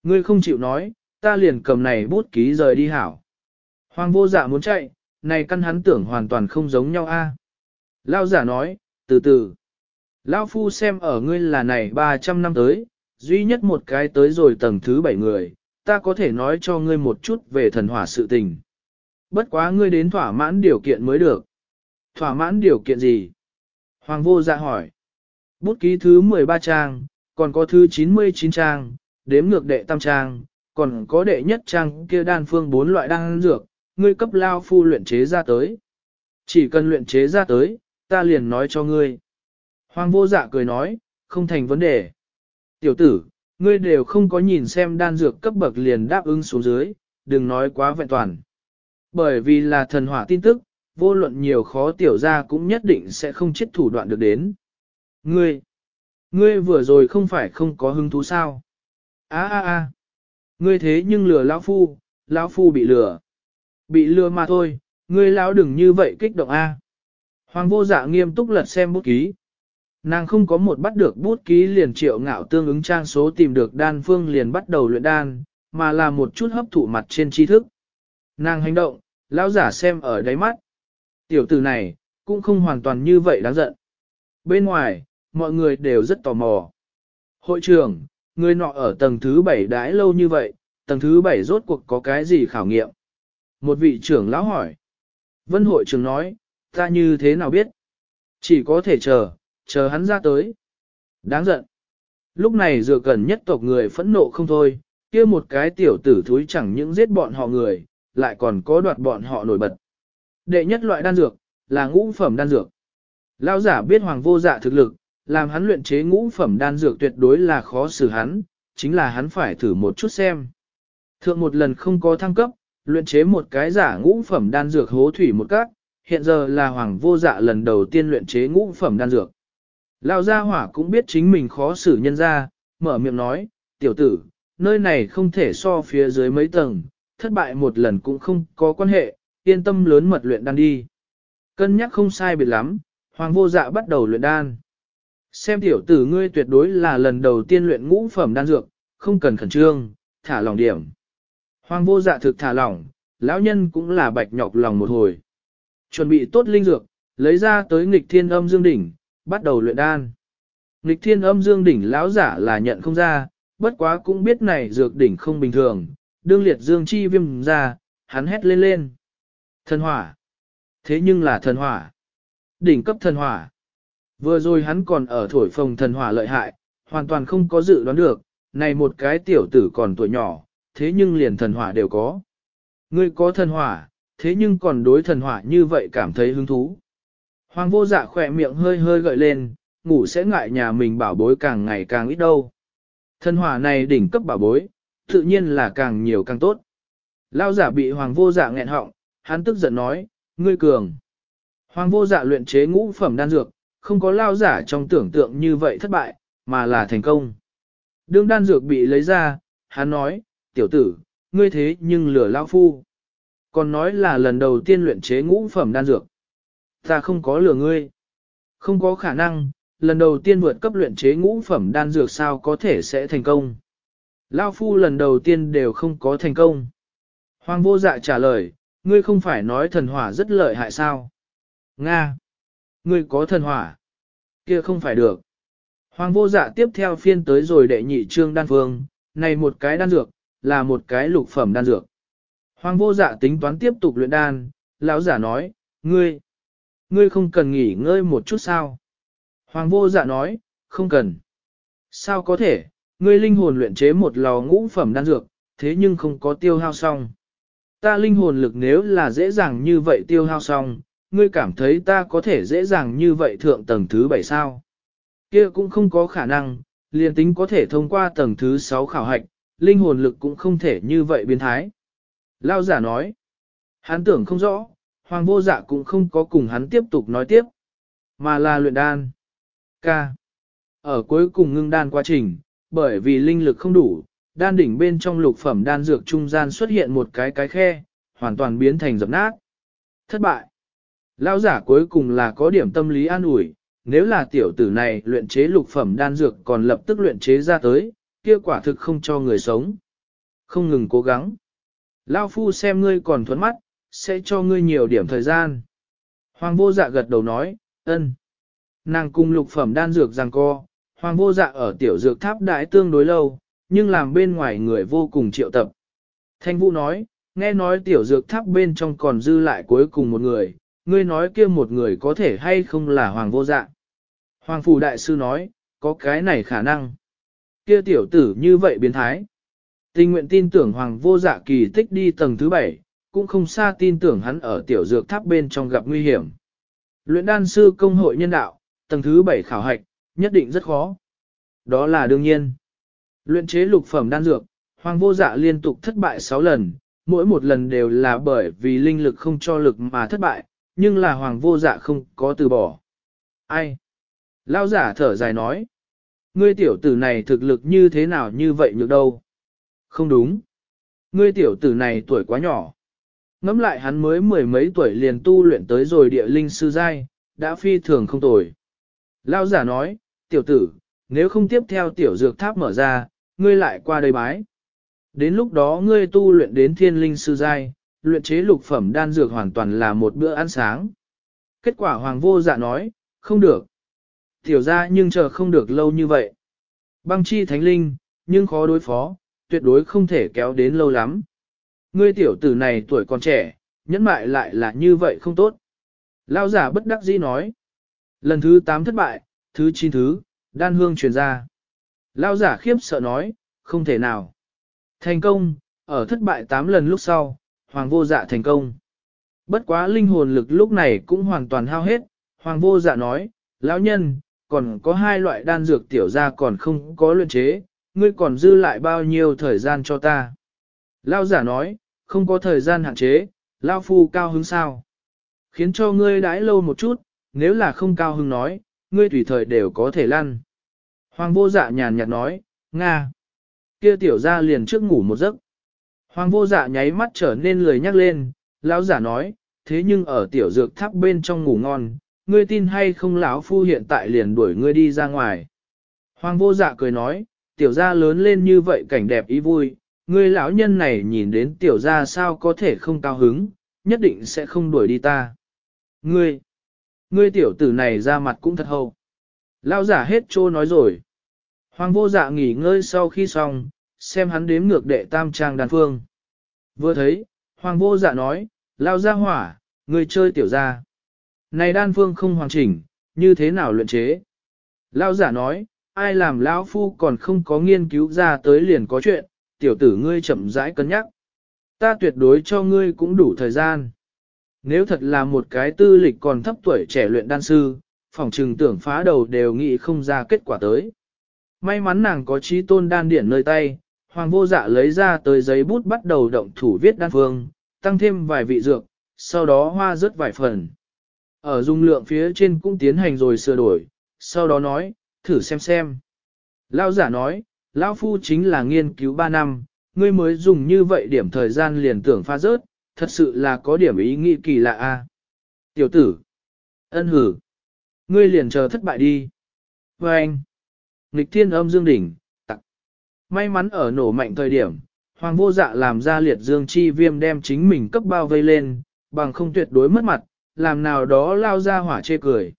Ngươi không chịu nói, ta liền cầm này bút ký rời đi hảo. Hoàng vô dạ muốn chạy, này căn hắn tưởng hoàn toàn không giống nhau a. Lao giả nói, từ từ. Lao phu xem ở ngươi là này 300 năm tới, duy nhất một cái tới rồi tầng thứ bảy người, ta có thể nói cho ngươi một chút về thần hỏa sự tình. Bất quá ngươi đến thỏa mãn điều kiện mới được. Thỏa mãn điều kiện gì? Hoàng vô dạ hỏi. Bút ký thứ 13 trang, còn có thứ 99 trang, đếm ngược đệ tam trang, còn có đệ nhất trang kia đan phương bốn loại đan dược, ngươi cấp lao phu luyện chế ra tới. Chỉ cần luyện chế ra tới, ta liền nói cho ngươi. Hoàng vô dạ cười nói, không thành vấn đề. Tiểu tử, ngươi đều không có nhìn xem đan dược cấp bậc liền đáp ứng xuống dưới, đừng nói quá vẹn toàn. Bởi vì là thần hỏa tin tức, vô luận nhiều khó tiểu ra cũng nhất định sẽ không chết thủ đoạn được đến. Ngươi, ngươi vừa rồi không phải không có hứng thú sao? Á á á, ngươi thế nhưng lừa lão phu, lão phu bị lừa. Bị lừa mà thôi, ngươi lão đừng như vậy kích động a. Hoàng vô dạ nghiêm túc lật xem bút ký. Nàng không có một bắt được bút ký liền triệu ngạo tương ứng trang số tìm được đan phương liền bắt đầu luyện đan, mà là một chút hấp thụ mặt trên tri thức. Nàng hành động, lão giả xem ở đáy mắt. Tiểu tử này, cũng không hoàn toàn như vậy đáng giận. Bên ngoài, mọi người đều rất tò mò. Hội trưởng, người nọ ở tầng thứ 7 đãi lâu như vậy, tầng thứ 7 rốt cuộc có cái gì khảo nghiệm? Một vị trưởng lão hỏi. Vân hội trưởng nói, ta như thế nào biết? Chỉ có thể chờ, chờ hắn ra tới. Đáng giận. Lúc này dựa gần nhất tộc người phẫn nộ không thôi, kia một cái tiểu tử thúi chẳng những giết bọn họ người, lại còn có đoạt bọn họ nổi bật. Đệ nhất loại đan dược, là ngũ phẩm đan dược. Lão giả biết hoàng vô dạ thực lực, làm hắn luyện chế ngũ phẩm đan dược tuyệt đối là khó xử hắn, chính là hắn phải thử một chút xem. Thượng một lần không có thăng cấp, luyện chế một cái giả ngũ phẩm đan dược hố thủy một cát, hiện giờ là hoàng vô dạ lần đầu tiên luyện chế ngũ phẩm đan dược. Lão gia hỏa cũng biết chính mình khó xử nhân ra, mở miệng nói, tiểu tử, nơi này không thể so phía dưới mấy tầng, thất bại một lần cũng không có quan hệ, yên tâm lớn mật luyện đan đi. Cân nhắc không sai biệt lắm, hoàng vô dạ bắt đầu luyện đan. Xem tiểu tử ngươi tuyệt đối là lần đầu tiên luyện ngũ phẩm đan dược, không cần khẩn trương, thả lỏng điểm. Hoàng vô dạ thực thả lỏng, lão nhân cũng là bạch nhọc lòng một hồi. Chuẩn bị tốt linh dược, lấy ra tới nghịch thiên âm dương đỉnh, bắt đầu luyện đan. Nghịch thiên âm dương đỉnh lão giả là nhận không ra, bất quá cũng biết này dược đỉnh không bình thường, đương liệt dương chi viêm ra, hắn hét lên lên. Thần hỏa. Thế nhưng là thần hỏa. Đỉnh cấp thần hỏa. Vừa rồi hắn còn ở thổi phồng thần hỏa lợi hại, hoàn toàn không có dự đoán được, này một cái tiểu tử còn tuổi nhỏ, thế nhưng liền thần hỏa đều có. Ngươi có thần hỏa, thế nhưng còn đối thần hỏa như vậy cảm thấy hứng thú. Hoàng vô dạ khỏe miệng hơi hơi gợi lên, ngủ sẽ ngại nhà mình bảo bối càng ngày càng ít đâu. Thần hỏa này đỉnh cấp bảo bối, tự nhiên là càng nhiều càng tốt. Lao giả bị hoàng vô dạ nghẹn họng, hắn tức giận nói, ngươi cường. Hoàng vô dạ luyện chế ngũ phẩm đan dược, không có lao giả trong tưởng tượng như vậy thất bại, mà là thành công. Đương đan dược bị lấy ra, hắn nói, tiểu tử, ngươi thế nhưng lửa lao phu. Còn nói là lần đầu tiên luyện chế ngũ phẩm đan dược. Ta không có lửa ngươi. Không có khả năng, lần đầu tiên vượt cấp luyện chế ngũ phẩm đan dược sao có thể sẽ thành công. Lao phu lần đầu tiên đều không có thành công. Hoàng vô dạ trả lời, ngươi không phải nói thần hỏa rất lợi hại sao? Nga! Ngươi có thần hỏa? kia không phải được. Hoàng vô dạ tiếp theo phiên tới rồi đệ nhị trương đan phương, này một cái đan dược, là một cái lục phẩm đan dược. Hoàng vô dạ tính toán tiếp tục luyện đan, lão giả nói, ngươi, ngươi không cần nghỉ ngơi một chút sao? Hoàng vô dạ nói, không cần. Sao có thể, ngươi linh hồn luyện chế một lò ngũ phẩm đan dược, thế nhưng không có tiêu hao xong. Ta linh hồn lực nếu là dễ dàng như vậy tiêu hao xong, ngươi cảm thấy ta có thể dễ dàng như vậy thượng tầng thứ bảy sao? Kia cũng không có khả năng, liền tính có thể thông qua tầng thứ sáu khảo hạch, linh hồn lực cũng không thể như vậy biến thái. Lao giả nói, hắn tưởng không rõ, hoàng vô dạ cũng không có cùng hắn tiếp tục nói tiếp, mà là luyện đan. K. Ở cuối cùng ngưng đan quá trình, bởi vì linh lực không đủ, đan đỉnh bên trong lục phẩm đan dược trung gian xuất hiện một cái cái khe, hoàn toàn biến thành dập nát. Thất bại. Lão giả cuối cùng là có điểm tâm lý an ủi, nếu là tiểu tử này luyện chế lục phẩm đan dược còn lập tức luyện chế ra tới, kia quả thực không cho người sống. Không ngừng cố gắng. Lao phu xem ngươi còn thuẫn mắt, sẽ cho ngươi nhiều điểm thời gian. Hoàng vô dạ gật đầu nói, ân. Nàng cung lục phẩm đan dược rằng co, hoàng vô dạ ở tiểu dược tháp đại tương đối lâu, nhưng làm bên ngoài người vô cùng triệu tập. Thanh vũ nói, nghe nói tiểu dược tháp bên trong còn dư lại cuối cùng một người, ngươi nói kia một người có thể hay không là hoàng vô dạ. Hoàng phủ đại sư nói, có cái này khả năng. Kia tiểu tử như vậy biến thái. Tình nguyện tin tưởng hoàng vô dạ kỳ tích đi tầng thứ bảy, cũng không xa tin tưởng hắn ở tiểu dược tháp bên trong gặp nguy hiểm. Luyện đan sư công hội nhân đạo, tầng thứ bảy khảo hạch, nhất định rất khó. Đó là đương nhiên. Luyện chế lục phẩm đan dược, hoàng vô dạ liên tục thất bại 6 lần, mỗi một lần đều là bởi vì linh lực không cho lực mà thất bại, nhưng là hoàng vô dạ không có từ bỏ. Ai? Lao giả thở dài nói. Ngươi tiểu tử này thực lực như thế nào như vậy nhược đâu? Không đúng. Ngươi tiểu tử này tuổi quá nhỏ. Ngắm lại hắn mới mười mấy tuổi liền tu luyện tới rồi địa linh sư giai, đã phi thường không tồi. Lao giả nói, tiểu tử, nếu không tiếp theo tiểu dược tháp mở ra, ngươi lại qua đây bái. Đến lúc đó ngươi tu luyện đến thiên linh sư giai, luyện chế lục phẩm đan dược hoàn toàn là một bữa ăn sáng. Kết quả hoàng vô dạ nói, không được. Tiểu ra nhưng chờ không được lâu như vậy. Băng chi thánh linh, nhưng khó đối phó, tuyệt đối không thể kéo đến lâu lắm. Ngươi tiểu tử này tuổi còn trẻ, nhẫn mại lại là như vậy không tốt. Lao giả bất đắc dĩ nói. Lần thứ 8 thất bại, thứ 9 thứ, đan hương truyền ra. Lao giả khiếp sợ nói, không thể nào. Thành công, ở thất bại 8 lần lúc sau, hoàng vô dạ thành công. Bất quá linh hồn lực lúc này cũng hoàn toàn hao hết, hoàng vô dạ nói, lão nhân, còn có hai loại đan dược tiểu ra còn không có luyện chế, ngươi còn dư lại bao nhiêu thời gian cho ta. Lao giả nói, không có thời gian hạn chế, Lao phu cao hứng sao. Khiến cho ngươi đãi lâu một chút, nếu là không cao hứng nói, ngươi tùy thời đều có thể lăn. Hoàng vô dạ nhàn nhạt nói, Nga. Kia tiểu ra liền trước ngủ một giấc. Hoàng vô dạ nháy mắt trở nên lười nhắc lên, lão giả nói, thế nhưng ở tiểu dược tháp bên trong ngủ ngon, ngươi tin hay không lão phu hiện tại liền đuổi ngươi đi ra ngoài. Hoàng vô dạ cười nói, tiểu gia lớn lên như vậy cảnh đẹp ý vui, ngươi lão nhân này nhìn đến tiểu gia sao có thể không cao hứng, nhất định sẽ không đuổi đi ta. Ngươi, ngươi tiểu tử này ra mặt cũng thật hầu. Lão giả hết trô nói rồi. Hoàng vô dạ nghỉ ngơi sau khi xong, xem hắn đếm ngược đệ tam trang đàn phương. Vừa thấy, hoàng vô dạ nói, lao ra hỏa, ngươi chơi tiểu gia. Này đan phương không hoàn chỉnh, như thế nào luyện chế? Lao giả nói, ai làm lão phu còn không có nghiên cứu ra tới liền có chuyện, tiểu tử ngươi chậm rãi cân nhắc. Ta tuyệt đối cho ngươi cũng đủ thời gian. Nếu thật là một cái tư lịch còn thấp tuổi trẻ luyện đan sư, phòng trừng tưởng phá đầu đều nghĩ không ra kết quả tới. May mắn nàng có trí tôn đan điển nơi tay, hoàng vô dạ lấy ra tới giấy bút bắt đầu động thủ viết đan phương, tăng thêm vài vị dược, sau đó hoa rớt vài phần. Ở dung lượng phía trên cũng tiến hành rồi sửa đổi, sau đó nói, thử xem xem. Lao giả nói, Lão Phu chính là nghiên cứu 3 năm, ngươi mới dùng như vậy điểm thời gian liền tưởng pha rớt, thật sự là có điểm ý nghĩ kỳ lạ a. Tiểu tử, ân hử, ngươi liền chờ thất bại đi. Và anh, nghịch thiên âm dương đỉnh, tặng. May mắn ở nổ mạnh thời điểm, hoàng vô dạ làm ra liệt dương chi viêm đem chính mình cấp bao vây lên, bằng không tuyệt đối mất mặt, làm nào đó lao ra hỏa chê cười.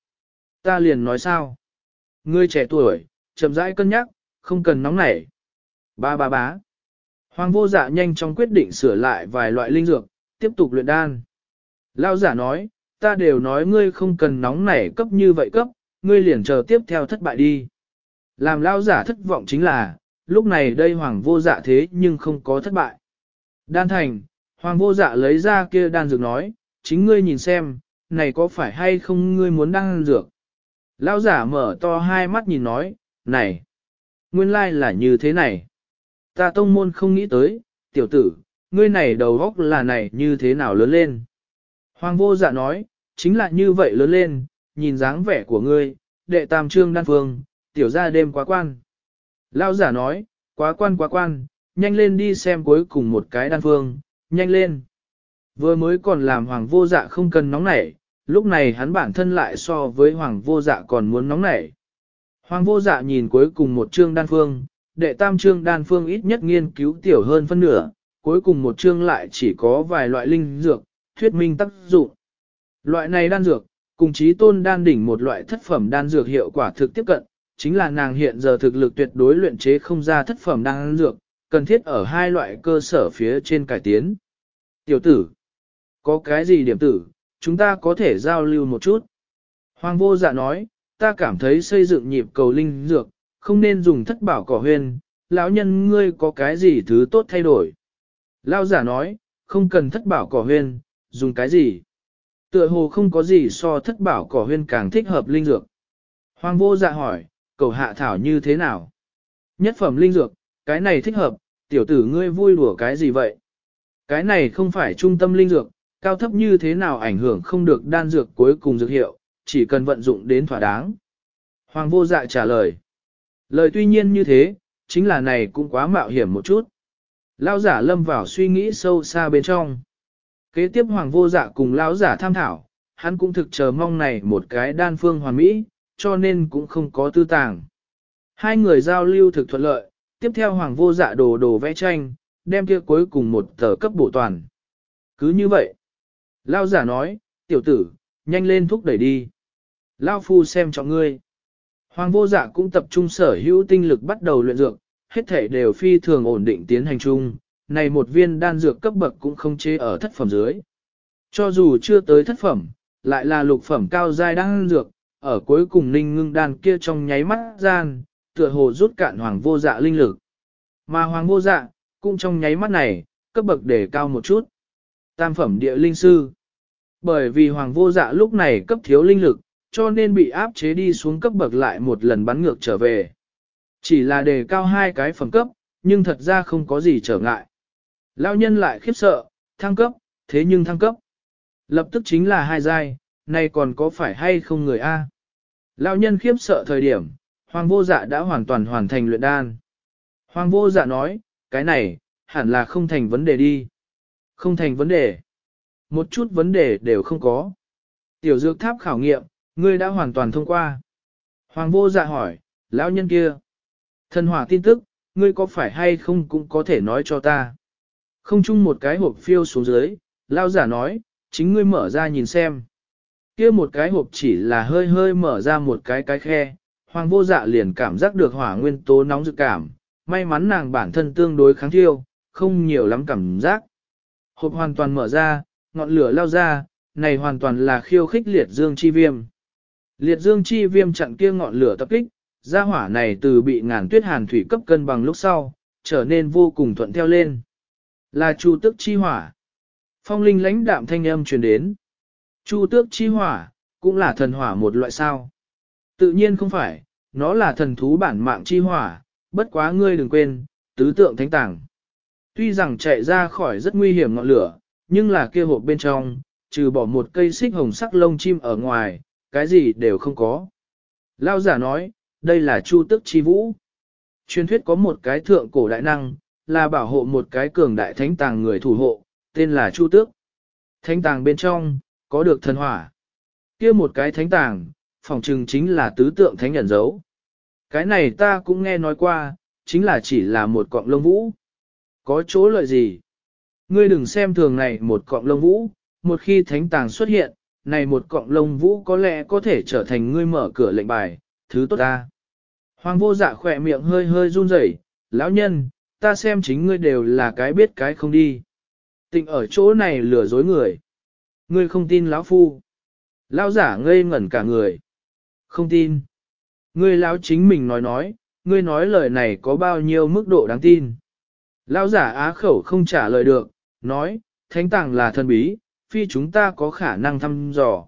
Ta liền nói sao? Ngươi trẻ tuổi, chậm rãi cân nhắc, không cần nóng nảy. Ba ba bá. Hoàng vô dạ nhanh chóng quyết định sửa lại vài loại linh dược, tiếp tục luyện đan. Lao giả nói, ta đều nói ngươi không cần nóng nảy cấp như vậy cấp, ngươi liền chờ tiếp theo thất bại đi. Làm lao giả thất vọng chính là, lúc này đây hoàng vô dạ thế nhưng không có thất bại. Đan thành, hoàng vô dạ lấy ra kia đan dược nói, chính ngươi nhìn xem, này có phải hay không ngươi muốn đan dược. Lao giả mở to hai mắt nhìn nói, này, nguyên lai là như thế này. Ta tông môn không nghĩ tới, tiểu tử, ngươi này đầu góc là này như thế nào lớn lên. Hoàng vô dạ nói, chính là như vậy lớn lên, nhìn dáng vẻ của ngươi, đệ tam trương đan phương, tiểu ra đêm quá quan. Lao giả nói, quá quan quá quan, nhanh lên đi xem cuối cùng một cái đan phương, nhanh lên. Vừa mới còn làm hoàng vô dạ không cần nóng nảy, lúc này hắn bản thân lại so với hoàng vô dạ còn muốn nóng nảy. Hoàng vô dạ nhìn cuối cùng một chương đan phương, đệ tam chương đan phương ít nhất nghiên cứu tiểu hơn phân nửa, cuối cùng một chương lại chỉ có vài loại linh dược, thuyết minh tác dụng. Loại này đan dược, cùng chí tôn đan đỉnh một loại thất phẩm đan dược hiệu quả thực tiếp cận, chính là nàng hiện giờ thực lực tuyệt đối luyện chế không ra thất phẩm đan dược, cần thiết ở hai loại cơ sở phía trên cải tiến. Tiểu tử, có cái gì điểm tử, chúng ta có thể giao lưu một chút. Hoàng vô dạ nói, ta cảm thấy xây dựng nhịp cầu linh dược, không nên dùng thất bảo cỏ huyền, lão nhân ngươi có cái gì thứ tốt thay đổi. Lão giả nói, không cần thất bảo cỏ huyền, dùng cái gì. Tựa hồ không có gì so thất bảo cỏ huyên càng thích hợp linh dược. Hoàng vô dạ hỏi, cầu hạ thảo như thế nào? Nhất phẩm linh dược, cái này thích hợp, tiểu tử ngươi vui đùa cái gì vậy? Cái này không phải trung tâm linh dược, cao thấp như thế nào ảnh hưởng không được đan dược cuối cùng dược hiệu, chỉ cần vận dụng đến thỏa đáng. Hoàng vô dạ trả lời. Lời tuy nhiên như thế, chính là này cũng quá mạo hiểm một chút. Lão giả lâm vào suy nghĩ sâu xa bên trong. Kế tiếp hoàng vô dạ cùng lão giả tham thảo, hắn cũng thực chờ mong này một cái đan phương hoàn mỹ, cho nên cũng không có tư tàng. Hai người giao lưu thực thuận lợi, tiếp theo hoàng vô dạ đồ đồ vẽ tranh, đem kia cuối cùng một tờ cấp bổ toàn. Cứ như vậy. Lão giả nói, tiểu tử, nhanh lên thúc đẩy đi. Lao phu xem cho ngươi. Hoàng vô dạ cũng tập trung sở hữu tinh lực bắt đầu luyện dược, hết thể đều phi thường ổn định tiến hành chung, này một viên đan dược cấp bậc cũng không chế ở thất phẩm dưới. Cho dù chưa tới thất phẩm, lại là lục phẩm cao giai đan dược, ở cuối cùng ninh ngưng đan kia trong nháy mắt gian, tựa hồ rút cạn hoàng vô dạ linh lực. Mà hoàng vô dạ, cũng trong nháy mắt này, cấp bậc để cao một chút. Tam phẩm địa linh sư. Bởi vì hoàng vô dạ lúc này cấp thiếu linh lực, cho nên bị áp chế đi xuống cấp bậc lại một lần bắn ngược trở về. Chỉ là đề cao hai cái phẩm cấp, nhưng thật ra không có gì trở ngại. Lão nhân lại khiếp sợ, thăng cấp, thế nhưng thăng cấp. Lập tức chính là hai giai, này còn có phải hay không người A. Lão nhân khiếp sợ thời điểm, hoàng vô dạ đã hoàn toàn hoàn thành luyện đan. Hoàng vô dạ nói, cái này, hẳn là không thành vấn đề đi. Không thành vấn đề. Một chút vấn đề đều không có. Tiểu dược tháp khảo nghiệm, Ngươi đã hoàn toàn thông qua. Hoàng vô dạ hỏi, lão nhân kia. Thần hỏa tin tức, ngươi có phải hay không cũng có thể nói cho ta. Không chung một cái hộp phiêu xuống dưới, lao giả nói, chính ngươi mở ra nhìn xem. kia một cái hộp chỉ là hơi hơi mở ra một cái cái khe, hoàng vô dạ liền cảm giác được hỏa nguyên tố nóng dự cảm, may mắn nàng bản thân tương đối kháng thiêu, không nhiều lắm cảm giác. Hộp hoàn toàn mở ra, ngọn lửa lao ra, này hoàn toàn là khiêu khích liệt dương chi viêm. Liệt dương chi viêm chặn kia ngọn lửa tập kích, gia hỏa này từ bị ngàn tuyết hàn thủy cấp cân bằng lúc sau, trở nên vô cùng thuận theo lên. Là chu Tước chi hỏa. Phong linh lãnh đạm thanh âm truyền đến. Chu tước chi hỏa, cũng là thần hỏa một loại sao. Tự nhiên không phải, nó là thần thú bản mạng chi hỏa, bất quá ngươi đừng quên, tứ tượng thánh tàng. Tuy rằng chạy ra khỏi rất nguy hiểm ngọn lửa, nhưng là kia hộp bên trong, trừ bỏ một cây xích hồng sắc lông chim ở ngoài, cái gì đều không có. Lao giả nói, đây là chu tức chi vũ. Truyền thuyết có một cái thượng cổ đại năng, là bảo hộ một cái cường đại thánh tàng người thủ hộ, tên là chu tước. Thánh tàng bên trong, có được thần hỏa. kia một cái thánh tàng, phòng trừng chính là tứ tượng thánh nhận dấu. Cái này ta cũng nghe nói qua, chính là chỉ là một cọng lông vũ. Có chỗ lợi gì? Ngươi đừng xem thường này một cọng lông vũ, một khi thánh tàng xuất hiện, này một cọng lông vũ có lẽ có thể trở thành ngươi mở cửa lệnh bài, thứ tốt ta. Hoàng vô dạ khỏe miệng hơi hơi run rẩy, lão nhân, ta xem chính ngươi đều là cái biết cái không đi. Tịnh ở chỗ này lừa dối người. Ngươi không tin lão phu. Lão giả ngây ngẩn cả người. Không tin. Ngươi lão chính mình nói nói, ngươi nói lời này có bao nhiêu mức độ đáng tin. Lão giả á khẩu không trả lời được, nói, thánh tàng là thân bí, phi chúng ta có khả năng thăm dò.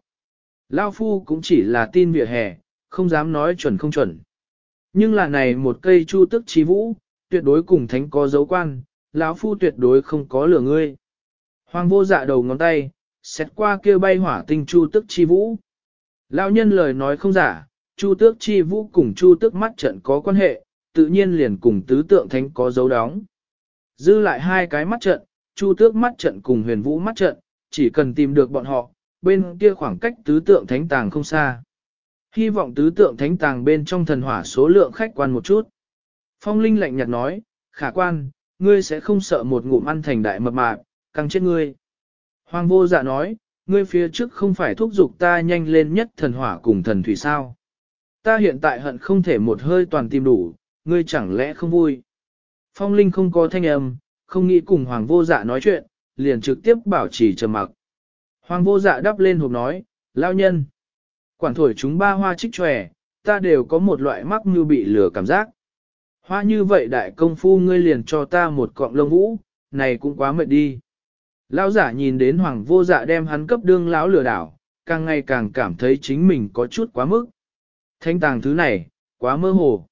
Lão phu cũng chỉ là tin vỉa hè, không dám nói chuẩn không chuẩn. Nhưng là này một cây chu tức chi vũ, tuyệt đối cùng thánh có dấu quan, lão phu tuyệt đối không có lửa ngươi. Hoàng vô dạ đầu ngón tay, xét qua kia bay hỏa tinh chu tức chi vũ. Lão nhân lời nói không giả, chu tước chi vũ cùng chu tước mắt trận có quan hệ, tự nhiên liền cùng tứ tượng thánh có dấu đóng. Dư lại hai cái mắt trận, chu tước mắt trận cùng huyền vũ mắt trận, chỉ cần tìm được bọn họ, bên kia khoảng cách tứ tượng thánh tàng không xa. Hy vọng tứ tượng thánh tàng bên trong thần hỏa số lượng khách quan một chút. Phong Linh lạnh nhạt nói, khả quan, ngươi sẽ không sợ một ngụm ăn thành đại mập mạp, căng chết ngươi. Hoàng vô dạ nói, ngươi phía trước không phải thúc giục ta nhanh lên nhất thần hỏa cùng thần thủy sao. Ta hiện tại hận không thể một hơi toàn tìm đủ, ngươi chẳng lẽ không vui. Phong Linh không có thanh âm, không nghĩ cùng Hoàng vô dạ nói chuyện, liền trực tiếp bảo trì trầm mặc. Hoàng vô dạ đắp lên hộp nói, lao nhân. Quản thổi chúng ba hoa trích tròe, ta đều có một loại mắc như bị lửa cảm giác. Hoa như vậy đại công phu ngươi liền cho ta một cọng lông vũ, này cũng quá mệt đi. Lão giả nhìn đến hoàng vô dạ đem hắn cấp đương lão lừa đảo, càng ngày càng cảm thấy chính mình có chút quá mức. Thanh tàng thứ này, quá mơ hồ.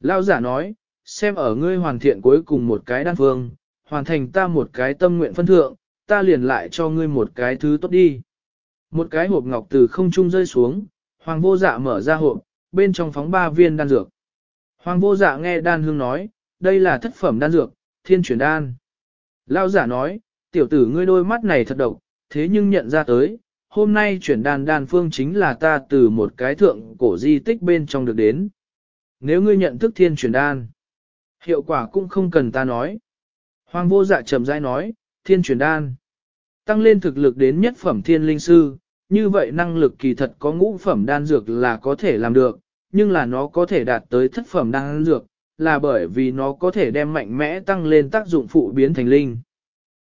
Lão giả nói, xem ở ngươi hoàn thiện cuối cùng một cái đan phương, hoàn thành ta một cái tâm nguyện phân thượng, ta liền lại cho ngươi một cái thứ tốt đi. Một cái hộp ngọc từ không trung rơi xuống, hoàng vô dạ mở ra hộp, bên trong phóng ba viên đan dược. Hoàng vô dạ nghe đan hương nói, đây là thất phẩm đan dược, thiên chuyển đan. Lao giả nói, tiểu tử ngươi đôi mắt này thật độc, thế nhưng nhận ra tới, hôm nay chuyển đan đan phương chính là ta từ một cái thượng cổ di tích bên trong được đến. Nếu ngươi nhận thức thiên chuyển đan, hiệu quả cũng không cần ta nói. Hoàng vô dạ trầm rãi nói, thiên chuyển đan. Tăng lên thực lực đến nhất phẩm thiên linh sư, như vậy năng lực kỳ thật có ngũ phẩm đan dược là có thể làm được, nhưng là nó có thể đạt tới thất phẩm đan dược, là bởi vì nó có thể đem mạnh mẽ tăng lên tác dụng phụ biến thành linh.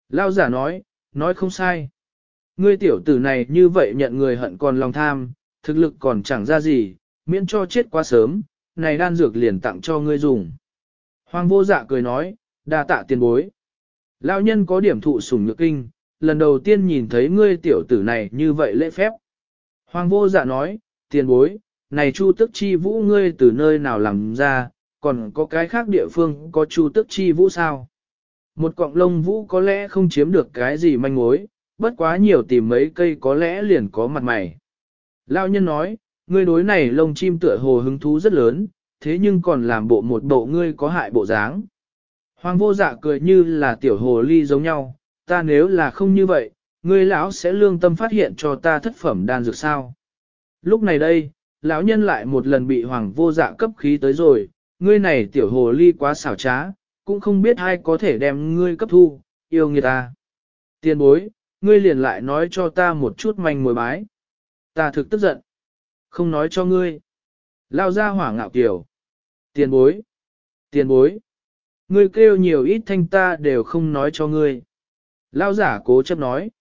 Lao giả nói, nói không sai. Ngươi tiểu tử này như vậy nhận người hận còn lòng tham, thực lực còn chẳng ra gì, miễn cho chết quá sớm, này đan dược liền tặng cho ngươi dùng. Hoàng vô dạ cười nói, đa tạ tiền bối. Lão nhân có điểm thụ sủng nhược kinh, lần đầu tiên nhìn thấy ngươi tiểu tử này như vậy lễ phép. Hoàng vô dạ nói, tiền bối, này chu tức chi vũ ngươi từ nơi nào làm ra, còn có cái khác địa phương có chu tức chi vũ sao? Một cọng lông vũ có lẽ không chiếm được cái gì manh mối, bất quá nhiều tìm mấy cây có lẽ liền có mặt mày. Lão nhân nói, ngươi đối này lông chim tựa hồ hứng thú rất lớn, thế nhưng còn làm bộ một bộ ngươi có hại bộ dáng. Hoàng vô dạ cười như là tiểu hồ ly giống nhau, ta nếu là không như vậy, ngươi lão sẽ lương tâm phát hiện cho ta thất phẩm đan dược sao. Lúc này đây, lão nhân lại một lần bị hoàng vô dạ cấp khí tới rồi, ngươi này tiểu hồ ly quá xảo trá, cũng không biết ai có thể đem ngươi cấp thu, yêu người ta. Tiền bối, ngươi liền lại nói cho ta một chút manh mối bái. Ta thực tức giận. Không nói cho ngươi. Lao ra hỏa ngạo kiểu. Tiền bối. Tiền bối. Ngươi kêu nhiều ít thanh ta đều không nói cho ngươi. Lao giả cố chấp nói.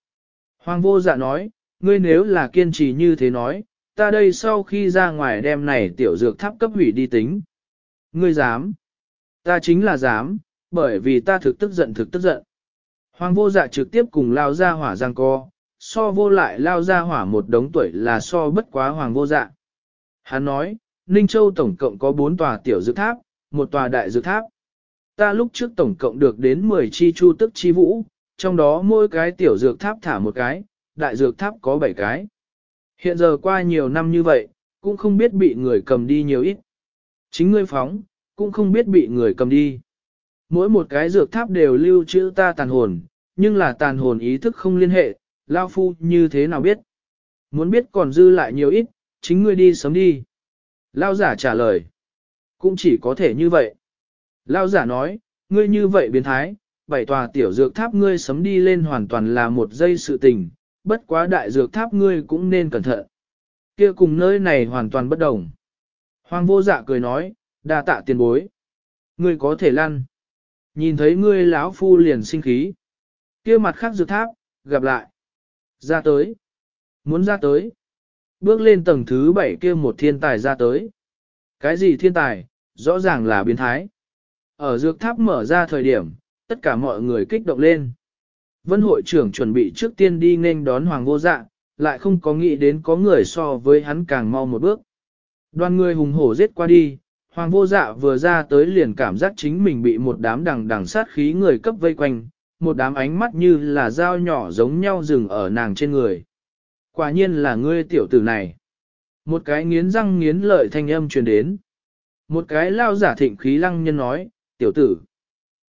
Hoàng vô dạ nói, ngươi nếu là kiên trì như thế nói, ta đây sau khi ra ngoài đem này tiểu dược tháp cấp hủy đi tính. Ngươi dám. Ta chính là dám, bởi vì ta thực tức giận thực tức giận. Hoàng vô dạ trực tiếp cùng lao ra hỏa giang co, so vô lại lao ra hỏa một đống tuổi là so bất quá hoàng vô dạ. Hắn nói, Ninh Châu tổng cộng có 4 tòa tiểu dược tháp, một tòa đại dược tháp. Ta lúc trước tổng cộng được đến 10 chi chu tức chi vũ, trong đó mỗi cái tiểu dược tháp thả một cái, đại dược tháp có 7 cái. Hiện giờ qua nhiều năm như vậy, cũng không biết bị người cầm đi nhiều ít. Chính ngươi phóng, cũng không biết bị người cầm đi. Mỗi một cái dược tháp đều lưu trữ ta tàn hồn, nhưng là tàn hồn ý thức không liên hệ, lao phu như thế nào biết. Muốn biết còn dư lại nhiều ít, chính ngươi đi sớm đi. Lao giả trả lời. Cũng chỉ có thể như vậy. Lao giả nói, ngươi như vậy biến thái, bảy tòa tiểu dược tháp ngươi sấm đi lên hoàn toàn là một giây sự tình, bất quá đại dược tháp ngươi cũng nên cẩn thận. Kia cùng nơi này hoàn toàn bất đồng. Hoàng vô dạ cười nói, đa tạ tiền bối. Ngươi có thể lăn. Nhìn thấy ngươi lão phu liền sinh khí. Kia mặt khác dược tháp, gặp lại. Ra tới. Muốn ra tới. Bước lên tầng thứ bảy kia một thiên tài ra tới. Cái gì thiên tài, rõ ràng là biến thái. Ở dược tháp mở ra thời điểm, tất cả mọi người kích động lên. Vân hội trưởng chuẩn bị trước tiên đi nên đón hoàng vô dạ, lại không có nghĩ đến có người so với hắn càng mau một bước. Đoàn người hùng hổ giết qua đi, hoàng vô dạ vừa ra tới liền cảm giác chính mình bị một đám đằng đằng sát khí người cấp vây quanh, một đám ánh mắt như là dao nhỏ giống nhau dừng ở nàng trên người. Quả nhiên là ngươi tiểu tử này. Một cái nghiến răng nghiến lợi thanh âm truyền đến. Một cái lao giả thịnh khí lăng nhân nói, tiểu tử.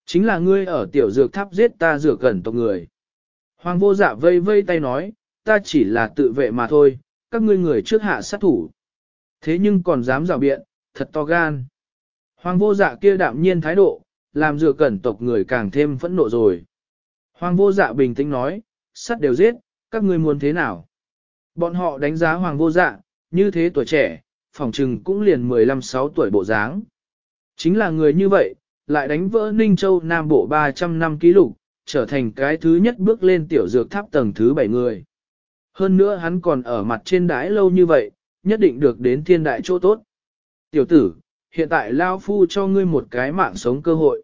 Chính là ngươi ở tiểu dược tháp giết ta dược gần tộc người. Hoàng vô dạ vây vây tay nói, ta chỉ là tự vệ mà thôi, các ngươi người trước hạ sát thủ. Thế nhưng còn dám rào biện, thật to gan. Hoàng vô dạ kia đạm nhiên thái độ, làm dược cẩn tộc người càng thêm phẫn nộ rồi. Hoàng vô dạ bình tĩnh nói, sắt đều giết, các ngươi muốn thế nào? Bọn họ đánh giá hoàng vô dạ, như thế tuổi trẻ, phòng trừng cũng liền 15-6 tuổi bộ dáng. Chính là người như vậy, lại đánh vỡ Ninh Châu Nam Bộ 300 năm ký lục, trở thành cái thứ nhất bước lên tiểu dược tháp tầng thứ 7 người. Hơn nữa hắn còn ở mặt trên đái lâu như vậy, nhất định được đến thiên đại chỗ tốt. Tiểu tử, hiện tại Lao Phu cho ngươi một cái mạng sống cơ hội.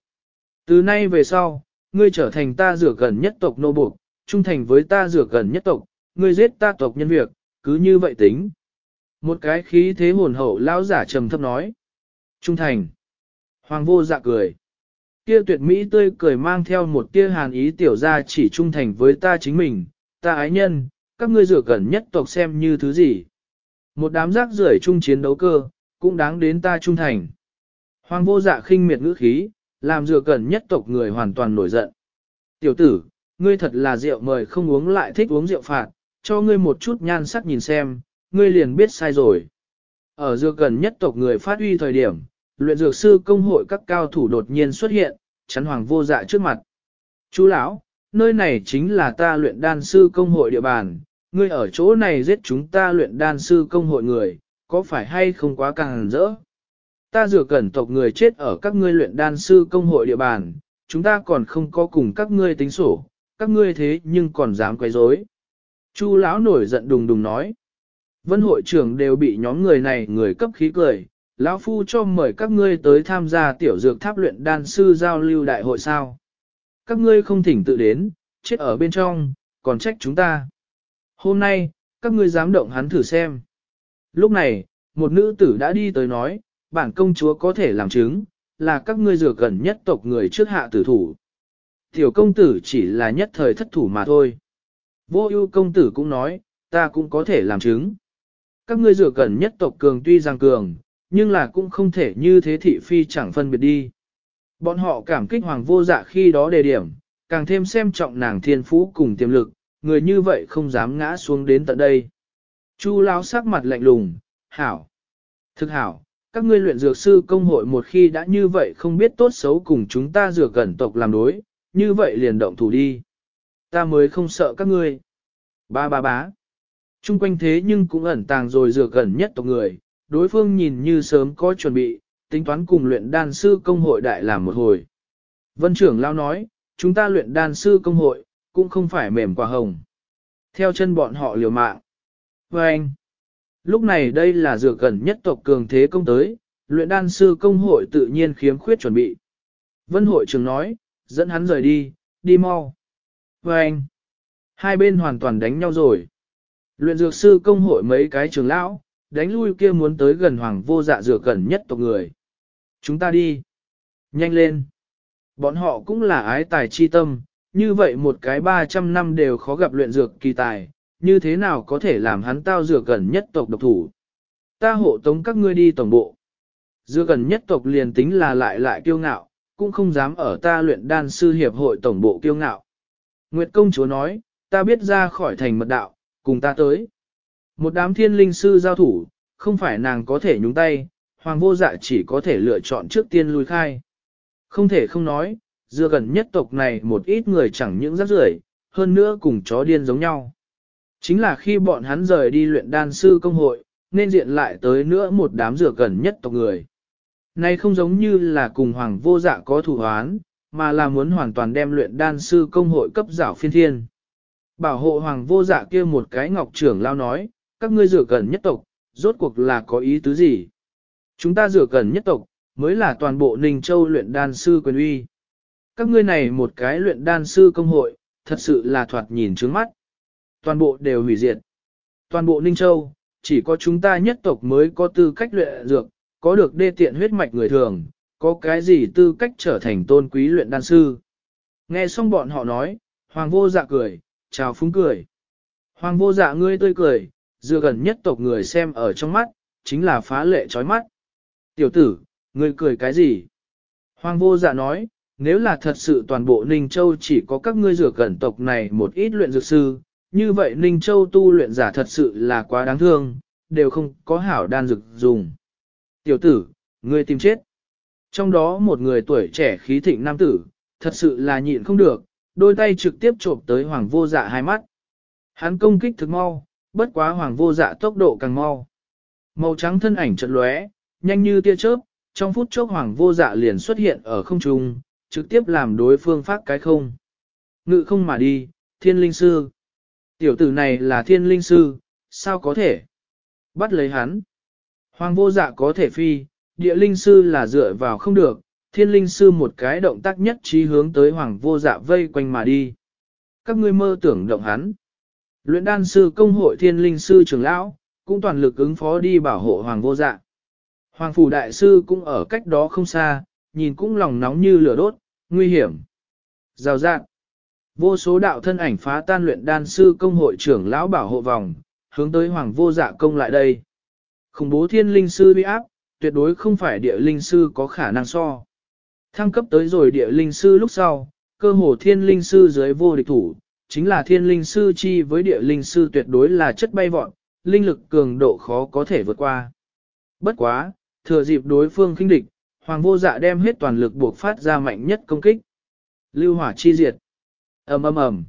Từ nay về sau, ngươi trở thành ta rửa gần nhất tộc nô buộc, trung thành với ta rửa gần nhất tộc, ngươi giết ta tộc nhân việc, cứ như vậy tính. Một cái khí thế hồn hậu lão giả trầm thấp nói. Trung thành. Hoàng vô dạ cười. Kia tuyệt mỹ tươi cười mang theo một tia hàn ý tiểu ra chỉ trung thành với ta chính mình, ta ái nhân, các ngươi rửa gần nhất tộc xem như thứ gì. Một đám rác rưởi chung chiến đấu cơ, cũng đáng đến ta trung thành. Hoàng vô dạ khinh miệt ngữ khí, làm rửa gần nhất tộc người hoàn toàn nổi giận. Tiểu tử, ngươi thật là rượu mời không uống lại thích uống rượu phạt, cho ngươi một chút nhan sắc nhìn xem, ngươi liền biết sai rồi. Ở dược gần nhất tộc người phát huy thời điểm, luyện dược sư công hội các cao thủ đột nhiên xuất hiện, chắn hoàng vô dạ trước mặt. Chú lão, nơi này chính là ta luyện đan sư công hội địa bàn, ngươi ở chỗ này giết chúng ta luyện đan sư công hội người, có phải hay không quá càng rỡ? Ta dựa cẩn tộc người chết ở các ngươi luyện đan sư công hội địa bàn, chúng ta còn không có cùng các ngươi tính sổ, các ngươi thế nhưng còn dám quấy rối. Chu lão nổi giận đùng đùng nói. Vân hội trưởng đều bị nhóm người này người cấp khí cười, lão phu cho mời các ngươi tới tham gia tiểu dược tháp luyện đan sư giao lưu đại hội sao. Các ngươi không thỉnh tự đến, chết ở bên trong, còn trách chúng ta. Hôm nay, các ngươi dám động hắn thử xem. Lúc này, một nữ tử đã đi tới nói, bản công chúa có thể làm chứng, là các ngươi dược gần nhất tộc người trước hạ tử thủ. Tiểu công tử chỉ là nhất thời thất thủ mà thôi. Vô ưu công tử cũng nói, ta cũng có thể làm chứng. Các ngươi dược gần nhất tộc cường tuy rằng cường, nhưng là cũng không thể như thế thị phi chẳng phân biệt đi. Bọn họ cảm kích hoàng vô dạ khi đó đề điểm, càng thêm xem trọng nàng thiên phú cùng tiềm lực, người như vậy không dám ngã xuống đến tận đây. Chu lao sắc mặt lạnh lùng, hảo, thực hảo, các ngươi luyện dược sư công hội một khi đã như vậy không biết tốt xấu cùng chúng ta dược gần tộc làm đối, như vậy liền động thủ đi. Ta mới không sợ các ngươi. Ba ba bá. Trung quanh thế nhưng cũng ẩn tàng rồi dược gần nhất tộc người, đối phương nhìn như sớm có chuẩn bị, tính toán cùng luyện đan sư công hội đại làm một hồi. Vân trưởng lao nói, chúng ta luyện đan sư công hội, cũng không phải mềm quả hồng. Theo chân bọn họ liều mạng. Và anh, lúc này đây là dược gần nhất tộc cường thế công tới, luyện đan sư công hội tự nhiên khiếm khuyết chuẩn bị. Vân hội trưởng nói, dẫn hắn rời đi, đi mau. Và anh, hai bên hoàn toàn đánh nhau rồi. Luyện dược sư công hội mấy cái trường lão, đánh lui kia muốn tới gần hoàng vô dạ rửa gần nhất tộc người. Chúng ta đi. Nhanh lên. Bọn họ cũng là ái tài chi tâm, như vậy một cái 300 năm đều khó gặp luyện dược kỳ tài, như thế nào có thể làm hắn tao rửa gần nhất tộc độc thủ. Ta hộ tống các ngươi đi tổng bộ. Dược gần nhất tộc liền tính là lại lại kiêu ngạo, cũng không dám ở ta luyện đan sư hiệp hội tổng bộ kiêu ngạo. Nguyệt công chúa nói, ta biết ra khỏi thành mật đạo, cùng ta tới. Một đám thiên linh sư giao thủ, không phải nàng có thể nhúng tay, hoàng vô dạ chỉ có thể lựa chọn trước tiên lui khai. Không thể không nói, dựa gần nhất tộc này một ít người chẳng những rắc rưởi, hơn nữa cùng chó điên giống nhau. Chính là khi bọn hắn rời đi luyện đan sư công hội, nên diện lại tới nữa một đám dựa gần nhất tộc người. Này không giống như là cùng hoàng vô dạ có thủ hoán, mà là muốn hoàn toàn đem luyện đan sư công hội cấp giảo phiên thiên. Bảo hộ hoàng vô dạ kia một cái ngọc trưởng lao nói, các ngươi rửa cần nhất tộc, rốt cuộc là có ý tứ gì? Chúng ta rửa cần nhất tộc, mới là toàn bộ Ninh Châu luyện đan sư quyền uy. Các ngươi này một cái luyện đan sư công hội, thật sự là thoạt nhìn trướng mắt. Toàn bộ đều hủy diệt. Toàn bộ Ninh Châu, chỉ có chúng ta nhất tộc mới có tư cách luyện dược, có được đê tiện huyết mạch người thường, có cái gì tư cách trở thành tôn quý luyện đan sư. Nghe xong bọn họ nói, Hoàng vô dạ cười, chào phúng cười. Hoàng vô dạ ngươi tươi cười, dựa gần nhất tộc người xem ở trong mắt, chính là phá lệ chói mắt. Tiểu tử, ngươi cười cái gì? Hoàng vô dạ nói, nếu là thật sự toàn bộ Ninh Châu chỉ có các ngươi rửa gần tộc này một ít luyện dược sư, như vậy Ninh Châu tu luyện giả thật sự là quá đáng thương, đều không có hảo đan dược dùng. Tiểu tử, ngươi tìm chết. Trong đó một người tuổi trẻ khí thịnh nam tử, thật sự là nhịn không được, đôi tay trực tiếp trộm tới hoàng vô dạ hai mắt. Hắn công kích thực mau, bất quá hoàng vô dạ tốc độ càng mau. Màu trắng thân ảnh chợt lóe, nhanh như tia chớp, trong phút chốc hoàng vô dạ liền xuất hiện ở không trung, trực tiếp làm đối phương phát cái không. Ngự không mà đi, thiên linh sư. Tiểu tử này là thiên linh sư, sao có thể? Bắt lấy hắn. Hoàng vô dạ có thể phi, địa linh sư là dựa vào không được, thiên linh sư một cái động tác nhất trí hướng tới hoàng vô dạ vây quanh mà đi. Các ngươi mơ tưởng động hắn. Luyện đan sư công hội thiên linh sư trưởng lão, cũng toàn lực ứng phó đi bảo hộ hoàng vô dạ. Hoàng phủ đại sư cũng ở cách đó không xa, nhìn cũng lòng nóng như lửa đốt, nguy hiểm. Rào dạng. Vô số đạo thân ảnh phá tan luyện đan sư công hội trưởng lão bảo hộ vòng, hướng tới hoàng vô dạ công lại đây. Khủng bố thiên linh sư bị áp, tuyệt đối không phải địa linh sư có khả năng so. Thăng cấp tới rồi địa linh sư lúc sau, cơ hồ thiên linh sư dưới vô địch thủ, chính là thiên linh sư chi với địa linh sư tuyệt đối là chất bay vọt, linh lực cường độ khó có thể vượt qua. Bất quá, thừa dịp đối phương khinh địch, hoàng vô dạ đem hết toàn lực buộc phát ra mạnh nhất công kích. Lưu hỏa chi diệt. ầm ầm ầm.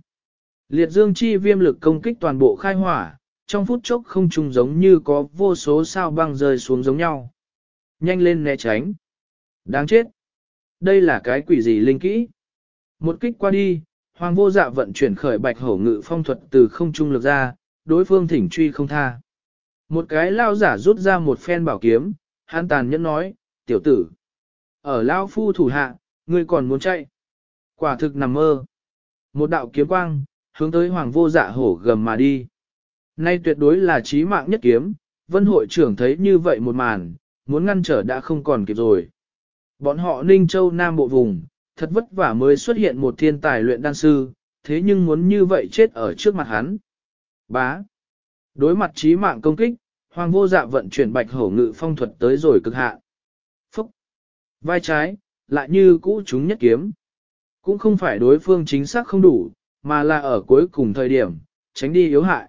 Liệt dương chi viêm lực công kích toàn bộ khai hỏa, trong phút chốc không trùng giống như có vô số sao băng rơi xuống giống nhau. Nhanh lên né tránh. Đáng chết. Đây là cái quỷ gì linh kỹ? Một kích qua đi, hoàng vô dạ vận chuyển khởi bạch hổ ngự phong thuật từ không trung lực ra, đối phương thỉnh truy không tha. Một cái lao giả rút ra một phen bảo kiếm, hắn tàn nhẫn nói, tiểu tử. Ở lao phu thủ hạ, ngươi còn muốn chạy. Quả thực nằm mơ. Một đạo kiếm quang, hướng tới hoàng vô dạ hổ gầm mà đi. Nay tuyệt đối là chí mạng nhất kiếm, vân hội trưởng thấy như vậy một màn, muốn ngăn trở đã không còn kịp rồi. Bọn họ Ninh Châu Nam bộ vùng, thật vất vả mới xuất hiện một thiên tài luyện đan sư, thế nhưng muốn như vậy chết ở trước mặt hắn. Bá. Đối mặt trí mạng công kích, Hoàng vô dạ vận chuyển bạch hổ ngự phong thuật tới rồi cực hạ. Phúc. Vai trái, lại như cũ chúng nhất kiếm. Cũng không phải đối phương chính xác không đủ, mà là ở cuối cùng thời điểm, tránh đi yếu hại.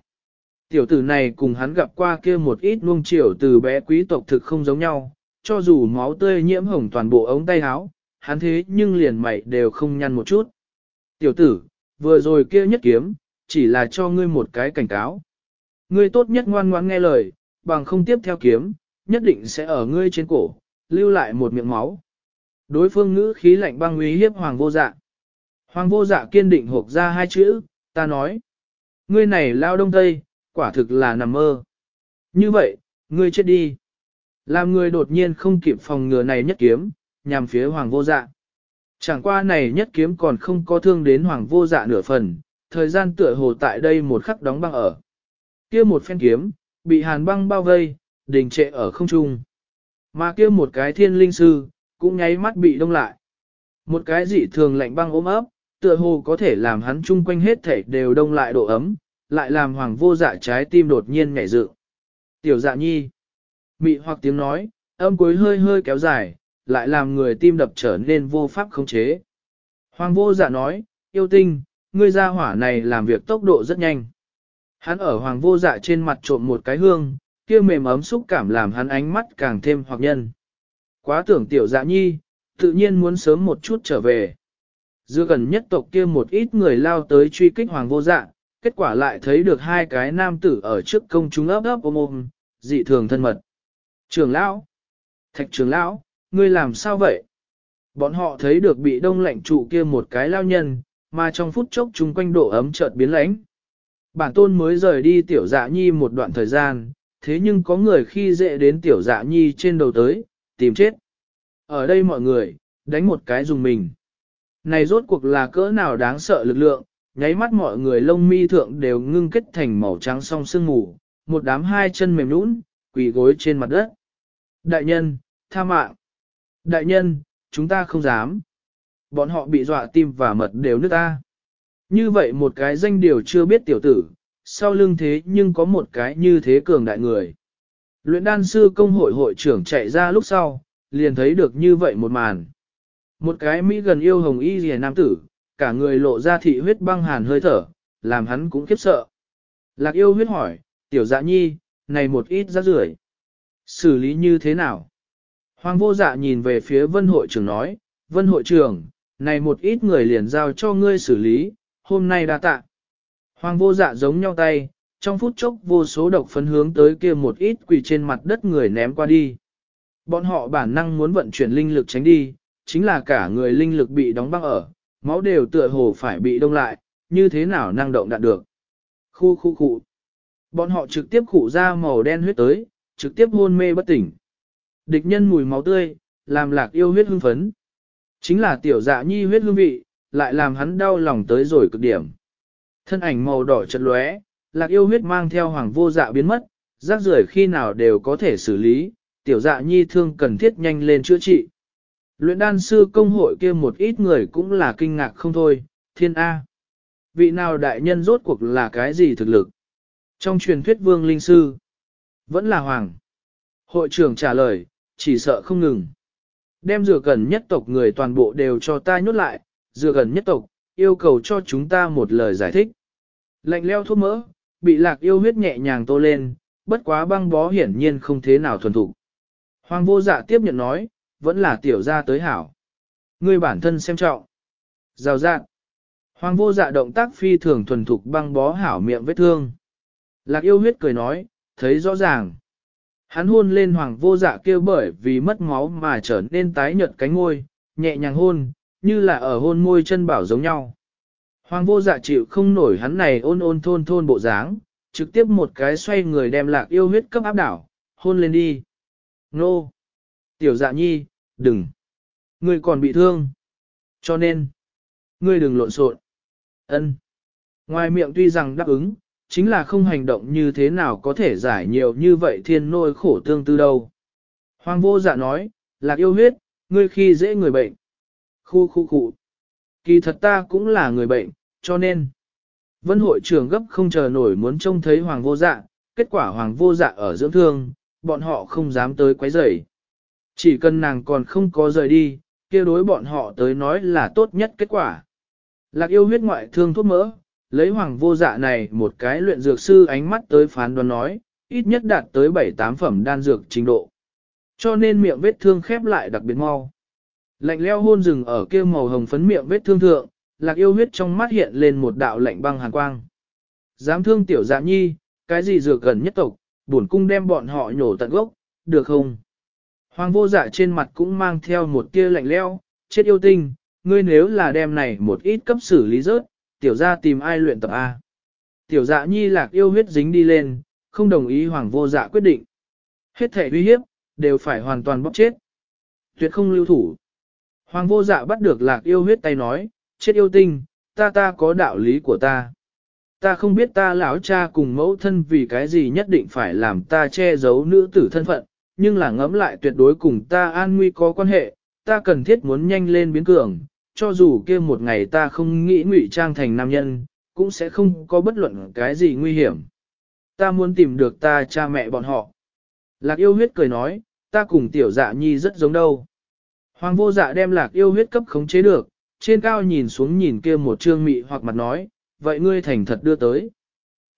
Tiểu tử này cùng hắn gặp qua kia một ít nuông chiều từ bé quý tộc thực không giống nhau, cho dù máu tươi nhiễm hồng toàn bộ ống tay áo, hắn thế nhưng liền mày đều không nhăn một chút. Tiểu tử, vừa rồi kia nhất kiếm, chỉ là cho ngươi một cái cảnh cáo. Ngươi tốt nhất ngoan ngoãn nghe lời, bằng không tiếp theo kiếm, nhất định sẽ ở ngươi trên cổ, lưu lại một miệng máu. Đối phương ngữ khí lạnh băng uy hiếp hoàng vô dạ. Hoàng vô dạ kiên định hộp ra hai chữ, ta nói. Ngươi này lao đông tây, quả thực là nằm mơ. Như vậy, ngươi chết đi. Làm người đột nhiên không kịp phòng ngừa này nhất kiếm, nhằm phía hoàng vô dạ. Chẳng qua này nhất kiếm còn không có thương đến hoàng vô dạ nửa phần, thời gian tựa hồ tại đây một khắc đóng băng ở. kia một phen kiếm, bị hàn băng bao vây, đình trệ ở không trung. Mà kia một cái thiên linh sư, cũng nháy mắt bị đông lại. Một cái dị thường lạnh băng ôm ấp, tựa hồ có thể làm hắn chung quanh hết thể đều đông lại độ ấm, lại làm hoàng vô dạ trái tim đột nhiên nhảy dự. Tiểu dạ nhi, mị hoặc tiếng nói, âm cuối hơi hơi kéo dài, lại làm người tim đập trở nên vô pháp khống chế. Hoàng vô dạ nói, yêu tinh, ngươi ra hỏa này làm việc tốc độ rất nhanh. Hắn ở hoàng vô dạ trên mặt trộm một cái hương, kia mềm ấm xúc cảm làm hắn ánh mắt càng thêm hoặc nhân. Quá tưởng tiểu dạ nhi, tự nhiên muốn sớm một chút trở về. Dưa gần nhất tộc kia một ít người lao tới truy kích hoàng vô dạ, kết quả lại thấy được hai cái nam tử ở trước công chúng ấp ấp ôm ôm, dị thường thân mật. Trường lão, thạch trường lão, ngươi làm sao vậy? Bọn họ thấy được bị đông lạnh trụ kia một cái lao nhân, mà trong phút chốc chung quanh độ ấm chợt biến lãnh. Bản tôn mới rời đi tiểu dạ nhi một đoạn thời gian, thế nhưng có người khi dễ đến tiểu dạ nhi trên đầu tới, tìm chết. Ở đây mọi người, đánh một cái dùng mình. Này rốt cuộc là cỡ nào đáng sợ lực lượng, nháy mắt mọi người lông mi thượng đều ngưng kết thành màu trắng song sương mù, một đám hai chân mềm nũng, quỳ gối trên mặt đất. Đại nhân, tha mạng. Đại nhân, chúng ta không dám. Bọn họ bị dọa tim và mật đều nước ta. Như vậy một cái danh điều chưa biết tiểu tử, sau lưng thế nhưng có một cái như thế cường đại người. Luyện đan sư công hội hội trưởng chạy ra lúc sau, liền thấy được như vậy một màn. Một cái Mỹ gần yêu hồng y rìa nam tử, cả người lộ ra thị huyết băng hàn hơi thở, làm hắn cũng khiếp sợ. Lạc yêu huyết hỏi, tiểu dạ nhi, này một ít rác rưởi Xử lý như thế nào? Hoàng vô dạ nhìn về phía vân hội trưởng nói, vân hội trưởng, này một ít người liền giao cho ngươi xử lý, hôm nay đã tạ. Hoàng vô dạ giống nhau tay, trong phút chốc vô số độc phấn hướng tới kia một ít quỳ trên mặt đất người ném qua đi. Bọn họ bản năng muốn vận chuyển linh lực tránh đi, chính là cả người linh lực bị đóng băng ở, máu đều tựa hồ phải bị đông lại, như thế nào năng động đạt được. Khu khu khu. Bọn họ trực tiếp khụ ra màu đen huyết tới, trực tiếp hôn mê bất tỉnh. Địch nhân mùi máu tươi, làm lạc yêu huyết hưng phấn. Chính là tiểu dạ nhi huyết hương vị, lại làm hắn đau lòng tới rồi cực điểm. Thân ảnh màu đỏ chật lóe, lạc yêu huyết mang theo hoàng vô dạ biến mất, rác rưởi khi nào đều có thể xử lý, tiểu dạ nhi thương cần thiết nhanh lên chữa trị. Luyện đan sư công hội kia một ít người cũng là kinh ngạc không thôi, thiên A. Vị nào đại nhân rốt cuộc là cái gì thực lực? Trong truyền thuyết vương linh sư, vẫn là hoàng. Hội trưởng trả lời, chỉ sợ không ngừng. Đem dừa gần nhất tộc người toàn bộ đều cho ta nhốt lại, dừa gần nhất tộc, yêu cầu cho chúng ta một lời giải thích. Lạnh leo thuốc mỡ, bị lạc yêu huyết nhẹ nhàng tô lên, bất quá băng bó hiển nhiên không thế nào thuần thục. Hoàng vô dạ tiếp nhận nói, vẫn là tiểu gia tới hảo. Ngươi bản thân xem trọng. Rào dạng. Hoàng vô dạ động tác phi thường thuần thục băng bó hảo miệng vết thương. Lạc yêu huyết cười nói, thấy rõ ràng. Hắn hôn lên hoàng vô dạ kêu bởi vì mất máu mà trở nên tái nhợt cánh ngôi, nhẹ nhàng hôn, như là ở hôn môi chân bảo giống nhau. Hoàng vô dạ chịu không nổi hắn này ôn ôn thôn thôn bộ dáng, trực tiếp một cái xoay người đem lạc yêu huyết cấp áp đảo, hôn lên đi. Nô! Tiểu dạ nhi, đừng! Ngươi còn bị thương. Cho nên, ngươi đừng lộn xộn. Ân. Ngoài miệng tuy rằng đáp ứng, chính là không hành động như thế nào có thể giải nhiều như vậy thiên nôi khổ tương tư đâu. Hoàng vô dạ nói, lạc yêu huyết, ngươi khi dễ người bệnh. Khu khu khu. Kỳ thật ta cũng là người bệnh, cho nên. Vân hội trưởng gấp không chờ nổi muốn trông thấy hoàng vô dạ, kết quả hoàng vô dạ ở dưỡng thương, bọn họ không dám tới quấy rầy. Chỉ cần nàng còn không có rời đi, kia đối bọn họ tới nói là tốt nhất kết quả. Lạc yêu huyết ngoại thương thuốc mỡ, lấy hoàng vô dạ này một cái luyện dược sư ánh mắt tới phán đoán nói, ít nhất đạt tới 7-8 phẩm đan dược trình độ. Cho nên miệng vết thương khép lại đặc biệt mau. Lạnh leo hôn rừng ở kia màu hồng phấn miệng vết thương thượng, lạc yêu huyết trong mắt hiện lên một đạo lạnh băng hàn quang. Dám thương tiểu dạ nhi, cái gì dược gần nhất tộc, bổn cung đem bọn họ nhổ tận gốc, được không? Hoàng vô dạ trên mặt cũng mang theo một tia lạnh leo, chết yêu tinh, ngươi nếu là đem này một ít cấp xử lý rớt, tiểu ra tìm ai luyện tập A. Tiểu dạ nhi lạc yêu huyết dính đi lên, không đồng ý hoàng vô dạ quyết định. Hết thể uy hiếp, đều phải hoàn toàn bóc chết. Tuyệt không lưu thủ. Hoàng vô dạ bắt được lạc yêu huyết tay nói, chết yêu tinh, ta ta có đạo lý của ta. Ta không biết ta lão cha cùng mẫu thân vì cái gì nhất định phải làm ta che giấu nữ tử thân phận, nhưng là ngẫm lại tuyệt đối cùng ta an nguy có quan hệ, ta cần thiết muốn nhanh lên biến cường, cho dù kia một ngày ta không nghĩ ngụy trang thành nam nhân, cũng sẽ không có bất luận cái gì nguy hiểm. Ta muốn tìm được ta cha mẹ bọn họ. Lạc yêu huyết cười nói, ta cùng tiểu dạ nhi rất giống đâu. Hoàng vô dạ đem lạc yêu huyết cấp khống chế được, trên cao nhìn xuống nhìn kia một trương mị hoặc mặt nói, vậy ngươi thành thật đưa tới.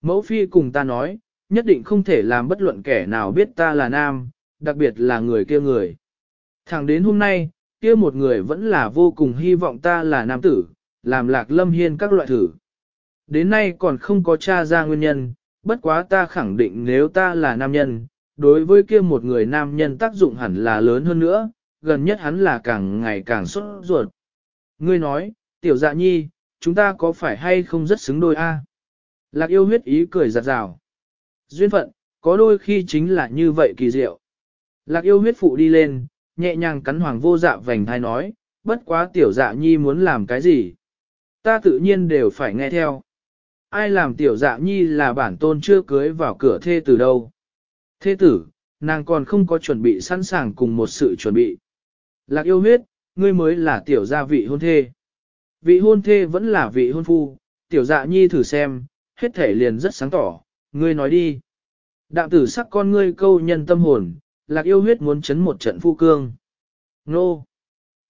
Mẫu phi cùng ta nói, nhất định không thể làm bất luận kẻ nào biết ta là nam, đặc biệt là người kia người. Thẳng đến hôm nay, kia một người vẫn là vô cùng hy vọng ta là nam tử, làm lạc lâm hiên các loại thử. Đến nay còn không có tra ra nguyên nhân, bất quá ta khẳng định nếu ta là nam nhân, đối với kia một người nam nhân tác dụng hẳn là lớn hơn nữa, gần nhất hắn là càng ngày càng sốt ruột. Ngươi nói, tiểu dạ nhi, chúng ta có phải hay không rất xứng đôi a? Lạc yêu huyết ý cười giặt rào. Duyên phận, có đôi khi chính là như vậy kỳ diệu. Lạc yêu huyết phụ đi lên, nhẹ nhàng cắn hoàng vô dạ vành thai nói, bất quá tiểu dạ nhi muốn làm cái gì. Ta tự nhiên đều phải nghe theo. Ai làm tiểu dạ nhi là bản tôn chưa cưới vào cửa thê tử đâu. Thê tử, nàng còn không có chuẩn bị sẵn sàng cùng một sự chuẩn bị. Lạc yêu huyết, ngươi mới là tiểu gia vị hôn thê. Vị hôn thê vẫn là vị hôn phu, tiểu dạ nhi thử xem, hết thể liền rất sáng tỏ, ngươi nói đi. Đạm tử sắc con ngươi câu nhân tâm hồn, lạc yêu huyết muốn chấn một trận phu cương. Nô!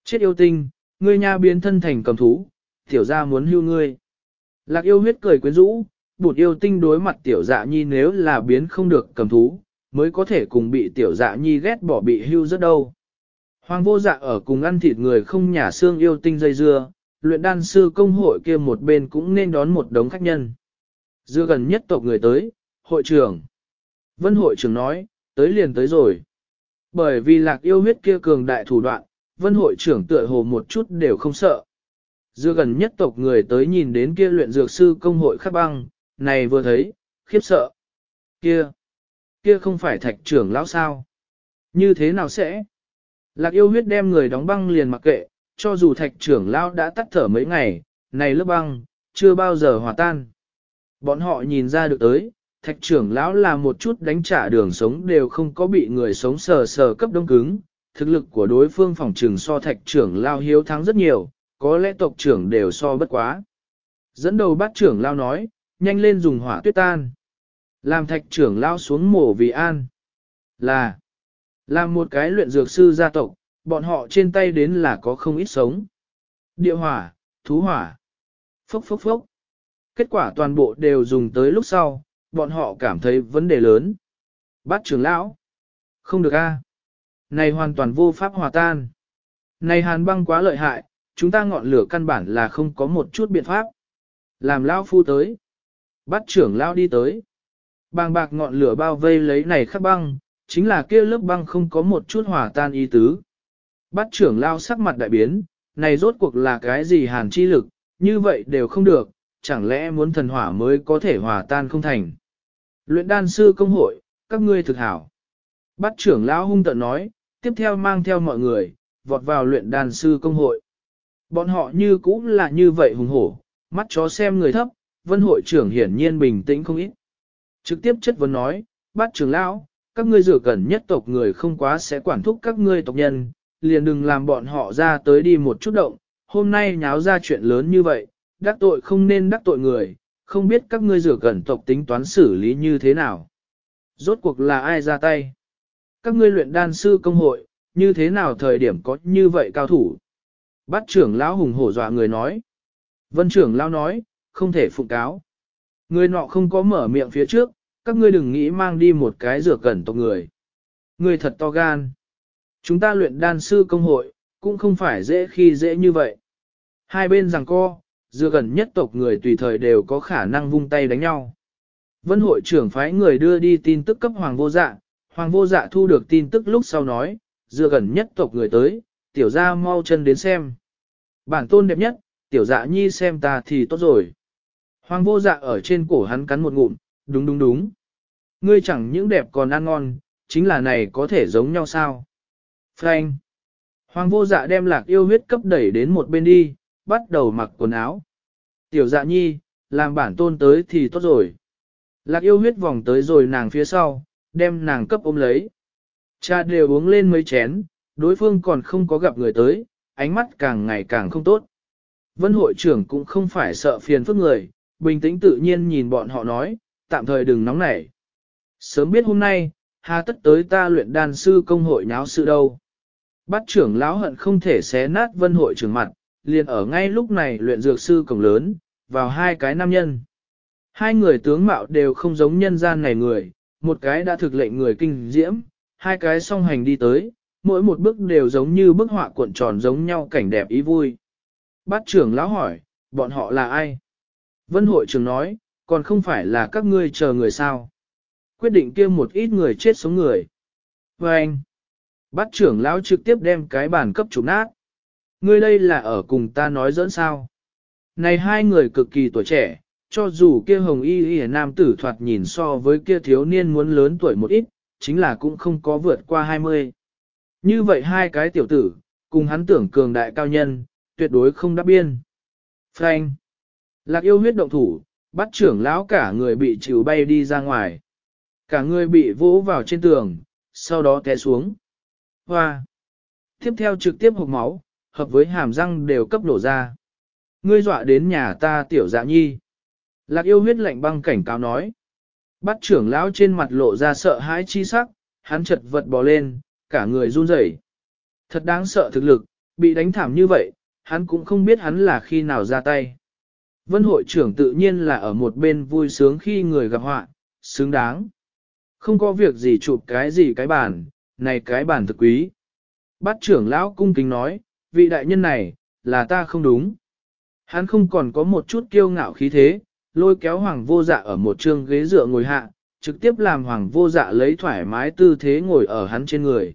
Chết yêu tinh, ngươi nha biến thân thành cầm thú, tiểu gia muốn hưu ngươi. Lạc yêu huyết cười quyến rũ, bụt yêu tinh đối mặt tiểu dạ nhi nếu là biến không được cầm thú, mới có thể cùng bị tiểu dạ nhi ghét bỏ bị hưu rất đâu. Hoàng vô dạ ở cùng ăn thịt người không nhà xương yêu tinh dây dưa, luyện đan sư công hội kia một bên cũng nên đón một đống khách nhân. Dưa gần nhất tộc người tới, hội trưởng. Vân hội trưởng nói, tới liền tới rồi. Bởi vì lạc yêu huyết kia cường đại thủ đoạn, vân hội trưởng tựa hồ một chút đều không sợ. Dưa gần nhất tộc người tới nhìn đến kia luyện dược sư công hội khắc băng, này vừa thấy, khiếp sợ. Kia, kia không phải thạch trưởng lão sao? Như thế nào sẽ? Lạc yêu huyết đem người đóng băng liền mặc kệ, cho dù thạch trưởng lão đã tắt thở mấy ngày, này lớp băng, chưa bao giờ hòa tan. Bọn họ nhìn ra được tới, thạch trưởng lão là một chút đánh trả đường sống đều không có bị người sống sờ sờ cấp đông cứng, thực lực của đối phương phòng trừng so thạch trưởng lao hiếu thắng rất nhiều, có lẽ tộc trưởng đều so bất quá. Dẫn đầu bát trưởng lao nói, nhanh lên dùng hỏa tuyết tan. Làm thạch trưởng lão xuống mổ vì an. Là, làm một cái luyện dược sư gia tộc, bọn họ trên tay đến là có không ít sống. Địa hỏa, thú hỏa, phốc phốc phốc. Kết quả toàn bộ đều dùng tới lúc sau, bọn họ cảm thấy vấn đề lớn. Bát trưởng lão. Không được a, Này hoàn toàn vô pháp hòa tan. Này hàn băng quá lợi hại, chúng ta ngọn lửa căn bản là không có một chút biện pháp. Làm lão phu tới. Bát trưởng lão đi tới. Bàng bạc ngọn lửa bao vây lấy này khắc băng, chính là kia lớp băng không có một chút hòa tan ý tứ. Bát trưởng lão sắc mặt đại biến, này rốt cuộc là cái gì hàn chi lực, như vậy đều không được, chẳng lẽ muốn thần hỏa mới có thể hòa tan không thành. Luyện đan sư công hội, các ngươi thực hảo. Bát trưởng lão hung tợn nói, tiếp theo mang theo mọi người, vọt vào luyện đan sư công hội. Bọn họ như cũng là như vậy hùng hổ, mắt chó xem người thấp, vân hội trưởng hiển nhiên bình tĩnh không ít. Trực tiếp chất vấn nói, bát trưởng lão, các ngươi rửa cẩn nhất tộc người không quá sẽ quản thúc các ngươi tộc nhân, liền đừng làm bọn họ ra tới đi một chút động, hôm nay nháo ra chuyện lớn như vậy, đắc tội không nên đắc tội người, không biết các ngươi rửa gần tộc tính toán xử lý như thế nào. Rốt cuộc là ai ra tay? Các ngươi luyện đan sư công hội, như thế nào thời điểm có như vậy cao thủ? Bát trưởng lão hùng hổ dọa người nói. Vân trưởng lão nói, không thể phụ cáo. Người nọ không có mở miệng phía trước, các ngươi đừng nghĩ mang đi một cái rửa cẩn tộc người. Người thật to gan. Chúng ta luyện đan sư công hội, cũng không phải dễ khi dễ như vậy. Hai bên rằng co, dựa gần nhất tộc người tùy thời đều có khả năng vung tay đánh nhau. Vân hội trưởng phái người đưa đi tin tức cấp hoàng vô dạ, hoàng vô dạ thu được tin tức lúc sau nói, dựa gần nhất tộc người tới, tiểu gia mau chân đến xem. Bản tôn đẹp nhất, tiểu dạ nhi xem ta thì tốt rồi. Hoàng vô dạ ở trên cổ hắn cắn một ngụm, đúng đúng đúng. Ngươi chẳng những đẹp còn ăn ngon, chính là này có thể giống nhau sao? Frank. Hoàng vô dạ đem lạc yêu huyết cấp đẩy đến một bên đi, bắt đầu mặc quần áo. Tiểu dạ nhi, làm bản tôn tới thì tốt rồi. Lạc yêu huyết vòng tới rồi nàng phía sau, đem nàng cấp ôm lấy. Cha đều uống lên mấy chén, đối phương còn không có gặp người tới, ánh mắt càng ngày càng không tốt. Vân hội trưởng cũng không phải sợ phiền phức người, bình tĩnh tự nhiên nhìn bọn họ nói, tạm thời đừng nóng nảy. Sớm biết hôm nay, hà tất tới ta luyện đan sư công hội nháo sự đâu. Bắt trưởng lão hận không thể xé nát vân hội trưởng mặt, liền ở ngay lúc này luyện dược sư cổng lớn, vào hai cái nam nhân. Hai người tướng mạo đều không giống nhân gian này người, một cái đã thực lệnh người kinh diễm, hai cái song hành đi tới, mỗi một bước đều giống như bức họa cuộn tròn giống nhau cảnh đẹp ý vui. Bát trưởng lão hỏi, bọn họ là ai? Vân hội trưởng nói, còn không phải là các ngươi chờ người sao? Quyết định kia một ít người chết sống người. Và anh, bát trưởng lão trực tiếp đem cái bàn cấp chủ nát. Ngươi đây là ở cùng ta nói dẫn sao? Này hai người cực kỳ tuổi trẻ, cho dù kia hồng y y nam tử thoạt nhìn so với kia thiếu niên muốn lớn tuổi một ít, chính là cũng không có vượt qua 20. Như vậy hai cái tiểu tử, cùng hắn tưởng cường đại cao nhân, tuyệt đối không đáp biên. Frank. Lạc yêu huyết động thủ, bắt trưởng lão cả người bị chịu bay đi ra ngoài. Cả người bị vỗ vào trên tường, sau đó té xuống. Hoa. Tiếp theo trực tiếp hộp máu, hợp với hàm răng đều cấp đổ ra. Ngươi dọa đến nhà ta tiểu dạ nhi. Lạc yêu huyết lạnh băng cảnh cáo nói. Bắt trưởng lão trên mặt lộ ra sợ hãi chi sắc, hắn chật vật bò lên, cả người run rẩy. Thật đáng sợ thực lực, bị đánh thảm như vậy, hắn cũng không biết hắn là khi nào ra tay. Vân hội trưởng tự nhiên là ở một bên vui sướng khi người gặp họa, xứng đáng. Không có việc gì chụp cái gì cái bản, này cái bản thực quý. Bát trưởng lão cung kính nói, vị đại nhân này, là ta không đúng. Hắn không còn có một chút kiêu ngạo khí thế, lôi kéo hoàng vô dạ ở một trương ghế dựa ngồi hạ, trực tiếp làm hoàng vô dạ lấy thoải mái tư thế ngồi ở hắn trên người.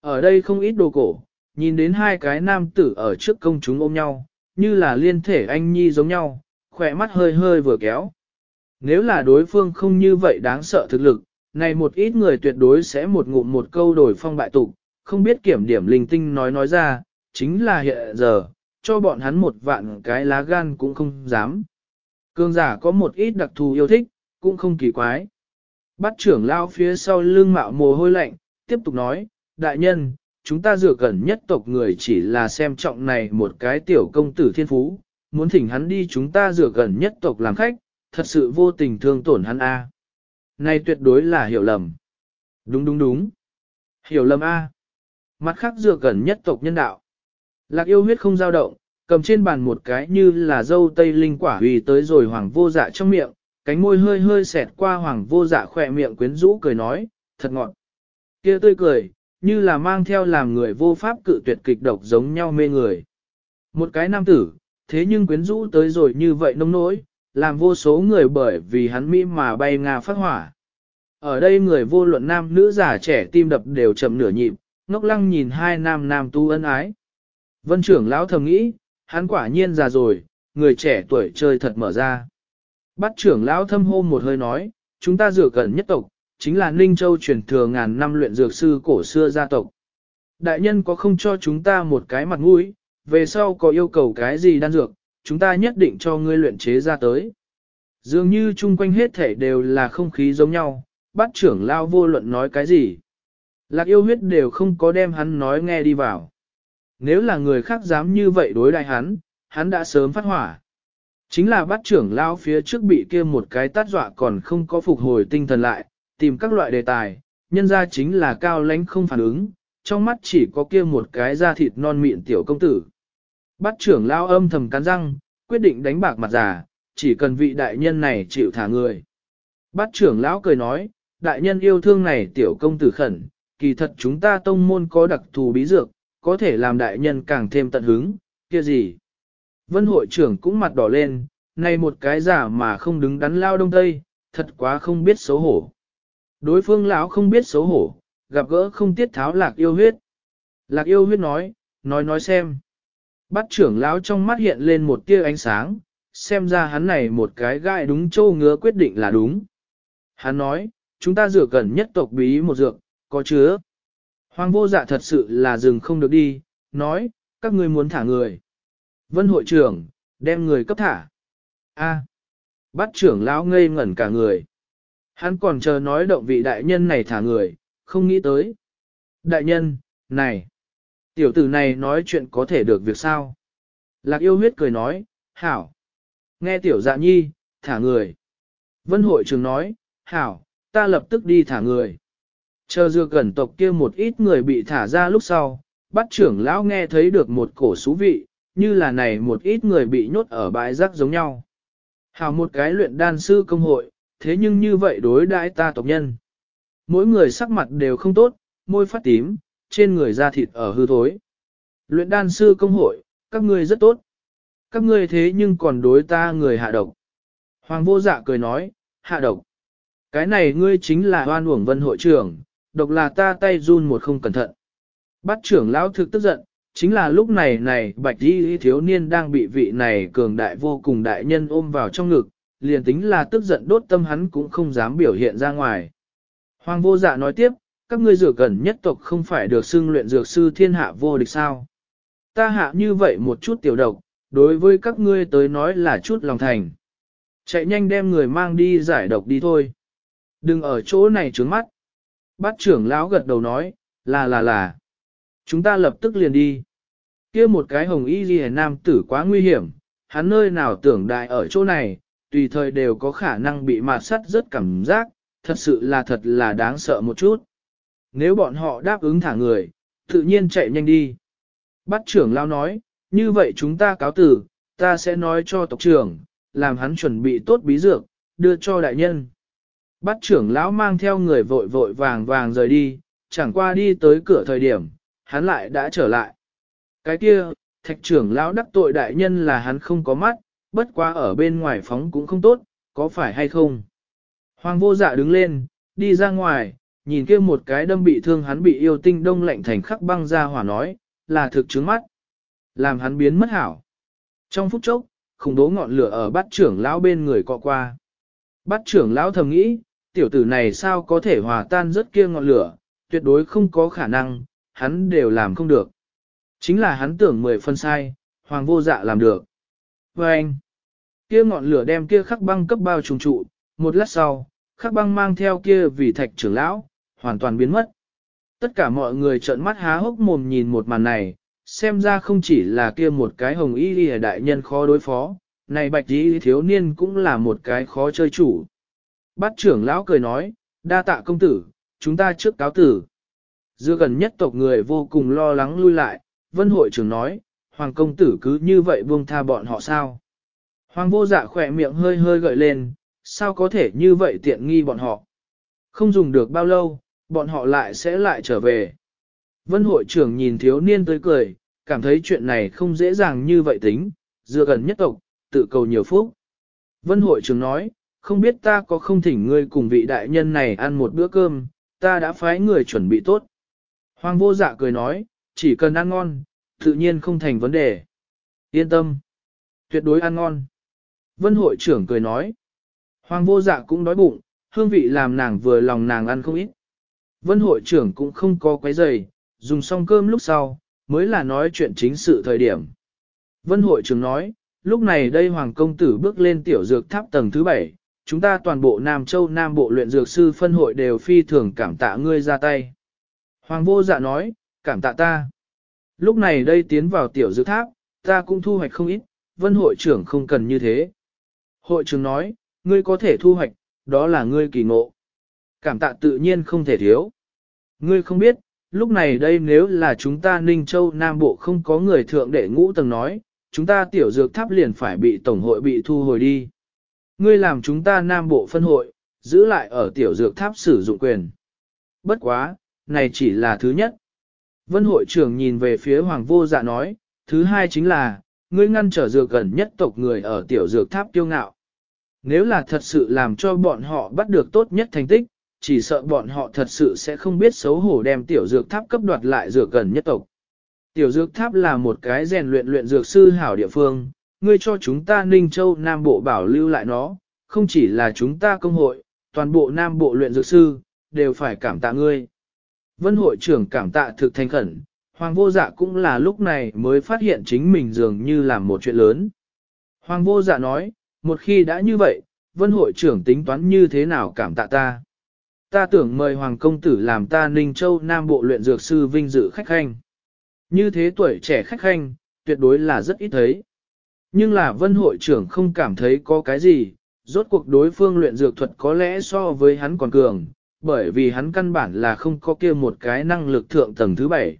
Ở đây không ít đồ cổ, nhìn đến hai cái nam tử ở trước công chúng ôm nhau, như là liên thể anh nhi giống nhau, khỏe mắt hơi hơi vừa kéo. Nếu là đối phương không như vậy đáng sợ thực lực, này một ít người tuyệt đối sẽ một ngụm một câu đổi phong bại tục, không biết kiểm điểm linh tinh nói nói ra, chính là hiện giờ, cho bọn hắn một vạn cái lá gan cũng không dám. Cương giả có một ít đặc thù yêu thích, cũng không kỳ quái. Bắt trưởng lao phía sau lưng mạo mồ hôi lạnh, tiếp tục nói, đại nhân, chúng ta dựa gần nhất tộc người chỉ là xem trọng này một cái tiểu công tử thiên phú, muốn thỉnh hắn đi chúng ta dựa gần nhất tộc làm khách, thật sự vô tình thương tổn hắn A. Này tuyệt đối là hiểu lầm. Đúng đúng đúng. Hiểu lầm A. Mặt khác dựa gần nhất tộc nhân đạo. Lạc yêu huyết không dao động, cầm trên bàn một cái như là dâu tây linh quả hủy tới rồi hoàng vô dạ trong miệng, cánh môi hơi hơi xẹt qua hoàng vô dạ khỏe miệng quyến rũ cười nói, thật ngọt. Kia tươi cười, như là mang theo làm người vô pháp cự tuyệt kịch độc giống nhau mê người. Một cái nam tử, thế nhưng quyến rũ tới rồi như vậy nông nỗi, làm vô số người bởi vì hắn mỹ mà bay ngà phát hỏa. Ở đây người vô luận nam nữ già trẻ tim đập đều chậm nửa nhịp, ngốc lăng nhìn hai nam nam tu ân ái. Vân trưởng lão thầm nghĩ, hắn quả nhiên già rồi, người trẻ tuổi chơi thật mở ra. Bắt trưởng lão thâm hôm một hơi nói, chúng ta dựa gần nhất tộc, chính là Ninh Châu truyền thừa ngàn năm luyện dược sư cổ xưa gia tộc. Đại nhân có không cho chúng ta một cái mặt mũi, về sau có yêu cầu cái gì đan dược, chúng ta nhất định cho ngươi luyện chế ra tới. Dường như chung quanh hết thể đều là không khí giống nhau, bắt trưởng lao vô luận nói cái gì. Lạc yêu huyết đều không có đem hắn nói nghe đi vào. Nếu là người khác dám như vậy đối đại hắn, hắn đã sớm phát hỏa. Chính là bắt trưởng lao phía trước bị kia một cái tát dọa còn không có phục hồi tinh thần lại, tìm các loại đề tài, nhân ra chính là cao lãnh không phản ứng, trong mắt chỉ có kia một cái da thịt non mịn tiểu công tử. Bắt trưởng lao âm thầm cắn răng, quyết định đánh bạc mặt giả, chỉ cần vị đại nhân này chịu thả người. Bắt trưởng lão cười nói, đại nhân yêu thương này tiểu công tử khẩn, kỳ thật chúng ta tông môn có đặc thù bí dược, có thể làm đại nhân càng thêm tận hứng, kia gì. Vân hội trưởng cũng mặt đỏ lên, này một cái giả mà không đứng đắn lao đông tây, thật quá không biết xấu hổ. Đối phương lão không biết xấu hổ, gặp gỡ không tiết tháo lạc yêu huyết. Lạc yêu huyết nói, nói nói xem. Bắt trưởng lão trong mắt hiện lên một tia ánh sáng, xem ra hắn này một cái gai đúng châu ngứa quyết định là đúng. Hắn nói, chúng ta dựa gần nhất tộc bí một dược, có chứa. Hoàng vô dạ thật sự là dừng không được đi, nói, các ngươi muốn thả người. Vân hội trưởng, đem người cấp thả. A. bắt trưởng lão ngây ngẩn cả người. Hắn còn chờ nói động vị đại nhân này thả người, không nghĩ tới. Đại nhân, này. Tiểu tử này nói chuyện có thể được việc sao? Lạc yêu huyết cười nói, hảo. Nghe tiểu dạ nhi, thả người. Vân hội trưởng nói, hảo, ta lập tức đi thả người. Chờ dược gần tộc kia một ít người bị thả ra lúc sau, bắt trưởng lão nghe thấy được một cổ xú vị, như là này một ít người bị nhốt ở bãi rác giống nhau. hào một cái luyện đan sư công hội, thế nhưng như vậy đối đãi ta tộc nhân. Mỗi người sắc mặt đều không tốt, môi phát tím, trên người da thịt ở hư thối. Luyện đan sư công hội, các ngươi rất tốt. Các ngươi thế nhưng còn đối ta người hạ độc. Hoàng vô dạ cười nói, hạ độc. Cái này ngươi chính là hoan uổng vân hội trưởng, độc là ta tay run một không cẩn thận. Bắt trưởng lão thực tức giận, chính là lúc này này bạch y thiếu niên đang bị vị này cường đại vô cùng đại nhân ôm vào trong ngực, liền tính là tức giận đốt tâm hắn cũng không dám biểu hiện ra ngoài. Hoàng vô dạ nói tiếp, các ngươi dược gần nhất tộc không phải được xưng luyện dược sư thiên hạ vô địch sao. Ta hạ như vậy một chút tiểu độc, đối với các ngươi tới nói là chút lòng thành. Chạy nhanh đem người mang đi giải độc đi thôi. Đừng ở chỗ này trướng mắt. Bát trưởng lão gật đầu nói, là là là. Chúng ta lập tức liền đi. kia một cái hồng y ghi nam tử quá nguy hiểm, hắn nơi nào tưởng đại ở chỗ này, tùy thời đều có khả năng bị mạt sắt rất cảm giác, thật sự là thật là đáng sợ một chút. Nếu bọn họ đáp ứng thả người, tự nhiên chạy nhanh đi. Bắt trưởng lao nói, như vậy chúng ta cáo tử, ta sẽ nói cho tộc trưởng, làm hắn chuẩn bị tốt bí dược, đưa cho đại nhân. Bắt trưởng lão mang theo người vội vội vàng vàng rời đi, chẳng qua đi tới cửa thời điểm, hắn lại đã trở lại. Cái kia, thạch trưởng lão đắc tội đại nhân là hắn không có mắt, bất quá ở bên ngoài phóng cũng không tốt, có phải hay không? Hoàng vô dạ đứng lên, đi ra ngoài, nhìn kia một cái đâm bị thương hắn bị yêu tinh đông lạnh thành khắc băng ra hỏa nói, là thực chứng mắt. Làm hắn biến mất hảo. Trong phút chốc, khủng bố ngọn lửa ở bát trưởng lão bên người cọ qua. Bát trưởng lão thầm nghĩ, tiểu tử này sao có thể hòa tan rất kia ngọn lửa, tuyệt đối không có khả năng, hắn đều làm không được. Chính là hắn tưởng mười phân sai, hoàng vô dạ làm được. Và anh, kia ngọn lửa đem kia khắc băng cấp bao trùng trụ, một lát sau, khắc băng mang theo kia vì thạch trưởng lão, hoàn toàn biến mất. Tất cả mọi người trợn mắt há hốc mồm nhìn một màn này, xem ra không chỉ là kia một cái hồng y y đại nhân khó đối phó, này bạch y thiếu niên cũng là một cái khó chơi chủ. Bát trưởng lão cười nói, đa tạ công tử, chúng ta trước cáo tử. Dưa gần nhất tộc người vô cùng lo lắng lui lại, vân hội trưởng nói, hoàng công tử cứ như vậy buông tha bọn họ sao. Hoàng vô dạ khỏe miệng hơi hơi gợi lên, sao có thể như vậy tiện nghi bọn họ. Không dùng được bao lâu, bọn họ lại sẽ lại trở về. Vân hội trưởng nhìn thiếu niên tới cười, cảm thấy chuyện này không dễ dàng như vậy tính, dựa gần nhất tộc, tự cầu nhiều phúc. Vân hội trưởng nói, không biết ta có không thỉnh ngươi cùng vị đại nhân này ăn một bữa cơm, ta đã phái người chuẩn bị tốt. Hoàng vô dạ cười nói, chỉ cần ăn ngon, tự nhiên không thành vấn đề. Yên tâm. Tuyệt đối ăn ngon. Vân hội trưởng cười nói. Hoàng vô dạ cũng đói bụng, hương vị làm nàng vừa lòng nàng ăn không ít. Vân hội trưởng cũng không có quấy giày, dùng xong cơm lúc sau, mới là nói chuyện chính sự thời điểm. Vân hội trưởng nói, lúc này đây Hoàng công tử bước lên tiểu dược tháp tầng thứ bảy, chúng ta toàn bộ Nam Châu Nam Bộ luyện dược sư phân hội đều phi thường cảm tạ ngươi ra tay. Hoàng vô dạ nói, cảm tạ ta. Lúc này đây tiến vào tiểu dược tháp, ta cũng thu hoạch không ít, vân hội trưởng không cần như thế. Hội trưởng nói, ngươi có thể thu hoạch, đó là ngươi kỳ ngộ. Cảm tạ tự nhiên không thể thiếu. Ngươi không biết, lúc này đây nếu là chúng ta Ninh Châu Nam Bộ không có người thượng đệ ngũ tầng nói, chúng ta tiểu dược tháp liền phải bị tổng hội bị thu hồi đi. Ngươi làm chúng ta Nam Bộ phân hội, giữ lại ở tiểu dược tháp sử dụng quyền. Bất quá, này chỉ là thứ nhất. Vân hội trưởng nhìn về phía hoàng vô dạ nói, thứ hai chính là, ngươi ngăn trở dược gần nhất tộc người ở tiểu dược tháp tiêu ngạo. Nếu là thật sự làm cho bọn họ bắt được tốt nhất thành tích, chỉ sợ bọn họ thật sự sẽ không biết xấu hổ đem tiểu dược tháp cấp đoạt lại dược gần nhất tộc. Tiểu dược tháp là một cái rèn luyện luyện dược sư hảo địa phương, ngươi cho chúng ta Ninh Châu Nam Bộ bảo lưu lại nó, không chỉ là chúng ta công hội, toàn bộ Nam Bộ luyện dược sư, đều phải cảm tạ ngươi. Vân hội trưởng cảm tạ thực thành khẩn, Hoàng vô dạ cũng là lúc này mới phát hiện chính mình dường như làm một chuyện lớn. Hoàng vô dạ nói, một khi đã như vậy, vân hội trưởng tính toán như thế nào cảm tạ ta. Ta tưởng mời Hoàng công tử làm ta Ninh Châu Nam Bộ luyện dược sư vinh dự khách khanh. Như thế tuổi trẻ khách khanh, tuyệt đối là rất ít thấy. Nhưng là vân hội trưởng không cảm thấy có cái gì, rốt cuộc đối phương luyện dược thuật có lẽ so với hắn còn cường, bởi vì hắn căn bản là không có kia một cái năng lực thượng tầng thứ bảy.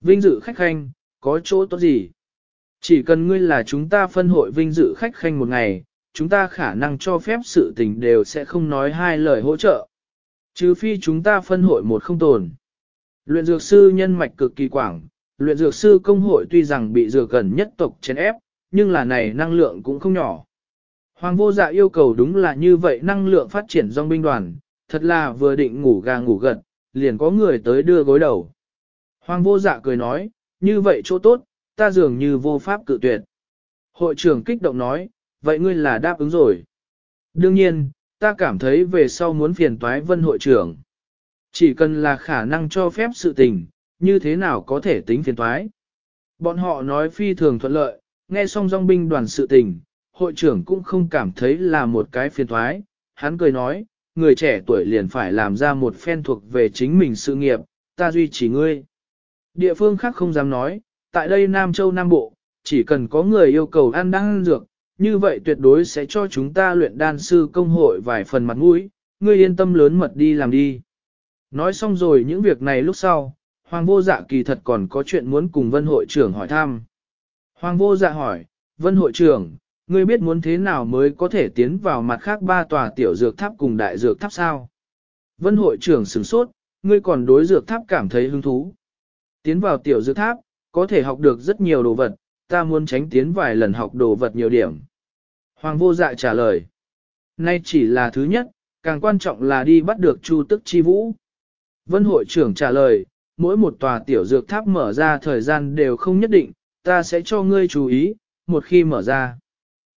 Vinh dự khách khanh, có chỗ tốt gì? Chỉ cần ngươi là chúng ta phân hội vinh dự khách khanh một ngày, chúng ta khả năng cho phép sự tình đều sẽ không nói hai lời hỗ trợ. Trừ phi chúng ta phân hội một không tồn. Luyện dược sư nhân mạch cực kỳ quảng, luyện dược sư công hội tuy rằng bị dược gần nhất tộc chèn ép, nhưng là này năng lượng cũng không nhỏ. Hoàng vô dạ yêu cầu đúng là như vậy năng lượng phát triển dòng binh đoàn, thật là vừa định ngủ gà ngủ gật, liền có người tới đưa gối đầu. Hoàng vô dạ cười nói, như vậy chỗ tốt, ta dường như vô pháp cự tuyệt. Hội trưởng kích động nói, vậy ngươi là đáp ứng rồi. Đương nhiên, ta cảm thấy về sau muốn phiền toái vân hội trưởng. Chỉ cần là khả năng cho phép sự tình, như thế nào có thể tính phiền toái. Bọn họ nói phi thường thuận lợi, nghe xong dòng binh đoàn sự tình, hội trưởng cũng không cảm thấy là một cái phiền toái. Hắn cười nói, người trẻ tuổi liền phải làm ra một phen thuộc về chính mình sự nghiệp, ta duy trì ngươi. Địa phương khác không dám nói, tại đây Nam Châu Nam Bộ, chỉ cần có người yêu cầu ăn đan dược, như vậy tuyệt đối sẽ cho chúng ta luyện đan sư công hội vài phần mặt mũi, ngươi yên tâm lớn mật đi làm đi. Nói xong rồi những việc này lúc sau, Hoàng vô dạ kỳ thật còn có chuyện muốn cùng Vân hội trưởng hỏi thăm. Hoàng vô dạ hỏi, Vân hội trưởng, ngươi biết muốn thế nào mới có thể tiến vào mặt khác ba tòa tiểu dược tháp cùng đại dược tháp sao? Vân hội trưởng sửng sốt, ngươi còn đối dược tháp cảm thấy hứng thú. Tiến vào tiểu dược tháp, có thể học được rất nhiều đồ vật, ta muốn tránh tiến vài lần học đồ vật nhiều điểm. Hoàng vô dạ trả lời. Nay chỉ là thứ nhất, càng quan trọng là đi bắt được chu tức chi vũ. Vân hội trưởng trả lời, mỗi một tòa tiểu dược tháp mở ra thời gian đều không nhất định, ta sẽ cho ngươi chú ý, một khi mở ra.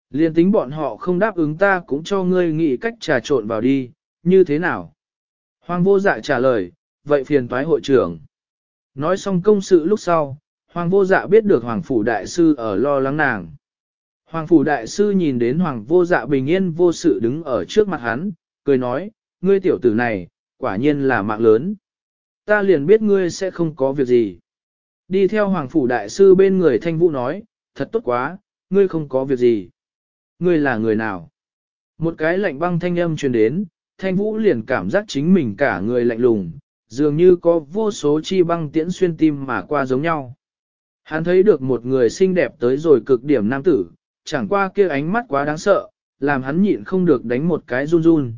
Liên tính bọn họ không đáp ứng ta cũng cho ngươi nghĩ cách trà trộn vào đi, như thế nào? Hoàng vô dạ trả lời, vậy phiền toái hội trưởng. Nói xong công sự lúc sau, Hoàng vô dạ biết được Hoàng phủ đại sư ở lo lắng nàng. Hoàng phủ đại sư nhìn đến Hoàng vô dạ bình yên vô sự đứng ở trước mặt hắn, cười nói, ngươi tiểu tử này, quả nhiên là mạng lớn. Ta liền biết ngươi sẽ không có việc gì. Đi theo Hoàng phủ đại sư bên người thanh vũ nói, thật tốt quá, ngươi không có việc gì. Ngươi là người nào? Một cái lạnh băng thanh âm truyền đến, thanh vũ liền cảm giác chính mình cả người lạnh lùng, dường như có vô số chi băng tiễn xuyên tim mà qua giống nhau. Hắn thấy được một người xinh đẹp tới rồi cực điểm nam tử, chẳng qua kia ánh mắt quá đáng sợ, làm hắn nhịn không được đánh một cái run run.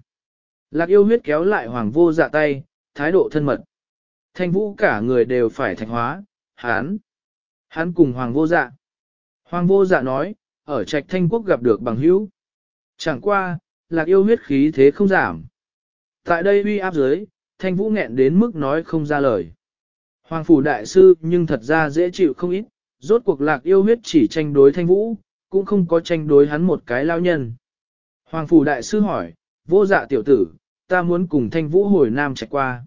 Lạc yêu huyết kéo lại hoàng vô dạ tay, thái độ thân mật. Thanh vũ cả người đều phải thạch hóa, hắn. Hắn cùng hoàng vô dạ. Hoàng vô dạ nói, ở trạch thanh quốc gặp được bằng hữu. Chẳng qua, lạc yêu huyết khí thế không giảm. Tại đây uy áp dưới, thanh vũ nghẹn đến mức nói không ra lời. Hoàng phủ đại sư nhưng thật ra dễ chịu không ít, rốt cuộc lạc yêu huyết chỉ tranh đối thanh vũ, cũng không có tranh đối hắn một cái lao nhân. Hoàng phủ đại sư hỏi, vô dạ tiểu tử, ta muốn cùng thanh vũ hồi nam chạy qua.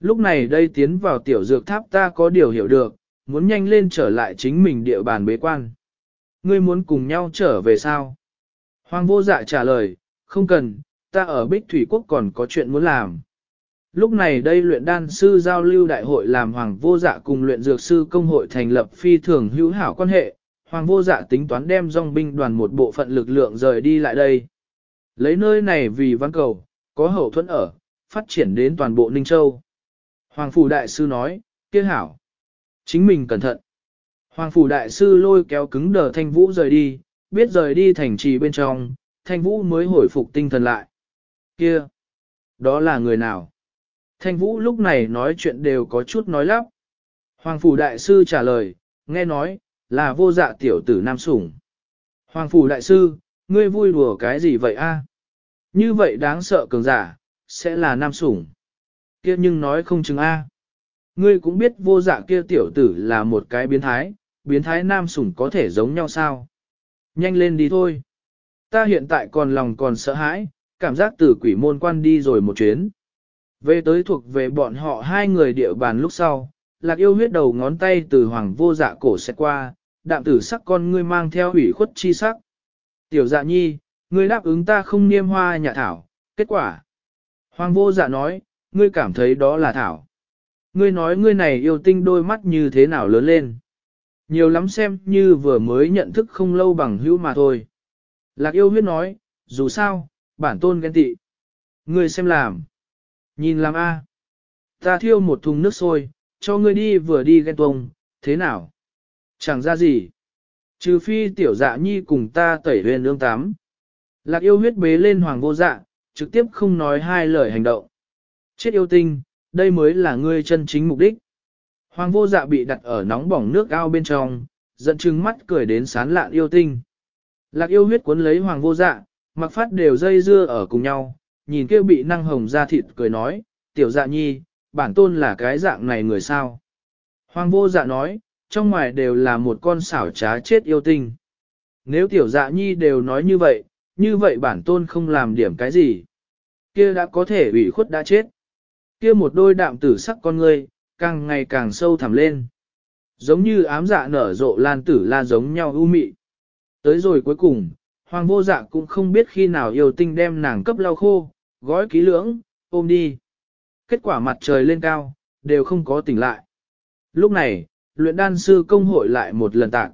Lúc này đây tiến vào tiểu dược tháp ta có điều hiểu được, muốn nhanh lên trở lại chính mình địa bàn bế quan. Ngươi muốn cùng nhau trở về sao? Hoàng vô dạ trả lời, không cần, ta ở Bích Thủy Quốc còn có chuyện muốn làm. Lúc này đây luyện đan sư giao lưu đại hội làm Hoàng vô dạ cùng luyện dược sư công hội thành lập phi thường hữu hảo quan hệ, Hoàng vô dạ tính toán đem dòng binh đoàn một bộ phận lực lượng rời đi lại đây. Lấy nơi này vì văn cầu, có hậu thuẫn ở, phát triển đến toàn bộ Ninh Châu. Hoàng phủ đại sư nói, kia hảo. Chính mình cẩn thận. Hoàng phủ đại sư lôi kéo cứng đờ thanh vũ rời đi, biết rời đi thành trì bên trong, thanh vũ mới hồi phục tinh thần lại. Kia! Đó là người nào? Thanh Vũ lúc này nói chuyện đều có chút nói lắp. Hoàng Phủ Đại Sư trả lời, nghe nói, là vô dạ tiểu tử Nam Sủng. Hoàng Phủ Đại Sư, ngươi vui đùa cái gì vậy a? Như vậy đáng sợ cường giả, sẽ là Nam Sủng kia nhưng nói không chừng a. Ngươi cũng biết vô dạ kia tiểu tử là một cái biến thái, biến thái Nam Sủng có thể giống nhau sao? Nhanh lên đi thôi. Ta hiện tại còn lòng còn sợ hãi, cảm giác từ quỷ môn quan đi rồi một chuyến. Về tới thuộc về bọn họ hai người địa bàn lúc sau, lạc yêu huyết đầu ngón tay từ hoàng vô dạ cổ sẽ qua, đạm tử sắc con ngươi mang theo hủy khuất chi sắc. Tiểu dạ nhi, ngươi đáp ứng ta không niêm hoa nhà thảo, kết quả. Hoàng vô dạ nói, ngươi cảm thấy đó là thảo. Ngươi nói ngươi này yêu tinh đôi mắt như thế nào lớn lên. Nhiều lắm xem như vừa mới nhận thức không lâu bằng hữu mà thôi. Lạc yêu huyết nói, dù sao, bản tôn ghen tị. Ngươi xem làm. Nhìn làm a. Ta thiêu một thùng nước sôi, cho ngươi đi vừa đi ghen tuông, thế nào? Chẳng ra gì. Trừ phi tiểu dạ nhi cùng ta tẩy huyền ương tám. Lạc yêu huyết bế lên hoàng vô dạ, trực tiếp không nói hai lời hành động. Chết yêu tinh, đây mới là ngươi chân chính mục đích. Hoàng vô dạ bị đặt ở nóng bỏng nước ao bên trong, giận chừng mắt cười đến sán lạn yêu tinh. Lạc yêu huyết cuốn lấy hoàng vô dạ, mặc phát đều dây dưa ở cùng nhau, nhìn kêu bị năng hồng ra thịt cười nói, tiểu dạ nhi, bản tôn là cái dạng này người sao. Hoàng vô dạ nói, trong ngoài đều là một con xảo trá chết yêu tinh. Nếu tiểu dạ nhi đều nói như vậy, như vậy bản tôn không làm điểm cái gì. Kia đã có thể ủy khuất đã chết. Kia một đôi đạm tử sắc con ngươi, càng ngày càng sâu thẳm lên. Giống như ám dạ nở rộ lan tử la giống nhau ưu mị. Tới rồi cuối cùng, hoàng vô dạ cũng không biết khi nào yêu tinh đem nàng cấp lau khô, gói kỹ lưỡng, ôm đi. Kết quả mặt trời lên cao, đều không có tỉnh lại. Lúc này, luyện đan sư công hội lại một lần tạc.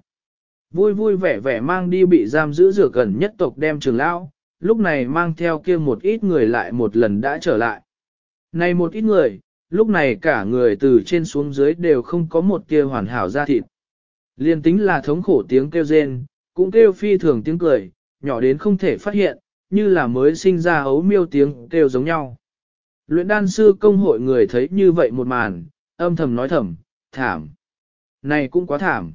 Vui vui vẻ vẻ mang đi bị giam giữ rửa gần nhất tộc đem trường lão, lúc này mang theo kia một ít người lại một lần đã trở lại. Này một ít người, lúc này cả người từ trên xuống dưới đều không có một tia hoàn hảo ra thịt. Liên tính là thống khổ tiếng kêu rên, cũng kêu phi thường tiếng cười, nhỏ đến không thể phát hiện, như là mới sinh ra ấu miêu tiếng kêu giống nhau. Luyện đan sư công hội người thấy như vậy một màn, âm thầm nói thầm, thảm. Này cũng quá thảm.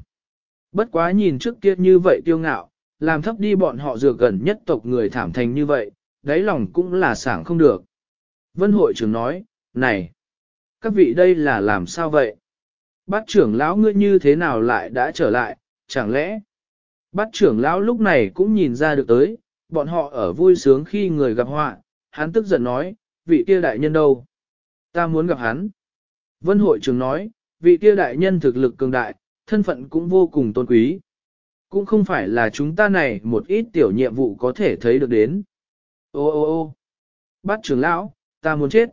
Bất quá nhìn trước kia như vậy tiêu ngạo, làm thấp đi bọn họ dừa gần nhất tộc người thảm thành như vậy, đáy lòng cũng là sảng không được. Vân hội trưởng nói, này, các vị đây là làm sao vậy? Bát trưởng lão ngươi như thế nào lại đã trở lại, chẳng lẽ? Bát trưởng lão lúc này cũng nhìn ra được tới, bọn họ ở vui sướng khi người gặp họa, hắn tức giận nói, vị kia đại nhân đâu? Ta muốn gặp hắn. Vân hội trưởng nói, vị kia đại nhân thực lực cường đại, thân phận cũng vô cùng tôn quý. Cũng không phải là chúng ta này một ít tiểu nhiệm vụ có thể thấy được đến. Ô ô ô bát trưởng lão, ta muốn chết.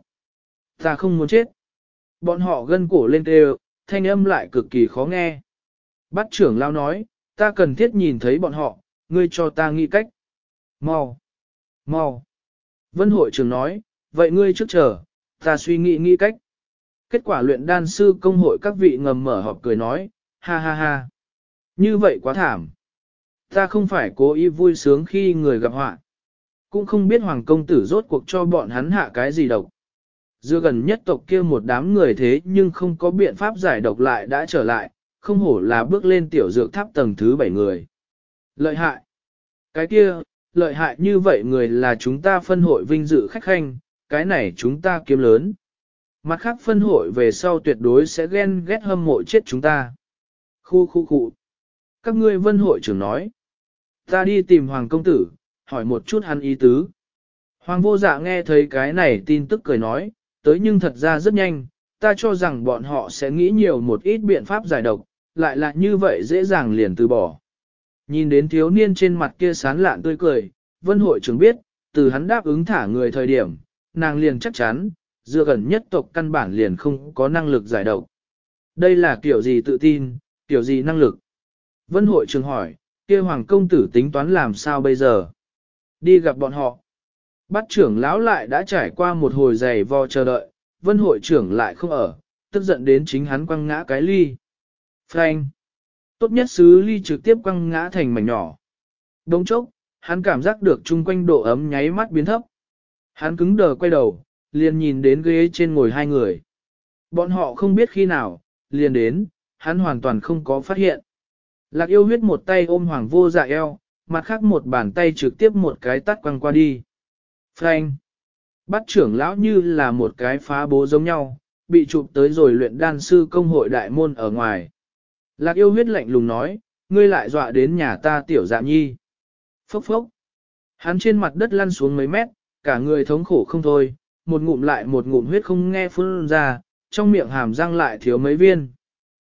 Ta không muốn chết. Bọn họ gân cổ lên kêu, thanh âm lại cực kỳ khó nghe. Bát trưởng lao nói, ta cần thiết nhìn thấy bọn họ, ngươi cho ta nghĩ cách. Mau, mau. Vân hội trưởng nói, vậy ngươi trước chờ, ta suy nghĩ nghĩ cách. Kết quả luyện đan sư công hội các vị ngầm mở họp cười nói, ha ha ha. Như vậy quá thảm. Ta không phải cố ý vui sướng khi người gặp họa. Cũng không biết hoàng công tử rốt cuộc cho bọn hắn hạ cái gì độc. Dưa gần nhất tộc kia một đám người thế nhưng không có biện pháp giải độc lại đã trở lại, không hổ là bước lên tiểu dược tháp tầng thứ bảy người. Lợi hại. Cái kia, lợi hại như vậy người là chúng ta phân hội vinh dự khách khanh, cái này chúng ta kiếm lớn. Mặt khác phân hội về sau tuyệt đối sẽ ghen ghét hâm mộ chết chúng ta. Khu khu khu. Các ngươi vân hội trưởng nói. Ta đi tìm Hoàng công tử, hỏi một chút hắn ý tứ. Hoàng vô dạ nghe thấy cái này tin tức cười nói, tới nhưng thật ra rất nhanh, ta cho rằng bọn họ sẽ nghĩ nhiều một ít biện pháp giải độc, lại là như vậy dễ dàng liền từ bỏ. Nhìn đến thiếu niên trên mặt kia sán lạn tươi cười, vân hội trưởng biết, từ hắn đáp ứng thả người thời điểm, nàng liền chắc chắn, dựa gần nhất tộc căn bản liền không có năng lực giải độc. Đây là kiểu gì tự tin, kiểu gì năng lực? Vân hội trưởng hỏi, kia hoàng công tử tính toán làm sao bây giờ? Đi gặp bọn họ. Bắt trưởng lão lại đã trải qua một hồi giày vò chờ đợi, vân hội trưởng lại không ở, tức giận đến chính hắn quăng ngã cái ly. Frank! Tốt nhất xứ ly trực tiếp quăng ngã thành mảnh nhỏ. Đông chốc, hắn cảm giác được chung quanh độ ấm nháy mắt biến thấp. Hắn cứng đờ quay đầu, liền nhìn đến ghế trên ngồi hai người. Bọn họ không biết khi nào, liền đến, hắn hoàn toàn không có phát hiện. Lạc yêu huyết một tay ôm hoàng vô dạ eo, mặt khác một bàn tay trực tiếp một cái tắt quăng qua đi. Frank! Bắt trưởng lão như là một cái phá bố giống nhau, bị chụp tới rồi luyện đan sư công hội đại môn ở ngoài. Lạc yêu huyết lạnh lùng nói, ngươi lại dọa đến nhà ta tiểu dạ nhi. Phốc phốc! Hắn trên mặt đất lăn xuống mấy mét, cả người thống khổ không thôi, một ngụm lại một ngụm huyết không nghe phun ra, trong miệng hàm răng lại thiếu mấy viên.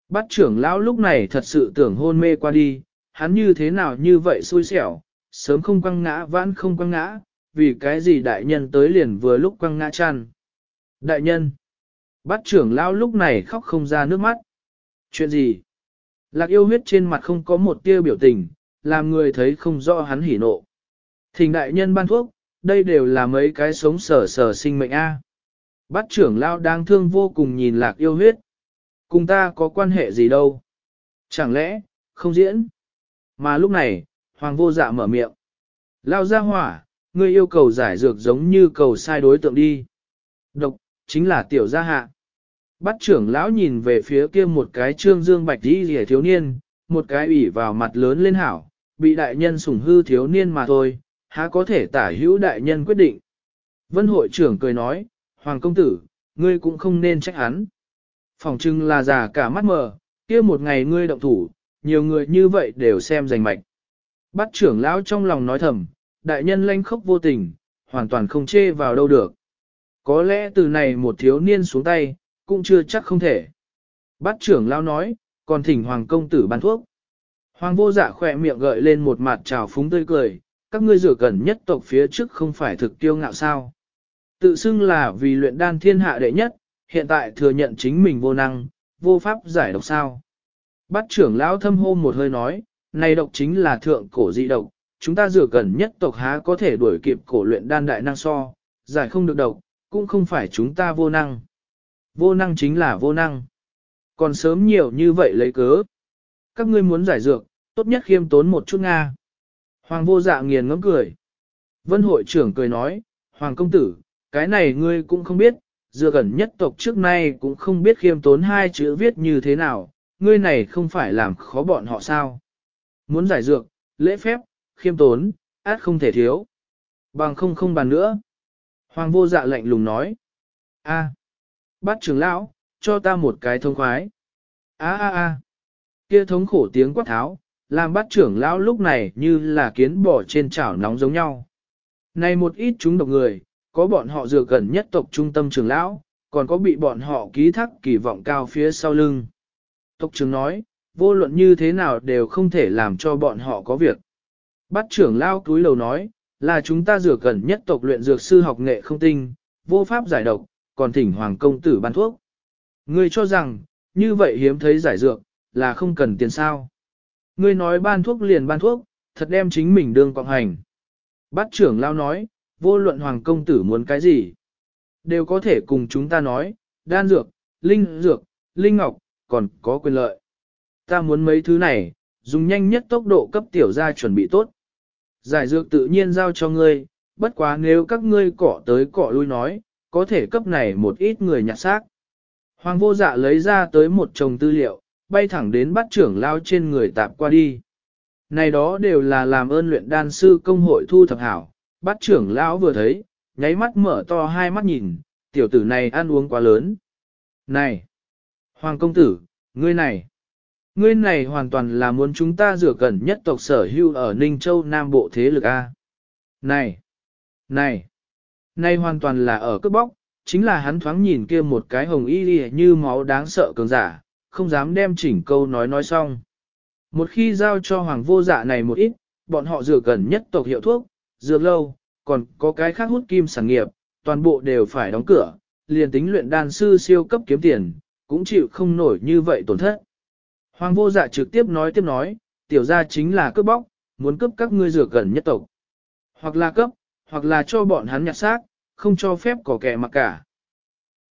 Bắt trưởng lão lúc này thật sự tưởng hôn mê qua đi, hắn như thế nào như vậy xui xẻo, sớm không quăng ngã vãn không quăng ngã, vì cái gì đại nhân tới liền vừa lúc quăng ngã chăn. Đại nhân, bắt trưởng lão lúc này khóc không ra nước mắt. Chuyện gì? Lạc yêu huyết trên mặt không có một tia biểu tình, làm người thấy không rõ hắn hỉ nộ. Thỉnh đại nhân ban thuốc, đây đều là mấy cái sống sở sở sinh mệnh A. Bắt trưởng lão đang thương vô cùng nhìn lạc yêu huyết. Cùng ta có quan hệ gì đâu? Chẳng lẽ, không diễn? Mà lúc này, hoàng vô dạ mở miệng. Lao ra hỏa, ngươi yêu cầu giải dược giống như cầu sai đối tượng đi. Độc, chính là tiểu gia hạ. Bắt trưởng lão nhìn về phía kia một cái trương dương bạch đi rỉa thiếu niên, một cái ủy vào mặt lớn lên hảo, bị đại nhân sủng hư thiếu niên mà thôi, há có thể tả hữu đại nhân quyết định. Vân hội trưởng cười nói, Hoàng công tử, ngươi cũng không nên trách hắn. Phòng trưng là già cả mắt mờ, kia một ngày ngươi động thủ, nhiều người như vậy đều xem rành mạch. Bắt trưởng lão trong lòng nói thầm, đại nhân lanh khốc vô tình, hoàn toàn không chê vào đâu được. Có lẽ từ này một thiếu niên xuống tay, cũng chưa chắc không thể. Bắt trưởng lão nói, còn thỉnh hoàng công tử ban thuốc. Hoàng vô dạ khỏe miệng gợi lên một mặt trào phúng tươi cười, các ngươi rửa gần nhất tộc phía trước không phải thực tiêu ngạo sao. Tự xưng là vì luyện đan thiên hạ đệ nhất, hiện tại thừa nhận chính mình vô năng, vô pháp giải độc sao bát trưởng lão thâm hô một hơi nói, này độc chính là thượng cổ dị độc, chúng ta rửa gần nhất tộc há có thể đuổi kịp cổ luyện đan đại năng so, giải không được độc, cũng không phải chúng ta vô năng. Vô năng chính là vô năng. Còn sớm nhiều như vậy lấy cớ. Các ngươi muốn giải dược, tốt nhất khiêm tốn một chút Nga. Hoàng vô dạ nghiền ngẫm cười. Vân hội trưởng cười nói, Hoàng công tử, cái này ngươi cũng không biết, dựa gần nhất tộc trước nay cũng không biết khiêm tốn hai chữ viết như thế nào, ngươi này không phải làm khó bọn họ sao. Muốn giải dược, lễ phép, khiêm tốn, át không thể thiếu. Bằng không không bàn nữa. Hoàng vô dạ lạnh lùng nói. a bắt trưởng lão, cho ta một cái thông khoái. a a a kia thống khổ tiếng quát tháo, làm bắt trưởng lão lúc này như là kiến bò trên chảo nóng giống nhau. Này một ít chúng độc người, có bọn họ dựa gần nhất tộc trung tâm trưởng lão, còn có bị bọn họ ký thác kỳ vọng cao phía sau lưng. Tộc trưởng nói, vô luận như thế nào đều không thể làm cho bọn họ có việc. Bắt trưởng lao túi lầu nói, là chúng ta rửa gần nhất tộc luyện dược sư học nghệ không tinh, vô pháp giải độc, còn thỉnh hoàng công tử ban thuốc. Ngươi cho rằng, như vậy hiếm thấy giải dược, là không cần tiền sao. Ngươi nói ban thuốc liền ban thuốc, thật đem chính mình đương quạng hành. Bát trưởng lao nói, vô luận hoàng công tử muốn cái gì, đều có thể cùng chúng ta nói, đan dược, linh dược, linh ngọc, còn có quyền lợi. Ta muốn mấy thứ này, dùng nhanh nhất tốc độ cấp tiểu gia chuẩn bị tốt. Giải dược tự nhiên giao cho ngươi, bất quá nếu các ngươi cỏ tới cỏ lui nói, có thể cấp này một ít người nhặt xác. Hoàng vô dạ lấy ra tới một chồng tư liệu, bay thẳng đến bắt trưởng lao trên người tạp qua đi. Này đó đều là làm ơn luyện đan sư công hội thu thập hảo, bắt trưởng lão vừa thấy, nháy mắt mở to hai mắt nhìn, tiểu tử này ăn uống quá lớn. Này! Hoàng công tử, ngươi này! Ngươi này hoàn toàn là muốn chúng ta rửa gần nhất tộc sở hưu ở Ninh Châu Nam Bộ thế lực A. Này! Này! Này hoàn toàn là ở cướp bóc, chính là hắn thoáng nhìn kia một cái hồng y như máu đáng sợ cường giả, không dám đem chỉnh câu nói nói xong. Một khi giao cho hoàng vô dạ này một ít, bọn họ rửa gần nhất tộc hiệu thuốc, dược lâu, còn có cái khác hút kim sản nghiệp, toàn bộ đều phải đóng cửa, liền tính luyện đan sư siêu cấp kiếm tiền, cũng chịu không nổi như vậy tổn thất. Hoàng vô dạ trực tiếp nói tiếp nói, tiểu gia chính là cướp bóc, muốn cướp các ngươi rửa gần nhất tộc. Hoặc là cấp, hoặc là cho bọn hắn nhặt xác, không cho phép có kẻ mặc cả.